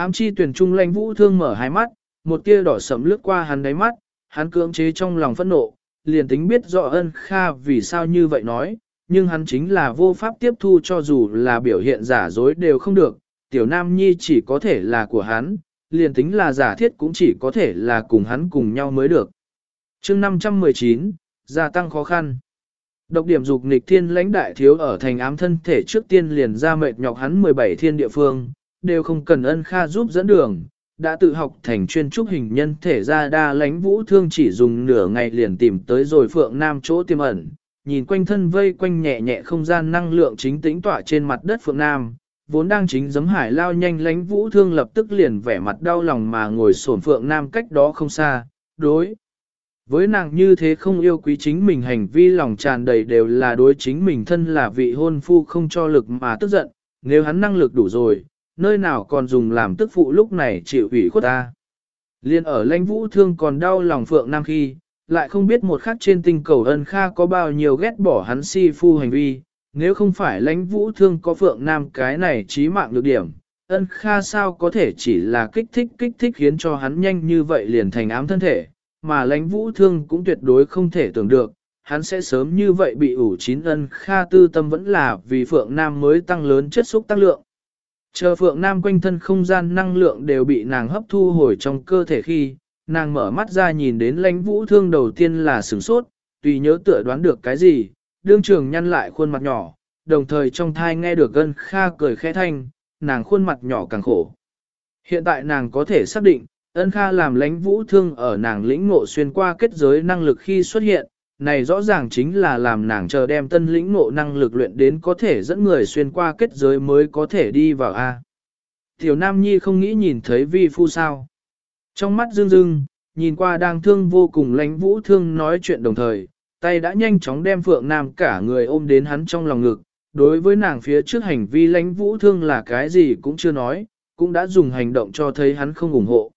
Ám chi tuyển trung lãnh vũ thương mở hai mắt, một tia đỏ sẫm lướt qua hắn đáy mắt, hắn cưỡng chế trong lòng phẫn nộ, liền tính biết rõ ân kha vì sao như vậy nói, nhưng hắn chính là vô pháp tiếp thu cho dù là biểu hiện giả dối đều không được, tiểu nam nhi chỉ có thể là của hắn, liền tính là giả thiết cũng chỉ có thể là cùng hắn cùng nhau mới được. chương 519, gia tăng khó khăn. Độc điểm dục nghịch thiên lãnh đại thiếu ở thành ám thân thể trước tiên liền ra mệt nhọc hắn 17 thiên địa phương, đều không cần ân kha giúp dẫn đường, đã tự học thành chuyên trúc hình nhân thể ra đa lãnh vũ thương chỉ dùng nửa ngày liền tìm tới rồi phượng nam chỗ tiềm ẩn, nhìn quanh thân vây quanh nhẹ nhẹ không gian năng lượng chính tĩnh tỏa trên mặt đất phượng nam, vốn đang chính giấm hải lao nhanh lãnh vũ thương lập tức liền vẻ mặt đau lòng mà ngồi sổn phượng nam cách đó không xa, đối. Với nàng như thế không yêu quý chính mình hành vi lòng tràn đầy đều là đối chính mình thân là vị hôn phu không cho lực mà tức giận, nếu hắn năng lực đủ rồi, nơi nào còn dùng làm tức phụ lúc này chịu ủy khuất ta. Liên ở lãnh vũ thương còn đau lòng phượng nam khi, lại không biết một khắc trên tinh cầu ân kha có bao nhiêu ghét bỏ hắn si phu hành vi, nếu không phải lãnh vũ thương có phượng nam cái này trí mạng được điểm, ân kha sao có thể chỉ là kích thích kích thích khiến cho hắn nhanh như vậy liền thành ám thân thể, mà lãnh vũ thương cũng tuyệt đối không thể tưởng được, hắn sẽ sớm như vậy bị ủ chín ân kha tư tâm vẫn là vì phượng nam mới tăng lớn chất xúc tác lượng. Chờ phượng nam quanh thân không gian năng lượng đều bị nàng hấp thu hồi trong cơ thể khi, nàng mở mắt ra nhìn đến lãnh vũ thương đầu tiên là sửng sốt, tùy nhớ tựa đoán được cái gì, đương trường nhăn lại khuôn mặt nhỏ, đồng thời trong thai nghe được gân kha cười khẽ thanh, nàng khuôn mặt nhỏ càng khổ. Hiện tại nàng có thể xác định, ân kha làm lãnh vũ thương ở nàng lĩnh ngộ xuyên qua kết giới năng lực khi xuất hiện, này rõ ràng chính là làm nàng chờ đem tân lĩnh ngộ năng lực luyện đến có thể dẫn người xuyên qua kết giới mới có thể đi vào A. Tiểu Nam Nhi không nghĩ nhìn thấy vi phu sao. Trong mắt dương dương, nhìn qua đang thương vô cùng lánh vũ thương nói chuyện đồng thời, tay đã nhanh chóng đem Phượng Nam cả người ôm đến hắn trong lòng ngực. Đối với nàng phía trước hành vi lánh vũ thương là cái gì cũng chưa nói, cũng đã dùng hành động cho thấy hắn không ủng hộ.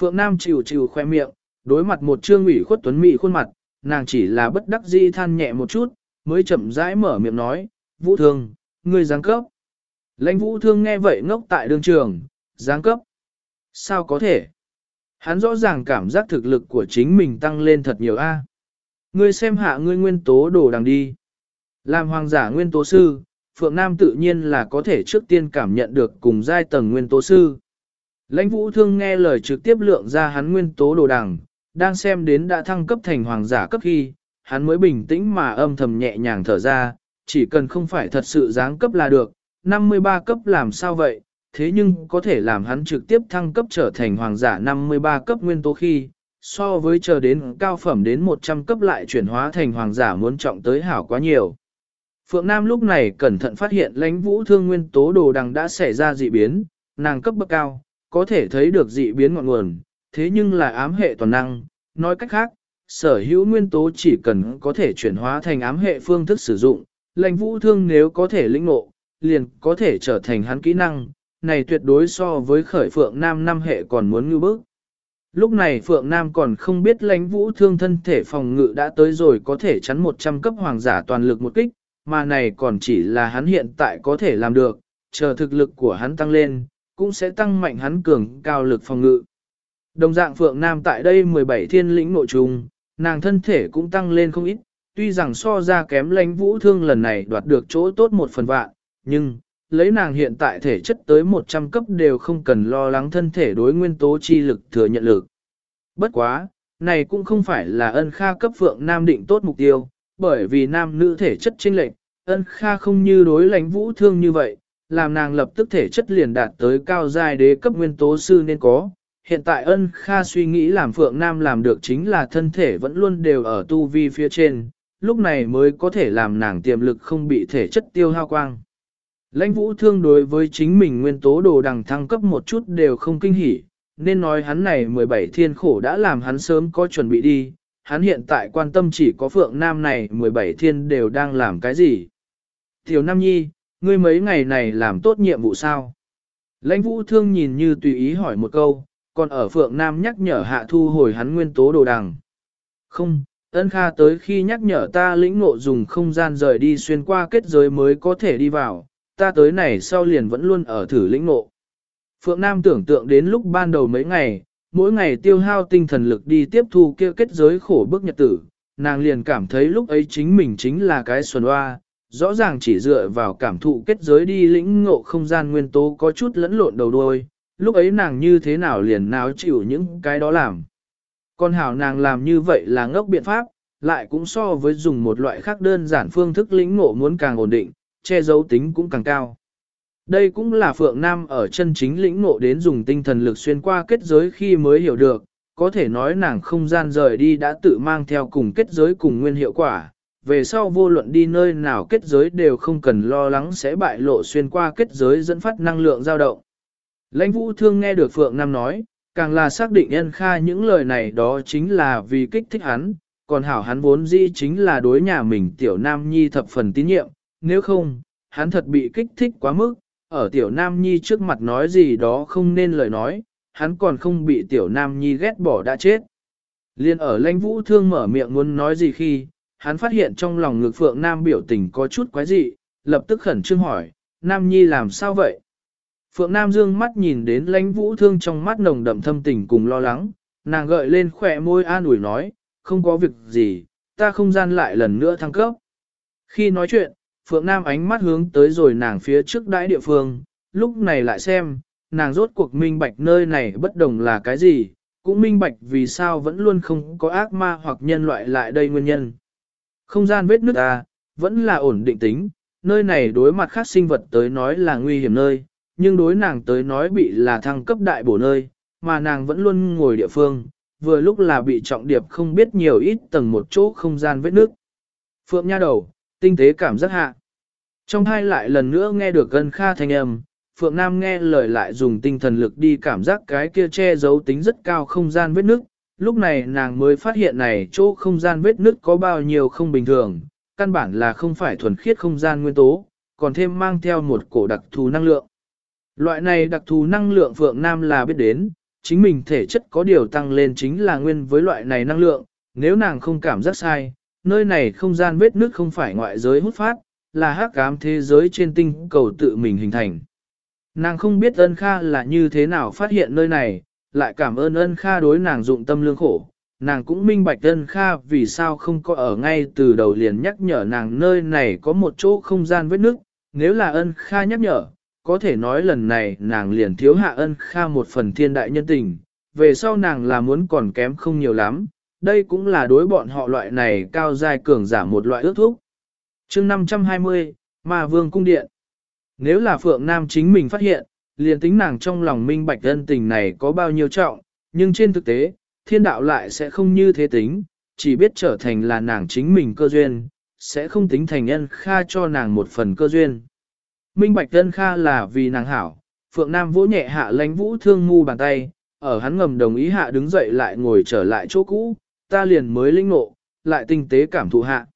Phượng Nam chịu chịu khoe miệng, đối mặt một trương ủy khuất tuấn mỹ khuôn mặt, nàng chỉ là bất đắc dĩ than nhẹ một chút, mới chậm rãi mở miệng nói, Vũ Thương, ngươi giáng cấp. Lãnh Vũ Thương nghe vậy ngốc tại đường trường, giáng cấp. Sao có thể? Hắn rõ ràng cảm giác thực lực của chính mình tăng lên thật nhiều a. Ngươi xem hạ ngươi nguyên tố đồ đằng đi. Làm hoàng giả nguyên tố sư, Phượng Nam tự nhiên là có thể trước tiên cảm nhận được cùng giai tầng nguyên tố sư. Lãnh vũ thương nghe lời trực tiếp lượng ra hắn nguyên tố đồ đằng, đang xem đến đã thăng cấp thành hoàng giả cấp khi, hắn mới bình tĩnh mà âm thầm nhẹ nhàng thở ra, chỉ cần không phải thật sự giáng cấp là được, 53 cấp làm sao vậy, thế nhưng có thể làm hắn trực tiếp thăng cấp trở thành hoàng giả 53 cấp nguyên tố khi, so với chờ đến cao phẩm đến 100 cấp lại chuyển hóa thành hoàng giả muốn trọng tới hảo quá nhiều. Phượng Nam lúc này cẩn thận phát hiện lãnh vũ thương nguyên tố đồ đằng đã xảy ra dị biến, nàng cấp bậc cao, có thể thấy được dị biến ngọn nguồn, thế nhưng là ám hệ toàn năng, nói cách khác, sở hữu nguyên tố chỉ cần có thể chuyển hóa thành ám hệ phương thức sử dụng, lãnh vũ thương nếu có thể lĩnh ngộ, liền có thể trở thành hắn kỹ năng, này tuyệt đối so với khởi Phượng Nam năm hệ còn muốn ngư bức. Lúc này Phượng Nam còn không biết lãnh vũ thương thân thể phòng ngự đã tới rồi có thể chắn 100 cấp hoàng giả toàn lực một kích, mà này còn chỉ là hắn hiện tại có thể làm được, chờ thực lực của hắn tăng lên, cũng sẽ tăng mạnh hắn cường cao lực phòng ngự. Đồng dạng Phượng Nam tại đây 17 thiên lĩnh nội trùng, nàng thân thể cũng tăng lên không ít, tuy rằng so ra kém lãnh vũ thương lần này đoạt được chỗ tốt một phần vạn, nhưng, lấy nàng hiện tại thể chất tới 100 cấp đều không cần lo lắng thân thể đối nguyên tố chi lực thừa nhận lực. Bất quá, này cũng không phải là ân kha cấp Phượng Nam định tốt mục tiêu, bởi vì nam nữ thể chất chênh lệch, ân kha không như đối lãnh vũ thương như vậy, làm nàng lập tức thể chất liền đạt tới cao giai đế cấp nguyên tố sư nên có. Hiện tại ân kha suy nghĩ làm Phượng Nam làm được chính là thân thể vẫn luôn đều ở tu vi phía trên, lúc này mới có thể làm nàng tiềm lực không bị thể chất tiêu hao quang. Lãnh vũ thương đối với chính mình nguyên tố đồ đằng thăng cấp một chút đều không kinh hỉ, nên nói hắn này 17 thiên khổ đã làm hắn sớm có chuẩn bị đi, hắn hiện tại quan tâm chỉ có Phượng Nam này 17 thiên đều đang làm cái gì. Tiểu Nam Nhi, ngươi mấy ngày này làm tốt nhiệm vụ sao? Lãnh vũ thương nhìn như tùy ý hỏi một câu, còn ở Phượng Nam nhắc nhở hạ thu hồi hắn nguyên tố đồ đằng. Không, ân kha tới khi nhắc nhở ta lĩnh ngộ dùng không gian rời đi xuyên qua kết giới mới có thể đi vào, ta tới này sau liền vẫn luôn ở thử lĩnh ngộ. Phượng Nam tưởng tượng đến lúc ban đầu mấy ngày, mỗi ngày tiêu hao tinh thần lực đi tiếp thu kia kết giới khổ bức nhật tử, nàng liền cảm thấy lúc ấy chính mình chính là cái xuân hoa, rõ ràng chỉ dựa vào cảm thụ kết giới đi lĩnh ngộ không gian nguyên tố có chút lẫn lộn đầu đuôi, lúc ấy nàng như thế nào liền nào chịu những cái đó làm. Con hảo nàng làm như vậy là ngốc biện pháp, lại cũng so với dùng một loại khác đơn giản phương thức lĩnh ngộ muốn càng ổn định, che giấu tính cũng càng cao. Đây cũng là Phượng Nam ở chân chính lĩnh ngộ đến dùng tinh thần lực xuyên qua kết giới khi mới hiểu được, có thể nói nàng không gian rời đi đã tự mang theo cùng kết giới cùng nguyên hiệu quả, về sau vô luận đi nơi nào kết giới đều không cần lo lắng sẽ bại lộ xuyên qua kết giới dẫn phát năng lượng dao động. Lãnh vũ thương nghe được Phượng Nam nói, càng là xác định nhân kha những lời này đó chính là vì kích thích hắn, còn hảo hắn vốn dĩ chính là đối nhà mình tiểu nam nhi thập phần tín nhiệm, nếu không, hắn thật bị kích thích quá mức, ở tiểu nam nhi trước mặt nói gì đó không nên lời nói, hắn còn không bị tiểu nam nhi ghét bỏ đã chết. Liên ở lãnh vũ thương mở miệng muốn nói gì khi, hắn phát hiện trong lòng ngực Phượng Nam biểu tình có chút quái dị, lập tức khẩn trương hỏi, Nam Nhi làm sao vậy? Phượng Nam dương mắt nhìn đến lãnh vũ thương trong mắt nồng đậm thâm tình cùng lo lắng, nàng gợi lên khỏe môi an ủi nói, không có việc gì, ta không gian lại lần nữa thăng cấp. Khi nói chuyện, Phượng Nam ánh mắt hướng tới rồi nàng phía trước đãi địa phương, lúc này lại xem, nàng rốt cuộc minh bạch nơi này bất đồng là cái gì, cũng minh bạch vì sao vẫn luôn không có ác ma hoặc nhân loại lại đây nguyên nhân. Không gian vết nước ta à, vẫn là ổn định tính, nơi này đối mặt khác sinh vật tới nói là nguy hiểm nơi, nhưng đối nàng tới nói bị là thăng cấp đại bổ nơi, mà nàng vẫn luôn ngồi địa phương, vừa lúc là bị trọng điệp không biết nhiều ít tầng một chỗ không gian vết nước. Phượng nha đầu, tinh tế cảm giác hạ. Trong hai lại lần nữa nghe được gân kha thanh âm, Phượng Nam nghe lời lại dùng tinh thần lực đi cảm giác cái kia che giấu tính rất cao không gian vết nước. Lúc này nàng mới phát hiện này chỗ không gian vết nước có bao nhiêu không bình thường, căn bản là không phải thuần khiết không gian nguyên tố, còn thêm mang theo một cổ đặc thù năng lượng. Loại này đặc thù năng lượng Phượng Nam là biết đến, chính mình thể chất có điều tăng lên chính là nguyên với loại này năng lượng, nếu nàng không cảm giác sai, nơi này không gian vết nước không phải ngoại giới hút phát, là hắc ám thế giới trên tinh cầu tự mình hình thành. Nàng không biết ân kha là như thế nào phát hiện nơi này, lại cảm ơn ân kha đối nàng dụng tâm lương khổ. Nàng cũng minh bạch ân kha vì sao không có ở ngay từ đầu liền nhắc nhở nàng nơi này có một chỗ không gian vết nước, nếu là ân kha nhắc nhở, có thể nói lần này nàng liền thiếu hạ ân kha một phần thiên đại nhân tình, về sau nàng là muốn còn kém không nhiều lắm, đây cũng là đối bọn họ loại này cao giai cường giả một loại ước thúc. chương 520, Ma Vương Cung Điện Nếu là Phượng Nam chính mình phát hiện, liền tính nàng trong lòng minh bạch ân tình này có bao nhiêu trọng, nhưng trên thực tế, thiên đạo lại sẽ không như thế tính, chỉ biết trở thành là nàng chính mình cơ duyên, sẽ không tính thành ân kha cho nàng một phần cơ duyên. Minh bạch Tân kha là vì nàng hảo, Phượng Nam vỗ nhẹ hạ lánh vũ thương ngu bàn tay, ở hắn ngầm đồng ý hạ đứng dậy lại ngồi trở lại chỗ cũ, ta liền mới linh nộ, lại tinh tế cảm thụ hạ.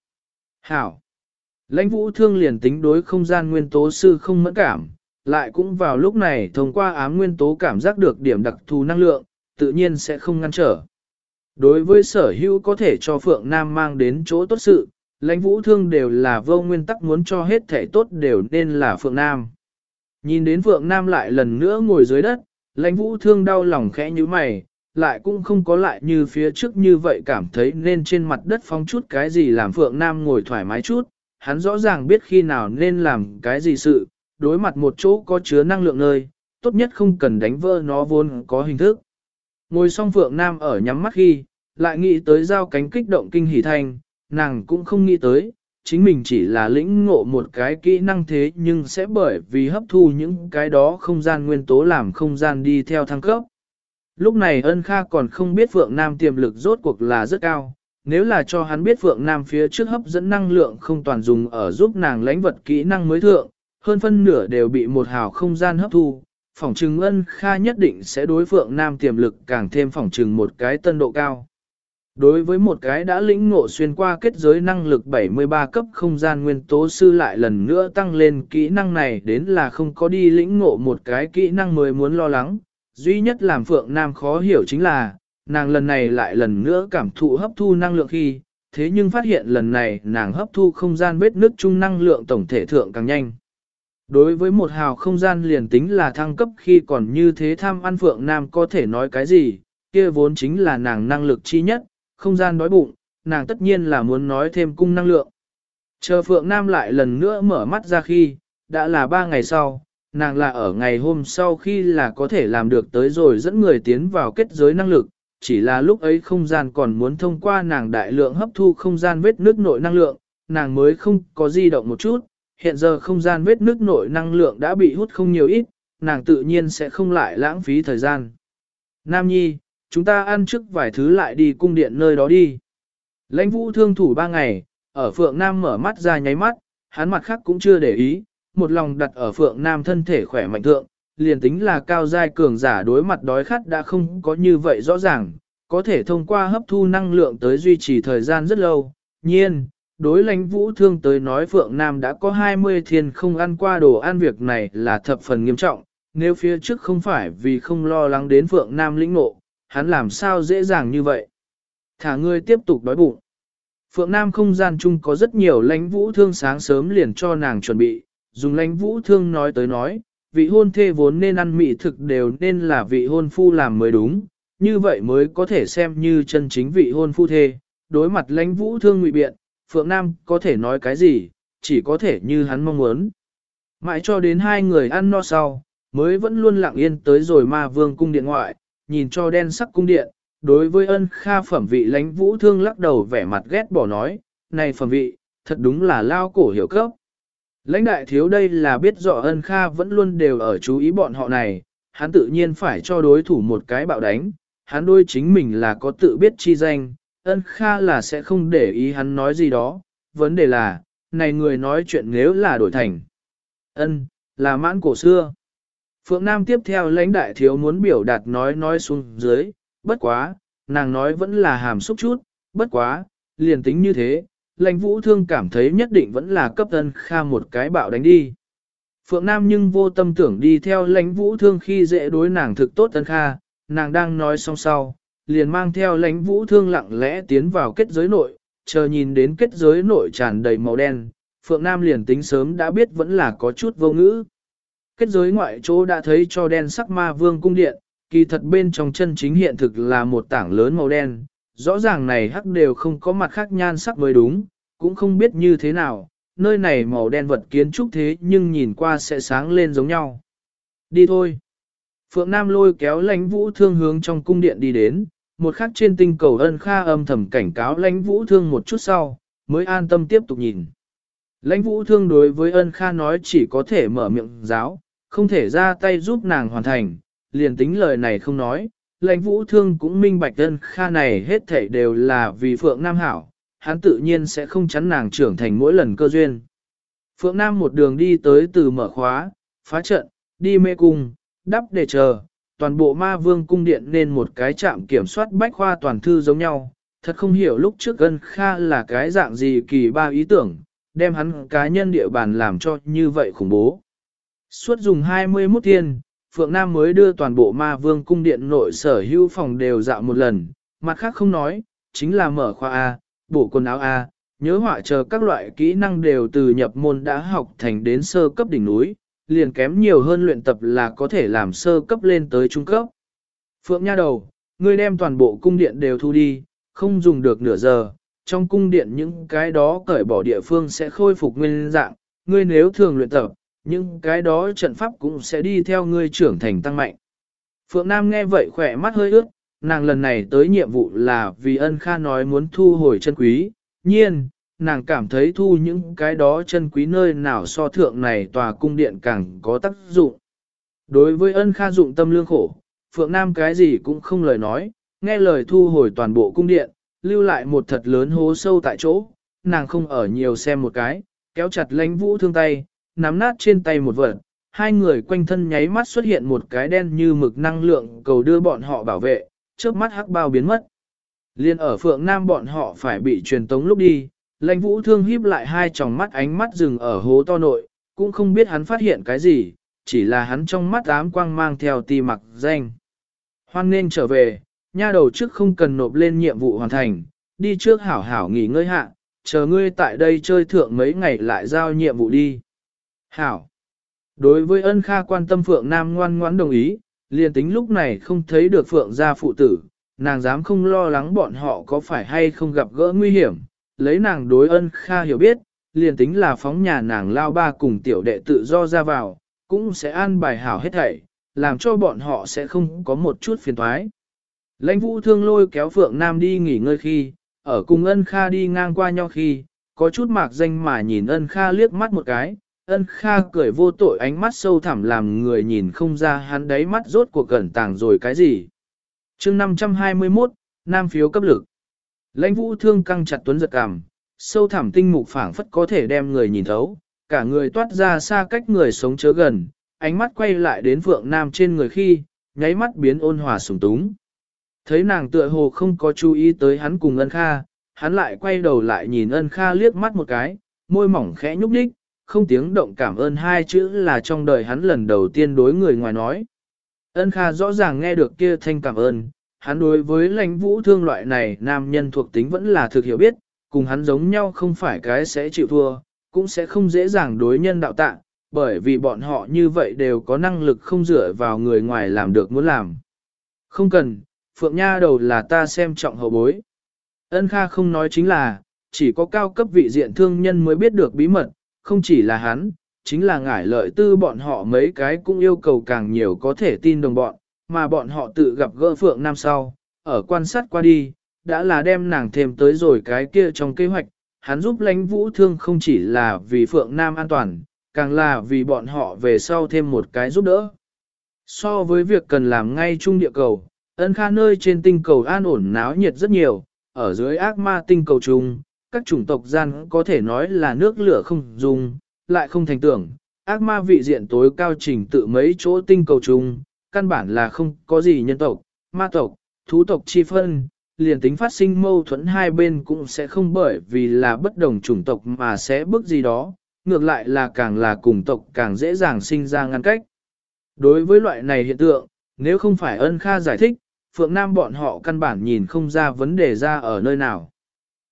Hảo. Lãnh vũ thương liền tính đối không gian nguyên tố sư không mẫn cảm, lại cũng vào lúc này thông qua ám nguyên tố cảm giác được điểm đặc thù năng lượng, tự nhiên sẽ không ngăn trở. Đối với sở hữu có thể cho Phượng Nam mang đến chỗ tốt sự, lãnh vũ thương đều là vô nguyên tắc muốn cho hết thể tốt đều nên là Phượng Nam. Nhìn đến Phượng Nam lại lần nữa ngồi dưới đất, lãnh vũ thương đau lòng khẽ như mày, lại cũng không có lại như phía trước như vậy cảm thấy nên trên mặt đất phong chút cái gì làm Phượng Nam ngồi thoải mái chút, hắn rõ ràng biết khi nào nên làm cái gì sự, đối mặt một chỗ có chứa năng lượng nơi, tốt nhất không cần đánh vỡ nó vốn có hình thức. Ngồi xong Phượng Nam ở nhắm mắt khi, lại nghĩ tới giao cánh kích động kinh hỉ thanh, nàng cũng không nghĩ tới, chính mình chỉ là lĩnh ngộ một cái kỹ năng thế nhưng sẽ bởi vì hấp thu những cái đó không gian nguyên tố làm không gian đi theo thăng cấp. Lúc này ân kha còn không biết Phượng Nam tiềm lực rốt cuộc là rất cao, nếu là cho hắn biết Phượng Nam phía trước hấp dẫn năng lượng không toàn dùng ở giúp nàng lãnh vật kỹ năng mới thượng, hơn phân nửa đều bị một hào không gian hấp thu, phỏng trừng ân kha nhất định sẽ đối Phượng Nam tiềm lực càng thêm phỏng trừng một cái tân độ cao. Đối với một cái đã lĩnh ngộ xuyên qua kết giới năng lực 73 cấp không gian nguyên tố sư lại lần nữa tăng lên kỹ năng này đến là không có đi lĩnh ngộ một cái kỹ năng mới muốn lo lắng. Duy nhất làm Phượng Nam khó hiểu chính là, nàng lần này lại lần nữa cảm thụ hấp thu năng lượng khi, thế nhưng phát hiện lần này nàng hấp thu không gian vết nước chung năng lượng tổng thể thượng càng nhanh. Đối với một hào không gian liền tính là thăng cấp khi còn như thế tham ăn Phượng Nam có thể nói cái gì, kia vốn chính là nàng năng lực chi nhất, không gian đói bụng, nàng tất nhiên là muốn nói thêm cung năng lượng. Chờ Phượng Nam lại lần nữa mở mắt ra khi, đã là ba ngày sau, nàng là ở ngày hôm sau khi là có thể làm được tới rồi dẫn người tiến vào kết giới năng lực, chỉ là lúc ấy không gian còn muốn thông qua nàng đại lượng hấp thu không gian vết nước nội năng lượng, nàng mới không có di động một chút, hiện giờ không gian vết nước nội năng lượng đã bị hút không nhiều ít, nàng tự nhiên sẽ không lại lãng phí thời gian. Nam Nhi, chúng ta ăn trước vài thứ lại đi cung điện nơi đó đi. Lãnh vũ thương thủ ba ngày, ở Phượng Nam mở mắt ra nháy mắt, hắn mặt khác cũng chưa để ý, một lòng đặt ở Phượng Nam thân thể khỏe mạnh thượng, liền tính là cao giai cường giả đối mặt đói khát đã không có như vậy rõ ràng, có thể thông qua hấp thu năng lượng tới duy trì thời gian rất lâu. Nhiên, đối lãnh vũ thương tới nói Phượng Nam đã có 20 thiên không ăn qua đồ ăn việc này là thập phần nghiêm trọng, nếu phía trước không phải vì không lo lắng đến Phượng Nam lĩnh ngộ, hắn làm sao dễ dàng như vậy. Thả ngươi tiếp tục đói bụng. Phượng Nam không gian chung có rất nhiều lãnh vũ thương sáng sớm liền cho nàng chuẩn bị, dùng lãnh vũ thương nói tới nói, vị hôn thê vốn nên ăn mị thực đều nên là vị hôn phu làm mới đúng, như vậy mới có thể xem như chân chính vị hôn phu thê. Đối mặt lãnh vũ thương ngụy biện, Phượng Nam có thể nói cái gì, chỉ có thể như hắn mong muốn. Mãi cho đến hai người ăn no sau, mới vẫn luôn lặng yên tới rồi ma vương cung điện ngoại, nhìn cho đen sắc cung điện, đối với ân kha phẩm vị lãnh vũ thương lắc đầu vẻ mặt ghét bỏ nói, này phẩm vị, thật đúng là lao cổ hiểu cấp. Lãnh đại thiếu đây là biết rõ ân kha vẫn luôn đều ở chú ý bọn họ này, hắn tự nhiên phải cho đối thủ một cái bạo đánh, hắn đôi chính mình là có tự biết chi danh, ân kha là sẽ không để ý hắn nói gì đó, vấn đề là, này người nói chuyện nếu là đổi thành. ân là mãn cổ xưa. Phượng Nam tiếp theo lãnh đại thiếu muốn biểu đạt nói nói xuống dưới, bất quá, nàng nói vẫn là hàm xúc chút, bất quá, liền tính như thế, lãnh vũ thương cảm thấy nhất định vẫn là cấp ân kha một cái bạo đánh đi. Phượng Nam nhưng vô tâm tưởng đi theo lãnh vũ thương khi dễ đối nàng thực tốt ân kha, nàng đang nói xong sau, liền mang theo lãnh vũ thương lặng lẽ tiến vào kết giới nội, chờ nhìn đến kết giới nội tràn đầy màu đen, Phượng Nam liền tính sớm đã biết vẫn là có chút vô ngữ. Kết giới ngoại chỗ đã thấy cho đen sắc ma vương cung điện, kỳ thật bên trong chân chính hiện thực là một tảng lớn màu đen, rõ ràng này hắc đều không có mặt khác nhan sắc mới đúng, cũng không biết như thế nào, nơi này màu đen vật kiến trúc thế nhưng nhìn qua sẽ sáng lên giống nhau. Đi thôi. Phượng Nam lôi kéo lãnh vũ thương hướng trong cung điện đi đến, một khắc trên tinh cầu ân kha âm thầm cảnh cáo lãnh vũ thương một chút sau, mới an tâm tiếp tục nhìn. Lãnh vũ thương đối với ân kha nói chỉ có thể mở miệng giáo, không thể ra tay giúp nàng hoàn thành, liền tính lời này không nói, lãnh vũ thương cũng minh bạch ân kha này hết thảy đều là vì Phượng Nam hảo, hắn tự nhiên sẽ không chắn nàng trưởng thành mỗi lần cơ duyên. Phượng Nam một đường đi tới từ mở khóa, phá trận, đi mê cung, đắp để chờ, toàn bộ ma vương cung điện nên một cái trạm kiểm soát bách khoa toàn thư giống nhau. Thật không hiểu lúc trước Ân kha là cái dạng gì kỳ ba ý tưởng, đem hắn cá nhân địa bàn làm cho như vậy khủng bố. Suốt dùng 21 thiên, Phượng Nam mới đưa toàn bộ ma vương cung điện nội sở hữu phòng đều dạo một lần, mặt khác không nói, chính là mở khoa A, bổ quần áo A, nhớ họa chờ các loại kỹ năng đều từ nhập môn đã học thành đến sơ cấp đỉnh núi, liền kém nhiều hơn luyện tập là có thể làm sơ cấp lên tới trung cấp. Phượng nha đầu, ngươi đem toàn bộ cung điện đều thu đi, không dùng được nửa giờ, trong cung điện những cái đó cởi bỏ địa phương sẽ khôi phục nguyên dạng, ngươi nếu thường luyện tập, những cái đó trận pháp cũng sẽ đi theo ngươi trưởng thành tăng mạnh. Phượng Nam nghe vậy khỏe mắt hơi ướt, nàng lần này tới nhiệm vụ là vì ân kha nói muốn thu hồi chân quý, nhiên, nàng cảm thấy thu những cái đó chân quý nơi nào so thượng này tòa cung điện càng có tác dụng. Đối với ân kha dụng tâm lương khổ, Phượng Nam cái gì cũng không lời nói, nghe lời thu hồi toàn bộ cung điện, lưu lại một thật lớn hố sâu tại chỗ, nàng không ở nhiều xem một cái, kéo chặt lãnh vũ thương tay, nắm nát trên tay một vật, hai người quanh thân nháy mắt xuất hiện một cái đen như mực năng lượng cầu đưa bọn họ bảo vệ, trước mắt hắc bao biến mất. Liên ở Phượng Nam bọn họ phải bị truyền tống lúc đi, lãnh vũ thương híp lại hai tròng mắt ánh mắt dừng ở hố to nội, cũng không biết hắn phát hiện cái gì, chỉ là hắn trong mắt ám quang mang theo ti mặc danh. Hoan nên trở về, nha đầu trước không cần nộp lên nhiệm vụ hoàn thành, đi trước hảo hảo nghỉ ngơi hạ, chờ ngươi tại đây chơi thượng mấy ngày lại giao nhiệm vụ đi. Hảo. Đối với ân kha quan tâm Phượng Nam ngoan ngoãn đồng ý, liền tính lúc này không thấy được Phượng gia phụ tử, nàng dám không lo lắng bọn họ có phải hay không gặp gỡ nguy hiểm, lấy nàng đối ân kha hiểu biết, liền tính là phóng nhà nàng lao ba cùng tiểu đệ tự do ra vào, cũng sẽ an bài hảo hết thảy, làm cho bọn họ sẽ không có một chút phiền thoái. Lãnh vũ thương lôi kéo Phượng Nam đi nghỉ ngơi khi, ở cùng ân kha đi ngang qua nhau khi, có chút mạc danh mà nhìn ân kha liếc mắt một cái, ân kha cười vô tội ánh mắt sâu thẳm làm người nhìn không ra hắn đáy mắt rốt cuộc cẩn tàng rồi cái gì. chương 521, Nam phiếu cấp lực. Lãnh vũ thương căng chặt tuấn giật cảm, sâu thẳm tinh mục phảng phất có thể đem người nhìn thấu, cả người toát ra xa cách người sống chớ gần, ánh mắt quay lại đến Phượng Nam trên người khi, nháy mắt biến ôn hòa sùng túng. Thấy nàng tựa hồ không có chú ý tới hắn cùng ân kha, hắn lại quay đầu lại nhìn ân kha liếc mắt một cái, môi mỏng khẽ nhúc đích, không tiếng động cảm ơn hai chữ là trong đời hắn lần đầu tiên đối người ngoài nói. Ân Kha rõ ràng nghe được kia thanh cảm ơn, hắn đối với lãnh vũ thương loại này nam nhân thuộc tính vẫn là thực hiểu biết, cùng hắn giống nhau không phải cái sẽ chịu thua, cũng sẽ không dễ dàng đối nhân đạo tạ, bởi vì bọn họ như vậy đều có năng lực không dựa vào người ngoài làm được muốn làm. Không cần, Phượng Nha đầu là ta xem trọng hậu bối. Ân Kha không nói chính là, chỉ có cao cấp vị diện thương nhân mới biết được bí mật, không chỉ là hắn, chính là ngải lợi tư bọn họ mấy cái cũng yêu cầu càng nhiều có thể tin đồng bọn, mà bọn họ tự gặp gỡ Phượng Nam sau, ở quan sát qua đi, đã là đem nàng thêm tới rồi cái kia trong kế hoạch, hắn giúp lãnh vũ thương không chỉ là vì Phượng Nam an toàn, càng là vì bọn họ về sau thêm một cái giúp đỡ. So với việc cần làm ngay chung địa cầu, ân kha nơi trên tinh cầu an ổn náo nhiệt rất nhiều, ở dưới ác ma tinh cầu chung, các chủng tộc gian có thể nói là nước lửa không dùng, lại không thành tưởng, ác ma vị diện tối cao trình tự mấy chỗ tinh cầu chung, căn bản là không có gì nhân tộc, ma tộc, thú tộc chi phân, liền tính phát sinh mâu thuẫn hai bên cũng sẽ không bởi vì là bất đồng chủng tộc mà sẽ bước gì đó, ngược lại là càng là cùng tộc càng dễ dàng sinh ra ngăn cách. Đối với loại này hiện tượng, nếu không phải ân kha giải thích, Phượng Nam bọn họ căn bản nhìn không ra vấn đề ra ở nơi nào.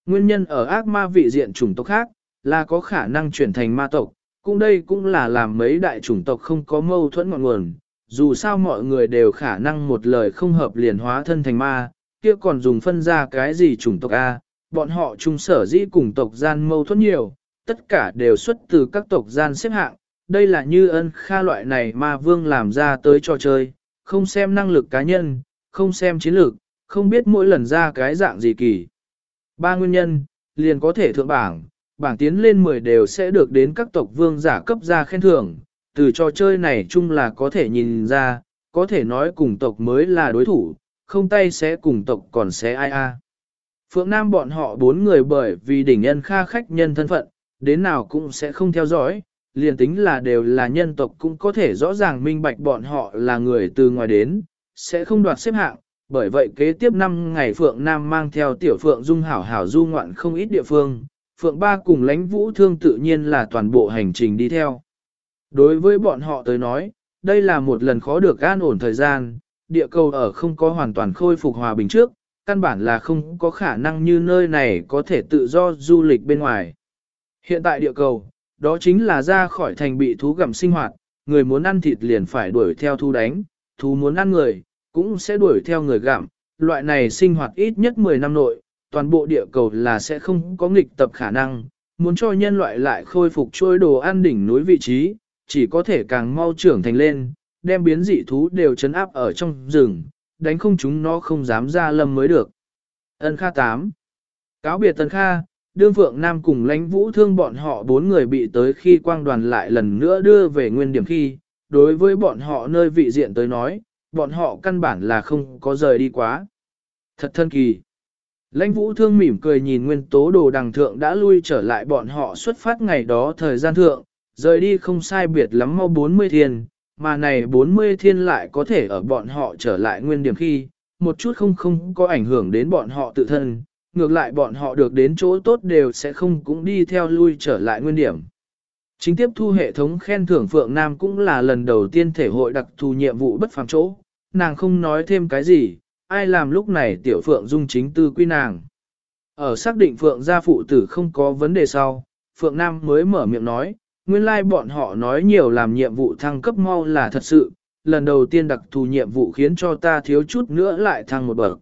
Nguyên nhân ở ác ma vị diện chủng tộc khác, là có khả năng chuyển thành ma tộc, cũng đây cũng là làm mấy đại chủng tộc không có mâu thuẫn ngọn nguồn, dù sao mọi người đều khả năng một lời không hợp liền hóa thân thành ma, kia còn dùng phân ra cái gì chủng tộc A, bọn họ chung sở dĩ cùng tộc gian mâu thuẫn nhiều, tất cả đều xuất từ các tộc gian xếp hạng, đây là như ân kha loại này ma vương làm ra tới trò chơi, không xem năng lực cá nhân, không xem chiến lược, không biết mỗi lần ra cái dạng gì kỳ. Ba nguyên nhân, liền có thể thượng bảng, bảng tiến lên 10 đều sẽ được đến các tộc vương giả cấp ra khen thưởng, từ trò chơi này chung là có thể nhìn ra, có thể nói cùng tộc mới là đối thủ, không tay sẽ cùng tộc còn sẽ ai a. Phượng Nam bọn họ bốn người bởi vì đỉnh nhân kha khách nhân thân phận, đến nào cũng sẽ không theo dõi, liền tính là đều là nhân tộc cũng có thể rõ ràng minh bạch bọn họ là người từ ngoài đến, sẽ không đoạt xếp hạng, bởi vậy kế tiếp năm ngày Phượng Nam mang theo tiểu Phượng Dung hảo hảo du ngoạn không ít địa phương, Phượng Ba cùng lãnh vũ thương tự nhiên là toàn bộ hành trình đi theo. Đối với bọn họ tới nói, đây là một lần khó được an ổn thời gian, địa cầu ở không có hoàn toàn khôi phục hòa bình trước, căn bản là không có khả năng như nơi này có thể tự do du lịch bên ngoài. Hiện tại địa cầu, đó chính là ra khỏi thành bị thú gặm sinh hoạt, người muốn ăn thịt liền phải đuổi theo thú đánh, thú muốn ăn người, cũng sẽ đuổi theo người gặm, loại này sinh hoạt ít nhất 10 năm nội, toàn bộ địa cầu là sẽ không có nghịch tập khả năng, muốn cho nhân loại lại khôi phục trôi đồ ăn đỉnh núi vị trí, chỉ có thể càng mau trưởng thành lên, đem biến dị thú đều chấn áp ở trong rừng, đánh không chúng nó không dám ra lâm mới được. Ân Kha 8 Cáo biệt Tân Kha, đương Phượng Nam cùng lãnh vũ thương bọn họ bốn người bị tới khi quang đoàn lại lần nữa đưa về nguyên điểm khi, đối với bọn họ nơi vị diện tới nói, bọn họ căn bản là không có rời đi quá. Thật thân kỳ. Lãnh vũ thương mỉm cười nhìn nguyên tố đồ đằng thượng đã lui trở lại bọn họ xuất phát ngày đó thời gian thượng, rời đi không sai biệt lắm mau 40 thiên, mà này 40 thiên lại có thể ở bọn họ trở lại nguyên điểm khi, một chút không không có ảnh hưởng đến bọn họ tự thân, ngược lại bọn họ được đến chỗ tốt đều sẽ không cũng đi theo lui trở lại nguyên điểm. Chính tiếp thu hệ thống khen thưởng Phượng Nam cũng là lần đầu tiên thể hội đặc thù nhiệm vụ bất phàm chỗ, nàng không nói thêm cái gì, ai làm lúc này tiểu Phượng dung chính tư quy nàng. Ở xác định Phượng gia phụ tử không có vấn đề sau, Phượng Nam mới mở miệng nói, nguyên lai like bọn họ nói nhiều làm nhiệm vụ thăng cấp mau là thật sự, lần đầu tiên đặc thù nhiệm vụ khiến cho ta thiếu chút nữa lại thăng một bậc.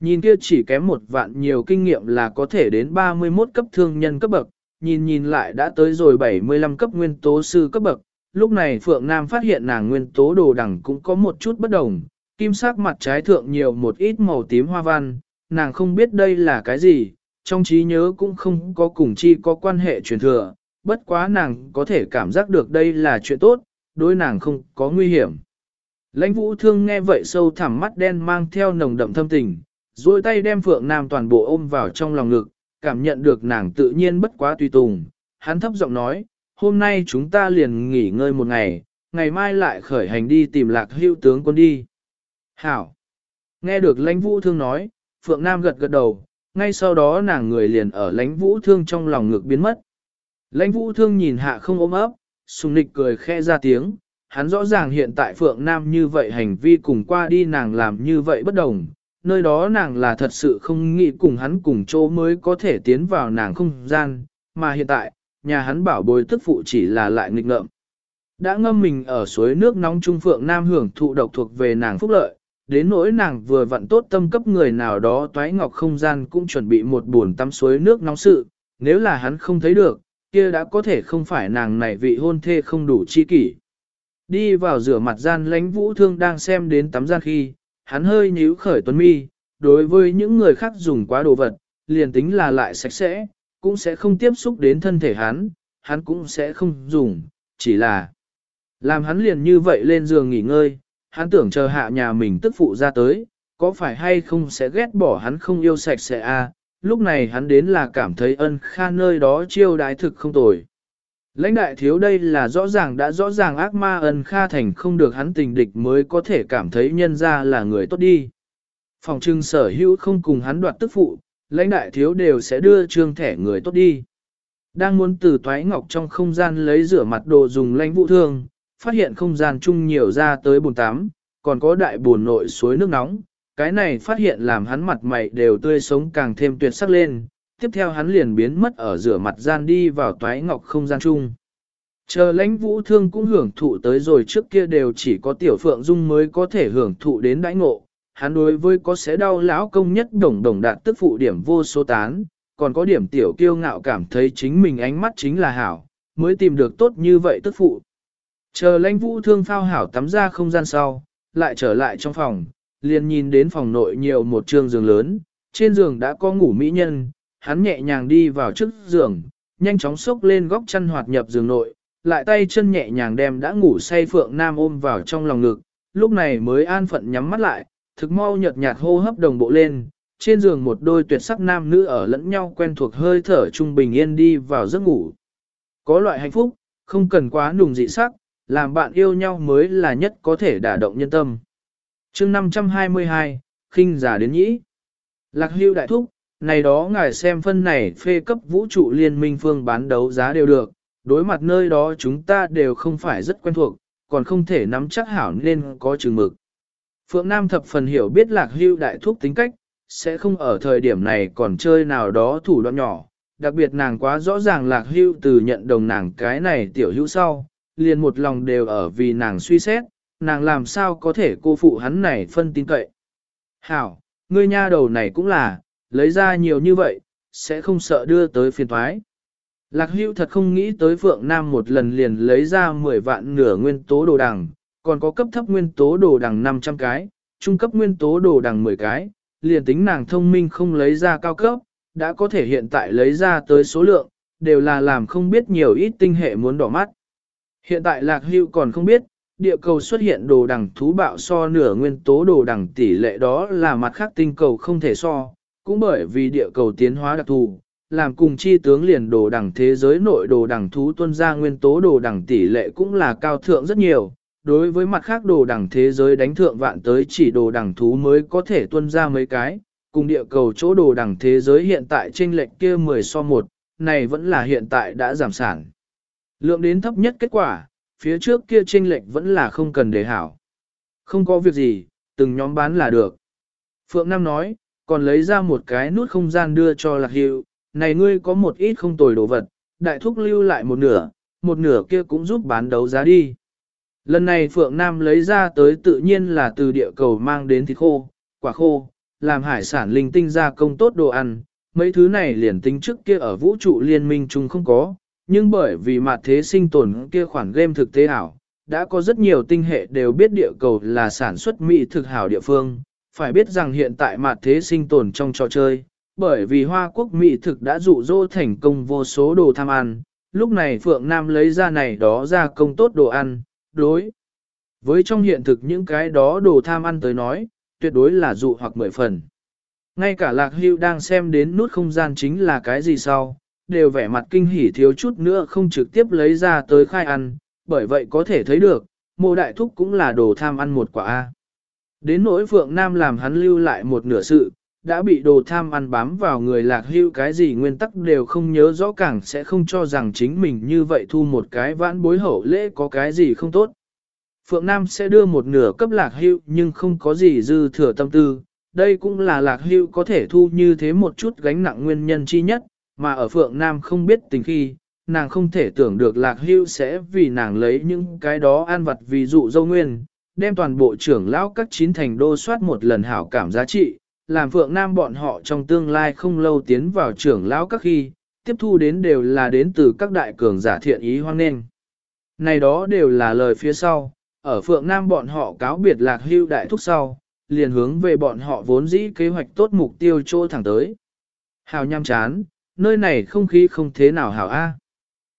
Nhìn kia chỉ kém một vạn nhiều kinh nghiệm là có thể đến 31 cấp thương nhân cấp bậc, nhìn nhìn lại đã tới rồi 75 cấp nguyên tố sư cấp bậc. Lúc này Phượng Nam phát hiện nàng nguyên tố đồ đẳng cũng có một chút bất đồng, kim sắc mặt trái thượng nhiều một ít màu tím hoa văn, nàng không biết đây là cái gì, trong trí nhớ cũng không có cùng chi có quan hệ truyền thừa, bất quá nàng có thể cảm giác được đây là chuyện tốt, đối nàng không có nguy hiểm. Lãnh vũ thương nghe vậy sâu thẳm mắt đen mang theo nồng đậm thâm tình, duỗi tay đem Phượng Nam toàn bộ ôm vào trong lòng ngực, cảm nhận được nàng tự nhiên bất quá tùy tùng. Hắn thấp giọng nói, hôm nay chúng ta liền nghỉ ngơi một ngày, ngày mai lại khởi hành đi tìm lạc hưu tướng quân đi. Hảo! Nghe được lãnh vũ thương nói, Phượng Nam gật gật đầu, ngay sau đó nàng người liền ở lãnh vũ thương trong lòng ngực biến mất. Lãnh vũ thương nhìn hạ không ôm ấp, sùng nịch cười khẽ ra tiếng, hắn rõ ràng hiện tại Phượng Nam như vậy hành vi cùng qua đi nàng làm như vậy bất đồng, nơi đó nàng là thật sự không nghĩ cùng hắn cùng chỗ mới có thể tiến vào nàng không gian, mà hiện tại, nhà hắn bảo bối tức phụ chỉ là lại nghịch ngợm. Đã ngâm mình ở suối nước nóng trung Phượng Nam hưởng thụ độc thuộc về nàng phúc lợi, đến nỗi nàng vừa vặn tốt tâm cấp người nào đó toái ngọc không gian cũng chuẩn bị một buồn tắm suối nước nóng sự, nếu là hắn không thấy được, kia đã có thể không phải nàng này vị hôn thê không đủ chi kỷ. Đi vào rửa mặt gian lãnh vũ thương đang xem đến tắm gian khi, hắn hơi nhíu khởi tuấn mi, đối với những người khác dùng quá đồ vật, liền tính là lại sạch sẽ, cũng sẽ không tiếp xúc đến thân thể hắn, hắn cũng sẽ không dùng, chỉ là làm hắn liền như vậy lên giường nghỉ ngơi, hắn tưởng chờ hạ nhà mình tức phụ ra tới, có phải hay không sẽ ghét bỏ hắn không yêu sạch sẽ a à? lúc này hắn đến là cảm thấy ân kha nơi đó chiêu đái thực không tồi. Lãnh đại thiếu đây là rõ ràng đã rõ ràng ác ma ân kha thành không được hắn tình địch mới có thể cảm thấy nhân ra là người tốt đi. Phòng trưng sở hữu không cùng hắn đoạt tức phụ, lãnh đại thiếu đều sẽ đưa trương thẻ người tốt đi. Đang muốn từ toái ngọc trong không gian lấy rửa mặt đồ dùng lãnh vũ thương, phát hiện không gian chung nhiều ra tới bồn tắm, còn có đại bồn nội suối nước nóng. Cái này phát hiện làm hắn mặt mày đều tươi sống càng thêm tuyệt sắc lên, tiếp theo hắn liền biến mất ở rửa mặt gian đi vào toái ngọc không gian chung. Chờ lãnh vũ thương cũng hưởng thụ tới rồi trước kia đều chỉ có tiểu phượng dung mới có thể hưởng thụ đến đãi ngộ. Hắn đối với có sẽ đau lão công nhất đồng đồng đạt tức phụ điểm vô số tán, còn có điểm tiểu kiêu ngạo cảm thấy chính mình ánh mắt chính là hảo, mới tìm được tốt như vậy tức phụ. Chờ lãnh vũ thương phao hảo tắm ra không gian sau, lại trở lại trong phòng, liền nhìn đến phòng nội nhiều một trường giường lớn, trên giường đã có ngủ mỹ nhân, hắn nhẹ nhàng đi vào trước giường, nhanh chóng xốc lên góc chăn hoạt nhập giường nội, lại tay chân nhẹ nhàng đem đã ngủ say Phượng Nam ôm vào trong lòng ngực, lúc này mới an phận nhắm mắt lại, thực mau nhợt nhạt hô hấp đồng bộ lên, trên giường một đôi tuyệt sắc nam nữ ở lẫn nhau quen thuộc hơi thở trung bình yên đi vào giấc ngủ. Có loại hạnh phúc, không cần quá nùng dị sắc, làm bạn yêu nhau mới là nhất có thể đả động nhân tâm. chương 522, khinh giả đến nhĩ. Lạc hưu đại thúc, này đó ngài xem phân này phê cấp vũ trụ liên minh phương bán đấu giá đều được, đối mặt nơi đó chúng ta đều không phải rất quen thuộc, còn không thể nắm chắc hảo nên có chừng mực. Phượng Nam thập phần hiểu biết lạc hưu đại thúc tính cách, sẽ không ở thời điểm này còn chơi nào đó thủ đoạn nhỏ, đặc biệt nàng quá rõ ràng lạc hưu từ nhận đồng nàng cái này tiểu hữu sau, liền một lòng đều ở vì nàng suy xét, nàng làm sao có thể cô phụ hắn này phân tin cậy. Hảo, ngươi nha đầu này cũng là, lấy ra nhiều như vậy, sẽ không sợ đưa tới phiền thoái. Lạc hưu thật không nghĩ tới Phượng Nam một lần liền lấy ra 10 vạn nửa nguyên tố đồ đằng, còn có cấp thấp nguyên tố đồ đằng 500 cái, trung cấp nguyên tố đồ đằng 10 cái, liền tính nàng thông minh không lấy ra cao cấp, đã có thể hiện tại lấy ra tới số lượng, đều là làm không biết nhiều ít tinh hệ muốn đỏ mắt. Hiện tại Lạc Hưu còn không biết, địa cầu xuất hiện đồ đằng thú bạo so nửa nguyên tố đồ đằng tỷ lệ đó là mặt khác tinh cầu không thể so, cũng bởi vì địa cầu tiến hóa đặc thù, làm cùng chi tướng liền đồ đẳng thế giới nội đồ đẳng thú tuân ra nguyên tố đồ đẳng tỷ lệ cũng là cao thượng rất nhiều. Đối với mặt khác đồ đẳng thế giới đánh thượng vạn tới chỉ đồ đẳng thú mới có thể tuân ra mấy cái, cùng địa cầu chỗ đồ đẳng thế giới hiện tại trên lệch kia 10 so 1, này vẫn là hiện tại đã giảm sản. Lượng đến thấp nhất kết quả, phía trước kia trên lệch vẫn là không cần để hảo. Không có việc gì, từng nhóm bán là được. Phượng Nam nói, còn lấy ra một cái nút không gian đưa cho Lạc Hiệu, này ngươi có một ít không tồi đồ vật, đại thúc lưu lại một nửa, một nửa kia cũng giúp bán đấu giá đi. Lần này Phượng Nam lấy ra tới tự nhiên là từ địa cầu mang đến thịt khô, quả khô, làm hải sản linh tinh ra công tốt đồ ăn, mấy thứ này liền tính trước kia ở vũ trụ liên minh chung không có, nhưng bởi vì mặt thế sinh tồn kia khoản game thực tế ảo, đã có rất nhiều tinh hệ đều biết địa cầu là sản xuất mỹ thực hảo địa phương, phải biết rằng hiện tại mặt thế sinh tồn trong trò chơi, bởi vì Hoa Quốc Mỹ thực đã dụ dỗ thành công vô số đồ tham ăn, lúc này Phượng Nam lấy ra này đó ra công tốt đồ ăn, đối. Với trong hiện thực những cái đó đồ tham ăn tới nói, tuyệt đối là dụ hoặc mười phần. Ngay cả Lạc Hưu đang xem đến nút không gian chính là cái gì sau, đều vẻ mặt kinh hỉ thiếu chút nữa không trực tiếp lấy ra tới khai ăn, bởi vậy có thể thấy được, mô đại thúc cũng là đồ tham ăn một quả A. Đến nỗi Phượng Nam làm hắn lưu lại một nửa sự, đã bị đồ tham ăn bám vào người lạc hưu cái gì nguyên tắc đều không nhớ rõ càng sẽ không cho rằng chính mình như vậy thu một cái vãn bối hậu lễ có cái gì không tốt. Phượng Nam sẽ đưa một nửa cấp lạc hưu nhưng không có gì dư thừa tâm tư, đây cũng là lạc hưu có thể thu như thế một chút gánh nặng nguyên nhân chi nhất, mà ở Phượng Nam không biết tình khi, nàng không thể tưởng được lạc hưu sẽ vì nàng lấy những cái đó an vật ví dụ dâu nguyên, đem toàn bộ trưởng lão các chín thành đô soát một lần hảo cảm giá trị, làm Phượng Nam bọn họ trong tương lai không lâu tiến vào trưởng lão các khi, tiếp thu đến đều là đến từ các đại cường giả thiện ý hoang nghênh. Này đó đều là lời phía sau, ở Phượng Nam bọn họ cáo biệt lạc hưu đại thúc sau, liền hướng về bọn họ vốn dĩ kế hoạch tốt mục tiêu chỗ thẳng tới. Hào nham chán, nơi này không khí không thế nào hảo a.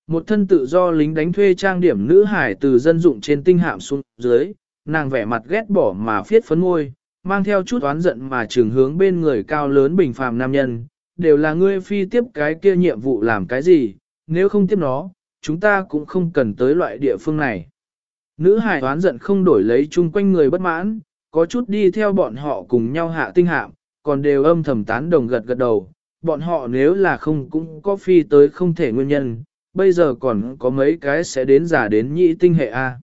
Một thân tự do lính đánh thuê trang điểm nữ hải từ dân dụng trên tinh hạm xuống dưới, nàng vẻ mặt ghét bỏ mà phiết phấn môi, mang theo chút oán giận mà trường hướng bên người cao lớn bình phàm nam nhân, đều là ngươi phi tiếp cái kia nhiệm vụ làm cái gì, nếu không tiếp nó, chúng ta cũng không cần tới loại địa phương này. Nữ hải oán giận không đổi lấy chung quanh người bất mãn, có chút đi theo bọn họ cùng nhau hạ tinh hạm, còn đều âm thầm tán đồng gật gật đầu, bọn họ nếu là không cũng có phi tới không thể nguyên nhân, bây giờ còn có mấy cái sẽ đến giả đến nhị tinh hệ A.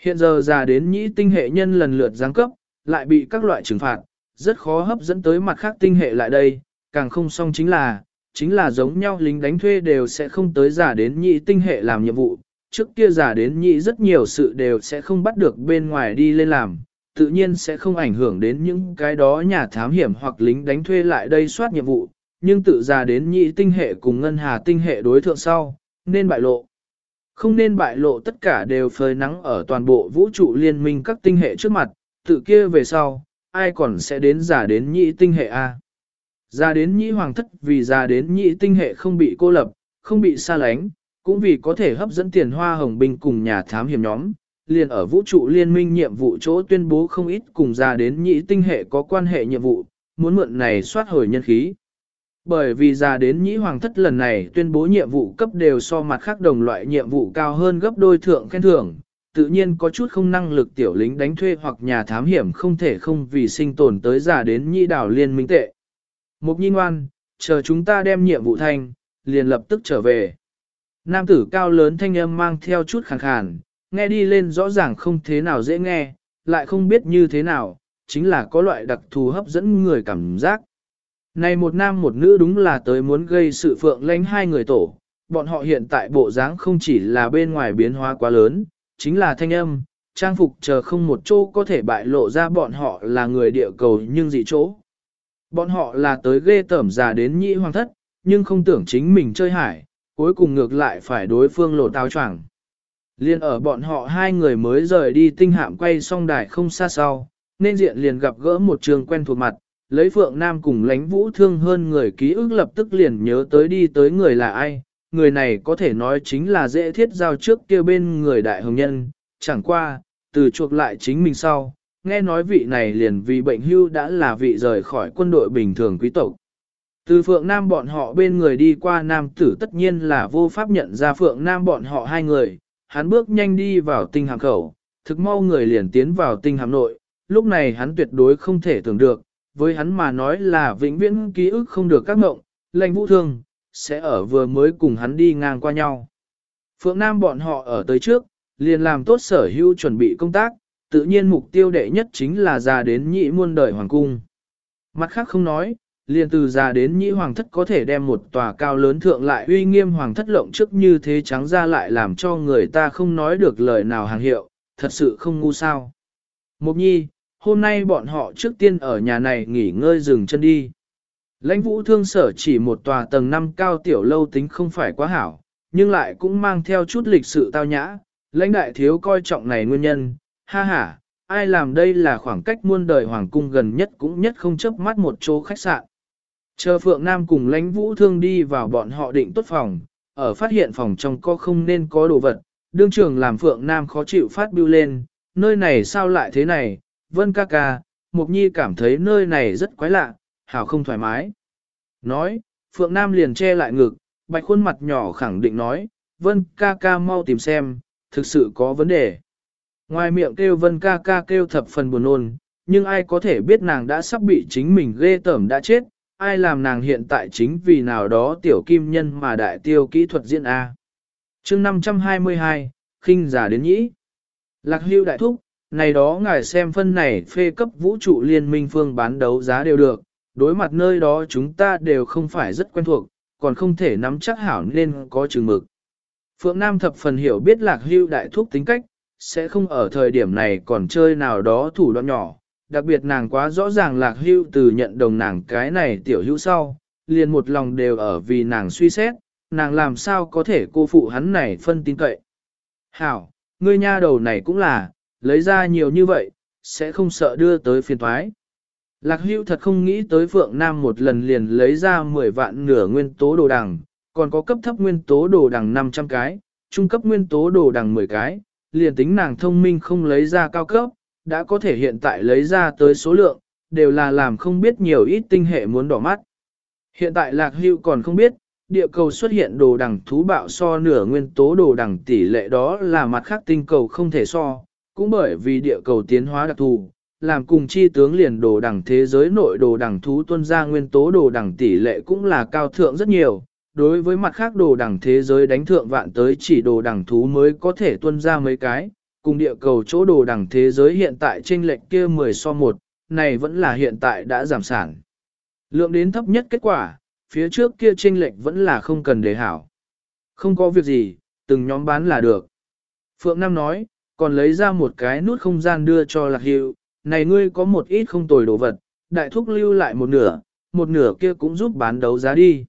Hiện giờ giả đến nhị tinh hệ nhân lần lượt giáng cấp, lại bị các loại trừng phạt, rất khó hấp dẫn tới mặt khác tinh hệ lại đây, càng không xong chính là, chính là giống nhau lính đánh thuê đều sẽ không tới giả đến nhị tinh hệ làm nhiệm vụ, trước kia giả đến nhị rất nhiều sự đều sẽ không bắt được bên ngoài đi lên làm, tự nhiên sẽ không ảnh hưởng đến những cái đó nhà thám hiểm hoặc lính đánh thuê lại đây soát nhiệm vụ, nhưng tự giả đến nhị tinh hệ cùng ngân hà tinh hệ đối thượng sau, nên bại lộ. Không nên bại lộ tất cả đều phơi nắng ở toàn bộ vũ trụ liên minh các tinh hệ trước mặt, tự kia về sau, ai còn sẽ đến giả đến nhị tinh hệ A. Giả đến nhị hoàng thất vì giả đến nhị tinh hệ không bị cô lập, không bị xa lánh, cũng vì có thể hấp dẫn tiền hoa hồng binh cùng nhà thám hiểm nhóm, liền ở vũ trụ liên minh nhiệm vụ chỗ tuyên bố không ít cùng giả đến nhị tinh hệ có quan hệ nhiệm vụ, muốn mượn này soát hồi nhân khí. Bởi vì ra đến nhĩ hoàng thất lần này tuyên bố nhiệm vụ cấp đều so mặt khác đồng loại nhiệm vụ cao hơn gấp đôi thượng khen thưởng, tự nhiên có chút không năng lực tiểu lính đánh thuê hoặc nhà thám hiểm không thể không vì sinh tồn tới giả đến nhị đảo liên minh tệ. Mục nhi ngoan, chờ chúng ta đem nhiệm vụ thành, liền lập tức trở về. Nam tử cao lớn thanh âm mang theo chút khàn khàn, nghe đi lên rõ ràng không thế nào dễ nghe, lại không biết như thế nào, chính là có loại đặc thù hấp dẫn người cảm giác. Này một nam một nữ đúng là tới muốn gây sự phượng lãnh hai người tổ, bọn họ hiện tại bộ dáng không chỉ là bên ngoài biến hóa quá lớn, chính là thanh âm, trang phục chờ không một chỗ có thể bại lộ ra bọn họ là người địa cầu nhưng dị chỗ. Bọn họ là tới ghê tởm già đến nhị hoàng thất, nhưng không tưởng chính mình chơi hải, cuối cùng ngược lại phải đối phương lộ táo choảng. Liên ở bọn họ hai người mới rời đi tinh hạm quay xong đài không xa sau, nên diện liền gặp gỡ một trường quen thuộc mặt, lấy Phượng Nam cùng lánh vũ thương hơn người ký ức lập tức liền nhớ tới đi tới người là ai, người này có thể nói chính là dễ thiết giao trước kia bên người đại hồng nhân, chẳng qua, từ chuộc lại chính mình sau, nghe nói vị này liền vì bệnh hưu đã là vị rời khỏi quân đội bình thường quý tộc. Từ Phượng Nam bọn họ bên người đi qua Nam tử tất nhiên là vô pháp nhận ra Phượng Nam bọn họ hai người, hắn bước nhanh đi vào tinh hàm khẩu, thực mau người liền tiến vào tinh hàm nội, lúc này hắn tuyệt đối không thể tưởng được, với hắn mà nói là vĩnh viễn ký ức không được các ngộng, lệnh vũ thương, sẽ ở vừa mới cùng hắn đi ngang qua nhau. Phượng Nam bọn họ ở tới trước, liền làm tốt sở hữu chuẩn bị công tác, tự nhiên mục tiêu đệ nhất chính là ra đến nhị muôn đời hoàng cung. Mặt khác không nói, liền từ già đến nhị hoàng thất có thể đem một tòa cao lớn thượng lại uy nghiêm hoàng thất lộng trước như thế trắng ra lại làm cho người ta không nói được lời nào hàng hiệu, thật sự không ngu sao. Mục nhi, hôm nay bọn họ trước tiên ở nhà này nghỉ ngơi dừng chân đi. Lãnh vũ thương sở chỉ một tòa tầng năm cao tiểu lâu tính không phải quá hảo, nhưng lại cũng mang theo chút lịch sự tao nhã, lãnh đại thiếu coi trọng này nguyên nhân, ha ha, ai làm đây là khoảng cách muôn đời hoàng cung gần nhất cũng nhất không chấp mắt một chỗ khách sạn. Chờ Phượng Nam cùng lãnh vũ thương đi vào bọn họ định tốt phòng, ở phát hiện phòng trong co không nên có đồ vật, đương trường làm Phượng Nam khó chịu phát biêu lên, nơi này sao lại thế này, vân ca ca, Mục Nhi cảm thấy nơi này rất quái lạ, hảo không thoải mái. Nói, Phượng Nam liền che lại ngực, bạch khuôn mặt nhỏ khẳng định nói, vân ca ca mau tìm xem, thực sự có vấn đề. Ngoài miệng kêu vân ca ca kêu thập phần buồn nôn, nhưng ai có thể biết nàng đã sắp bị chính mình ghê tởm đã chết, ai làm nàng hiện tại chính vì nào đó tiểu kim nhân mà đại tiêu kỹ thuật diễn A. chương 522, khinh giả đến nhĩ. Lạc hưu đại thúc, này đó ngài xem phân này phê cấp vũ trụ liên minh phương bán đấu giá đều được, đối mặt nơi đó chúng ta đều không phải rất quen thuộc, còn không thể nắm chắc hảo nên có chừng mực. Phượng Nam thập phần hiểu biết lạc hưu đại thúc tính cách, sẽ không ở thời điểm này còn chơi nào đó thủ đoạn nhỏ, đặc biệt nàng quá rõ ràng lạc hưu từ nhận đồng nàng cái này tiểu hữu sau, liền một lòng đều ở vì nàng suy xét, nàng làm sao có thể cô phụ hắn này phân tin cậy. Hảo, ngươi nha đầu này cũng là, lấy ra nhiều như vậy, sẽ không sợ đưa tới phiền thoái. Lạc hưu thật không nghĩ tới Phượng Nam một lần liền lấy ra 10 vạn nửa nguyên tố đồ đằng, còn có cấp thấp nguyên tố đồ đằng 500 cái, trung cấp nguyên tố đồ đằng 10 cái, liền tính nàng thông minh không lấy ra cao cấp, đã có thể hiện tại lấy ra tới số lượng, đều là làm không biết nhiều ít tinh hệ muốn đỏ mắt. Hiện tại Lạc hưu còn không biết, địa cầu xuất hiện đồ đằng thú bạo so nửa nguyên tố đồ đằng tỷ lệ đó là mặt khác tinh cầu không thể so, cũng bởi vì địa cầu tiến hóa đặc thù, làm cùng chi tướng liền đồ đẳng thế giới nội đồ đẳng thú tuân ra nguyên tố đồ đẳng tỷ lệ cũng là cao thượng rất nhiều. Đối với mặt khác đồ đẳng thế giới đánh thượng vạn tới chỉ đồ đẳng thú mới có thể tuân ra mấy cái, cùng địa cầu chỗ đồ đẳng thế giới hiện tại trên lệnh kia 10 so 1, này vẫn là hiện tại đã giảm sản. Lượng đến thấp nhất kết quả, phía trước kia trên lệnh vẫn là không cần đề hảo. Không có việc gì, từng nhóm bán là được. Phượng Nam nói, còn lấy ra một cái nút không gian đưa cho Lạc Hiệu, này ngươi có một ít không tồi đồ vật, đại thúc lưu lại một nửa, một nửa kia cũng giúp bán đấu giá đi.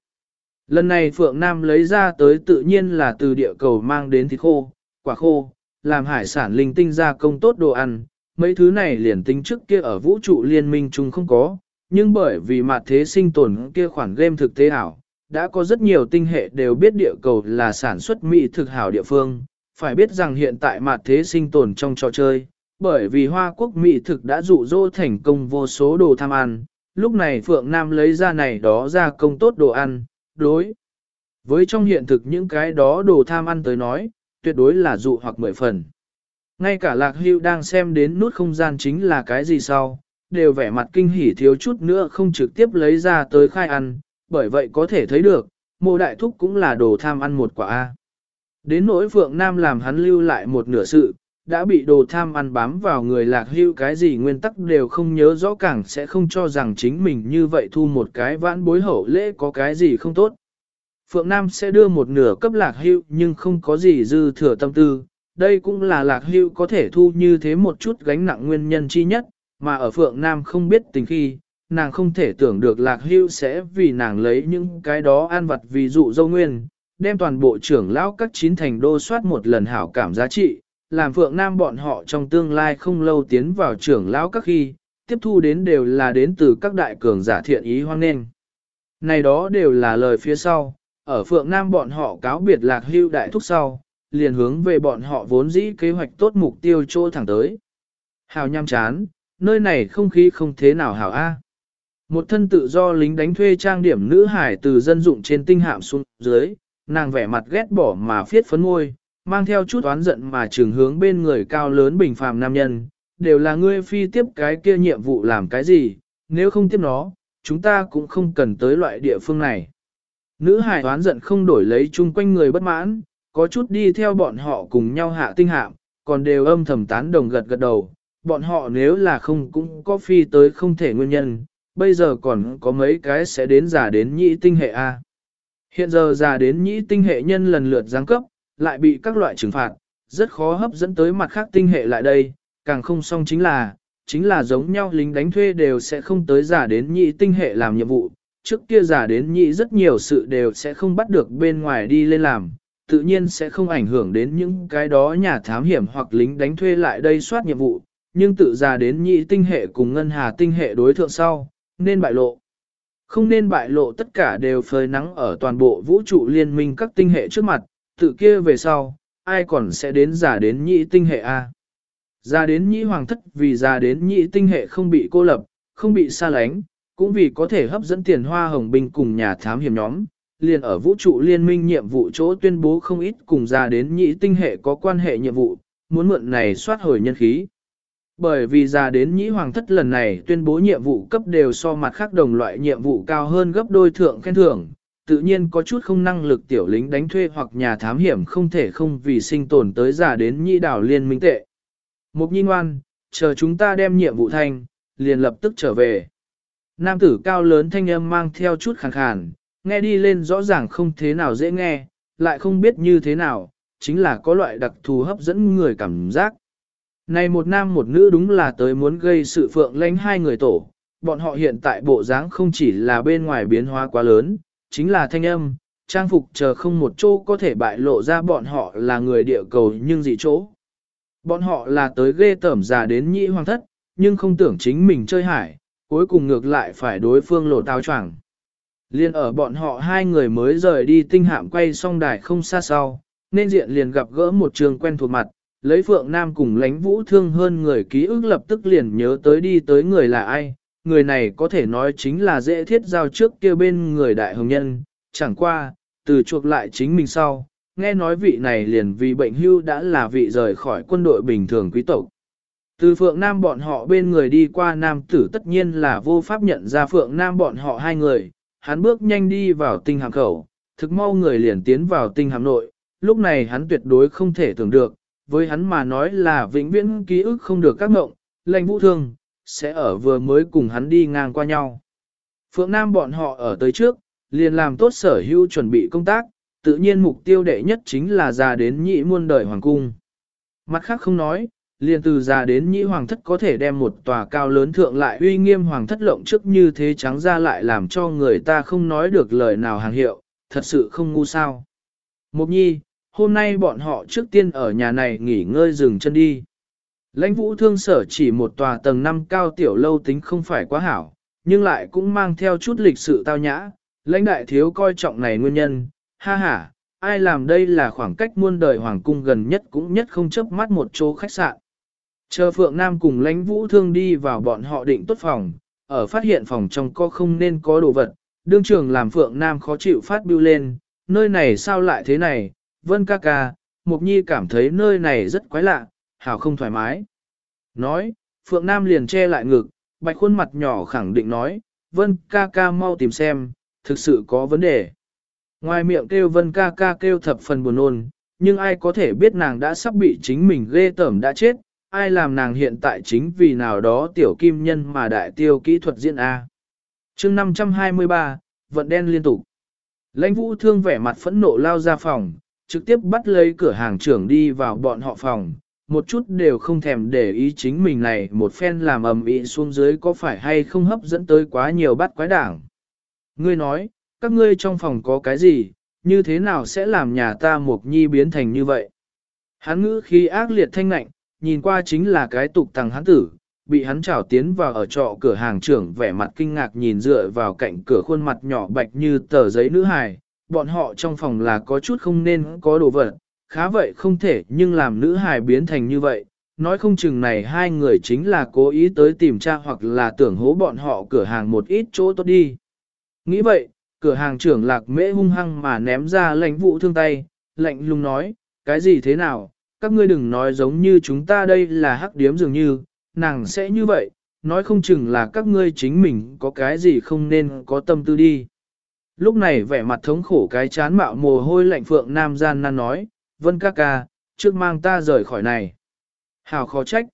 Lần này Phượng Nam lấy ra tới tự nhiên là từ địa cầu mang đến thịt khô, quả khô, làm hải sản linh tinh ra công tốt đồ ăn, mấy thứ này liền tính trước kia ở vũ trụ liên minh chung không có, nhưng bởi vì mặt thế sinh tồn kia khoản game thực tế ảo, đã có rất nhiều tinh hệ đều biết địa cầu là sản xuất mỹ thực hảo địa phương, phải biết rằng hiện tại mặt thế sinh tồn trong trò chơi, bởi vì Hoa Quốc Mỹ thực đã dụ dỗ thành công vô số đồ tham ăn, lúc này Phượng Nam lấy ra này đó ra công tốt đồ ăn, đối. Với trong hiện thực những cái đó đồ tham ăn tới nói, tuyệt đối là dụ hoặc mười phần. Ngay cả Lạc Hưu đang xem đến nút không gian chính là cái gì sau, đều vẻ mặt kinh hỉ thiếu chút nữa không trực tiếp lấy ra tới khai ăn, bởi vậy có thể thấy được, mô đại thúc cũng là đồ tham ăn một quả A. Đến nỗi Phượng Nam làm hắn lưu lại một nửa sự, đã bị đồ tham ăn bám vào người lạc hưu cái gì nguyên tắc đều không nhớ rõ càng sẽ không cho rằng chính mình như vậy thu một cái vãn bối hậu lễ có cái gì không tốt. Phượng Nam sẽ đưa một nửa cấp lạc hưu nhưng không có gì dư thừa tâm tư, đây cũng là lạc hưu có thể thu như thế một chút gánh nặng nguyên nhân chi nhất, mà ở Phượng Nam không biết tình khi, nàng không thể tưởng được lạc hưu sẽ vì nàng lấy những cái đó an vật ví dụ dâu nguyên, đem toàn bộ trưởng lão các chín thành đô soát một lần hảo cảm giá trị, làm Phượng Nam bọn họ trong tương lai không lâu tiến vào trưởng lão các khi, tiếp thu đến đều là đến từ các đại cường giả thiện ý hoang nghênh. Này đó đều là lời phía sau, ở Phượng Nam bọn họ cáo biệt lạc hưu đại thúc sau, liền hướng về bọn họ vốn dĩ kế hoạch tốt mục tiêu chỗ thẳng tới. Hào nham chán, nơi này không khí không thế nào hảo a. Một thân tự do lính đánh thuê trang điểm nữ hải từ dân dụng trên tinh hạm xuống dưới, nàng vẻ mặt ghét bỏ mà phiết phấn môi, mang theo chút oán giận mà trường hướng bên người cao lớn bình phàm nam nhân, đều là ngươi phi tiếp cái kia nhiệm vụ làm cái gì, nếu không tiếp nó, chúng ta cũng không cần tới loại địa phương này. Nữ hải oán giận không đổi lấy chung quanh người bất mãn, có chút đi theo bọn họ cùng nhau hạ tinh hạm, còn đều âm thầm tán đồng gật gật đầu, bọn họ nếu là không cũng có phi tới không thể nguyên nhân, bây giờ còn có mấy cái sẽ đến giả đến nhị tinh hệ A. Hiện giờ giả đến nhị tinh hệ nhân lần lượt giáng cấp, lại bị các loại trừng phạt, rất khó hấp dẫn tới mặt khác tinh hệ lại đây, càng không xong chính là, chính là giống nhau lính đánh thuê đều sẽ không tới giả đến nhị tinh hệ làm nhiệm vụ, trước kia giả đến nhị rất nhiều sự đều sẽ không bắt được bên ngoài đi lên làm, tự nhiên sẽ không ảnh hưởng đến những cái đó nhà thám hiểm hoặc lính đánh thuê lại đây soát nhiệm vụ, nhưng tự giả đến nhị tinh hệ cùng ngân hà tinh hệ đối thượng sau, nên bại lộ. Không nên bại lộ tất cả đều phơi nắng ở toàn bộ vũ trụ liên minh các tinh hệ trước mặt, tự kia về sau, ai còn sẽ đến giả đến nhị tinh hệ A. Giả đến nhị hoàng thất vì giả đến nhị tinh hệ không bị cô lập, không bị xa lánh, cũng vì có thể hấp dẫn tiền hoa hồng binh cùng nhà thám hiểm nhóm, liền ở vũ trụ liên minh nhiệm vụ chỗ tuyên bố không ít cùng giả đến nhị tinh hệ có quan hệ nhiệm vụ, muốn mượn này soát hồi nhân khí. Bởi vì giả đến nhị hoàng thất lần này tuyên bố nhiệm vụ cấp đều so mặt khác đồng loại nhiệm vụ cao hơn gấp đôi thượng khen thưởng, tự nhiên có chút không năng lực tiểu lính đánh thuê hoặc nhà thám hiểm không thể không vì sinh tồn tới giả đến nhị đảo liên minh tệ. Mục nhi ngoan, chờ chúng ta đem nhiệm vụ thành, liền lập tức trở về. Nam tử cao lớn thanh âm mang theo chút khàn khàn, nghe đi lên rõ ràng không thế nào dễ nghe, lại không biết như thế nào, chính là có loại đặc thù hấp dẫn người cảm giác. Này một nam một nữ đúng là tới muốn gây sự phượng lãnh hai người tổ, bọn họ hiện tại bộ dáng không chỉ là bên ngoài biến hóa quá lớn, chính là thanh âm, trang phục chờ không một chỗ có thể bại lộ ra bọn họ là người địa cầu nhưng dị chỗ. Bọn họ là tới ghê tởm già đến nhị hoàng thất, nhưng không tưởng chính mình chơi hải, cuối cùng ngược lại phải đối phương lộ tao choảng. Liên ở bọn họ hai người mới rời đi tinh hạm quay xong đài không xa sau, nên diện liền gặp gỡ một trường quen thuộc mặt, lấy Phượng Nam cùng lánh vũ thương hơn người ký ức lập tức liền nhớ tới đi tới người là ai, người này có thể nói chính là dễ thiết giao trước kia bên người đại hồng nhân, chẳng qua, từ chuộc lại chính mình sau, nghe nói vị này liền vì bệnh hưu đã là vị rời khỏi quân đội bình thường quý tộc. Từ Phượng Nam bọn họ bên người đi qua Nam tử tất nhiên là vô pháp nhận ra Phượng Nam bọn họ hai người, hắn bước nhanh đi vào tinh hàm khẩu, thực mau người liền tiến vào tinh hàm nội, lúc này hắn tuyệt đối không thể tưởng được, với hắn mà nói là vĩnh viễn ký ức không được các ngộng, lệnh vũ thương, sẽ ở vừa mới cùng hắn đi ngang qua nhau. Phượng Nam bọn họ ở tới trước, liền làm tốt sở hữu chuẩn bị công tác, tự nhiên mục tiêu đệ nhất chính là ra đến nhị muôn đời hoàng cung. Mặt khác không nói, liền từ già đến nhị hoàng thất có thể đem một tòa cao lớn thượng lại uy nghiêm hoàng thất lộng trước như thế trắng ra lại làm cho người ta không nói được lời nào hàng hiệu, thật sự không ngu sao. Mục nhi, hôm nay bọn họ trước tiên ở nhà này nghỉ ngơi dừng chân đi. Lãnh vũ thương sở chỉ một tòa tầng năm cao tiểu lâu tính không phải quá hảo, nhưng lại cũng mang theo chút lịch sự tao nhã, lãnh đại thiếu coi trọng này nguyên nhân, ha ha, ai làm đây là khoảng cách muôn đời hoàng cung gần nhất cũng nhất không chấp mắt một chỗ khách sạn. Chờ Phượng Nam cùng lãnh vũ thương đi vào bọn họ định tốt phòng, ở phát hiện phòng trong có không nên có đồ vật, đương trường làm Phượng Nam khó chịu phát biêu lên, nơi này sao lại thế này, vân ca ca, Mục Nhi cảm thấy nơi này rất quái lạ, hảo không thoải mái. Nói, Phượng Nam liền che lại ngực, bạch khuôn mặt nhỏ khẳng định nói, vân ca ca mau tìm xem, thực sự có vấn đề. Ngoài miệng kêu vân ca ca kêu thập phần buồn nôn, nhưng ai có thể biết nàng đã sắp bị chính mình ghê tởm đã chết, ai làm nàng hiện tại chính vì nào đó tiểu kim nhân mà đại tiêu kỹ thuật diễn A. chương 523, vận đen liên tục. Lãnh vũ thương vẻ mặt phẫn nộ lao ra phòng, trực tiếp bắt lấy cửa hàng trưởng đi vào bọn họ phòng, một chút đều không thèm để ý chính mình này một phen làm ầm ĩ xuống dưới có phải hay không hấp dẫn tới quá nhiều bắt quái đảng. Ngươi nói, các ngươi trong phòng có cái gì, như thế nào sẽ làm nhà ta một nhi biến thành như vậy? Hắn ngữ khí ác liệt thanh lạnh, nhìn qua chính là cái tục tăng hắn tử, bị hắn trảo tiến vào ở trọ cửa hàng trưởng vẻ mặt kinh ngạc nhìn dựa vào cạnh cửa khuôn mặt nhỏ bạch như tờ giấy nữ hài, bọn họ trong phòng là có chút không nên có đồ vật, khá vậy không thể nhưng làm nữ hài biến thành như vậy, nói không chừng này hai người chính là cố ý tới tìm tra hoặc là tưởng hố bọn họ cửa hàng một ít chỗ tốt đi. Nghĩ vậy, cửa hàng trưởng lạc mễ hung hăng mà ném ra lãnh vụ thương tay, lạnh lùng nói, cái gì thế nào, các ngươi đừng nói giống như chúng ta đây là hắc điếm dường như, nàng sẽ như vậy, nói không chừng là các ngươi chính mình có cái gì không nên có tâm tư đi. Lúc này vẻ mặt thống khổ cái chán mạo mồ hôi lạnh phượng nam gian nan nói, vân ca ca, trước mang ta rời khỏi này. Hào khó trách.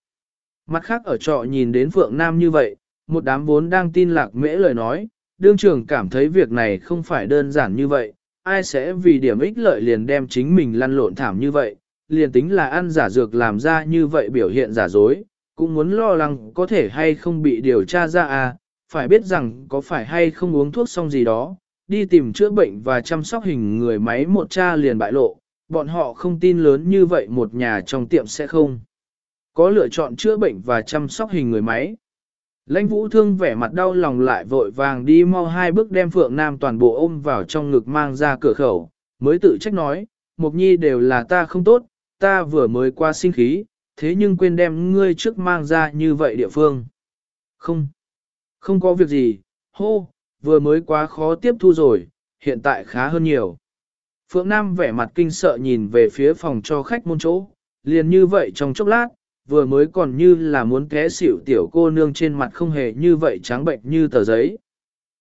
Mặt khác ở trọ nhìn đến phượng nam như vậy, một đám vốn đang tin lạc mễ lời nói, đương trưởng cảm thấy việc này không phải đơn giản như vậy, ai sẽ vì điểm ích lợi liền đem chính mình lăn lộn thảm như vậy, liền tính là ăn giả dược làm ra như vậy biểu hiện giả dối, cũng muốn lo lắng có thể hay không bị điều tra ra à, phải biết rằng có phải hay không uống thuốc xong gì đó, đi tìm chữa bệnh và chăm sóc hình người máy một cha liền bại lộ, bọn họ không tin lớn như vậy một nhà trong tiệm sẽ không. Có lựa chọn chữa bệnh và chăm sóc hình người máy. Lãnh vũ thương vẻ mặt đau lòng lại vội vàng đi mau hai bước đem Phượng Nam toàn bộ ôm vào trong ngực mang ra cửa khẩu, mới tự trách nói, Mục Nhi đều là ta không tốt, ta vừa mới qua sinh khí, thế nhưng quên đem ngươi trước mang ra như vậy địa phương. Không, không có việc gì, hô, vừa mới quá khó tiếp thu rồi, hiện tại khá hơn nhiều. Phượng Nam vẻ mặt kinh sợ nhìn về phía phòng cho khách môn chỗ, liền như vậy trong chốc lát, vừa mới còn như là muốn té xỉu tiểu cô nương trên mặt không hề như vậy trắng bệnh như tờ giấy.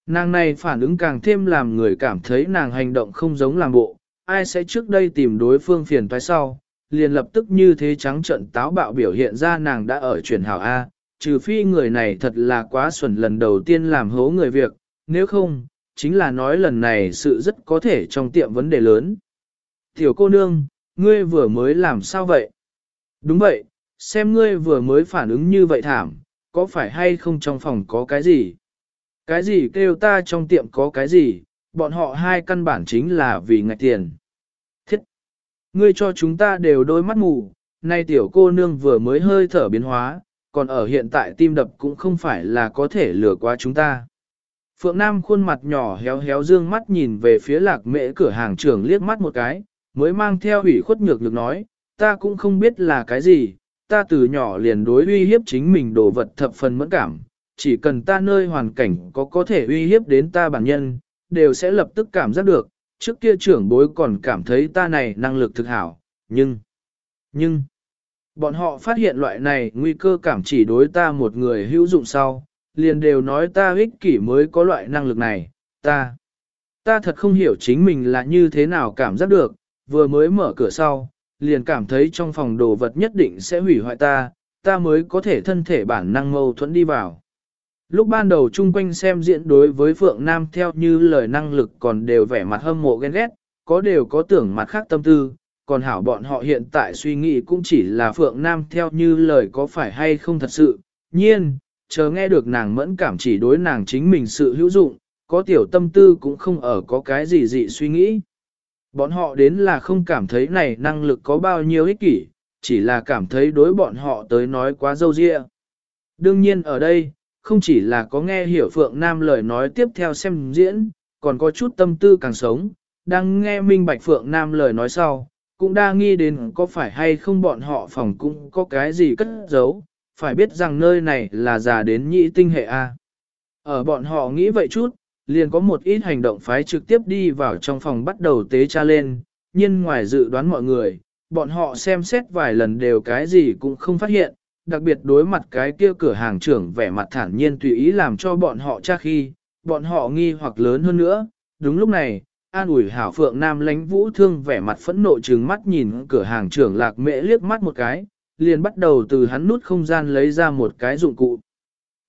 Nàng này phản ứng càng thêm làm người cảm thấy nàng hành động không giống làm bộ, ai sẽ trước đây tìm đối phương phiền toái sau, liền lập tức như thế trắng trận táo bạo biểu hiện ra nàng đã ở chuyển hảo A, trừ phi người này thật là quá xuẩn lần đầu tiên làm hố người việc, nếu không, chính là nói lần này sự rất có thể trong tiệm vấn đề lớn. Tiểu cô nương, ngươi vừa mới làm sao vậy? Đúng vậy, xem ngươi vừa mới phản ứng như vậy thảm, có phải hay không trong phòng có cái gì? Cái gì kêu ta trong tiệm có cái gì, bọn họ hai căn bản chính là vì ngạch tiền. Thiết! Ngươi cho chúng ta đều đôi mắt mù, nay tiểu cô nương vừa mới hơi thở biến hóa, còn ở hiện tại tim đập cũng không phải là có thể lừa qua chúng ta. Phượng Nam khuôn mặt nhỏ héo héo dương mắt nhìn về phía lạc mễ cửa hàng trưởng liếc mắt một cái, mới mang theo ủy khuất nhược nhược nói, ta cũng không biết là cái gì, ta từ nhỏ liền đối uy hiếp chính mình đồ vật thập phần mẫn cảm, chỉ cần ta nơi hoàn cảnh có có thể uy hiếp đến ta bản nhân, đều sẽ lập tức cảm giác được, trước kia trưởng bối còn cảm thấy ta này năng lực thực hảo, nhưng, nhưng, bọn họ phát hiện loại này nguy cơ cảm chỉ đối ta một người hữu dụng sau, liền đều nói ta ích kỷ mới có loại năng lực này, ta, ta thật không hiểu chính mình là như thế nào cảm giác được, vừa mới mở cửa sau, liền cảm thấy trong phòng đồ vật nhất định sẽ hủy hoại ta, ta mới có thể thân thể bản năng mâu thuẫn đi vào. Lúc ban đầu chung quanh xem diễn đối với Phượng Nam theo như lời năng lực còn đều vẻ mặt hâm mộ ghen ghét, có đều có tưởng mặt khác tâm tư, còn hảo bọn họ hiện tại suy nghĩ cũng chỉ là Phượng Nam theo như lời có phải hay không thật sự. Nhiên, chờ nghe được nàng mẫn cảm chỉ đối nàng chính mình sự hữu dụng, có tiểu tâm tư cũng không ở có cái gì dị suy nghĩ. Bọn họ đến là không cảm thấy này năng lực có bao nhiêu ích kỷ, chỉ là cảm thấy đối bọn họ tới nói quá dâu dịa. Đương nhiên ở đây, không chỉ là có nghe hiểu Phượng Nam lời nói tiếp theo xem diễn, còn có chút tâm tư càng sống, đang nghe minh bạch Phượng Nam lời nói sau, cũng đang nghi đến có phải hay không bọn họ phòng cũng có cái gì cất giấu, phải biết rằng nơi này là già đến nhị tinh hệ A. Ở bọn họ nghĩ vậy chút, liền có một ít hành động phái trực tiếp đi vào trong phòng bắt đầu tế tra lên, nhưng ngoài dự đoán mọi người, bọn họ xem xét vài lần đều cái gì cũng không phát hiện, đặc biệt đối mặt cái kia cửa hàng trưởng vẻ mặt thản nhiên tùy ý làm cho bọn họ tra khi, bọn họ nghi hoặc lớn hơn nữa. Đúng lúc này, an ủi hảo phượng nam lánh vũ thương vẻ mặt phẫn nộ trừng mắt nhìn cửa hàng trưởng lạc mễ liếc mắt một cái, liền bắt đầu từ hắn nút không gian lấy ra một cái dụng cụ.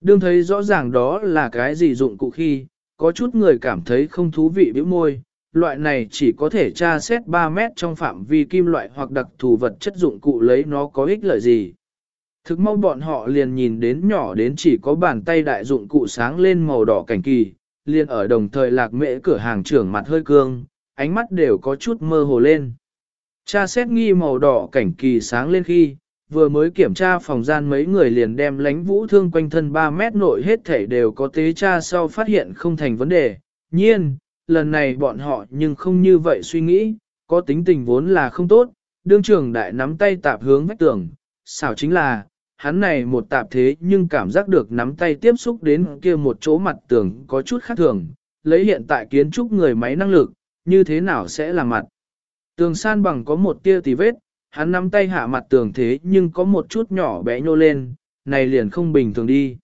Đương thấy rõ ràng đó là cái gì dụng cụ khi, có chút người cảm thấy không thú vị bĩu môi, loại này chỉ có thể tra xét 3 mét trong phạm vi kim loại hoặc đặc thù vật chất dụng cụ lấy nó có ích lợi gì. Thực mau bọn họ liền nhìn đến nhỏ đến chỉ có bàn tay đại dụng cụ sáng lên màu đỏ cảnh kỳ, liền ở đồng thời lạc mễ cửa hàng trưởng mặt hơi cương, ánh mắt đều có chút mơ hồ lên. Cha xét nghi màu đỏ cảnh kỳ sáng lên khi, vừa mới kiểm tra phòng gian mấy người liền đem lánh vũ thương quanh thân 3 mét nội hết thể đều có tế tra sau phát hiện không thành vấn đề. Nhiên, lần này bọn họ nhưng không như vậy suy nghĩ, có tính tình vốn là không tốt, đương trường đại nắm tay tạp hướng vách tường, xảo chính là, hắn này một tạp thế nhưng cảm giác được nắm tay tiếp xúc đến kia một chỗ mặt tường có chút khác thường, lấy hiện tại kiến trúc người máy năng lực, như thế nào sẽ là mặt. Tường san bằng có một tia tì vết, hắn nắm tay hạ mặt tường thế nhưng có một chút nhỏ bé nhô lên, này liền không bình thường đi.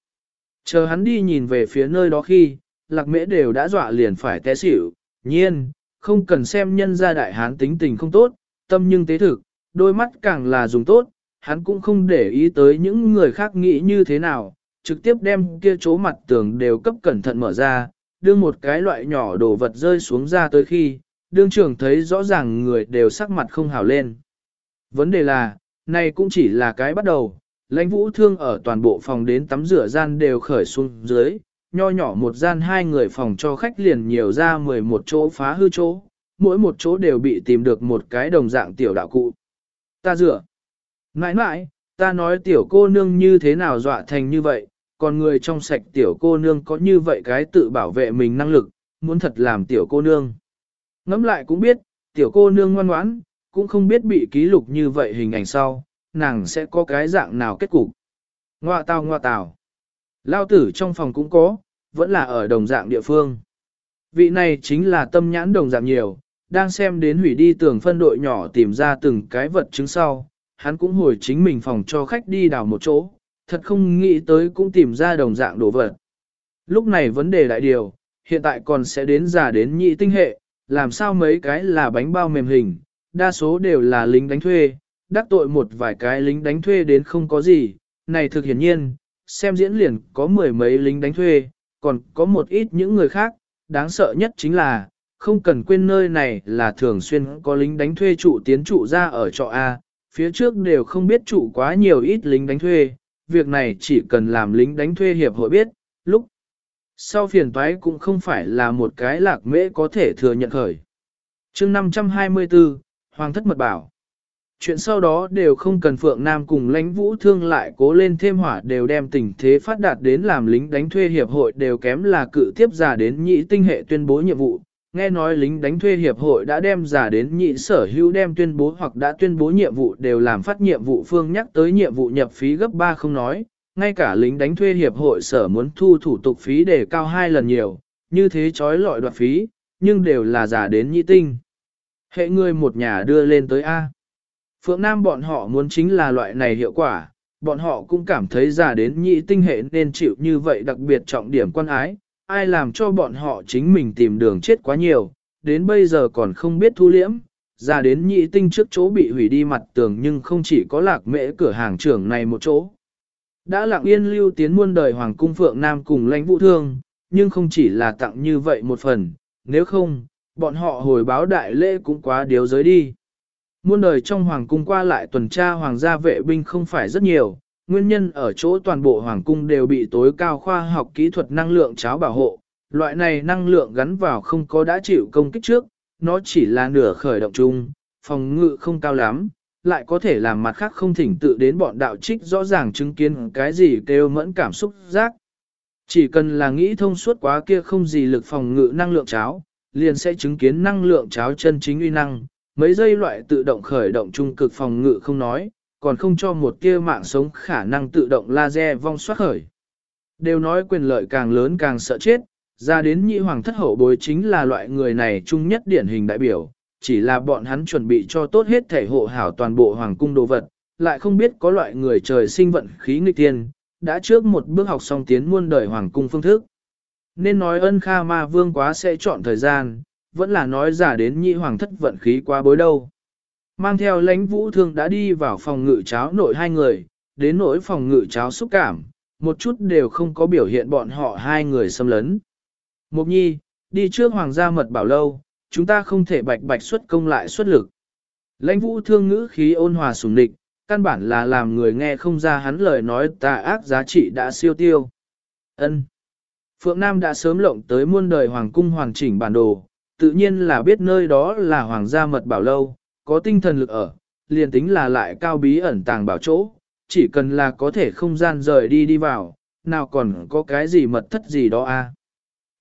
Chờ hắn đi nhìn về phía nơi đó khi, lạc mễ đều đã dọa liền phải té xỉu, nhiên, không cần xem nhân gia đại hán tính tình không tốt, tâm nhưng tế thực, đôi mắt càng là dùng tốt, hắn cũng không để ý tới những người khác nghĩ như thế nào, trực tiếp đem kia chỗ mặt tường đều cấp cẩn thận mở ra, đưa một cái loại nhỏ đồ vật rơi xuống ra tới khi, đương trưởng thấy rõ ràng người đều sắc mặt không hào lên. Vấn đề là, này cũng chỉ là cái bắt đầu, lãnh vũ thương ở toàn bộ phòng đến tắm rửa gian đều khởi xuống dưới, nho nhỏ một gian hai người phòng cho khách liền nhiều ra 11 chỗ phá hư chỗ, mỗi một chỗ đều bị tìm được một cái đồng dạng tiểu đạo cụ. Ta rửa. Nãi nãi, ta nói tiểu cô nương như thế nào dọa thành như vậy, còn người trong sạch tiểu cô nương có như vậy cái tự bảo vệ mình năng lực, muốn thật làm tiểu cô nương. ngẫm lại cũng biết, tiểu cô nương ngoan ngoãn, cũng không biết bị ký lục như vậy hình ảnh sau, nàng sẽ có cái dạng nào kết cục. Ngoa tào ngoa tào. Lao tử trong phòng cũng có, vẫn là ở đồng dạng địa phương. Vị này chính là tâm nhãn đồng dạng nhiều, đang xem đến hủy đi tường phân đội nhỏ tìm ra từng cái vật chứng sau, hắn cũng hồi chính mình phòng cho khách đi đào một chỗ, thật không nghĩ tới cũng tìm ra đồng dạng đồ vật. Lúc này vấn đề đại điều, hiện tại còn sẽ đến già đến nhị tinh hệ, làm sao mấy cái là bánh bao mềm hình, đa số đều là lính đánh thuê, đắc tội một vài cái lính đánh thuê đến không có gì, này thực hiển nhiên, xem diễn liền có mười mấy lính đánh thuê, còn có một ít những người khác, đáng sợ nhất chính là, không cần quên nơi này là thường xuyên có lính đánh thuê trụ tiến trụ ra ở trọ A, phía trước đều không biết trụ quá nhiều ít lính đánh thuê, việc này chỉ cần làm lính đánh thuê hiệp hội biết, lúc sau phiền toái cũng không phải là một cái lạc mễ có thể thừa nhận khởi. chương 524, Hoàng thất mật bảo. Chuyện sau đó đều không cần Phượng Nam cùng lãnh vũ thương lại cố lên thêm hỏa đều đem tình thế phát đạt đến làm lính đánh thuê hiệp hội đều kém là cự tiếp giả đến nhị tinh hệ tuyên bố nhiệm vụ. Nghe nói lính đánh thuê hiệp hội đã đem giả đến nhị sở hữu đem tuyên bố hoặc đã tuyên bố nhiệm vụ đều làm phát nhiệm vụ phương nhắc tới nhiệm vụ nhập phí gấp 3 không nói, ngay cả lính đánh thuê hiệp hội sở muốn thu thủ tục phí để cao hai lần nhiều, như thế chói lọi đoạt phí, nhưng đều là giả đến nhị tinh. Hệ người một nhà đưa lên tới A. Phượng Nam bọn họ muốn chính là loại này hiệu quả, bọn họ cũng cảm thấy già đến nhị tinh hệ nên chịu như vậy đặc biệt trọng điểm quan ái, ai làm cho bọn họ chính mình tìm đường chết quá nhiều, đến bây giờ còn không biết thu liễm, giả đến nhị tinh trước chỗ bị hủy đi mặt tường nhưng không chỉ có lạc mễ cửa hàng trưởng này một chỗ. Đã lặng yên lưu tiến muôn đời Hoàng cung Phượng Nam cùng lãnh vũ thương, nhưng không chỉ là tặng như vậy một phần, nếu không, bọn họ hồi báo đại lễ cũng quá điều giới đi. Muôn đời trong hoàng cung qua lại tuần tra hoàng gia vệ binh không phải rất nhiều, nguyên nhân ở chỗ toàn bộ hoàng cung đều bị tối cao khoa học kỹ thuật năng lượng cháo bảo hộ. Loại này năng lượng gắn vào không có đã chịu công kích trước, nó chỉ là nửa khởi động chung, phòng ngự không cao lắm, lại có thể làm mặt khác không thỉnh tự đến bọn đạo trích rõ ràng chứng kiến cái gì kêu mẫn cảm xúc giác. Chỉ cần là nghĩ thông suốt quá kia không gì lực phòng ngự năng lượng cháo, liền sẽ chứng kiến năng lượng cháo chân chính uy năng, mấy giây loại tự động khởi động trung cực phòng ngự không nói, còn không cho một tia mạng sống khả năng tự động laser vong xoát khởi. Đều nói quyền lợi càng lớn càng sợ chết, ra đến nhị hoàng thất hậu bối chính là loại người này chung nhất điển hình đại biểu, chỉ là bọn hắn chuẩn bị cho tốt hết thể hộ hảo toàn bộ hoàng cung đồ vật, lại không biết có loại người trời sinh vận khí nghịch tiên, đã trước một bước học xong tiến muôn đời hoàng cung phương thức. Nên nói ân kha ma vương quá sẽ chọn thời gian, vẫn là nói giả đến nhị hoàng thất vận khí quá bối đâu. Mang theo lãnh vũ thương đã đi vào phòng ngự cháo nội hai người, đến nỗi phòng ngự cháo xúc cảm, một chút đều không có biểu hiện bọn họ hai người xâm lấn. Mục nhi, đi trước hoàng gia mật bảo lâu, chúng ta không thể bạch bạch xuất công lại xuất lực. Lãnh vũ thương ngữ khí ôn hòa sùng địch, căn bản là làm người nghe không ra hắn lời nói tà ác giá trị đã siêu tiêu. Ân. Phượng Nam đã sớm lộng tới muôn đời hoàng cung hoàn chỉnh bản đồ, tự nhiên là biết nơi đó là hoàng gia mật bảo lâu, có tinh thần lực ở, liền tính là lại cao bí ẩn tàng bảo chỗ, chỉ cần là có thể không gian rời đi đi vào, nào còn có cái gì mật thất gì đó a. À?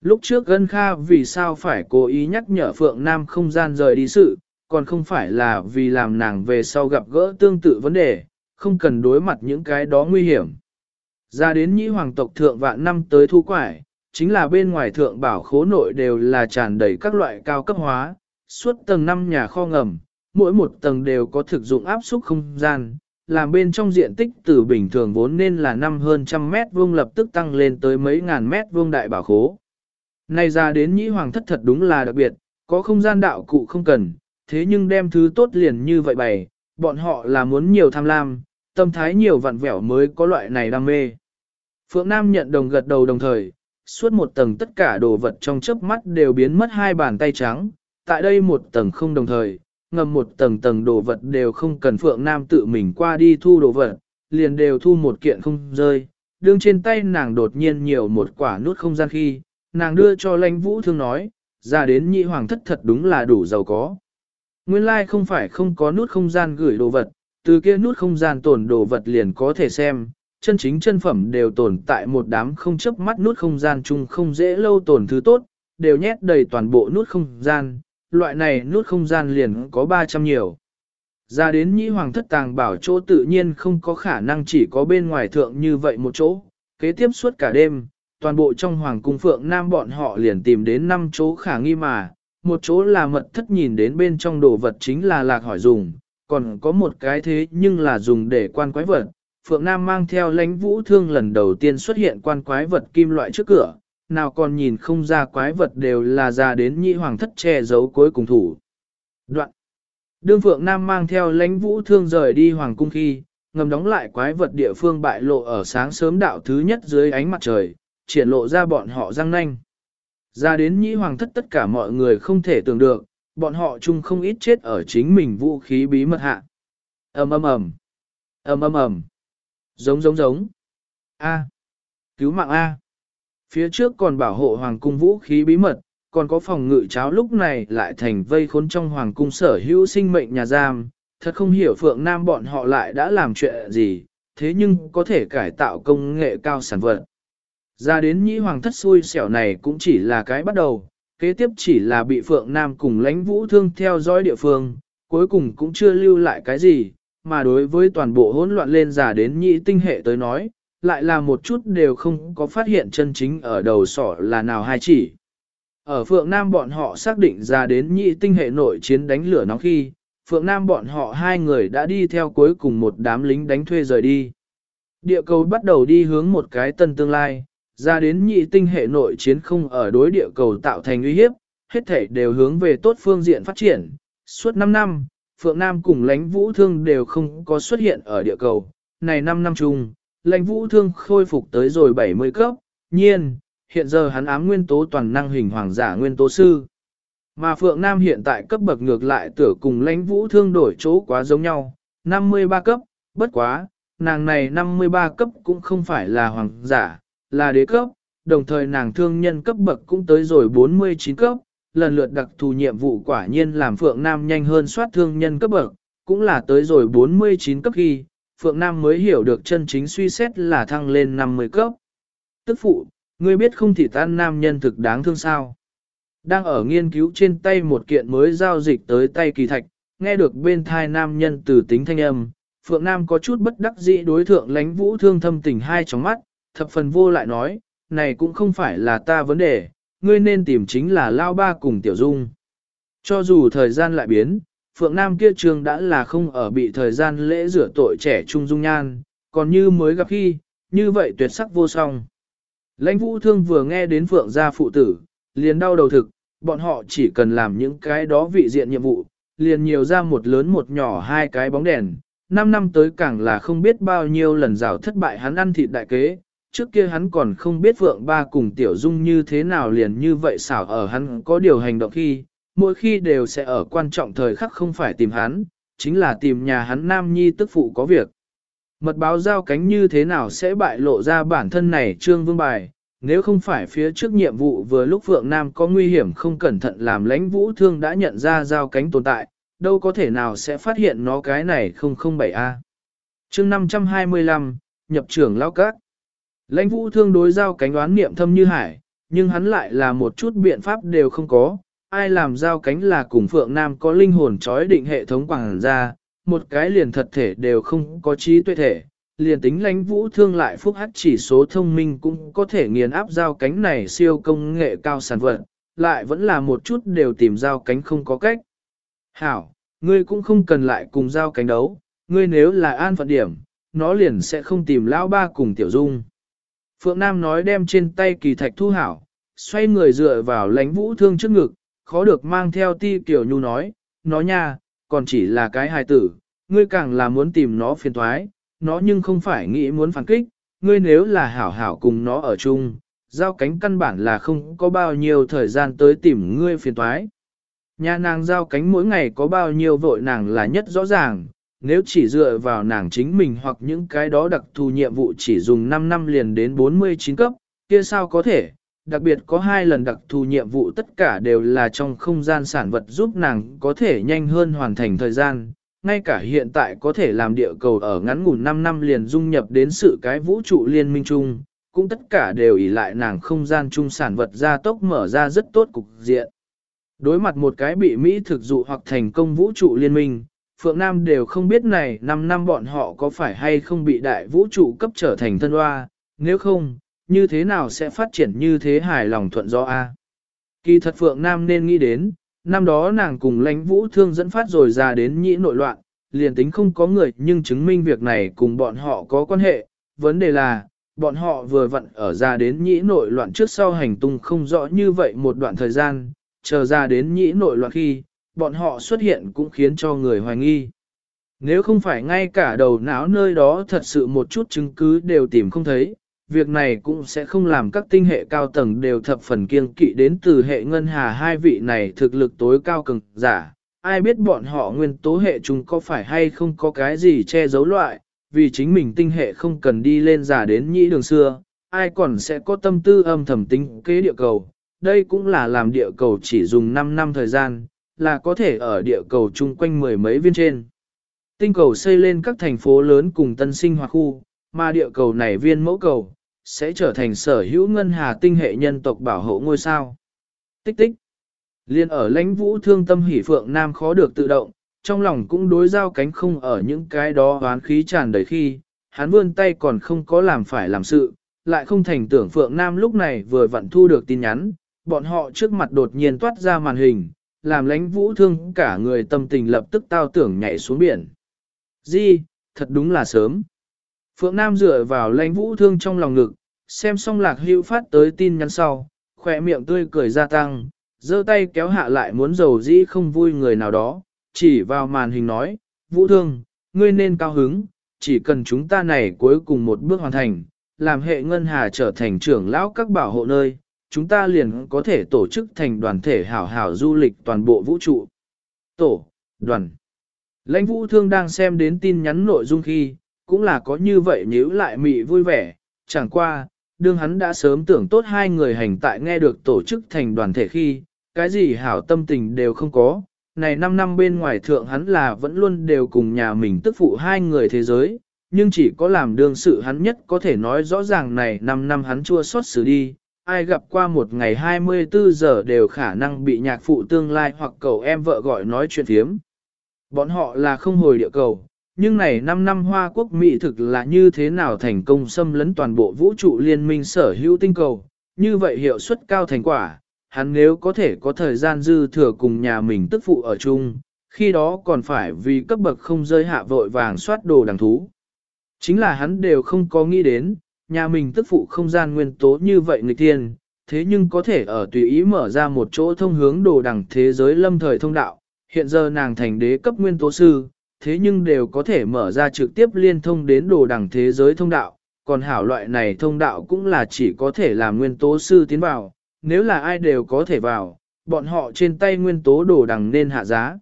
Lúc trước Gân Kha vì sao phải cố ý nhắc nhở Phượng Nam không gian rời đi sự, còn không phải là vì làm nàng về sau gặp gỡ tương tự vấn đề, không cần đối mặt những cái đó nguy hiểm. Ra đến nhĩ hoàng tộc thượng vạn năm tới thu quải, chính là bên ngoài thượng bảo khố nội đều là tràn đầy các loại cao cấp hóa, suốt tầng 5 nhà kho ngầm, mỗi một tầng đều có thực dụng áp suất không gian, làm bên trong diện tích từ bình thường vốn nên là năm hơn trăm mét vuông lập tức tăng lên tới mấy ngàn mét vuông đại bảo khố. Này ra đến nhĩ hoàng thất thật đúng là đặc biệt, có không gian đạo cụ không cần, thế nhưng đem thứ tốt liền như vậy bày, bọn họ là muốn nhiều tham lam, tâm thái nhiều vặn vẹo mới có loại này đam mê. Phượng Nam nhận đồng gật đầu đồng thời, suốt một tầng tất cả đồ vật trong chớp mắt đều biến mất hai bàn tay trắng, tại đây một tầng không đồng thời, ngầm một tầng tầng đồ vật đều không cần Phượng Nam tự mình qua đi thu đồ vật, liền đều thu một kiện không rơi. Đương trên tay nàng đột nhiên nhiều một quả nút không gian khi, nàng đưa cho lãnh vũ thương nói, ra đến nhị hoàng thất thật đúng là đủ giàu có. Nguyên lai like không phải không có nút không gian gửi đồ vật, từ kia nút không gian tổn đồ vật liền có thể xem, chân chính chân phẩm đều tồn tại một đám không chấp mắt nút không gian chung không dễ lâu tồn thứ tốt, đều nhét đầy toàn bộ nút không gian, loại này nút không gian liền có 300 nhiều. Ra đến nhĩ hoàng thất tàng bảo chỗ tự nhiên không có khả năng chỉ có bên ngoài thượng như vậy một chỗ, kế tiếp suốt cả đêm, toàn bộ trong hoàng cung phượng nam bọn họ liền tìm đến 5 chỗ khả nghi mà, một chỗ là mật thất nhìn đến bên trong đồ vật chính là lạc hỏi dùng, còn có một cái thế nhưng là dùng để quan quái vật. Phượng Nam mang theo lãnh vũ thương lần đầu tiên xuất hiện quan quái vật kim loại trước cửa, nào còn nhìn không ra quái vật đều là ra đến nhị hoàng thất che giấu cuối cùng thủ. Đoạn. Đương Phượng Nam mang theo lãnh vũ thương rời đi hoàng cung khi, ngầm đóng lại quái vật địa phương bại lộ ở sáng sớm đạo thứ nhất dưới ánh mặt trời, triển lộ ra bọn họ răng nanh. Ra đến nhĩ hoàng thất tất cả mọi người không thể tưởng được, bọn họ chung không ít chết ở chính mình vũ khí bí mật hạ. ầm ầm ầm, ầm ầm ầm, giống giống giống. A, cứu mạng A. Phía trước còn bảo hộ hoàng cung vũ khí bí mật, còn có phòng ngự cháo lúc này lại thành vây khốn trong hoàng cung sở hữu sinh mệnh nhà giam, thật không hiểu Phượng Nam bọn họ lại đã làm chuyện gì, thế nhưng có thể cải tạo công nghệ cao sản vật. Ra đến nhĩ hoàng thất xui xẻo này cũng chỉ là cái bắt đầu, kế tiếp chỉ là bị Phượng Nam cùng lãnh vũ thương theo dõi địa phương, cuối cùng cũng chưa lưu lại cái gì, mà đối với toàn bộ hỗn loạn lên giả đến nhị tinh hệ tới nói, lại là một chút đều không có phát hiện chân chính ở đầu sỏ là nào hai chỉ. Ở Phượng Nam bọn họ xác định ra đến nhị tinh hệ nội chiến đánh lửa nóng khi, Phượng Nam bọn họ hai người đã đi theo cuối cùng một đám lính đánh thuê rời đi. Địa cầu bắt đầu đi hướng một cái tân tương lai, ra đến nhị tinh hệ nội chiến không ở đối địa cầu tạo thành uy hiếp, hết thể đều hướng về tốt phương diện phát triển. Suốt 5 năm, Phượng Nam cùng lãnh vũ thương đều không có xuất hiện ở địa cầu. Này 5 năm chung, lãnh vũ thương khôi phục tới rồi 70 cấp, nhiên, hiện giờ hắn ám nguyên tố toàn năng hình hoàng giả nguyên tố sư. Mà Phượng Nam hiện tại cấp bậc ngược lại tử cùng lãnh vũ thương đổi chỗ quá giống nhau, 53 cấp, bất quá, nàng này 53 cấp cũng không phải là hoàng giả, là đế cấp, đồng thời nàng thương nhân cấp bậc cũng tới rồi 49 cấp, lần lượt đặc thù nhiệm vụ quả nhiên làm Phượng Nam nhanh hơn soát thương nhân cấp bậc, cũng là tới rồi 49 cấp khi, Phượng Nam mới hiểu được chân chính suy xét là thăng lên 50 cấp. Tức phụ, ngươi biết không thì tan nam nhân thực đáng thương sao. Đang ở nghiên cứu trên tay một kiện mới giao dịch tới tay kỳ thạch, nghe được bên thai nam nhân từ tính thanh âm, Phượng Nam có chút bất đắc dĩ đối thượng lánh vũ thương thâm tình hai trong mắt, thập phần vô lại nói, này cũng không phải là ta vấn đề, ngươi nên tìm chính là Lao Ba cùng Tiểu Dung. Cho dù thời gian lại biến, Phượng Nam kia trường đã là không ở bị thời gian lễ rửa tội trẻ trung dung nhan, còn như mới gặp khi, như vậy tuyệt sắc vô song. Lãnh vũ thương vừa nghe đến Phượng gia phụ tử, liền đau đầu thực, bọn họ chỉ cần làm những cái đó vị diện nhiệm vụ, liền nhiều ra một lớn một nhỏ hai cái bóng đèn. Năm năm tới càng là không biết bao nhiêu lần rào thất bại hắn ăn thịt đại kế, trước kia hắn còn không biết vượng Ba cùng Tiểu Dung như thế nào liền như vậy xảo ở hắn có điều hành động khi, mỗi khi đều sẽ ở quan trọng thời khắc không phải tìm hắn, chính là tìm nhà hắn Nam Nhi tức phụ có việc. Mật báo giao cánh như thế nào sẽ bại lộ ra bản thân này trương vương bài, nếu không phải phía trước nhiệm vụ vừa lúc vượng Nam có nguy hiểm không cẩn thận làm lãnh vũ thương đã nhận ra giao cánh tồn tại, đâu có thể nào sẽ phát hiện nó cái này không không bảy a chương 525, nhập trưởng lao cát. Lãnh vũ thương đối giao cánh đoán niệm thâm như hải, nhưng hắn lại là một chút biện pháp đều không có. Ai làm giao cánh là cùng Phượng Nam có linh hồn trói định hệ thống quảng ra, một cái liền thật thể đều không có trí tuệ thể. Liền tính lãnh vũ thương lại phúc hắc chỉ số thông minh cũng có thể nghiền áp giao cánh này siêu công nghệ cao sản vật, lại vẫn là một chút đều tìm giao cánh không có cách. Hảo, ngươi cũng không cần lại cùng giao cánh đấu, ngươi nếu là an phận điểm, nó liền sẽ không tìm lão ba cùng tiểu dung. Phượng Nam nói đem trên tay kỳ thạch thu hảo, xoay người dựa vào lánh vũ thương trước ngực, khó được mang theo ti kiểu nhu nói, nó nha, còn chỉ là cái hài tử, ngươi càng là muốn tìm nó phiền thoái, nó nhưng không phải nghĩ muốn phản kích, ngươi nếu là hảo hảo cùng nó ở chung, giao cánh căn bản là không có bao nhiêu thời gian tới tìm ngươi phiền thoái. Nhà nàng giao cánh mỗi ngày có bao nhiêu vội nàng là nhất rõ ràng, nếu chỉ dựa vào nàng chính mình hoặc những cái đó đặc thù nhiệm vụ chỉ dùng 5 năm liền đến 49 cấp, kia sao có thể, đặc biệt có hai lần đặc thù nhiệm vụ tất cả đều là trong không gian sản vật giúp nàng có thể nhanh hơn hoàn thành thời gian, ngay cả hiện tại có thể làm địa cầu ở ngắn ngủn 5 năm liền dung nhập đến sự cái vũ trụ liên minh chung, cũng tất cả đều ỷ lại nàng không gian chung sản vật ra tốc mở ra rất tốt cục diện. Đối mặt một cái bị Mỹ thực dụ hoặc thành công vũ trụ liên minh, Phượng Nam đều không biết này 5 năm bọn họ có phải hay không bị đại vũ trụ cấp trở thành thân hoa, nếu không, như thế nào sẽ phát triển như thế hài lòng thuận do A. Kỳ thật Phượng Nam nên nghĩ đến, năm đó nàng cùng lãnh vũ thương dẫn phát rồi ra đến nhĩ nội loạn, liền tính không có người nhưng chứng minh việc này cùng bọn họ có quan hệ, vấn đề là, bọn họ vừa vặn ở ra đến nhĩ nội loạn trước sau hành tung không rõ như vậy một đoạn thời gian, chờ ra đến nhĩ nội loạn khi, bọn họ xuất hiện cũng khiến cho người hoài nghi. Nếu không phải ngay cả đầu não nơi đó thật sự một chút chứng cứ đều tìm không thấy, việc này cũng sẽ không làm các tinh hệ cao tầng đều thập phần kiêng kỵ đến từ hệ ngân hà hai vị này thực lực tối cao cường giả. Ai biết bọn họ nguyên tố hệ chúng có phải hay không có cái gì che giấu loại, vì chính mình tinh hệ không cần đi lên giả đến nhĩ đường xưa, ai còn sẽ có tâm tư âm thầm tính kế địa cầu. Đây cũng là làm địa cầu chỉ dùng 5 năm thời gian, là có thể ở địa cầu chung quanh mười mấy viên trên. Tinh cầu xây lên các thành phố lớn cùng tân sinh hoạt khu, mà địa cầu này viên mẫu cầu, sẽ trở thành sở hữu ngân hà tinh hệ nhân tộc bảo hộ ngôi sao. Tích tích. Liên ở lãnh vũ thương tâm hỷ phượng nam khó được tự động, trong lòng cũng đối giao cánh không ở những cái đó oán khí tràn đầy khi, hắn vươn tay còn không có làm phải làm sự, lại không thành tưởng phượng nam lúc này vừa vặn thu được tin nhắn, bọn họ trước mặt đột nhiên toát ra màn hình, làm lãnh vũ thương cả người tâm tình lập tức tao tưởng nhảy xuống biển. Di, thật đúng là sớm. Phượng Nam dựa vào lãnh vũ thương trong lòng ngực, xem xong lạc hữu phát tới tin nhắn sau, khỏe miệng tươi cười gia tăng, giơ tay kéo hạ lại muốn dầu dĩ không vui người nào đó, chỉ vào màn hình nói, vũ thương, ngươi nên cao hứng, chỉ cần chúng ta này cuối cùng một bước hoàn thành, làm hệ ngân hà trở thành trưởng lão các bảo hộ nơi, chúng ta liền có thể tổ chức thành đoàn thể hảo hảo du lịch toàn bộ vũ trụ. Tổ, đoàn. Lãnh vũ thương đang xem đến tin nhắn nội dung khi, cũng là có như vậy nhíu lại mị vui vẻ, chẳng qua, đương hắn đã sớm tưởng tốt hai người hành tại nghe được tổ chức thành đoàn thể khi, cái gì hảo tâm tình đều không có. Này 5 năm bên ngoài thượng hắn là vẫn luôn đều cùng nhà mình tức phụ hai người thế giới, nhưng chỉ có làm đương sự hắn nhất có thể nói rõ ràng này 5 năm hắn chua xót xử đi, ai gặp qua một ngày 24 giờ đều khả năng bị nhạc phụ tương lai hoặc cậu em vợ gọi nói chuyện thiếm. Bọn họ là không hồi địa cầu, nhưng này 5 năm Hoa Quốc Mỹ thực là như thế nào thành công xâm lấn toàn bộ vũ trụ liên minh sở hữu tinh cầu, như vậy hiệu suất cao thành quả, hắn nếu có thể có thời gian dư thừa cùng nhà mình tức phụ ở chung, khi đó còn phải vì cấp bậc không rơi hạ vội vàng soát đồ đằng thú. Chính là hắn đều không có nghĩ đến, nhà mình tức phụ không gian nguyên tố như vậy người tiên, thế nhưng có thể ở tùy ý mở ra một chỗ thông hướng đồ đẳng thế giới lâm thời thông đạo, hiện giờ nàng thành đế cấp nguyên tố sư, thế nhưng đều có thể mở ra trực tiếp liên thông đến đồ đẳng thế giới thông đạo, còn hảo loại này thông đạo cũng là chỉ có thể làm nguyên tố sư tiến vào, nếu là ai đều có thể vào, bọn họ trên tay nguyên tố đồ đẳng nên hạ giá.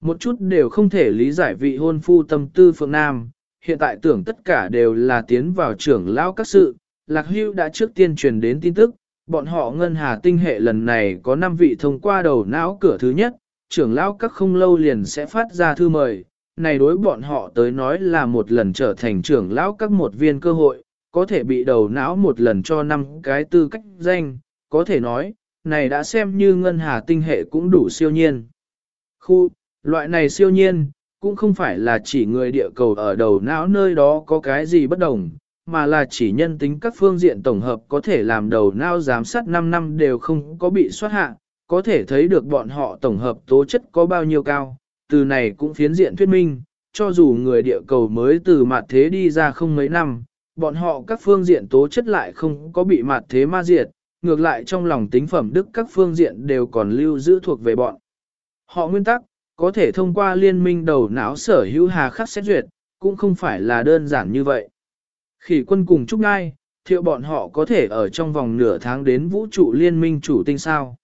Một chút đều không thể lý giải vị hôn phu tâm tư phượng nam, hiện tại tưởng tất cả đều là tiến vào trưởng lão các sự, Lạc Hưu đã trước tiên truyền đến tin tức, bọn họ ngân hà tinh hệ lần này có 5 vị thông qua đầu não cửa thứ nhất, trưởng lão các không lâu liền sẽ phát ra thư mời, này đối bọn họ tới nói là một lần trở thành trưởng lão các một viên cơ hội, có thể bị đầu não một lần cho năm cái tư cách danh, có thể nói, này đã xem như ngân hà tinh hệ cũng đủ siêu nhiên. Khu, loại này siêu nhiên, cũng không phải là chỉ người địa cầu ở đầu não nơi đó có cái gì bất đồng, mà là chỉ nhân tính các phương diện tổng hợp có thể làm đầu não giám sát 5 năm đều không có bị soát hạ, có thể thấy được bọn họ tổng hợp tố chất có bao nhiêu cao, từ này cũng phiến diện thuyết minh, cho dù người địa cầu mới từ mặt thế đi ra không mấy năm, bọn họ các phương diện tố chất lại không có bị mặt thế ma diệt, ngược lại trong lòng tính phẩm đức các phương diện đều còn lưu giữ thuộc về bọn. Họ nguyên tắc, có thể thông qua liên minh đầu não sở hữu hà khắc xét duyệt, cũng không phải là đơn giản như vậy. Khỉ quân cùng Trúc Ngai, thiệu bọn họ có thể ở trong vòng nửa tháng đến vũ trụ liên minh chủ tinh sao.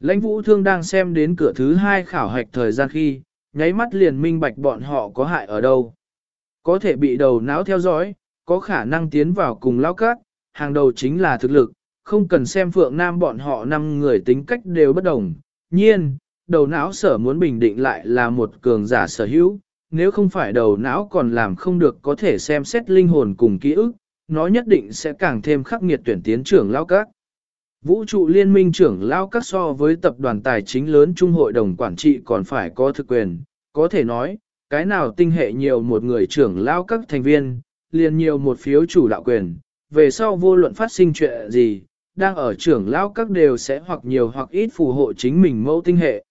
Lãnh vũ thương đang xem đến cửa thứ hai khảo hạch thời gian khi, nháy mắt liền minh bạch bọn họ có hại ở đâu. Có thể bị đầu não theo dõi, có khả năng tiến vào cùng lao cát, hàng đầu chính là thực lực, không cần xem phượng nam bọn họ năm người tính cách đều bất đồng. Nhiên, đầu não sở muốn bình định lại là một cường giả sở hữu, nếu không phải đầu não còn làm không được có thể xem xét linh hồn cùng ký ức, nó nhất định sẽ càng thêm khắc nghiệt tuyển tiến trưởng lao các. Vũ trụ liên minh trưởng lao các so với tập đoàn tài chính lớn trung hội đồng quản trị còn phải có thực quyền, có thể nói, cái nào tinh hệ nhiều một người trưởng lao các thành viên, liền nhiều một phiếu chủ đạo quyền, về sau vô luận phát sinh chuyện gì, đang ở trưởng lao các đều sẽ hoặc nhiều hoặc ít phù hộ chính mình mẫu tinh hệ.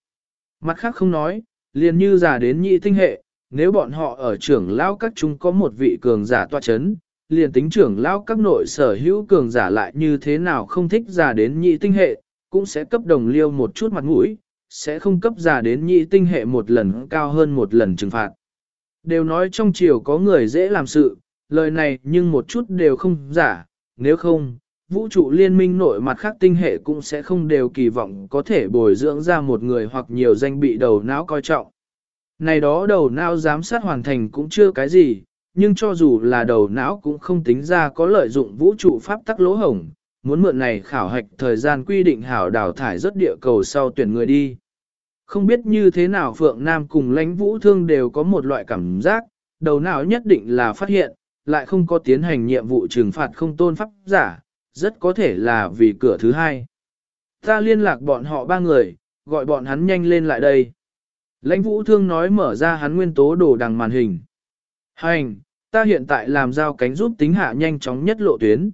Mặt khác không nói, liền như giả đến nhị tinh hệ, nếu bọn họ ở trưởng lao các chúng có một vị cường giả toa chấn, liền tính trưởng lao các nội sở hữu cường giả lại như thế nào không thích giả đến nhị tinh hệ, cũng sẽ cấp đồng liêu một chút mặt mũi, sẽ không cấp giả đến nhị tinh hệ một lần cao hơn một lần trừng phạt. Đều nói trong triều có người dễ làm sự, lời này nhưng một chút đều không giả, nếu không, vũ trụ liên minh nội mặt khác tinh hệ cũng sẽ không đều kỳ vọng có thể bồi dưỡng ra một người hoặc nhiều danh bị đầu não coi trọng. Này đó đầu não giám sát hoàn thành cũng chưa cái gì, nhưng cho dù là đầu não cũng không tính ra có lợi dụng vũ trụ pháp tắc lỗ hổng, muốn mượn này khảo hạch thời gian quy định hảo đào thải rất địa cầu sau tuyển người đi. Không biết như thế nào Phượng Nam cùng lãnh vũ thương đều có một loại cảm giác, đầu não nhất định là phát hiện, lại không có tiến hành nhiệm vụ trừng phạt không tôn pháp giả, rất có thể là vì cửa thứ hai. Ta liên lạc bọn họ ba người, gọi bọn hắn nhanh lên lại đây. Lãnh vũ thương nói mở ra hắn nguyên tố đồ đằng màn hình. Hành, ta hiện tại làm giao cánh giúp tính hạ nhanh chóng nhất lộ tuyến.